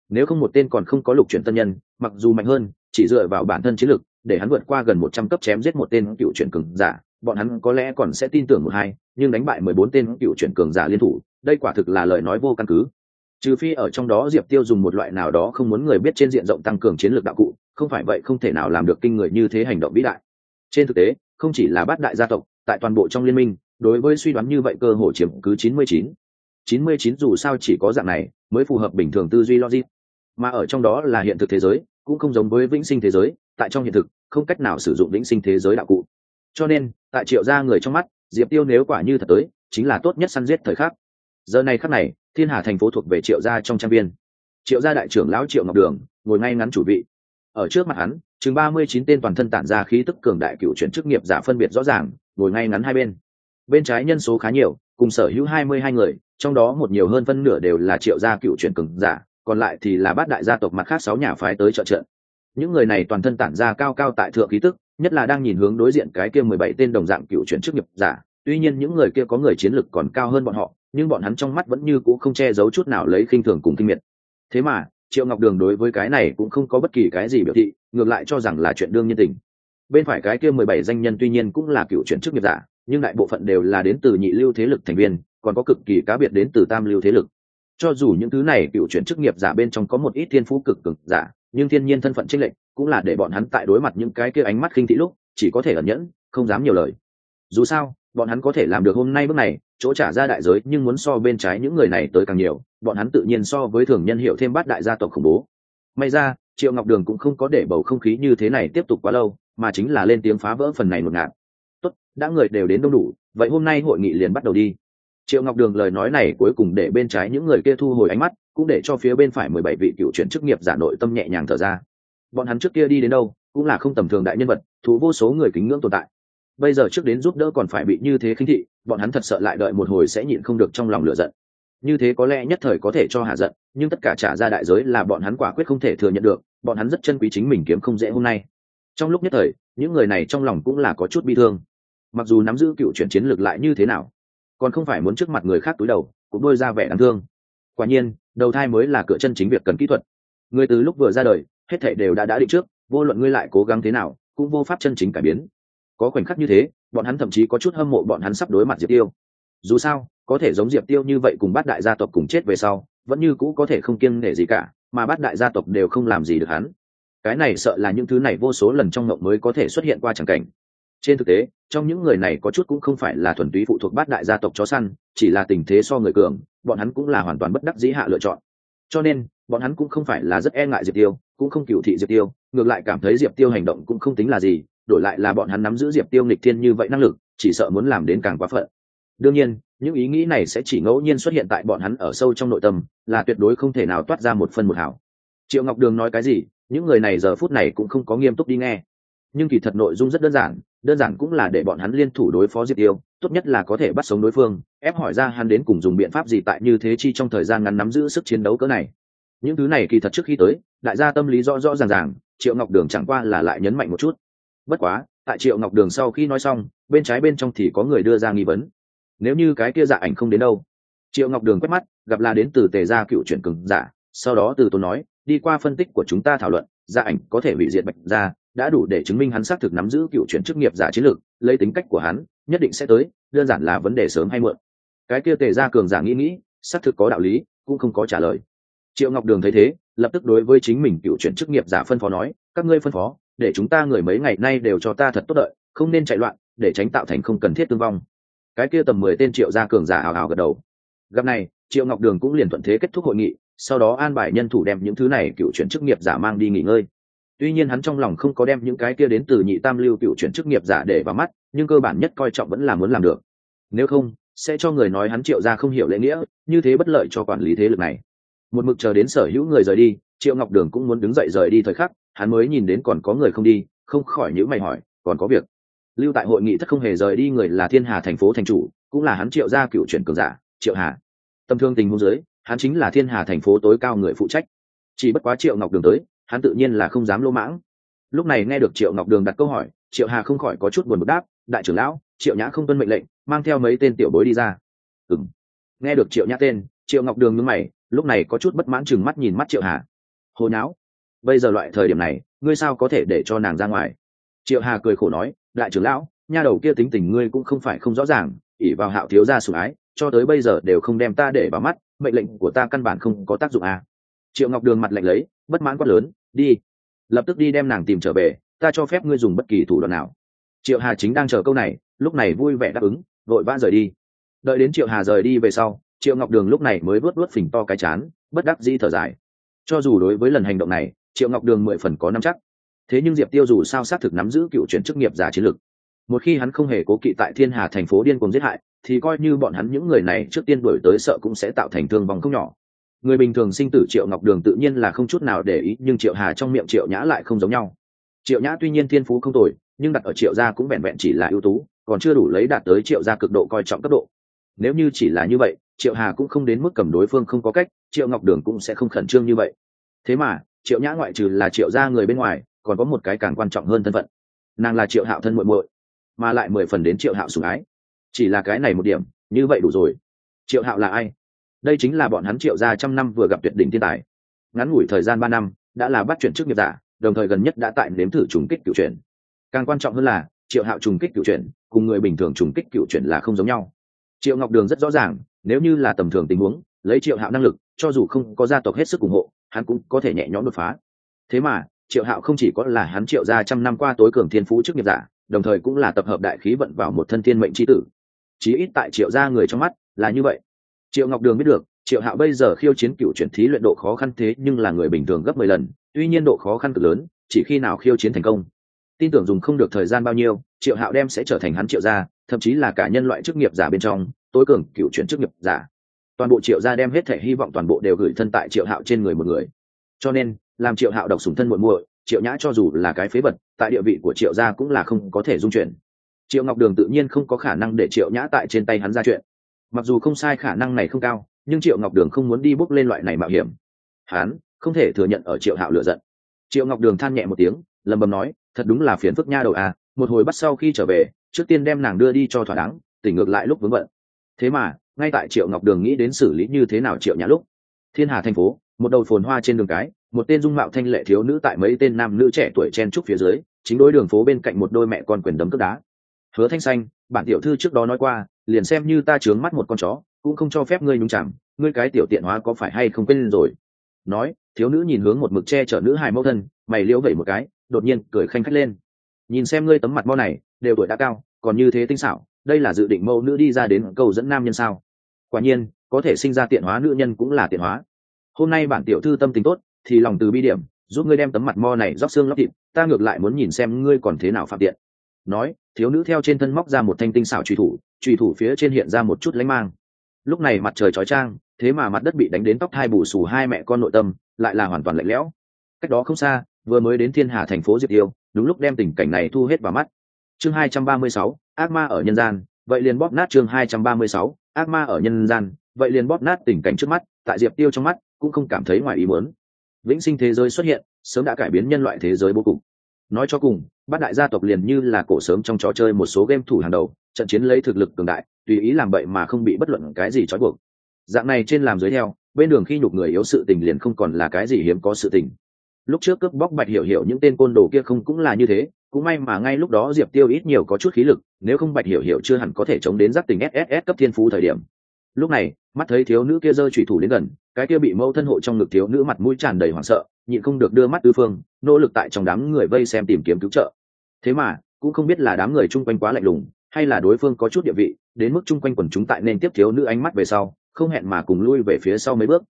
Nếu không một tên còn không có lục chuyển tân nhân, mặc dù mạnh hơn, chỉ dựa vào bản thân chiến lược, để hắn vượt qua gần một trăm cấp chém giết một tên cựu chuyển cường giả, bọn hắn có lẽ còn sẽ tin tưởng một hai, nhưng đánh bại mười bốn tên cựu chuyển cường giả liên thủ đây quả thực là lời nói vô căn cứ. Trừ phi ở trong đó diệp tiêu dùng một loại nào đó không muốn người biết trên diện rộng tăng cường chiến lược đạo cụ, không phải vậy không thể nào làm được kinh người như thế hành động vĩ đại. Trên thực tế, không chỉ là bát đại gia tộc, tại toàn bộ trong liên minh, đối với suy đoán như vậy cơ hội chiếm cứ 99. 99 dù sao chỉ có dạng này, mới phù hợp bình thường tư duy logic. Mà ở trong đó là hiện thực thế giới, cũng không giống với vĩnh sinh thế giới, tại trong hiện thực, không cách nào sử dụng vĩnh sinh thế giới đạo cụ. Cho nên, tại triệu gia người trong mắt, diệp tiêu nếu quả như thật tới, chính là tốt nhất săn giết thời khắc giờ này khắc này, thiên hà thành phố thuộc về triệu gia trong trang viên. Triệu gia đại trưởng lão triệu ngọc đường, ngồi ngay ngắn chủ vị. Ở trước mặt hắn, chừng ba mươi chín tên toàn thân tản ra khí tức cường đại cựu chuyển chức nghiệp giả phân biệt rõ ràng, ngồi ngay ngắn hai bên. Bên trái nhân số khá nhiều, cùng sở hữu hai mươi hai người, trong đó một nhiều hơn phân nửa đều là triệu gia cựu chuyển cường giả, còn lại thì là bát đại gia tộc mặt khác sáu nhà phái tới trợ trận. Những người này toàn thân tản ra cao cao tại thượng khí tức, nhất là đang nhìn hướng đối diện cái kia mười bảy tên đồng dạng cựu chuyển chức nghiệp giả. Tuy nhiên những người kia có người chiến lực còn cao hơn bọn họ nhưng bọn hắn trong mắt vẫn như cũ không che giấu chút nào lấy khinh thường cùng kinh miệt. Thế mà, triệu ngọc đường đối với cái này cũng không có bất kỳ cái gì biểu thị, ngược lại cho rằng là chuyện đương nhiên tình. Bên phải cái kia mười bảy danh nhân tuy nhiên cũng là cựu chuyển chức nghiệp giả, nhưng đại bộ phận đều là đến từ nhị lưu thế lực thành viên, còn có cực kỳ cá biệt đến từ tam lưu thế lực. Cho dù những thứ này cựu chuyển chức nghiệp giả bên trong có một ít thiên phú cực cực giả, nhưng thiên nhiên thân phận trinh lệnh cũng là để bọn hắn tại đối mặt những cái kia ánh mắt khinh thị lúc, chỉ có thể ẩn nhẫn, không dám nhiều lời. Dù sao, bọn hắn có thể làm được hôm nay bước này chỗ trả ra đại giới, nhưng muốn so bên trái những người này tới càng nhiều, bọn hắn tự nhiên so với thường nhân hiệu thêm bát đại gia tộc khủng bố. May ra, triệu ngọc đường cũng không có để bầu không khí như thế này tiếp tục quá lâu, mà chính là lên tiếng phá vỡ phần này một ngạt. Tốt, đã người đều đến đông đủ, vậy hôm nay hội nghị liền bắt đầu đi. Triệu ngọc đường lời nói này cuối cùng để bên trái những người kia thu hồi ánh mắt, cũng để cho phía bên phải mười bảy vị cựu chuyển chức nghiệp giả nội tâm nhẹ nhàng thở ra. Bọn hắn trước kia đi đến đâu, cũng là không tầm thường đại nhân vật, thú vô số người kính ngưỡng tồn tại bây giờ trước đến giúp đỡ còn phải bị như thế khinh thị, bọn hắn thật sợ lại đợi một hồi sẽ nhịn không được trong lòng lửa giận. Như thế có lẽ nhất thời có thể cho hạ giận, nhưng tất cả trả ra đại giới là bọn hắn quả quyết không thể thừa nhận được, bọn hắn rất chân quý chính mình kiếm không dễ hôm nay. Trong lúc nhất thời, những người này trong lòng cũng là có chút bi thương. Mặc dù nắm giữ cựu chuyển chiến lược lại như thế nào, còn không phải muốn trước mặt người khác túi đầu, cũng đôi ra vẻ đáng thương. Quả nhiên, đầu thai mới là cửa chân chính việc cần kỹ thuật. Người từ lúc vừa ra đời, hết thệ đều đã đã định trước, vô luận ngươi lại cố gắng thế nào, cũng vô pháp chân chính cải biến có khoảnh khắc như thế, bọn hắn thậm chí có chút hâm mộ bọn hắn sắp đối mặt diệp tiêu. Dù sao, có thể giống diệp tiêu như vậy cùng bát đại gia tộc cùng chết về sau, vẫn như cũ có thể không kiêng nể gì cả, mà bát đại gia tộc đều không làm gì được hắn. Cái này sợ là những thứ này vô số lần trong mộng mới có thể xuất hiện qua chẳng cảnh. Trên thực tế, trong những người này có chút cũng không phải là thuần túy phụ thuộc bát đại gia tộc chó săn, chỉ là tình thế so người cường, bọn hắn cũng là hoàn toàn bất đắc dĩ hạ lựa chọn. Cho nên, bọn hắn cũng không phải là rất e ngại diệp tiêu, cũng không cựu thị diệp tiêu, ngược lại cảm thấy diệp tiêu hành động cũng không tính là gì đổi lại là bọn hắn nắm giữ diệp tiêu nghịch thiên như vậy năng lực, chỉ sợ muốn làm đến càng quá phận. Đương nhiên, những ý nghĩ này sẽ chỉ ngẫu nhiên xuất hiện tại bọn hắn ở sâu trong nội tâm, là tuyệt đối không thể nào toát ra một phân một hảo triệu ngọc đường nói cái gì, những người này giờ phút này cũng không có nghiêm túc đi nghe. Nhưng kỳ thật nội dung rất đơn giản đơn giản cũng là để bọn hắn liên thủ đối phó diệp tiêu, tốt nhất là có thể bắt sống đối phương, ép hỏi ra hắn đến cùng dùng biện pháp gì tại như thế chi trong thời gian ngắn nắm giữ sức chiến đấu cỡ này. Những thứ này kỳ thật trước khi tới, đại gia tâm lý rõ rõ ràng ràng, triệu ngọc đường chẳng qua là lại nhấn mạnh một chút bất quá, tại triệu ngọc đường sau khi nói xong, bên trái bên trong thì có người đưa ra nghi vấn. Nếu như cái kia dạ ảnh không đến đâu? Triệu ngọc đường quét mắt, gặp là đến từ tề gia cựu chuyển cường giả, sau đó từ tôi nói, đi qua phân tích của chúng ta thảo luận gia ảnh có thể bị diệt bạch ra, đã đủ để chứng minh hắn xác thực nắm giữ cựu chuyển chức nghiệp giả chiến lược, lấy tính cách của hắn, nhất định sẽ tới, đơn giản là vấn đề sớm hay muộn. Cái kia tề gia cường giả nghĩ nghĩ, xác thực có đạo lý, cũng không có trả lời. Triệu ngọc đường thấy thế, lập tức đối với chính mình cựu chuyển chức nghiệp giả phân phó nói, các ngươi phân phó để chúng ta người mấy ngày nay đều cho ta thật tốt đợi, không nên chạy loạn, để tránh tạo thành không cần thiết thương vong. Cái kia tầm mười tên triệu gia cường giả hào hào gật đầu. Gặp này, triệu ngọc đường cũng liền thuận thế kết thúc hội nghị, sau đó an bài nhân thủ đem những thứ này cựu chuyển chức nghiệp giả mang đi nghỉ ngơi. Tuy nhiên hắn trong lòng không có đem những cái kia đến từ nhị tam lưu cựu chuyển chức nghiệp giả để vào mắt, nhưng cơ bản nhất coi trọng vẫn là muốn làm được. Nếu không, sẽ cho người nói hắn triệu ra không hiểu lễ nghĩa, như thế bất lợi cho quản lý thế lực này. Một mực chờ đến sở hữu người rời đi, triệu ngọc đường cũng muốn đứng dậy rời đi thời khắc hắn mới nhìn đến còn có người không đi, không khỏi những mày hỏi, còn có việc. Lưu tại hội nghị thất không hề rời đi người là thiên hà thành phố thành chủ, cũng là hắn triệu gia cựu chuyển cường giả, triệu hà. Tâm thương tình hôn giới hắn chính là thiên hà thành phố tối cao người phụ trách. Chỉ bất quá triệu ngọc đường tới, hắn tự nhiên là không dám lỗ mãng. Lúc này nghe được triệu ngọc đường đặt câu hỏi, triệu hà không khỏi có chút buồn bực đáp, đại trưởng lão, triệu nhã không tuân mệnh lệnh, mang theo mấy tên tiểu bối đi ra. Ừng nghe được triệu nhã tên, triệu ngọc đường ngưng mày, lúc này có chút bất mãn chừng mắt nhìn mắt triệu hà. Hồi nháo bây giờ loại thời điểm này, ngươi sao có thể để cho nàng ra ngoài? Triệu hà cười khổ nói, đại trưởng lão, nha đầu kia tính tình ngươi cũng không phải không rõ ràng ỉ vào hạo thiếu gia sủng ái, cho tới bây giờ đều không đem ta để vào mắt, mệnh lệnh của ta căn bản không có tác dụng à. triệu ngọc đường mặt lệnh lấy, bất mãn quát lớn, đi, lập tức đi đem nàng tìm trở về, ta cho phép ngươi dùng bất kỳ thủ đoạn nào. Triệu hà chính đang chờ câu này, lúc này vui vẻ đáp ứng, vội vã rời đi. Đợi đến triệu hà rời đi về sau, triệu ngọc đường lúc này mới vớt vớt phình to cái chán, bất đắc dĩ thở dài. Cho dù đối với lần hành động này triệu ngọc đường mười phần có năm chắc. Thế nhưng diệp tiêu dù sao xác thực nắm giữ cựu chuyển chức nghiệp giả chiến lược. Một khi hắn không hề cố kỵ tại thiên hà thành phố điên cuồng giết hại, thì coi như bọn hắn những người này trước tiên đổi tới sợ cũng sẽ tạo thành thương vong không nhỏ. Người bình thường sinh tử triệu ngọc đường tự nhiên là không chút nào để ý, nhưng triệu hà trong miệng triệu nhã lại không giống nhau. Triệu nhã tuy nhiên thiên phú không tồi, nhưng đặt ở triệu gia cũng vẹn vẹn chỉ là ưu tú, còn chưa đủ lấy đạt tới triệu gia cực độ coi trọng cấp độ. Nếu như chỉ là như vậy, triệu hà cũng không đến mức cầm đối phương không có cách, triệu ngọc đường cũng sẽ không khẩn trương như vậy. Thế mà triệu nhã ngoại trừ là triệu gia người bên ngoài, còn có một cái càng quan trọng hơn thân phận. Nàng là triệu hạo thân muội muội, mà lại mười phần đến triệu hạo sủng ái. Chỉ là cái này một điểm, như vậy đủ rồi. Triệu hạo là ai? Đây chính là bọn hắn triệu gia trăm năm vừa gặp tuyệt đỉnh thiên tài. Ngắn ngủi thời gian ba năm, đã là bắt chuyển chức nghiệp giả, đồng thời gần nhất đã tại nếm thử trùng kích cựu chuyển. Càng quan trọng hơn là, triệu hạo trùng kích cựu chuyển, cùng người bình thường trùng kích cựu chuyển là không giống nhau. Triệu ngọc đường rất rõ ràng, nếu như là tầm thường tình huống, lấy triệu hạo năng lực, cho dù không có gia tộc hết sức ủng hộ hắn cũng có thể nhẹ nhõm đột phá. Thế mà, triệu hạo không chỉ có là hắn triệu gia trăm năm qua tối cường thiên phú chức nghiệp giả, đồng thời cũng là tập hợp đại khí vận vào một thân thiên mệnh c tử. Chí ít tại triệu gia người trong mắt là như vậy. Triệu ngọc đường biết được, triệu hạo bây giờ khiêu chiến cựu chuyển thí luyện độ khó khăn thế nhưng là người bình thường gấp mười lần, tuy nhiên độ khó khăn cực lớn, chỉ khi nào khiêu chiến thành công. Tin tưởng dùng không được thời gian bao nhiêu, triệu hạo đem sẽ trở thành hắn triệu gia, thậm chí là cả nhân loại chức nghiệp giả bên trong, tối cường cựu chuyển chức nghiệp giả toàn bộ triệu gia đem hết thể hy vọng toàn bộ đều gửi thân tại triệu hạo trên người một người. Cho nên, làm triệu hạo độc sùng thân muộn muội, triệu nhã cho dù là cái phế vật, tại địa vị của triệu gia cũng là không có thể dung chuyển. Triệu ngọc đường tự nhiên không có khả năng để triệu nhã tại trên tay hắn ra chuyện. Mặc dù không sai khả năng này không cao, nhưng triệu ngọc đường không muốn đi bốc lên loại này mạo hiểm. Hắn không thể thừa nhận ở triệu hạo lựa giận. Triệu ngọc đường than nhẹ một tiếng, lầm bầm nói, thật đúng là phiền phức nha đầu à một hồi bắt sau khi trở về, trước tiên đem nàng đưa đi cho thỏa đáng, tỉnh ngược lại lúc vướng bận. Thế mà ngay tại triệu ngọc đường nghĩ đến xử lý như thế nào triệu nhã lúc, thiên hà thành phố, một đầu phồn hoa trên đường cái, một tên dung mạo thanh lệ thiếu nữ tại mấy tên nam nữ trẻ tuổi chen trúc phía dưới, chính đối đường phố bên cạnh một đôi mẹ con quyền đấm cướp đá. Hứa thanh xanh, bản tiểu thư trước đó nói qua, liền xem như ta trướng mắt một con chó, cũng không cho phép ngươi nhúng chẳng ngươi cái tiểu tiện hóa có phải hay không quên rồi? Nói, thiếu nữ nhìn hướng một mực che chở nữ hài mẫu thân, mày liễu vẩy một cái, đột nhiên cười khanh khách lên. Nhìn xem ngươi tấm mặt mo này, đều tuổi đã cao, còn như thế tinh xảo, đây là dự định mẫu nữ đi ra đến cầu dẫn nam nhân sao? Quả nhiên, có thể sinh ra tiện hóa nữ nhân cũng là tiện hóa. Hôm nay bản tiểu thư tâm tình tốt, thì lòng từ bi điểm, giúp ngươi đem tấm mặt mo này róc xương lóc thịt, ta ngược lại muốn nhìn xem ngươi còn thế nào phạm tiện. Nói, thiếu nữ theo trên thân móc ra một thanh tinh xảo trùy thủ trùy thủ phía trên hiện ra một chút lánh mang. Lúc này mặt trời chói trang thế mà mặt đất bị đánh đến tóc hai bù xù hai mẹ con nội tâm, lại là hoàn toàn lạnh lẽo. Cách đó không xa, vừa mới đến thiên hà thành phố diệp yêu đúng lúc đem tình cảnh này thu hết vào mắt. Chương hai trăm ba mươi sáu, ác ma ở nhân gian, vậy liền bóp nát chương hai trăm ba mươi sáu ác ma ở nhân gian, vậy liền bóp nát tình cảnh trước mắt, tại diệp tiêu trong mắt cũng không cảm thấy ngoài ý muốn. Vĩnh sinh thế giới xuất hiện, sớm đã cải biến nhân loại thế giới vô cùng nói cho cùng, bát đại gia tộc liền như là cổ sớm trong trò chơi một số game thủ hàng đầu, trận chiến lấy thực lực cường đại, tùy ý làm bậy mà không bị bất luận cái gì trói buộc. Dạng này trên làm dưới theo, bên đường khi nhục người yếu sự tình liền không còn là cái gì hiếm có sự tình. Lúc trước cướp bóc bạch hiểu hiểu những tên côn đồ kia không cũng là như thế cũng may mà ngay lúc đó diệp tiêu ít nhiều có chút khí lực, nếu không bạch hiểu hiểu chưa hẳn có thể chống đến giáp tình sss cấp thiên phú thời điểm. Lúc này, mắt thấy thiếu nữ kia rơi thủy thủ đến gần, cái kia bị mâu thân hộ trong ngực thiếu nữ mặt mũi tràn đầy hoảng sợ, nhịn không được đưa mắt tư phương, nỗ lực tại trong đám người vây xem tìm kiếm cứu trợ. Thế mà, cũng không biết là đám người chung quanh quá lạnh lùng, hay là đối phương có chút địa vị, đến mức chung quanh quần chúng tại nên tiếp thiếu nữ ánh mắt về sau, không hẹn mà cùng lui về phía sau mấy bước.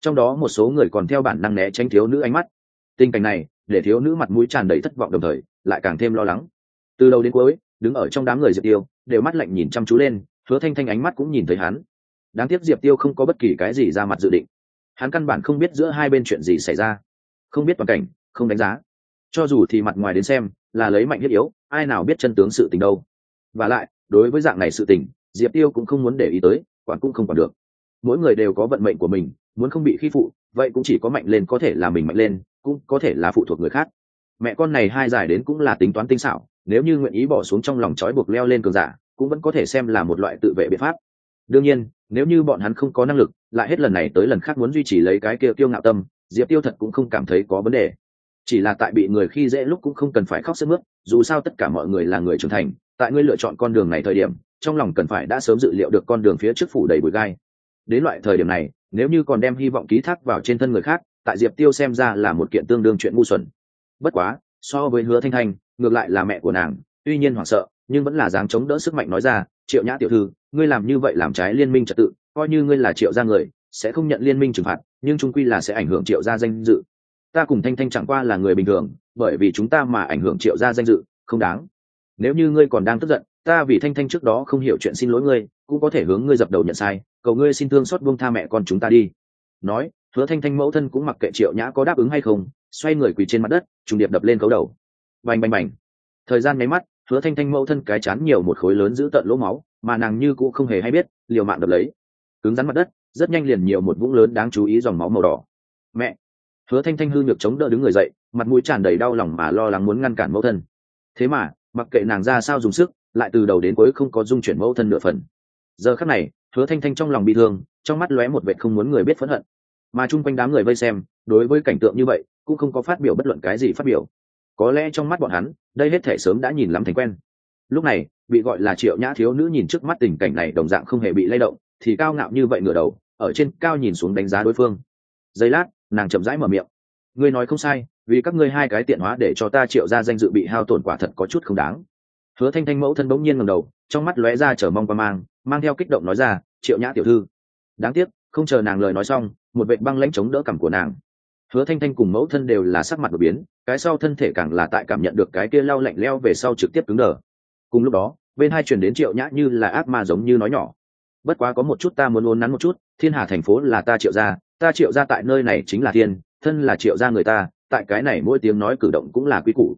Trong đó một số người còn theo bản năng né tránh thiếu nữ ánh mắt. Tình cảnh này, để thiếu nữ mặt mũi tràn đầy thất vọng đồng thời lại càng thêm lo lắng. Từ đầu đến cuối, đứng ở trong đám người diệp tiêu, đều mắt lạnh nhìn chăm chú lên, hứa thanh thanh ánh mắt cũng nhìn thấy hắn. Đáng tiếc diệp tiêu không có bất kỳ cái gì ra mặt dự định. Hắn căn bản không biết giữa hai bên chuyện gì xảy ra. Không biết toàn cảnh, không đánh giá. Cho dù thì mặt ngoài đến xem, là lấy mạnh thiết yếu, ai nào biết chân tướng sự tình đâu. Và lại, đối với dạng này sự tình, diệp tiêu cũng không muốn để ý tới, quản cũng không còn được. Mỗi người đều có vận mệnh của mình, muốn không bị khi phụ, vậy cũng chỉ có mạnh lên có thể là mình mạnh lên, cũng có thể là phụ thuộc người khác mẹ con này hai giải đến cũng là tính toán tinh xảo, nếu như nguyện ý bỏ xuống trong lòng trói buộc leo lên cường giả, cũng vẫn có thể xem là một loại tự vệ biện pháp. Đương nhiên, nếu như bọn hắn không có năng lực, lại hết lần này tới lần khác muốn duy trì lấy cái kia tiêu ngạo tâm, diệp tiêu thật cũng không cảm thấy có vấn đề. Chỉ là tại bị người khi dễ lúc cũng không cần phải khóc sức mướt, dù sao tất cả mọi người là người trưởng thành, tại ngươi lựa chọn con đường này thời điểm, trong lòng cần phải đã sớm dự liệu được con đường phía trước phủ đầy bụi gai. Đến loại thời điểm này, nếu như còn đem hy vọng ký thác vào trên thân người khác, tại diệp tiêu xem ra là một kiện tương đương chuyện ngu xuẩn bất quá, so với hứa thanh thanh, ngược lại là mẹ của nàng, tuy nhiên hoảng sợ, nhưng vẫn là dáng chống đỡ sức mạnh nói ra, triệu nhã tiểu thư, ngươi làm như vậy làm trái liên minh trật tự, coi như ngươi là triệu gia người, sẽ không nhận liên minh trừng phạt, nhưng trung quy là sẽ ảnh hưởng triệu gia danh dự. Ta cùng thanh thanh chẳng qua là người bình thường, bởi vì chúng ta mà ảnh hưởng triệu gia danh dự, không đáng. Nếu như ngươi còn đang tức giận, ta vì thanh thanh trước đó không hiểu chuyện xin lỗi ngươi, cũng có thể hướng ngươi dập đầu nhận sai, cầu ngươi xin thương xót buông tha mẹ con chúng ta đi. Nói, hứa thanh thanh mẫu thân cũng mặc kệ triệu nhã có đáp ứng hay không xoay người quỳ trên mặt đất, trùng điệp đập lên cấu đầu. Bành bành bành. Thời gian nháy mắt, hứa thanh thanh mẫu thân cái chán nhiều một khối lớn giữ tận lỗ máu, mà nàng như cũng không hề hay biết, liều mạng đập lấy. Cứng rắn mặt đất, rất nhanh liền nhiều một vũng lớn đáng chú ý dòng máu màu đỏ. Mẹ! Hứa thanh thanh hư nhược chống đỡ đứng người dậy, mặt mũi tràn đầy đau lòng mà lo lắng muốn ngăn cản mẫu thân. Thế mà, mặc kệ nàng ra sao dùng sức, lại từ đầu đến cuối không có dung chuyển mẫu thân nửa phần. Giờ khắc này, hứa thanh thanh trong lòng bị thương, trong mắt lóe một vệ không muốn người biết phẫn hận. Mà chung quanh đám người vây xem đối với cảnh tượng như vậy, cũng không có phát biểu bất luận cái gì phát biểu. Có lẽ trong mắt bọn hắn, đây hết thể sớm đã nhìn lắm thành quen. Lúc này, bị gọi là triệu nhã thiếu nữ nhìn trước mắt tình cảnh này đồng dạng không hề bị lay động, thì cao ngạo như vậy ngửa đầu, ở trên cao nhìn xuống đánh giá đối phương. Giây lát, nàng chậm rãi mở miệng. Ngươi nói không sai, vì các ngươi hai cái tiện hóa để cho ta triệu ra danh dự bị hao tổn quả thật có chút không đáng. Hứa thanh thanh mẫu thân bỗng nhiên ngầm đầu, trong mắt lóe ra chở mong qua mang mang theo kích động nói ra, triệu nhã tiểu thư. Đáng tiếc, không chờ nàng lời nói xong, một vệ băng lãnh chống đỡ cảm của nàng hứa thanh thanh cùng mẫu thân đều là sắc mặt đột biến, cái sau thân thể càng là tại cảm nhận được cái kia lao lạnh leo về sau trực tiếp cứng đờ. Cùng lúc đó, bên hai truyền đến triệu nhã như là ác ma giống như nói nhỏ. Bất quá có một chút ta muốn ôn nắn một chút, thiên hà thành phố là ta triệu gia, ta triệu gia tại nơi này chính là thiên, thân là triệu gia người ta, tại cái này mỗi tiếng nói cử động cũng là quy củ.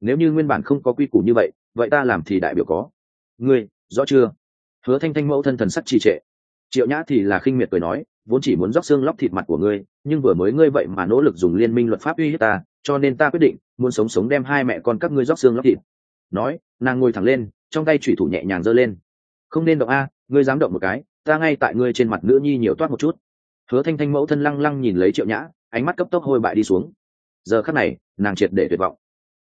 Nếu như nguyên bản không có quy củ như vậy vậy ta làm thì đại biểu có. Ngươi, rõ chưa? Hứa thanh thanh mẫu thân thần sắc trì trệ. Triệu nhã thì là khinh miệt cười nói vốn chỉ muốn róc xương lóc thịt mặt của ngươi, nhưng vừa mới ngươi vậy mà nỗ lực dùng liên minh luật pháp uy hiếp ta, cho nên ta quyết định muốn sống sống đem hai mẹ con các ngươi róc xương lóc thịt. Nói, nàng ngồi thẳng lên, trong tay thủy thủ nhẹ nhàng giơ lên. Không nên động a, ngươi dám động một cái, ta ngay tại ngươi trên mặt nữ nhi nhiều toát một chút. Hứa thanh thanh mẫu thân lăng lăng nhìn lấy triệu nhã, ánh mắt cấp tốc hôi bại đi xuống. Giờ khắc này, nàng triệt để tuyệt vọng.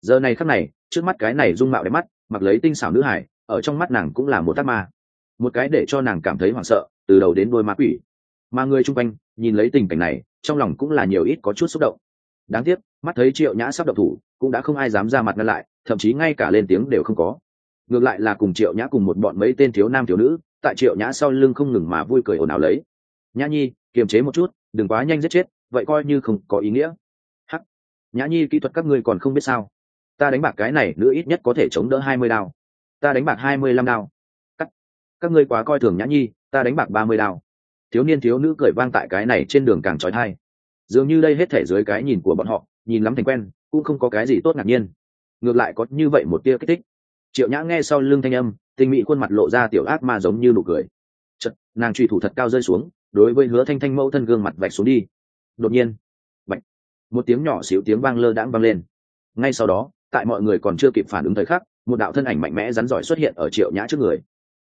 Giờ này khắc này, trước mắt cái này dung mạo đẹp mắt, mặc lấy tinh xảo nữ hải, ở trong mắt nàng cũng là một tác ma. Một cái để cho nàng cảm thấy hoảng sợ, từ đầu đến đôi ma quỷ mà người chung quanh, nhìn lấy tình cảnh này, trong lòng cũng là nhiều ít có chút xúc động. Đáng tiếc, mắt thấy triệu nhã sắp độc thủ, cũng đã không ai dám ra mặt ngăn lại, thậm chí ngay cả lên tiếng đều không có. Ngược lại là cùng triệu nhã cùng một bọn mấy tên thiếu nam thiếu nữ, tại triệu nhã sau lưng không ngừng mà vui cười ồn ào lấy. Nhã nhi, kiềm chế một chút, đừng quá nhanh giết chết, vậy coi như không có ý nghĩa. Hắc, nhã nhi, kỹ thuật các ngươi còn không biết sao? Ta đánh bạc cái này nữ ít nhất có thể chống đỡ hai mươi đao. Ta đánh bạc hai mươi lăm đao. Các các ngươi quá coi thường nhã nhi, ta đánh bạc ba mươi đao thiếu niên thiếu nữ cười vang tại cái này trên đường càng trói thai. Dường như đây hết thể dưới cái nhìn của bọn họ, nhìn lắm thành quen, cũng không có cái gì tốt ngạc nhiên. Ngược lại có như vậy một tia kích thích. Triệu nhã nghe sau lưng thanh âm, tinh mị khuôn mặt lộ ra tiểu ác ma giống như nụ cười. Chật nàng truy thủ thật cao rơi xuống, đối với hứa thanh thanh mẫu thân gương mặt vạch xuống đi. Đột nhiên, bạch, một tiếng nhỏ xíu tiếng vang lơ đãng vang lên. Ngay sau đó, tại mọi người còn chưa kịp phản ứng thời khắc, một đạo thân ảnh mạnh mẽ rắn giỏi xuất hiện ở triệu nhã trước người.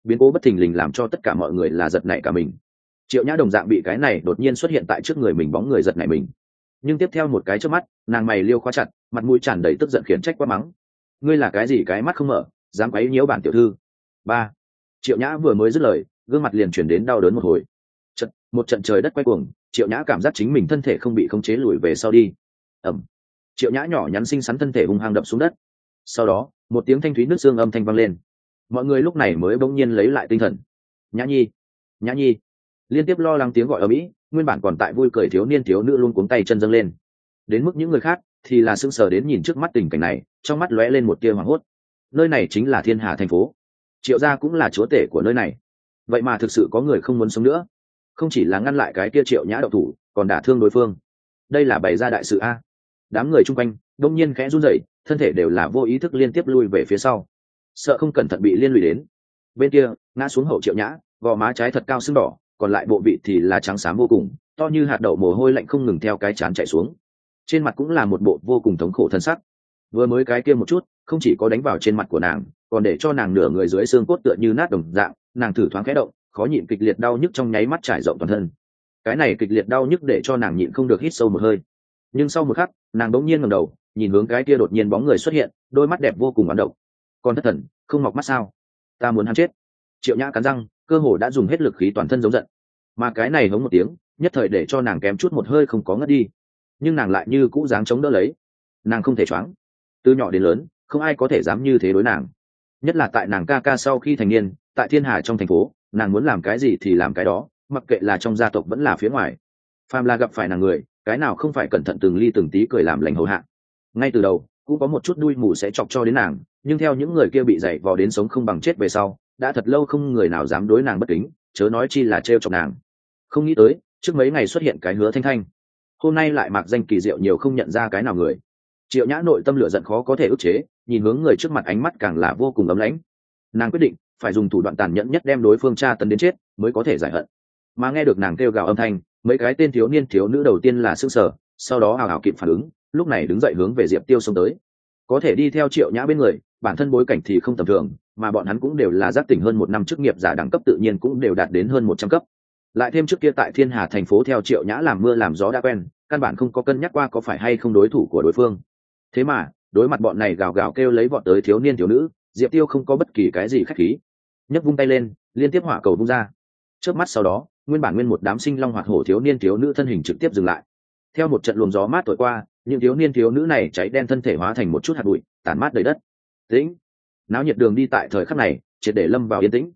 Biến cố bất thình lình làm cho tất cả mọi người là giật nảy cả mình triệu nhã đồng dạng bị cái này đột nhiên xuất hiện tại trước người mình bóng người giật này mình. Nhưng tiếp theo một cái trước mắt, nàng mày liêu khóa chặt, mặt mũi tràn đầy tức giận khiến trách quá mắng. Ngươi là cái gì cái mắt không mở, dám quấy nhiễu bản tiểu thư? Ba. Triệu nhã vừa mới dứt lời, gương mặt liền chuyển đến đau đớn một hồi. Trận một trận trời đất quay cuồng, triệu nhã cảm giác chính mình thân thể không bị khống chế lùi về sau đi. Ẩm. Triệu nhã nhỏ nhắn xinh xắn thân thể hung hăng đập xuống đất. Sau đó, một tiếng thanh thúy nước xương âm thanh vang lên. Mọi người lúc này mới bỗng nhiên lấy lại tinh thần. Nhã nhi nhã nhi liên tiếp lo lắng tiếng gọi ở mỹ, nguyên bản còn tại vui cười thiếu niên thiếu nữ luôn cuống tay chân dâng lên. Đến mức những người khác thì là sững sờ đến nhìn trước mắt tình cảnh này, trong mắt lóe lên một tia hoảng hốt. Nơi này chính là thiên hà thành phố. Triệu gia cũng là chúa tể của nơi này. Vậy mà thực sự có người không muốn sống nữa. Không chỉ là ngăn lại cái tia triệu nhã đậu thủ, còn đả thương đối phương. Đây là bày ra đại sự a. Đám người chung quanh đông nhiên khẽ run rẩy, thân thể đều là vô ý thức liên tiếp lui về phía sau. Sợ không cẩn thận bị liên lụy đến. Bên kia, ngã xuống hậu triệu nhã, gò má trái thật cao sưng đỏ còn lại bộ vị thì là trắng xám vô cùng, to như hạt đậu mồ hôi lạnh không ngừng theo cái chán chạy xuống. Trên mặt cũng là một bộ vô cùng thống khổ thân sắc. Vừa mới cái kia một chút, không chỉ có đánh vào trên mặt của nàng, còn để cho nàng nửa người dưới xương cốt tựa như nát đồng dạng, nàng thử thoáng khẽ động, khó nhịn kịch liệt đau nhức trong nháy mắt trải rộng toàn thân. Cái này kịch liệt đau nhức để cho nàng nhịn không được hít sâu một hơi. Nhưng sau một khắc, nàng bỗng nhiên ngầm đầu, nhìn hướng cái kia đột nhiên bóng người xuất hiện, đôi mắt đẹp vô cùng bán động còn thất thần, không mọc mắt sao? Ta muốn hắn chết. Triệu nhã cắn răng cơ hồ đã dùng hết lực khí toàn thân giống giận. Mà cái này hống một tiếng, nhất thời để cho nàng kém chút một hơi không có ngất đi. Nhưng nàng lại như cũ dáng chống đỡ lấy. Nàng không thể choáng. Từ nhỏ đến lớn, không ai có thể dám như thế đối nàng. Nhất là tại nàng ca ca sau khi thành niên, tại thiên hà trong thành phố, nàng muốn làm cái gì thì làm cái đó, mặc kệ là trong gia tộc vẫn là phía ngoài. Phàm là gặp phải nàng người, cái nào không phải cẩn thận từng ly từng tí cười làm lành hầu hạ. Ngay từ đầu, cũng có một chút đuôi mù sẽ chọc cho đến nàng, nhưng theo những người kia bị dày vò đến sống không bằng chết về sau đã thật lâu không người nào dám đối nàng bất kính, chớ nói chi là t chọc nàng. Không nghĩ tới, trước mấy ngày xuất hiện cái hứa thanh thanh, hôm nay lại mặc danh kỳ diệu nhiều không nhận ra cái nào người. Triệu nhã nội tâm lửa giận khó có thể ức chế, nhìn hướng người trước mặt ánh mắt càng là vô cùng ấm lãnh. Nàng quyết định, phải dùng thủ đoạn tàn nhẫn nhất đem đối phương tra tấn đến chết, mới có thể giải hận. Mà nghe được nàng kêu gào âm thanh, mấy cái tên thiếu niên thiếu nữ đầu tiên là s ư sở sau đó hào hào kịp phản ứng, lúc này đứng dậy hướng về diệp tiêu xông tới. Có thể đi theo triệu nhã bên người, bản thân bối cảnh thì không tầm thường mà bọn hắn cũng đều là giác tỉnh hơn một năm chức nghiệp giả đẳng cấp tự nhiên cũng đều đạt đến hơn một trăm cấp. Lại thêm trước kia tại thiên hà thành phố theo triệu nhã làm mưa làm gió đã quen, căn bản không có cân nhắc qua có phải hay không đối thủ của đối phương. Thế mà, đối mặt bọn này gào gào kêu lấy vọt tới thiếu niên, thiếu nữ, diệp tiêu không có bất kỳ cái gì k h á c h khí. Nhấc vung tay lên, liên tiếp hỏa cầu vung ra. Trước mắt sau đó, nguyên bản nguyên một đám sinh long hoạt hổ thiếu niên, thiếu nữ thân hình trực tiếp dừng lại. Theo một trận luồng gió mát thổi qua, những thiếu niên, thiếu nữ này cháy đen thân thể hóa thành một chút hạt bụi, tản mát đầy đất. Tĩnh! Náo nhiệt đường đi tại thời khắc này, triệt để lâm vào yên tĩnh.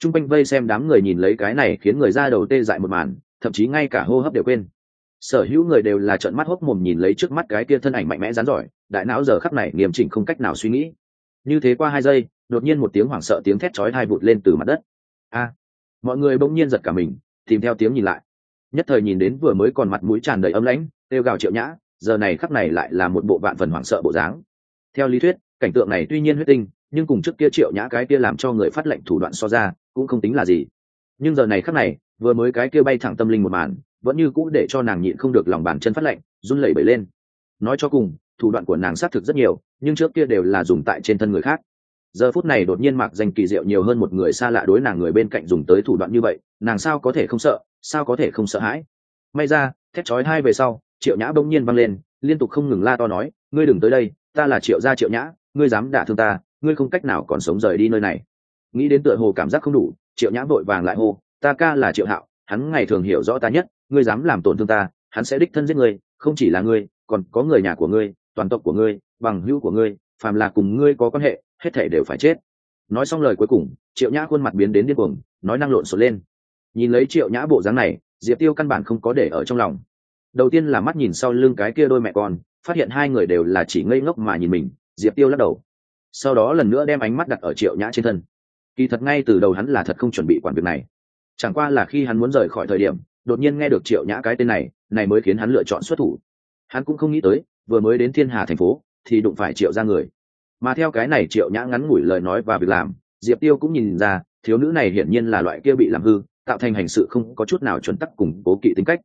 T r u n g quanh vây xem đám người nhìn lấy cái này khiến người ra đầu tê dại một màn, thậm chí ngay cả hô hấp đều quên. Sở hữu người đều là trợn mắt hốc mồm nhìn lấy trước mắt cái kia thân ảnh mạnh mẽ rán giỏi, đại não giờ khắc này nghiêm chỉnh không cách nào suy nghĩ. Như thế qua hai giây, đột nhiên một tiếng hoảng sợ tiếng thét chói hai vụt lên từ mặt đất. A! Mọi người bỗng nhiên giật cả mình, tìm theo tiếng nhìn lại. Nhất thời nhìn đến vừa mới còn mặt mũi tràn đầy ấm lãnh têu gào triệu nhã, giờ này khắc này lại là một bộ vạn phần hoảng sợ bộ dáng. Theo lý thuyết cảnh tượng này tuy nhiên huyết tinh, nhưng cùng trước kia triệu nhã cái kia làm cho người phát lệnh thủ đoạn so ra, cũng không tính là gì. Nhưng giờ này khắc này, vừa mới cái kia bay thẳng tâm linh một màn, vẫn như cũ để cho nàng nhịn không được lòng bàn chân phát lệnh, run lẩy bẩy lên. Nói cho cùng, thủ đoạn của nàng xác thực rất nhiều, nhưng trước kia đều là dùng tại trên thân người khác. Giờ phút này đột nhiên mặc danh kỳ diệu nhiều hơn một người xa lạ đối nàng người bên cạnh dùng tới thủ đoạn như vậy, nàng sao có thể không sợ, sao có thể không sợ hãi? May ra, thét chói hai về sau, triệu nhã bỗng nhiên văng lên, liên tục không ngừng la to nói, ngươi đừng tới đây, ta là triệu gia triệu nhã ngươi dám đả thương ta, ngươi không cách nào còn sống rời đi nơi này. Nghĩ đến tựa hồ cảm giác không đủ, triệu nhã vội vàng lại hô, ta ca là triệu hạo, hắn ngày thường hiểu rõ ta nhất, ngươi dám làm tổn thương ta, hắn sẽ đích thân giết ngươi, không chỉ là ngươi, còn có người nhà của ngươi, toàn tộc của ngươi, bằng hữu của ngươi, phàm là cùng ngươi có quan hệ, hết thể đều phải chết. Nói xong lời cuối cùng, triệu nhã khuôn mặt biến đến điên cuồng, nói năng lộn xộn lên. Nhìn lấy triệu nhã bộ dáng này, diệp tiêu căn bản không có để ở trong lòng. Đầu tiên là mắt nhìn sau lưng cái kia đôi mẹ con, phát hiện hai người đều là chỉ ngây ngốc mà nhìn mình diệp tiêu lắc đầu. Sau đó lần nữa đem ánh mắt đặt ở triệu nhã trên thân. Kỳ thật ngay từ đầu hắn là thật không chuẩn bị quản việc này. Chẳng qua là khi hắn muốn rời khỏi thời điểm, đột nhiên nghe được triệu nhã cái tên này này mới khiến hắn lựa chọn xuất thủ. Hắn cũng không nghĩ tới, vừa mới đến thiên hà thành phố, thì đụng phải triệu ra người. Mà theo cái này triệu nhã ngắn ngủi lời nói và việc làm, diệp tiêu cũng nhìn ra, thiếu nữ này hiển nhiên là loại kia bị làm hư, tạo thành hành sự không có chút nào chuẩn tắc cùng cố kỵ tính cách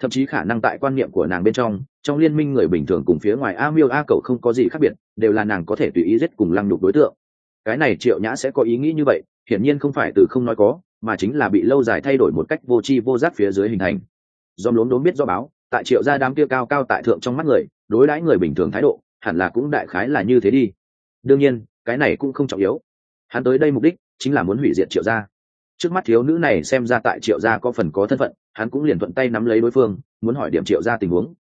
thậm chí khả năng tại quan niệm của nàng bên trong trong liên minh người bình thường cùng phía ngoài a miêu a cậu không có gì khác biệt, đều là nàng có thể tùy ý giết cùng lăng nhục đối tượng. Cái này triệu nhã sẽ có ý nghĩ như vậy, hiển nhiên không phải từ không nói có, mà chính là bị lâu dài thay đổi một cách vô tri vô giác phía dưới hình thành. Dòm lốm đốm biết do báo, tại triệu gia đám kia cao cao tại thượng trong mắt người, đối đãi người bình thường thái độ, hẳn là cũng đại khái là như thế đi. Đương nhiên, cái này cũng không trọng yếu. Hắn tới đây mục đích chính là muốn hủy diệt triệu gia. Trước mắt thiếu nữ này xem ra tại triệu gia có phần có thân phận hắn cũng liền thuận tay nắm lấy đối phương, muốn hỏi điểm triệu gia tình huống.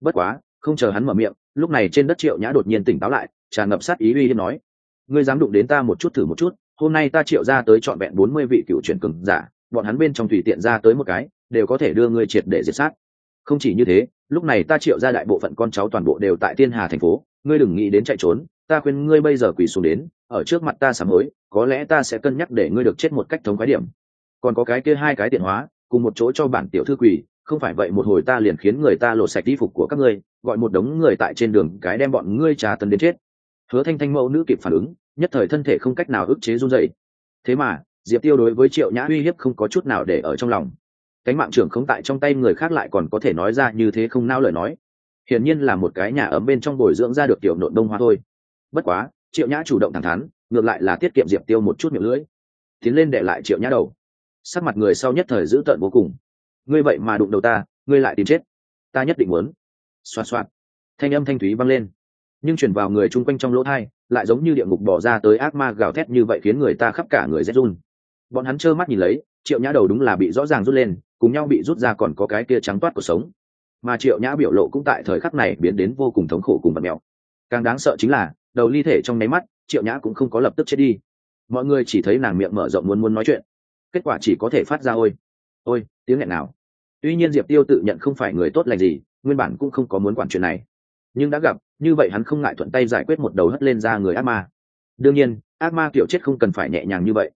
Bất quá, không chờ hắn mở miệng, lúc này trên đất triệu nhã đột nhiên tỉnh táo lại, tràn ngập sát ý uy hiếp nói, ngươi dám đụng đến ta một chút thử một chút, hôm nay ta triệu ra tới trọn vẹn bốn mươi vị cựu chuyển cường giả, bọn hắn bên trong tùy tiện ra tới một cái, đều có thể đưa ngươi triệt để diệt sát. Không chỉ như thế, lúc này ta triệu ra đại bộ phận con cháu toàn bộ đều tại tiên hà thành phố, ngươi đừng nghĩ đến chạy trốn, ta khuyên ngươi bây giờ quỳ xuống đến, ở trước mặt ta sám hối, có lẽ ta sẽ cân nhắc để ngươi được chết một cách thống khái điểm. Còn có cái kia hai cái tiện hóa cùng một chỗ cho bản tiểu thư quỳ, không phải vậy một hồi ta liền khiến người ta lột sạch y phục của các ngươi, gọi một đống người tại trên đường cái đem bọn ngươi trà tấn đến chết. Hứa thanh thanh mẫu nữ kịp phản ứng, nhất thời thân thể không cách nào ức chế run dậy thế mà, diệp tiêu đối với triệu nhã uy hiếp không có chút nào để ở trong lòng. Cánh mạng trưởng không tại trong tay người khác lại còn có thể nói ra như thế không nao lời nói. Hiển nhiên là một cái nhà ấm bên trong bồi dưỡng ra được tiểu nội đông hoa thôi. Bất quá, triệu nhã chủ động thẳng thắn, ngược lại là tiết kiệm diệp tiêu một chút miệng lưỡi. Tiến lên để lại triệu nhã đầu sắc mặt người sau nhất thời dữ tợn vô cùng. Ngươi vậy mà đụng đầu ta, ngươi lại tìm chết. Ta nhất định muốn. Xoa xoa. thanh âm thanh thúy vang lên. Nhưng chuyển vào người chung quanh trong lỗ thai, lại giống như địa ngục bỏ ra tới ác ma gào thét như vậy khiến người ta khắp cả người rét run. Bọn hắn trơ mắt nhìn lấy, triệu nhã đầu đúng là bị rõ ràng rút lên, cùng nhau bị rút ra còn có cái kia trắng toát cuộc sống. Mà triệu nhã biểu lộ cũng tại thời khắc này biến đến vô cùng thống khổ cùng vật mèo càng đáng sợ chính là, đầu ly thể trong nháy mắt, triệu nhã cũng không có lập tức chết đi. Mọi người chỉ thấy nàng miệng mở rộng muốn muốn nói chuyện kết quả chỉ có thể phát ra ôi. Ôi, tiếng nghẹn nào. Tuy nhiên diệp tiêu tự nhận không phải người tốt lành gì, nguyên bản cũng không có muốn quản chuyện này. Nhưng đã gặp, như vậy hắn không ngại thuận tay giải quyết một đầu hất lên ra người ác ma. Đương nhiên, ác ma kiểu chết không cần phải nhẹ nhàng như vậy.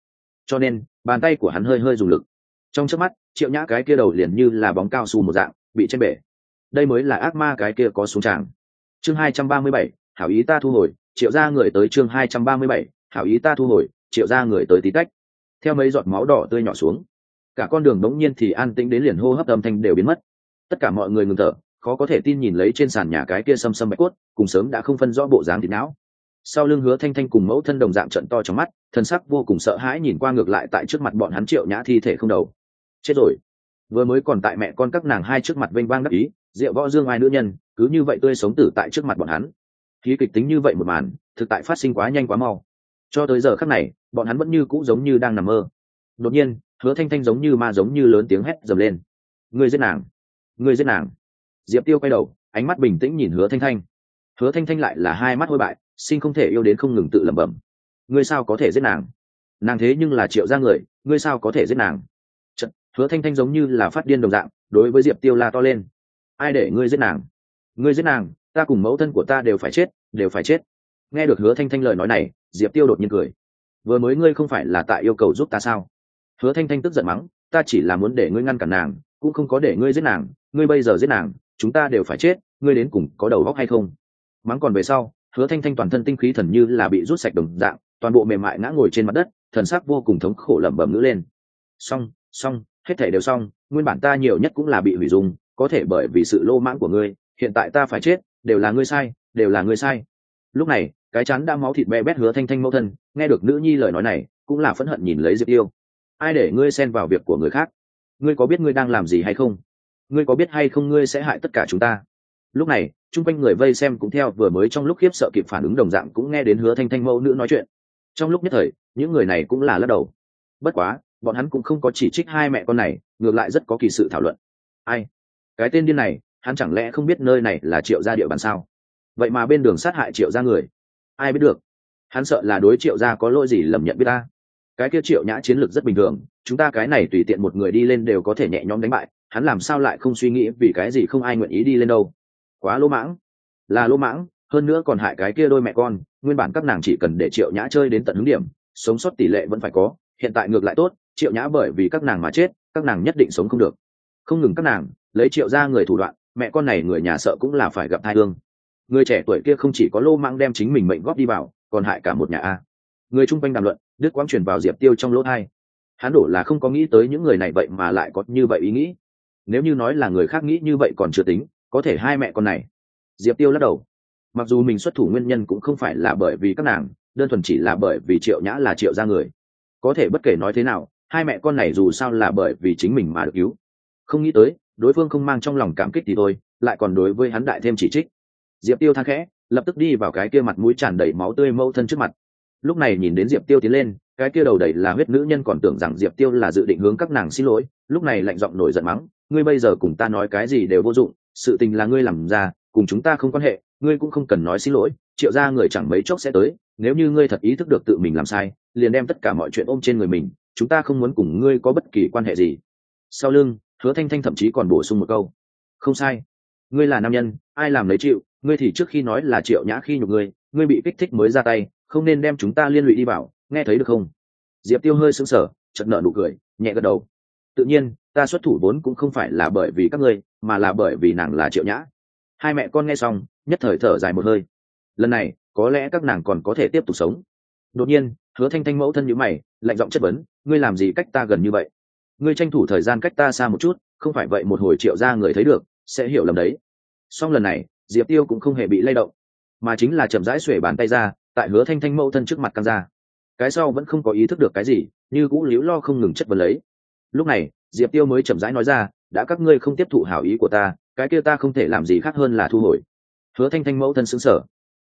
Cho nên, bàn tay của hắn hơi hơi dùng lực. Trong trước mắt, triệu nhã cái kia đầu liền như là bóng cao su một dạng, bị trên bể. Đây mới là ác ma cái kia có xuống tràng. Chương hai trăm ba mươi bảy, hảo ý ta thu hồi, triệu ra người tới chương hai trăm ba mươi bảy, hảo ý ta thu hồi, triệu ra người tới tí tách theo mấy giọt máu đỏ tươi nhỏ xuống. Cả con đường bỗng nhiên thì an tĩnh đến liền hô hấp âm thanh đều biến mất. Tất cả mọi người ngừng thở, khó có thể tin nhìn lấy trên sàn nhà cái kia xâm xâm bạch cốt, cùng sớm đã không phân rõ bộ dáng thịt não. Sau lưng hứa thanh thanh cùng mẫu thân đồng dạng trận to trong mắt thân sắc vô cùng sợ hãi nhìn qua ngược lại tại trước mặt bọn hắn triệu nhã thi thể không đầu. Chết rồi. Vừa mới còn tại mẹ con các nàng hai trước mặt vênh vang đắc ý, rượu võ dương ai nữ nhân, cứ như vậy tươi sống tử tại trước mặt bọn hắn. Khí kịch tính như vậy một màn, thực tại phát sinh quá nhanh quá mau cho tới giờ khắc này bọn hắn vẫn như cũ giống như đang nằm mơ. Đột nhiên hứa thanh thanh giống như ma giống như lớn tiếng hét dầm lên. Người giết nàng! Người giết nàng! Diệp tiêu quay đầu ánh mắt bình tĩnh nhìn hứa thanh thanh. Hứa thanh thanh lại là hai mắt hôi bại sinh không thể yêu đến không ngừng tự lẩm bẩm. Ngươi sao có thể giết nàng? Nàng thế nhưng là triệu ra người ngươi sao có thể giết nàng? Chật, hứa thanh thanh giống như là phát điên đồng dạng đối với diệp tiêu la to lên. Ai để ngươi giết nàng? Ngươi giết nàng ta cùng mẫu thân của ta đều phải chết đều phải chết nghe được hứa thanh thanh lời nói này, diệp tiêu đột nhiên cười. Vừa mới ngươi không phải là tại yêu cầu giúp ta sao? Hứa thanh thanh tức giận mắng, ta chỉ là muốn để ngươi ngăn cản nàng, cũng không có để ngươi giết nàng, ngươi bây giờ giết nàng, chúng ta đều phải chết, ngươi đến cùng có đầu góc hay không? Mắng còn về sau, hứa thanh thanh toàn thân tinh khí thần như là bị rút sạch đồng dạng, toàn bộ mềm mại ngã ngồi trên mặt đất, thần sắc vô cùng thống khổ lẩm bẩm ngữ lên. Xong xong, hết thể đều xong, nguyên bản ta nhiều nhất cũng là bị hủy dùng có thể bởi vì sự lô mãng của ngươi, hiện tại ta phải chết, đều là ngươi sai, đều là ngươi sai. Lúc này cái chán đã máu thịt be bét hứa thanh thanh mẫu thân, nghe được nữ nhi lời nói này, cũng là phẫn hận nhìn lấy diệp yêu ai để ngươi xen vào việc của người khác? Ngươi có biết ngươi đang làm gì hay không? Ngươi có biết hay không ngươi sẽ hại tất cả chúng ta? Lúc này, chung quanh người vây xem cũng theo vừa mới trong lúc khiếp sợ kịp phản ứng đồng dạng cũng nghe đến hứa thanh thanh mẫu nữ nói chuyện. Trong lúc nhất thời, những người này cũng là lắc đầu. Bất quá, bọn hắn cũng không có chỉ trích hai mẹ con này, ngược lại rất có kỳ sự thảo luận. Ai? Cái tên điên này, hắn chẳng lẽ không biết nơi này là triệu gia địa bàn sao? Vậy mà bên đường sát hại triệu gia người ai biết được. Hắn sợ là đối triệu gia có lỗi gì lầm nhận biết ta. Cái kia triệu nhã chiến lược rất bình thường, chúng ta cái này tùy tiện một người đi lên đều có thể nhẹ nhõm đánh bại, hắn làm sao lại không suy nghĩ vì cái gì không ai nguyện ý đi lên đâu. Quá lỗ mãng. Là lỗ mãng, hơn nữa còn hại cái kia đôi mẹ con, nguyên bản các nàng chỉ cần để triệu nhã chơi đến tận hứng điểm, sống sót tỷ lệ vẫn phải có, hiện tại ngược lại tốt, triệu nhã bởi vì các nàng mà chết, các nàng nhất định sống không được. Không ngừng các nàng, lấy triệu ra người thủ đoạn, mẹ con này người nhà sợ cũng là phải gặp thai thương người trẻ tuổi kia không chỉ có lô mang đem chính mình mệnh góp đi vào, còn hại cả một nhà a. Người chung quanh đàm luận đức quang truyền vào diệp tiêu trong lỗ thai. Hắn đổ là không có nghĩ tới những người này vậy mà lại có như vậy ý nghĩ. Nếu như nói là người khác nghĩ như vậy còn chưa tính, có thể hai mẹ con này. Diệp tiêu lắc đầu. Mặc dù mình xuất thủ nguyên nhân cũng không phải là bởi vì các nàng, đơn thuần chỉ là bởi vì triệu nhã là triệu ra người. Có thể bất kể nói thế nào, hai mẹ con này dù sao là bởi vì chính mình mà được cứu. Không nghĩ tới, đối phương không mang trong lòng cảm kích thì thôi, lại còn đối với hắn đại thêm chỉ trích diệp tiêu tha khẽ, lập tức đi vào cái kia mặt mũi tràn đầy máu tươi mâu thân trước mặt. Lúc này nhìn đến diệp tiêu tiến lên, cái kia đầu đầy là huyết nữ nhân còn tưởng rằng diệp tiêu là dự định hướng các nàng xin lỗi, lúc này lạnh giọng nổi giận mắng, ngươi bây giờ cùng ta nói cái gì đều vô dụng, sự tình là ngươi làm ra, cùng chúng ta không quan hệ, ngươi cũng không cần nói xin lỗi, triệu ra người chẳng mấy chốc sẽ tới, nếu như ngươi thật ý thức được tự mình làm sai, liền đem tất cả mọi chuyện ôm trên người mình, chúng ta không muốn cùng ngươi có bất kỳ quan hệ gì. Sau lưng, hứa thanh thanh thậm chí còn bổ sung một câu, không sai, ngươi là nam nhân, ai làm lấy chịu ngươi thì trước khi nói là triệu nhã khi nhục ngươi ngươi bị kích thích mới ra tay, không nên đem chúng ta liên lụy đi vào, nghe thấy được không? Diệp tiêu hơi sững sờ chật nợ nụ cười, nhẹ gật đầu. Tự nhiên, ta xuất thủ vốn cũng không phải là bởi vì các ngươi, mà là bởi vì nàng là triệu nhã. Hai mẹ con nghe xong, nhất thời thở dài một hơi. Lần này, có lẽ các nàng còn có thể tiếp tục sống. Đột nhiên, hứa thanh thanh mẫu thân nhữ mày, lạnh giọng chất vấn, ngươi làm gì cách ta gần như vậy? Ngươi tranh thủ thời gian cách ta xa một chút, không phải vậy một hồi triệu ra người thấy được, sẽ hiểu lầm đấy. Song lần này diệp tiêu cũng không hề bị lay động, mà chính là chậm rãi xuể bàn tay ra, tại hứa thanh thanh mẫu thân trước mặt căng ra. Cái sau vẫn không có ý thức được cái gì, như cũ líu lo không ngừng chất vấn lấy. Lúc này, diệp tiêu mới chậm rãi nói ra, đã các ngươi không tiếp thụ hảo ý của ta, cái kia ta không thể làm gì khác hơn là thu hồi. Hứa thanh thanh mẫu thân xứng sở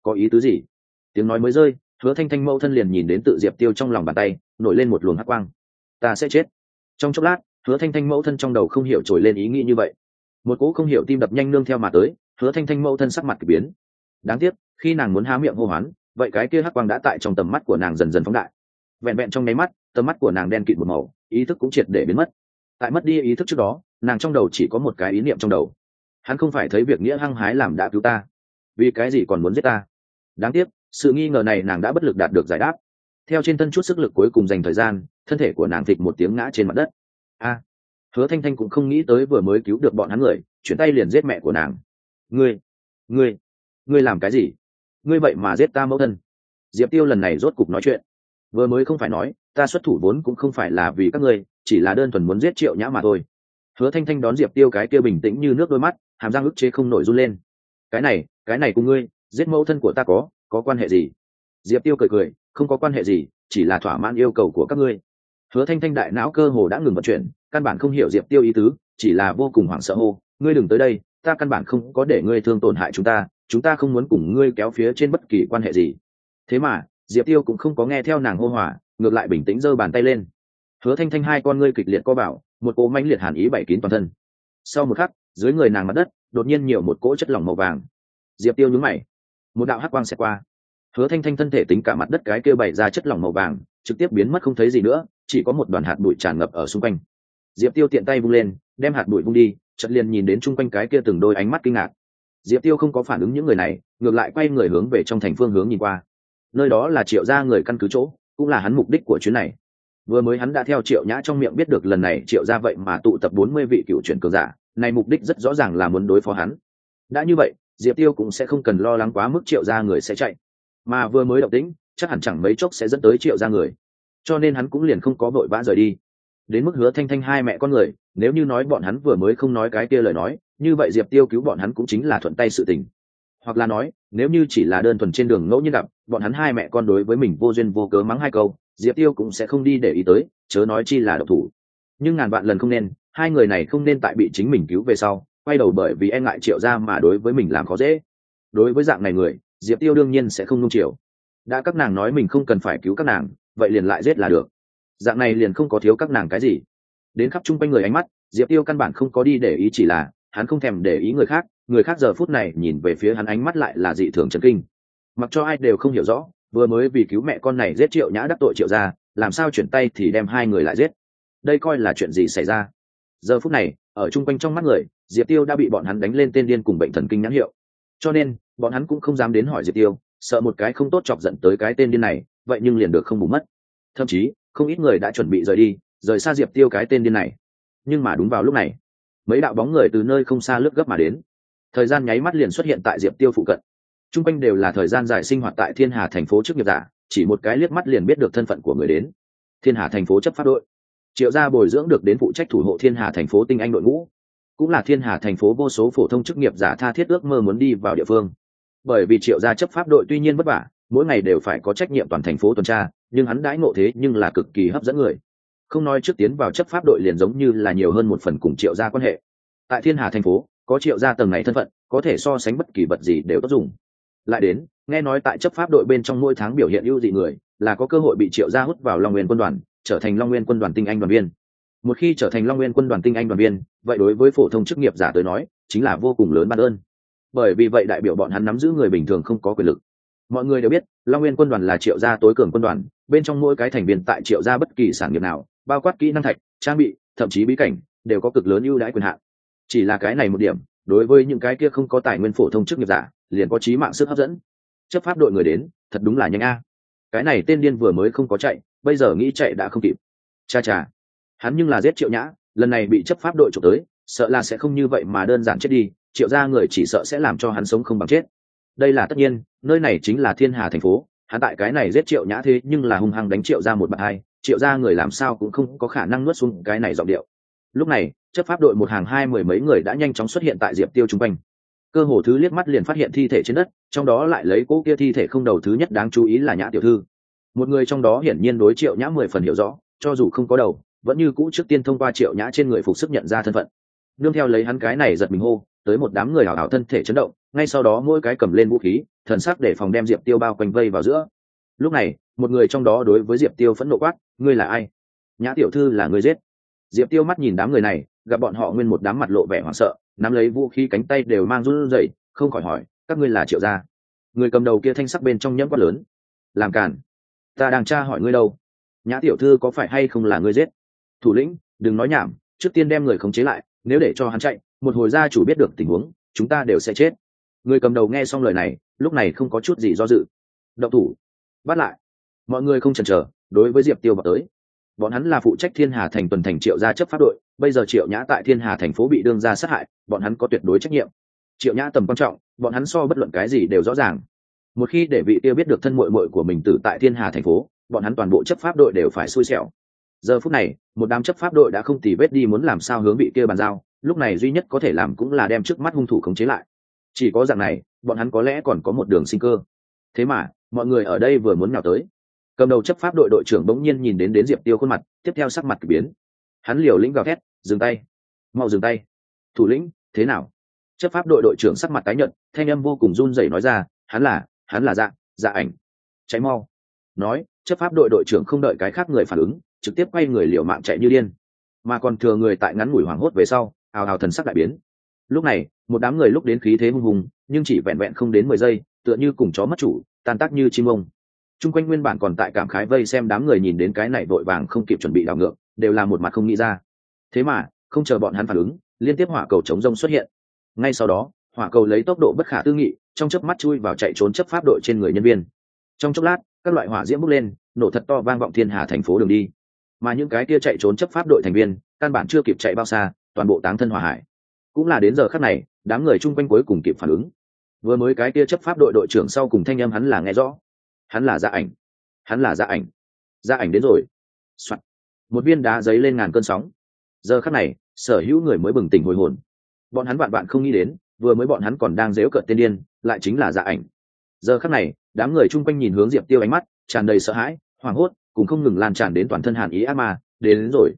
có ý tứ gì? Tiếng nói mới rơi, hứa thanh thanh mẫu thân liền nhìn đến tự diệp tiêu trong lòng bàn tay, nổi lên một luồng hắc quang. Ta sẽ chết. Trong chốc lát, hứa thanh thanh mẫu thân trong đầu không hiểu trồi lên ý nghĩ như vậy. Một cỗ không hiểu tim đập nhanh nương theo mà tới hứa thanh thanh mẫu thân sắc mặt k ỳ biến. Đáng tiếc, khi nàng muốn há miệng hô hoán, vậy cái kia hắc quang đã tại trong tầm mắt của nàng dần dần phóng đại. Vẹn vẹn trong nháy mắt, tầm mắt của nàng đen kịt một màu, ý thức cũng triệt để biến mất. Tại mất đi ý thức trước đó, nàng trong đầu chỉ có một cái ý niệm trong đầu. Hắn không phải thấy việc nghĩa hăng hái làm đã cứu ta. Vì cái gì còn muốn giết ta? Đáng tiếc, sự nghi ngờ này nàng đã bất lực đạt được giải đáp. Theo trên thân chút sức lực cuối cùng dành thời gian, thân thể của nàng thịt một tiếng ngã trên mặt đất. A! Hứa thanh thanh cũng không nghĩ tới vừa mới cứu được bọn hắn người, chuyển tay liền giết mẹ của nàng ngươi ngươi ngươi làm cái gì? Ngươi vậy mà giết ta mẫu thân. Diệp tiêu lần này rốt cục nói chuyện. Vừa mới không phải nói, ta xuất thủ vốn cũng không phải là vì các ngươi, chỉ là đơn thuần muốn giết triệu nhã mà thôi. Hứa thanh thanh đón diệp tiêu cái kia bình tĩnh như nước đôi mắt, hàm răng ức chế không nổi run lên. Cái này cái này cùng ngươi, giết mẫu thân của ta có có quan hệ gì? Diệp tiêu cười cười, không có quan hệ gì, chỉ là thỏa mãn yêu cầu của các ngươi. Hứa thanh thanh đại não cơ hồ đã ngừng vận chuyển, căn bản không hiểu diệp tiêu ý tứ, chỉ là vô cùng hoảng sợ hô, ngươi đừng tới đây ta căn bản không có để ngươi thương tổn hại chúng ta chúng ta không muốn cùng ngươi kéo phía trên bất kỳ quan hệ gì. Thế mà, diệp tiêu cũng không có nghe theo nàng hô hỏa ngược lại bình tĩnh giơ bàn tay lên. Hứa thanh thanh hai con ngươi kịch liệt co bảo, một cỗ mãnh liệt hàn ý bảy kín toàn thân. Sau một khắc, dưới người nàng mặt đất, đột nhiên nhiều một cỗ chất lỏng màu vàng. Diệp tiêu nhúng mày. Một đạo hắc quang xẹt qua. Hứa thanh thanh thân thể tính cả mặt đất cái kêu bày ra chất lỏng màu vàng, trực tiếp biến mất không thấy gì nữa, chỉ có một đoàn hạt bụi tràn ngập ở xung quanh. Diệp tiêu tiện tay vung lên, đem hạt bụi vung đi chợt liền nhìn đến chung quanh cái kia từng đôi ánh mắt kinh ngạc. Diệp tiêu không có phản ứng những người này, ngược lại quay người hướng về trong thành phương hướng nhìn qua. Nơi đó là triệu gia người căn cứ chỗ, cũng là hắn mục đích của chuyến này. Vừa mới hắn đã theo triệu nhã trong miệng biết được lần này triệu gia vậy mà tụ tập bốn mươi vị cựu chuyển cường giả, này mục đích rất rõ ràng là muốn đối phó hắn. Đã như vậy, diệp tiêu cũng sẽ không cần lo lắng quá mức triệu gia người sẽ chạy. Mà vừa mới động tĩnh, chắc hẳn chẳng mấy chốc sẽ dẫn tới triệu gia người. Cho nên hắn cũng liền không có vội vã rời đi. Đến mức hứa thanh thanh hai mẹ con người nếu như nói bọn hắn vừa mới không nói cái kia lời nói, như vậy diệp tiêu cứu bọn hắn cũng chính là thuận tay sự tình. Hoặc là nói, nếu như chỉ là đơn thuần trên đường ngẫu nhiên gặp, bọn hắn hai mẹ con đối với mình vô duyên vô cớ mắng hai câu, diệp tiêu cũng sẽ không đi để ý tới, chớ nói chi là độc thủ. Nhưng ngàn vạn lần không nên, hai người này không nên tại bị chính mình cứu về sau, quay đầu bởi vì e ngại triệu ra mà đối với mình làm khó dễ. Đối với dạng này người, diệp tiêu đương nhiên sẽ không nung chiều. Đã các nàng nói mình không cần phải cứu các nàng, vậy liền lại giết là được. Dạng này liền không có thiếu các nàng cái gì đến khắp chung quanh người ánh mắt, diệp tiêu căn bản không có đi để ý chỉ là, hắn không thèm để ý người khác người khác giờ phút này nhìn về phía hắn ánh mắt lại là dị thường trần kinh. Mặc cho ai đều không hiểu rõ, vừa mới vì cứu mẹ con này giết triệu nhã đắc tội triệu ra làm sao chuyển tay thì đem hai người lại giết. Đây coi là chuyện gì xảy ra? Giờ phút này, ở chung quanh trong mắt người, diệp tiêu đã bị bọn hắn đánh lên tên điên cùng bệnh thần kinh nhãn hiệu. Cho nên, bọn hắn cũng không dám đến hỏi diệp tiêu, sợ một cái không tốt chọc giận tới cái tên điên này, vậy nhưng liền được không bù mất. Thậm chí, không ít người đã chuẩn bị rời đi rời xa diệp tiêu cái tên điên này. Nhưng mà đúng vào lúc này, mấy đạo bóng người từ nơi không xa lướt gấp mà đến. Thời gian nháy mắt liền xuất hiện tại diệp tiêu phụ cận. T r u n g quanh đều là thời gian dài sinh hoạt tại thiên hà thành phố trước nghiệp giả, chỉ một cái liếc mắt liền biết được thân phận của người đến. Thiên hà thành phố chấp pháp đội. Triệu gia bồi dưỡng được đến phụ trách thủ hộ thiên hà thành phố tinh anh đội ngũ. Cũng là thiên hà thành phố vô số phổ thông chức nghiệp giả tha thiết ước mơ muốn đi vào địa phương. Bởi vì triệu gia chấp pháp đội tuy nhiên vất vả, mỗi ngày đều phải có trách nhiệm toàn thành phố tuần tra, nhưng hắn đãi ngộ thế nhưng là cực kỳ hấp dẫn người không nói trước tiến vào chấp pháp đội liền giống như là nhiều hơn một phần cùng triệu gia quan hệ. Tại thiên hà thành phố, có triệu gia tầng này thân phận, có thể so sánh bất kỳ vật gì đều tốt dùng. Lại đến, nghe nói tại chấp pháp đội bên trong mỗi tháng biểu hiện ưu dị người, là có cơ hội bị triệu gia hút vào long nguyên quân đoàn, trở thành long nguyên quân đoàn tinh anh đoàn viên. Một khi trở thành long nguyên quân đoàn tinh anh đoàn viên, vậy đối với phổ thông chức nghiệp giả tới nói, chính là vô cùng lớn ban ơn. Bởi vì vậy đại biểu bọn hắn nắm giữ người bình thường không có quyền lực. Mọi người đều biết, long nguyên quân đoàn là triệu gia tối cường quân đoàn, bên trong mỗi cái thành viên tại triệu gia bất kỳ sản nghiệp nào bao quát kỹ năng thạch, trang bị, thậm chí bí cảnh, đều có cực lớn ưu đãi quyền hạn. Chỉ là cái này một điểm, đối với những cái kia không có tài nguyên phổ thông chức nghiệp giả, liền có trí mạng sức hấp dẫn. Chấp pháp đội người đến, thật đúng là nhanh a. Cái này tên điên vừa mới không có chạy, bây giờ nghĩ chạy đã không kịp. Cha cha. Hắn nhưng là giết triệu nhã, lần này bị chấp pháp đội trộm tới, sợ là sẽ không như vậy mà đơn giản chết đi, triệu ra người chỉ sợ sẽ làm cho hắn sống không bằng chết. Đây là tất nhiên, nơi này chính là thiên hà thành phố, hắn tại cái này giết triệu nhã thế nhưng là hung hăng đánh triệu ra một bạn hai triệu ra người làm sao cũng không có khả năng nuốt xuống cái này giọng điệu. Lúc này, chấp pháp đội một hàng hai mười mấy người đã nhanh chóng xuất hiện tại diệp tiêu chung quanh. Cơ hồ thứ liếc mắt liền phát hiện thi thể trên đất, trong đó lại lấy cỗ kia thi thể không đầu thứ nhất đáng chú ý là nhã tiểu thư. Một người trong đó hiển nhiên đối triệu nhã mười phần hiểu rõ, cho dù không có đầu, vẫn như cũ trước tiên thông qua triệu nhã trên người phục sức nhận ra thân phận. Nương theo lấy hắn cái này giật mình hô, tới một đám người hào hào thân thể chấn động, ngay sau đó mỗi cái cầm lên vũ khí, thần sắc để phòng đem diệp tiêu bao quanh vây vào giữa lúc này, một người trong đó đối với diệp tiêu phẫn nộ quát, ngươi là ai? Nhã tiểu thư là người giết. Diệp tiêu mắt nhìn đám người này, gặp bọn họ nguyên một đám mặt lộ vẻ hoảng sợ, nắm lấy vũ khí cánh tay đều mang run rẩy, không khỏi hỏi, các ngươi là triệu gia? Người cầm đầu kia thanh sắc bên trong nhẫn quát lớn, làm cản ta đang tra hỏi ngươi đâu? Nhã tiểu thư có phải hay không là ngươi giết? Thủ lĩnh, đừng nói nhảm, trước tiên đem người khống chế lại, nếu để cho hắn chạy, một hồi gia chủ biết được tình huống, chúng ta đều sẽ chết. Người cầm đầu nghe xong lời này, lúc này không có chút gì do dự. Động thủ bắt lại. Mọi người không chần chờ, đối với diệp tiêu vào tới. Bọn hắn là phụ trách thiên hà thành tuần thành triệu gia chấp pháp đội, bây giờ triệu nhã tại thiên hà thành phố bị đương ra sát hại, bọn hắn có tuyệt đối trách nhiệm. Triệu nhã tầm quan trọng, bọn hắn so bất luận cái gì đều rõ ràng. Một khi để vị tiêu biết được thân mội mội của mình tử tại thiên hà thành phố, bọn hắn toàn bộ chấp pháp đội đều phải xui xẻo. Giờ phút này, một đám chấp pháp đội đã không tì vết đi muốn làm sao hướng vị kia bàn giao, lúc này duy nhất có thể làm cũng là đem trước mắt hung thủ khống chế lại. Chỉ có dạng này, bọn hắn có lẽ còn có một đường sinh cơ. Thế mà mọi người ở đây vừa muốn nào tới. Cầm đầu chấp pháp đội đội trưởng bỗng nhiên nhìn đến đến diệp tiêu khuôn mặt, tiếp theo sắc mặt k ỳ biến. Hắn liều lĩnh gào thét, dừng tay! Mau dừng tay! Thủ lĩnh, thế nào? Chấp pháp đội đội trưởng sắc mặt tái nhận thanh âm vô cùng run rẩy nói ra, hắn là hắn là dạ dạ ảnh. Cháy mau! Nói, chấp pháp đội đội trưởng không đợi cái khác người phản ứng, trực tiếp quay người liều mạng chạy như điên. Mà còn thừa người tại ngắn ngủi hoảng hốt về sau, ào ào thần sắc đại biến. Lúc này, một đám người lúc đến khí thế hung hùng, nhưng chỉ vẹn vẹn không đến mười giây tựa như cùng chó mất chủ, tan tác như chim ông. Chung quanh nguyên bản còn tại cảm khái vây xem đám người nhìn đến cái này vội vàng không kịp chuẩn bị đảo ngược, đều là một mặt không nghĩ ra. Thế mà, không chờ bọn hắn phản ứng, liên tiếp hỏa cầu chống rông xuất hiện. Ngay sau đó, hỏa cầu lấy tốc độ bất khả tư nghị, trong chớp mắt chui vào chạy trốn chấp pháp đội trên người nhân viên. Trong chốc lát, các loại hỏa diễm bốc lên, nổ thật to vang vọng thiên hà thành phố đường đi. Mà những cái kia chạy trốn chấp pháp đội thành viên, căn bản chưa kịp chạy bao xa, toàn bộ táng thân hỏa hải. Cũng là đến giờ khắc này, đám người chung quanh cuối cùng kịp phản ứng vừa mới cái kia chấp pháp đội đội trưởng sau cùng thanh âm hắn là nghe rõ. Hắn là gia ảnh. Hắn là gia ảnh. Gia ảnh đến rồi、Soạn. một viên đá giấy lên ngàn cơn sóng. Giờ khắc này sở hữu người mới bừng tỉnh hồi hồn. Bọn hắn bạn bạn không nghĩ đến vừa mới bọn hắn còn đang dếu cợt tên điên lại chính là gia ảnh. Giờ khắc này đám người chung quanh nhìn hướng diệp tiêu ánh mắt tràn đầy sợ hãi hoảng hốt cùng không ngừng lan tràn đến toàn thân hàn ý ác ma. Đến, đến rồi.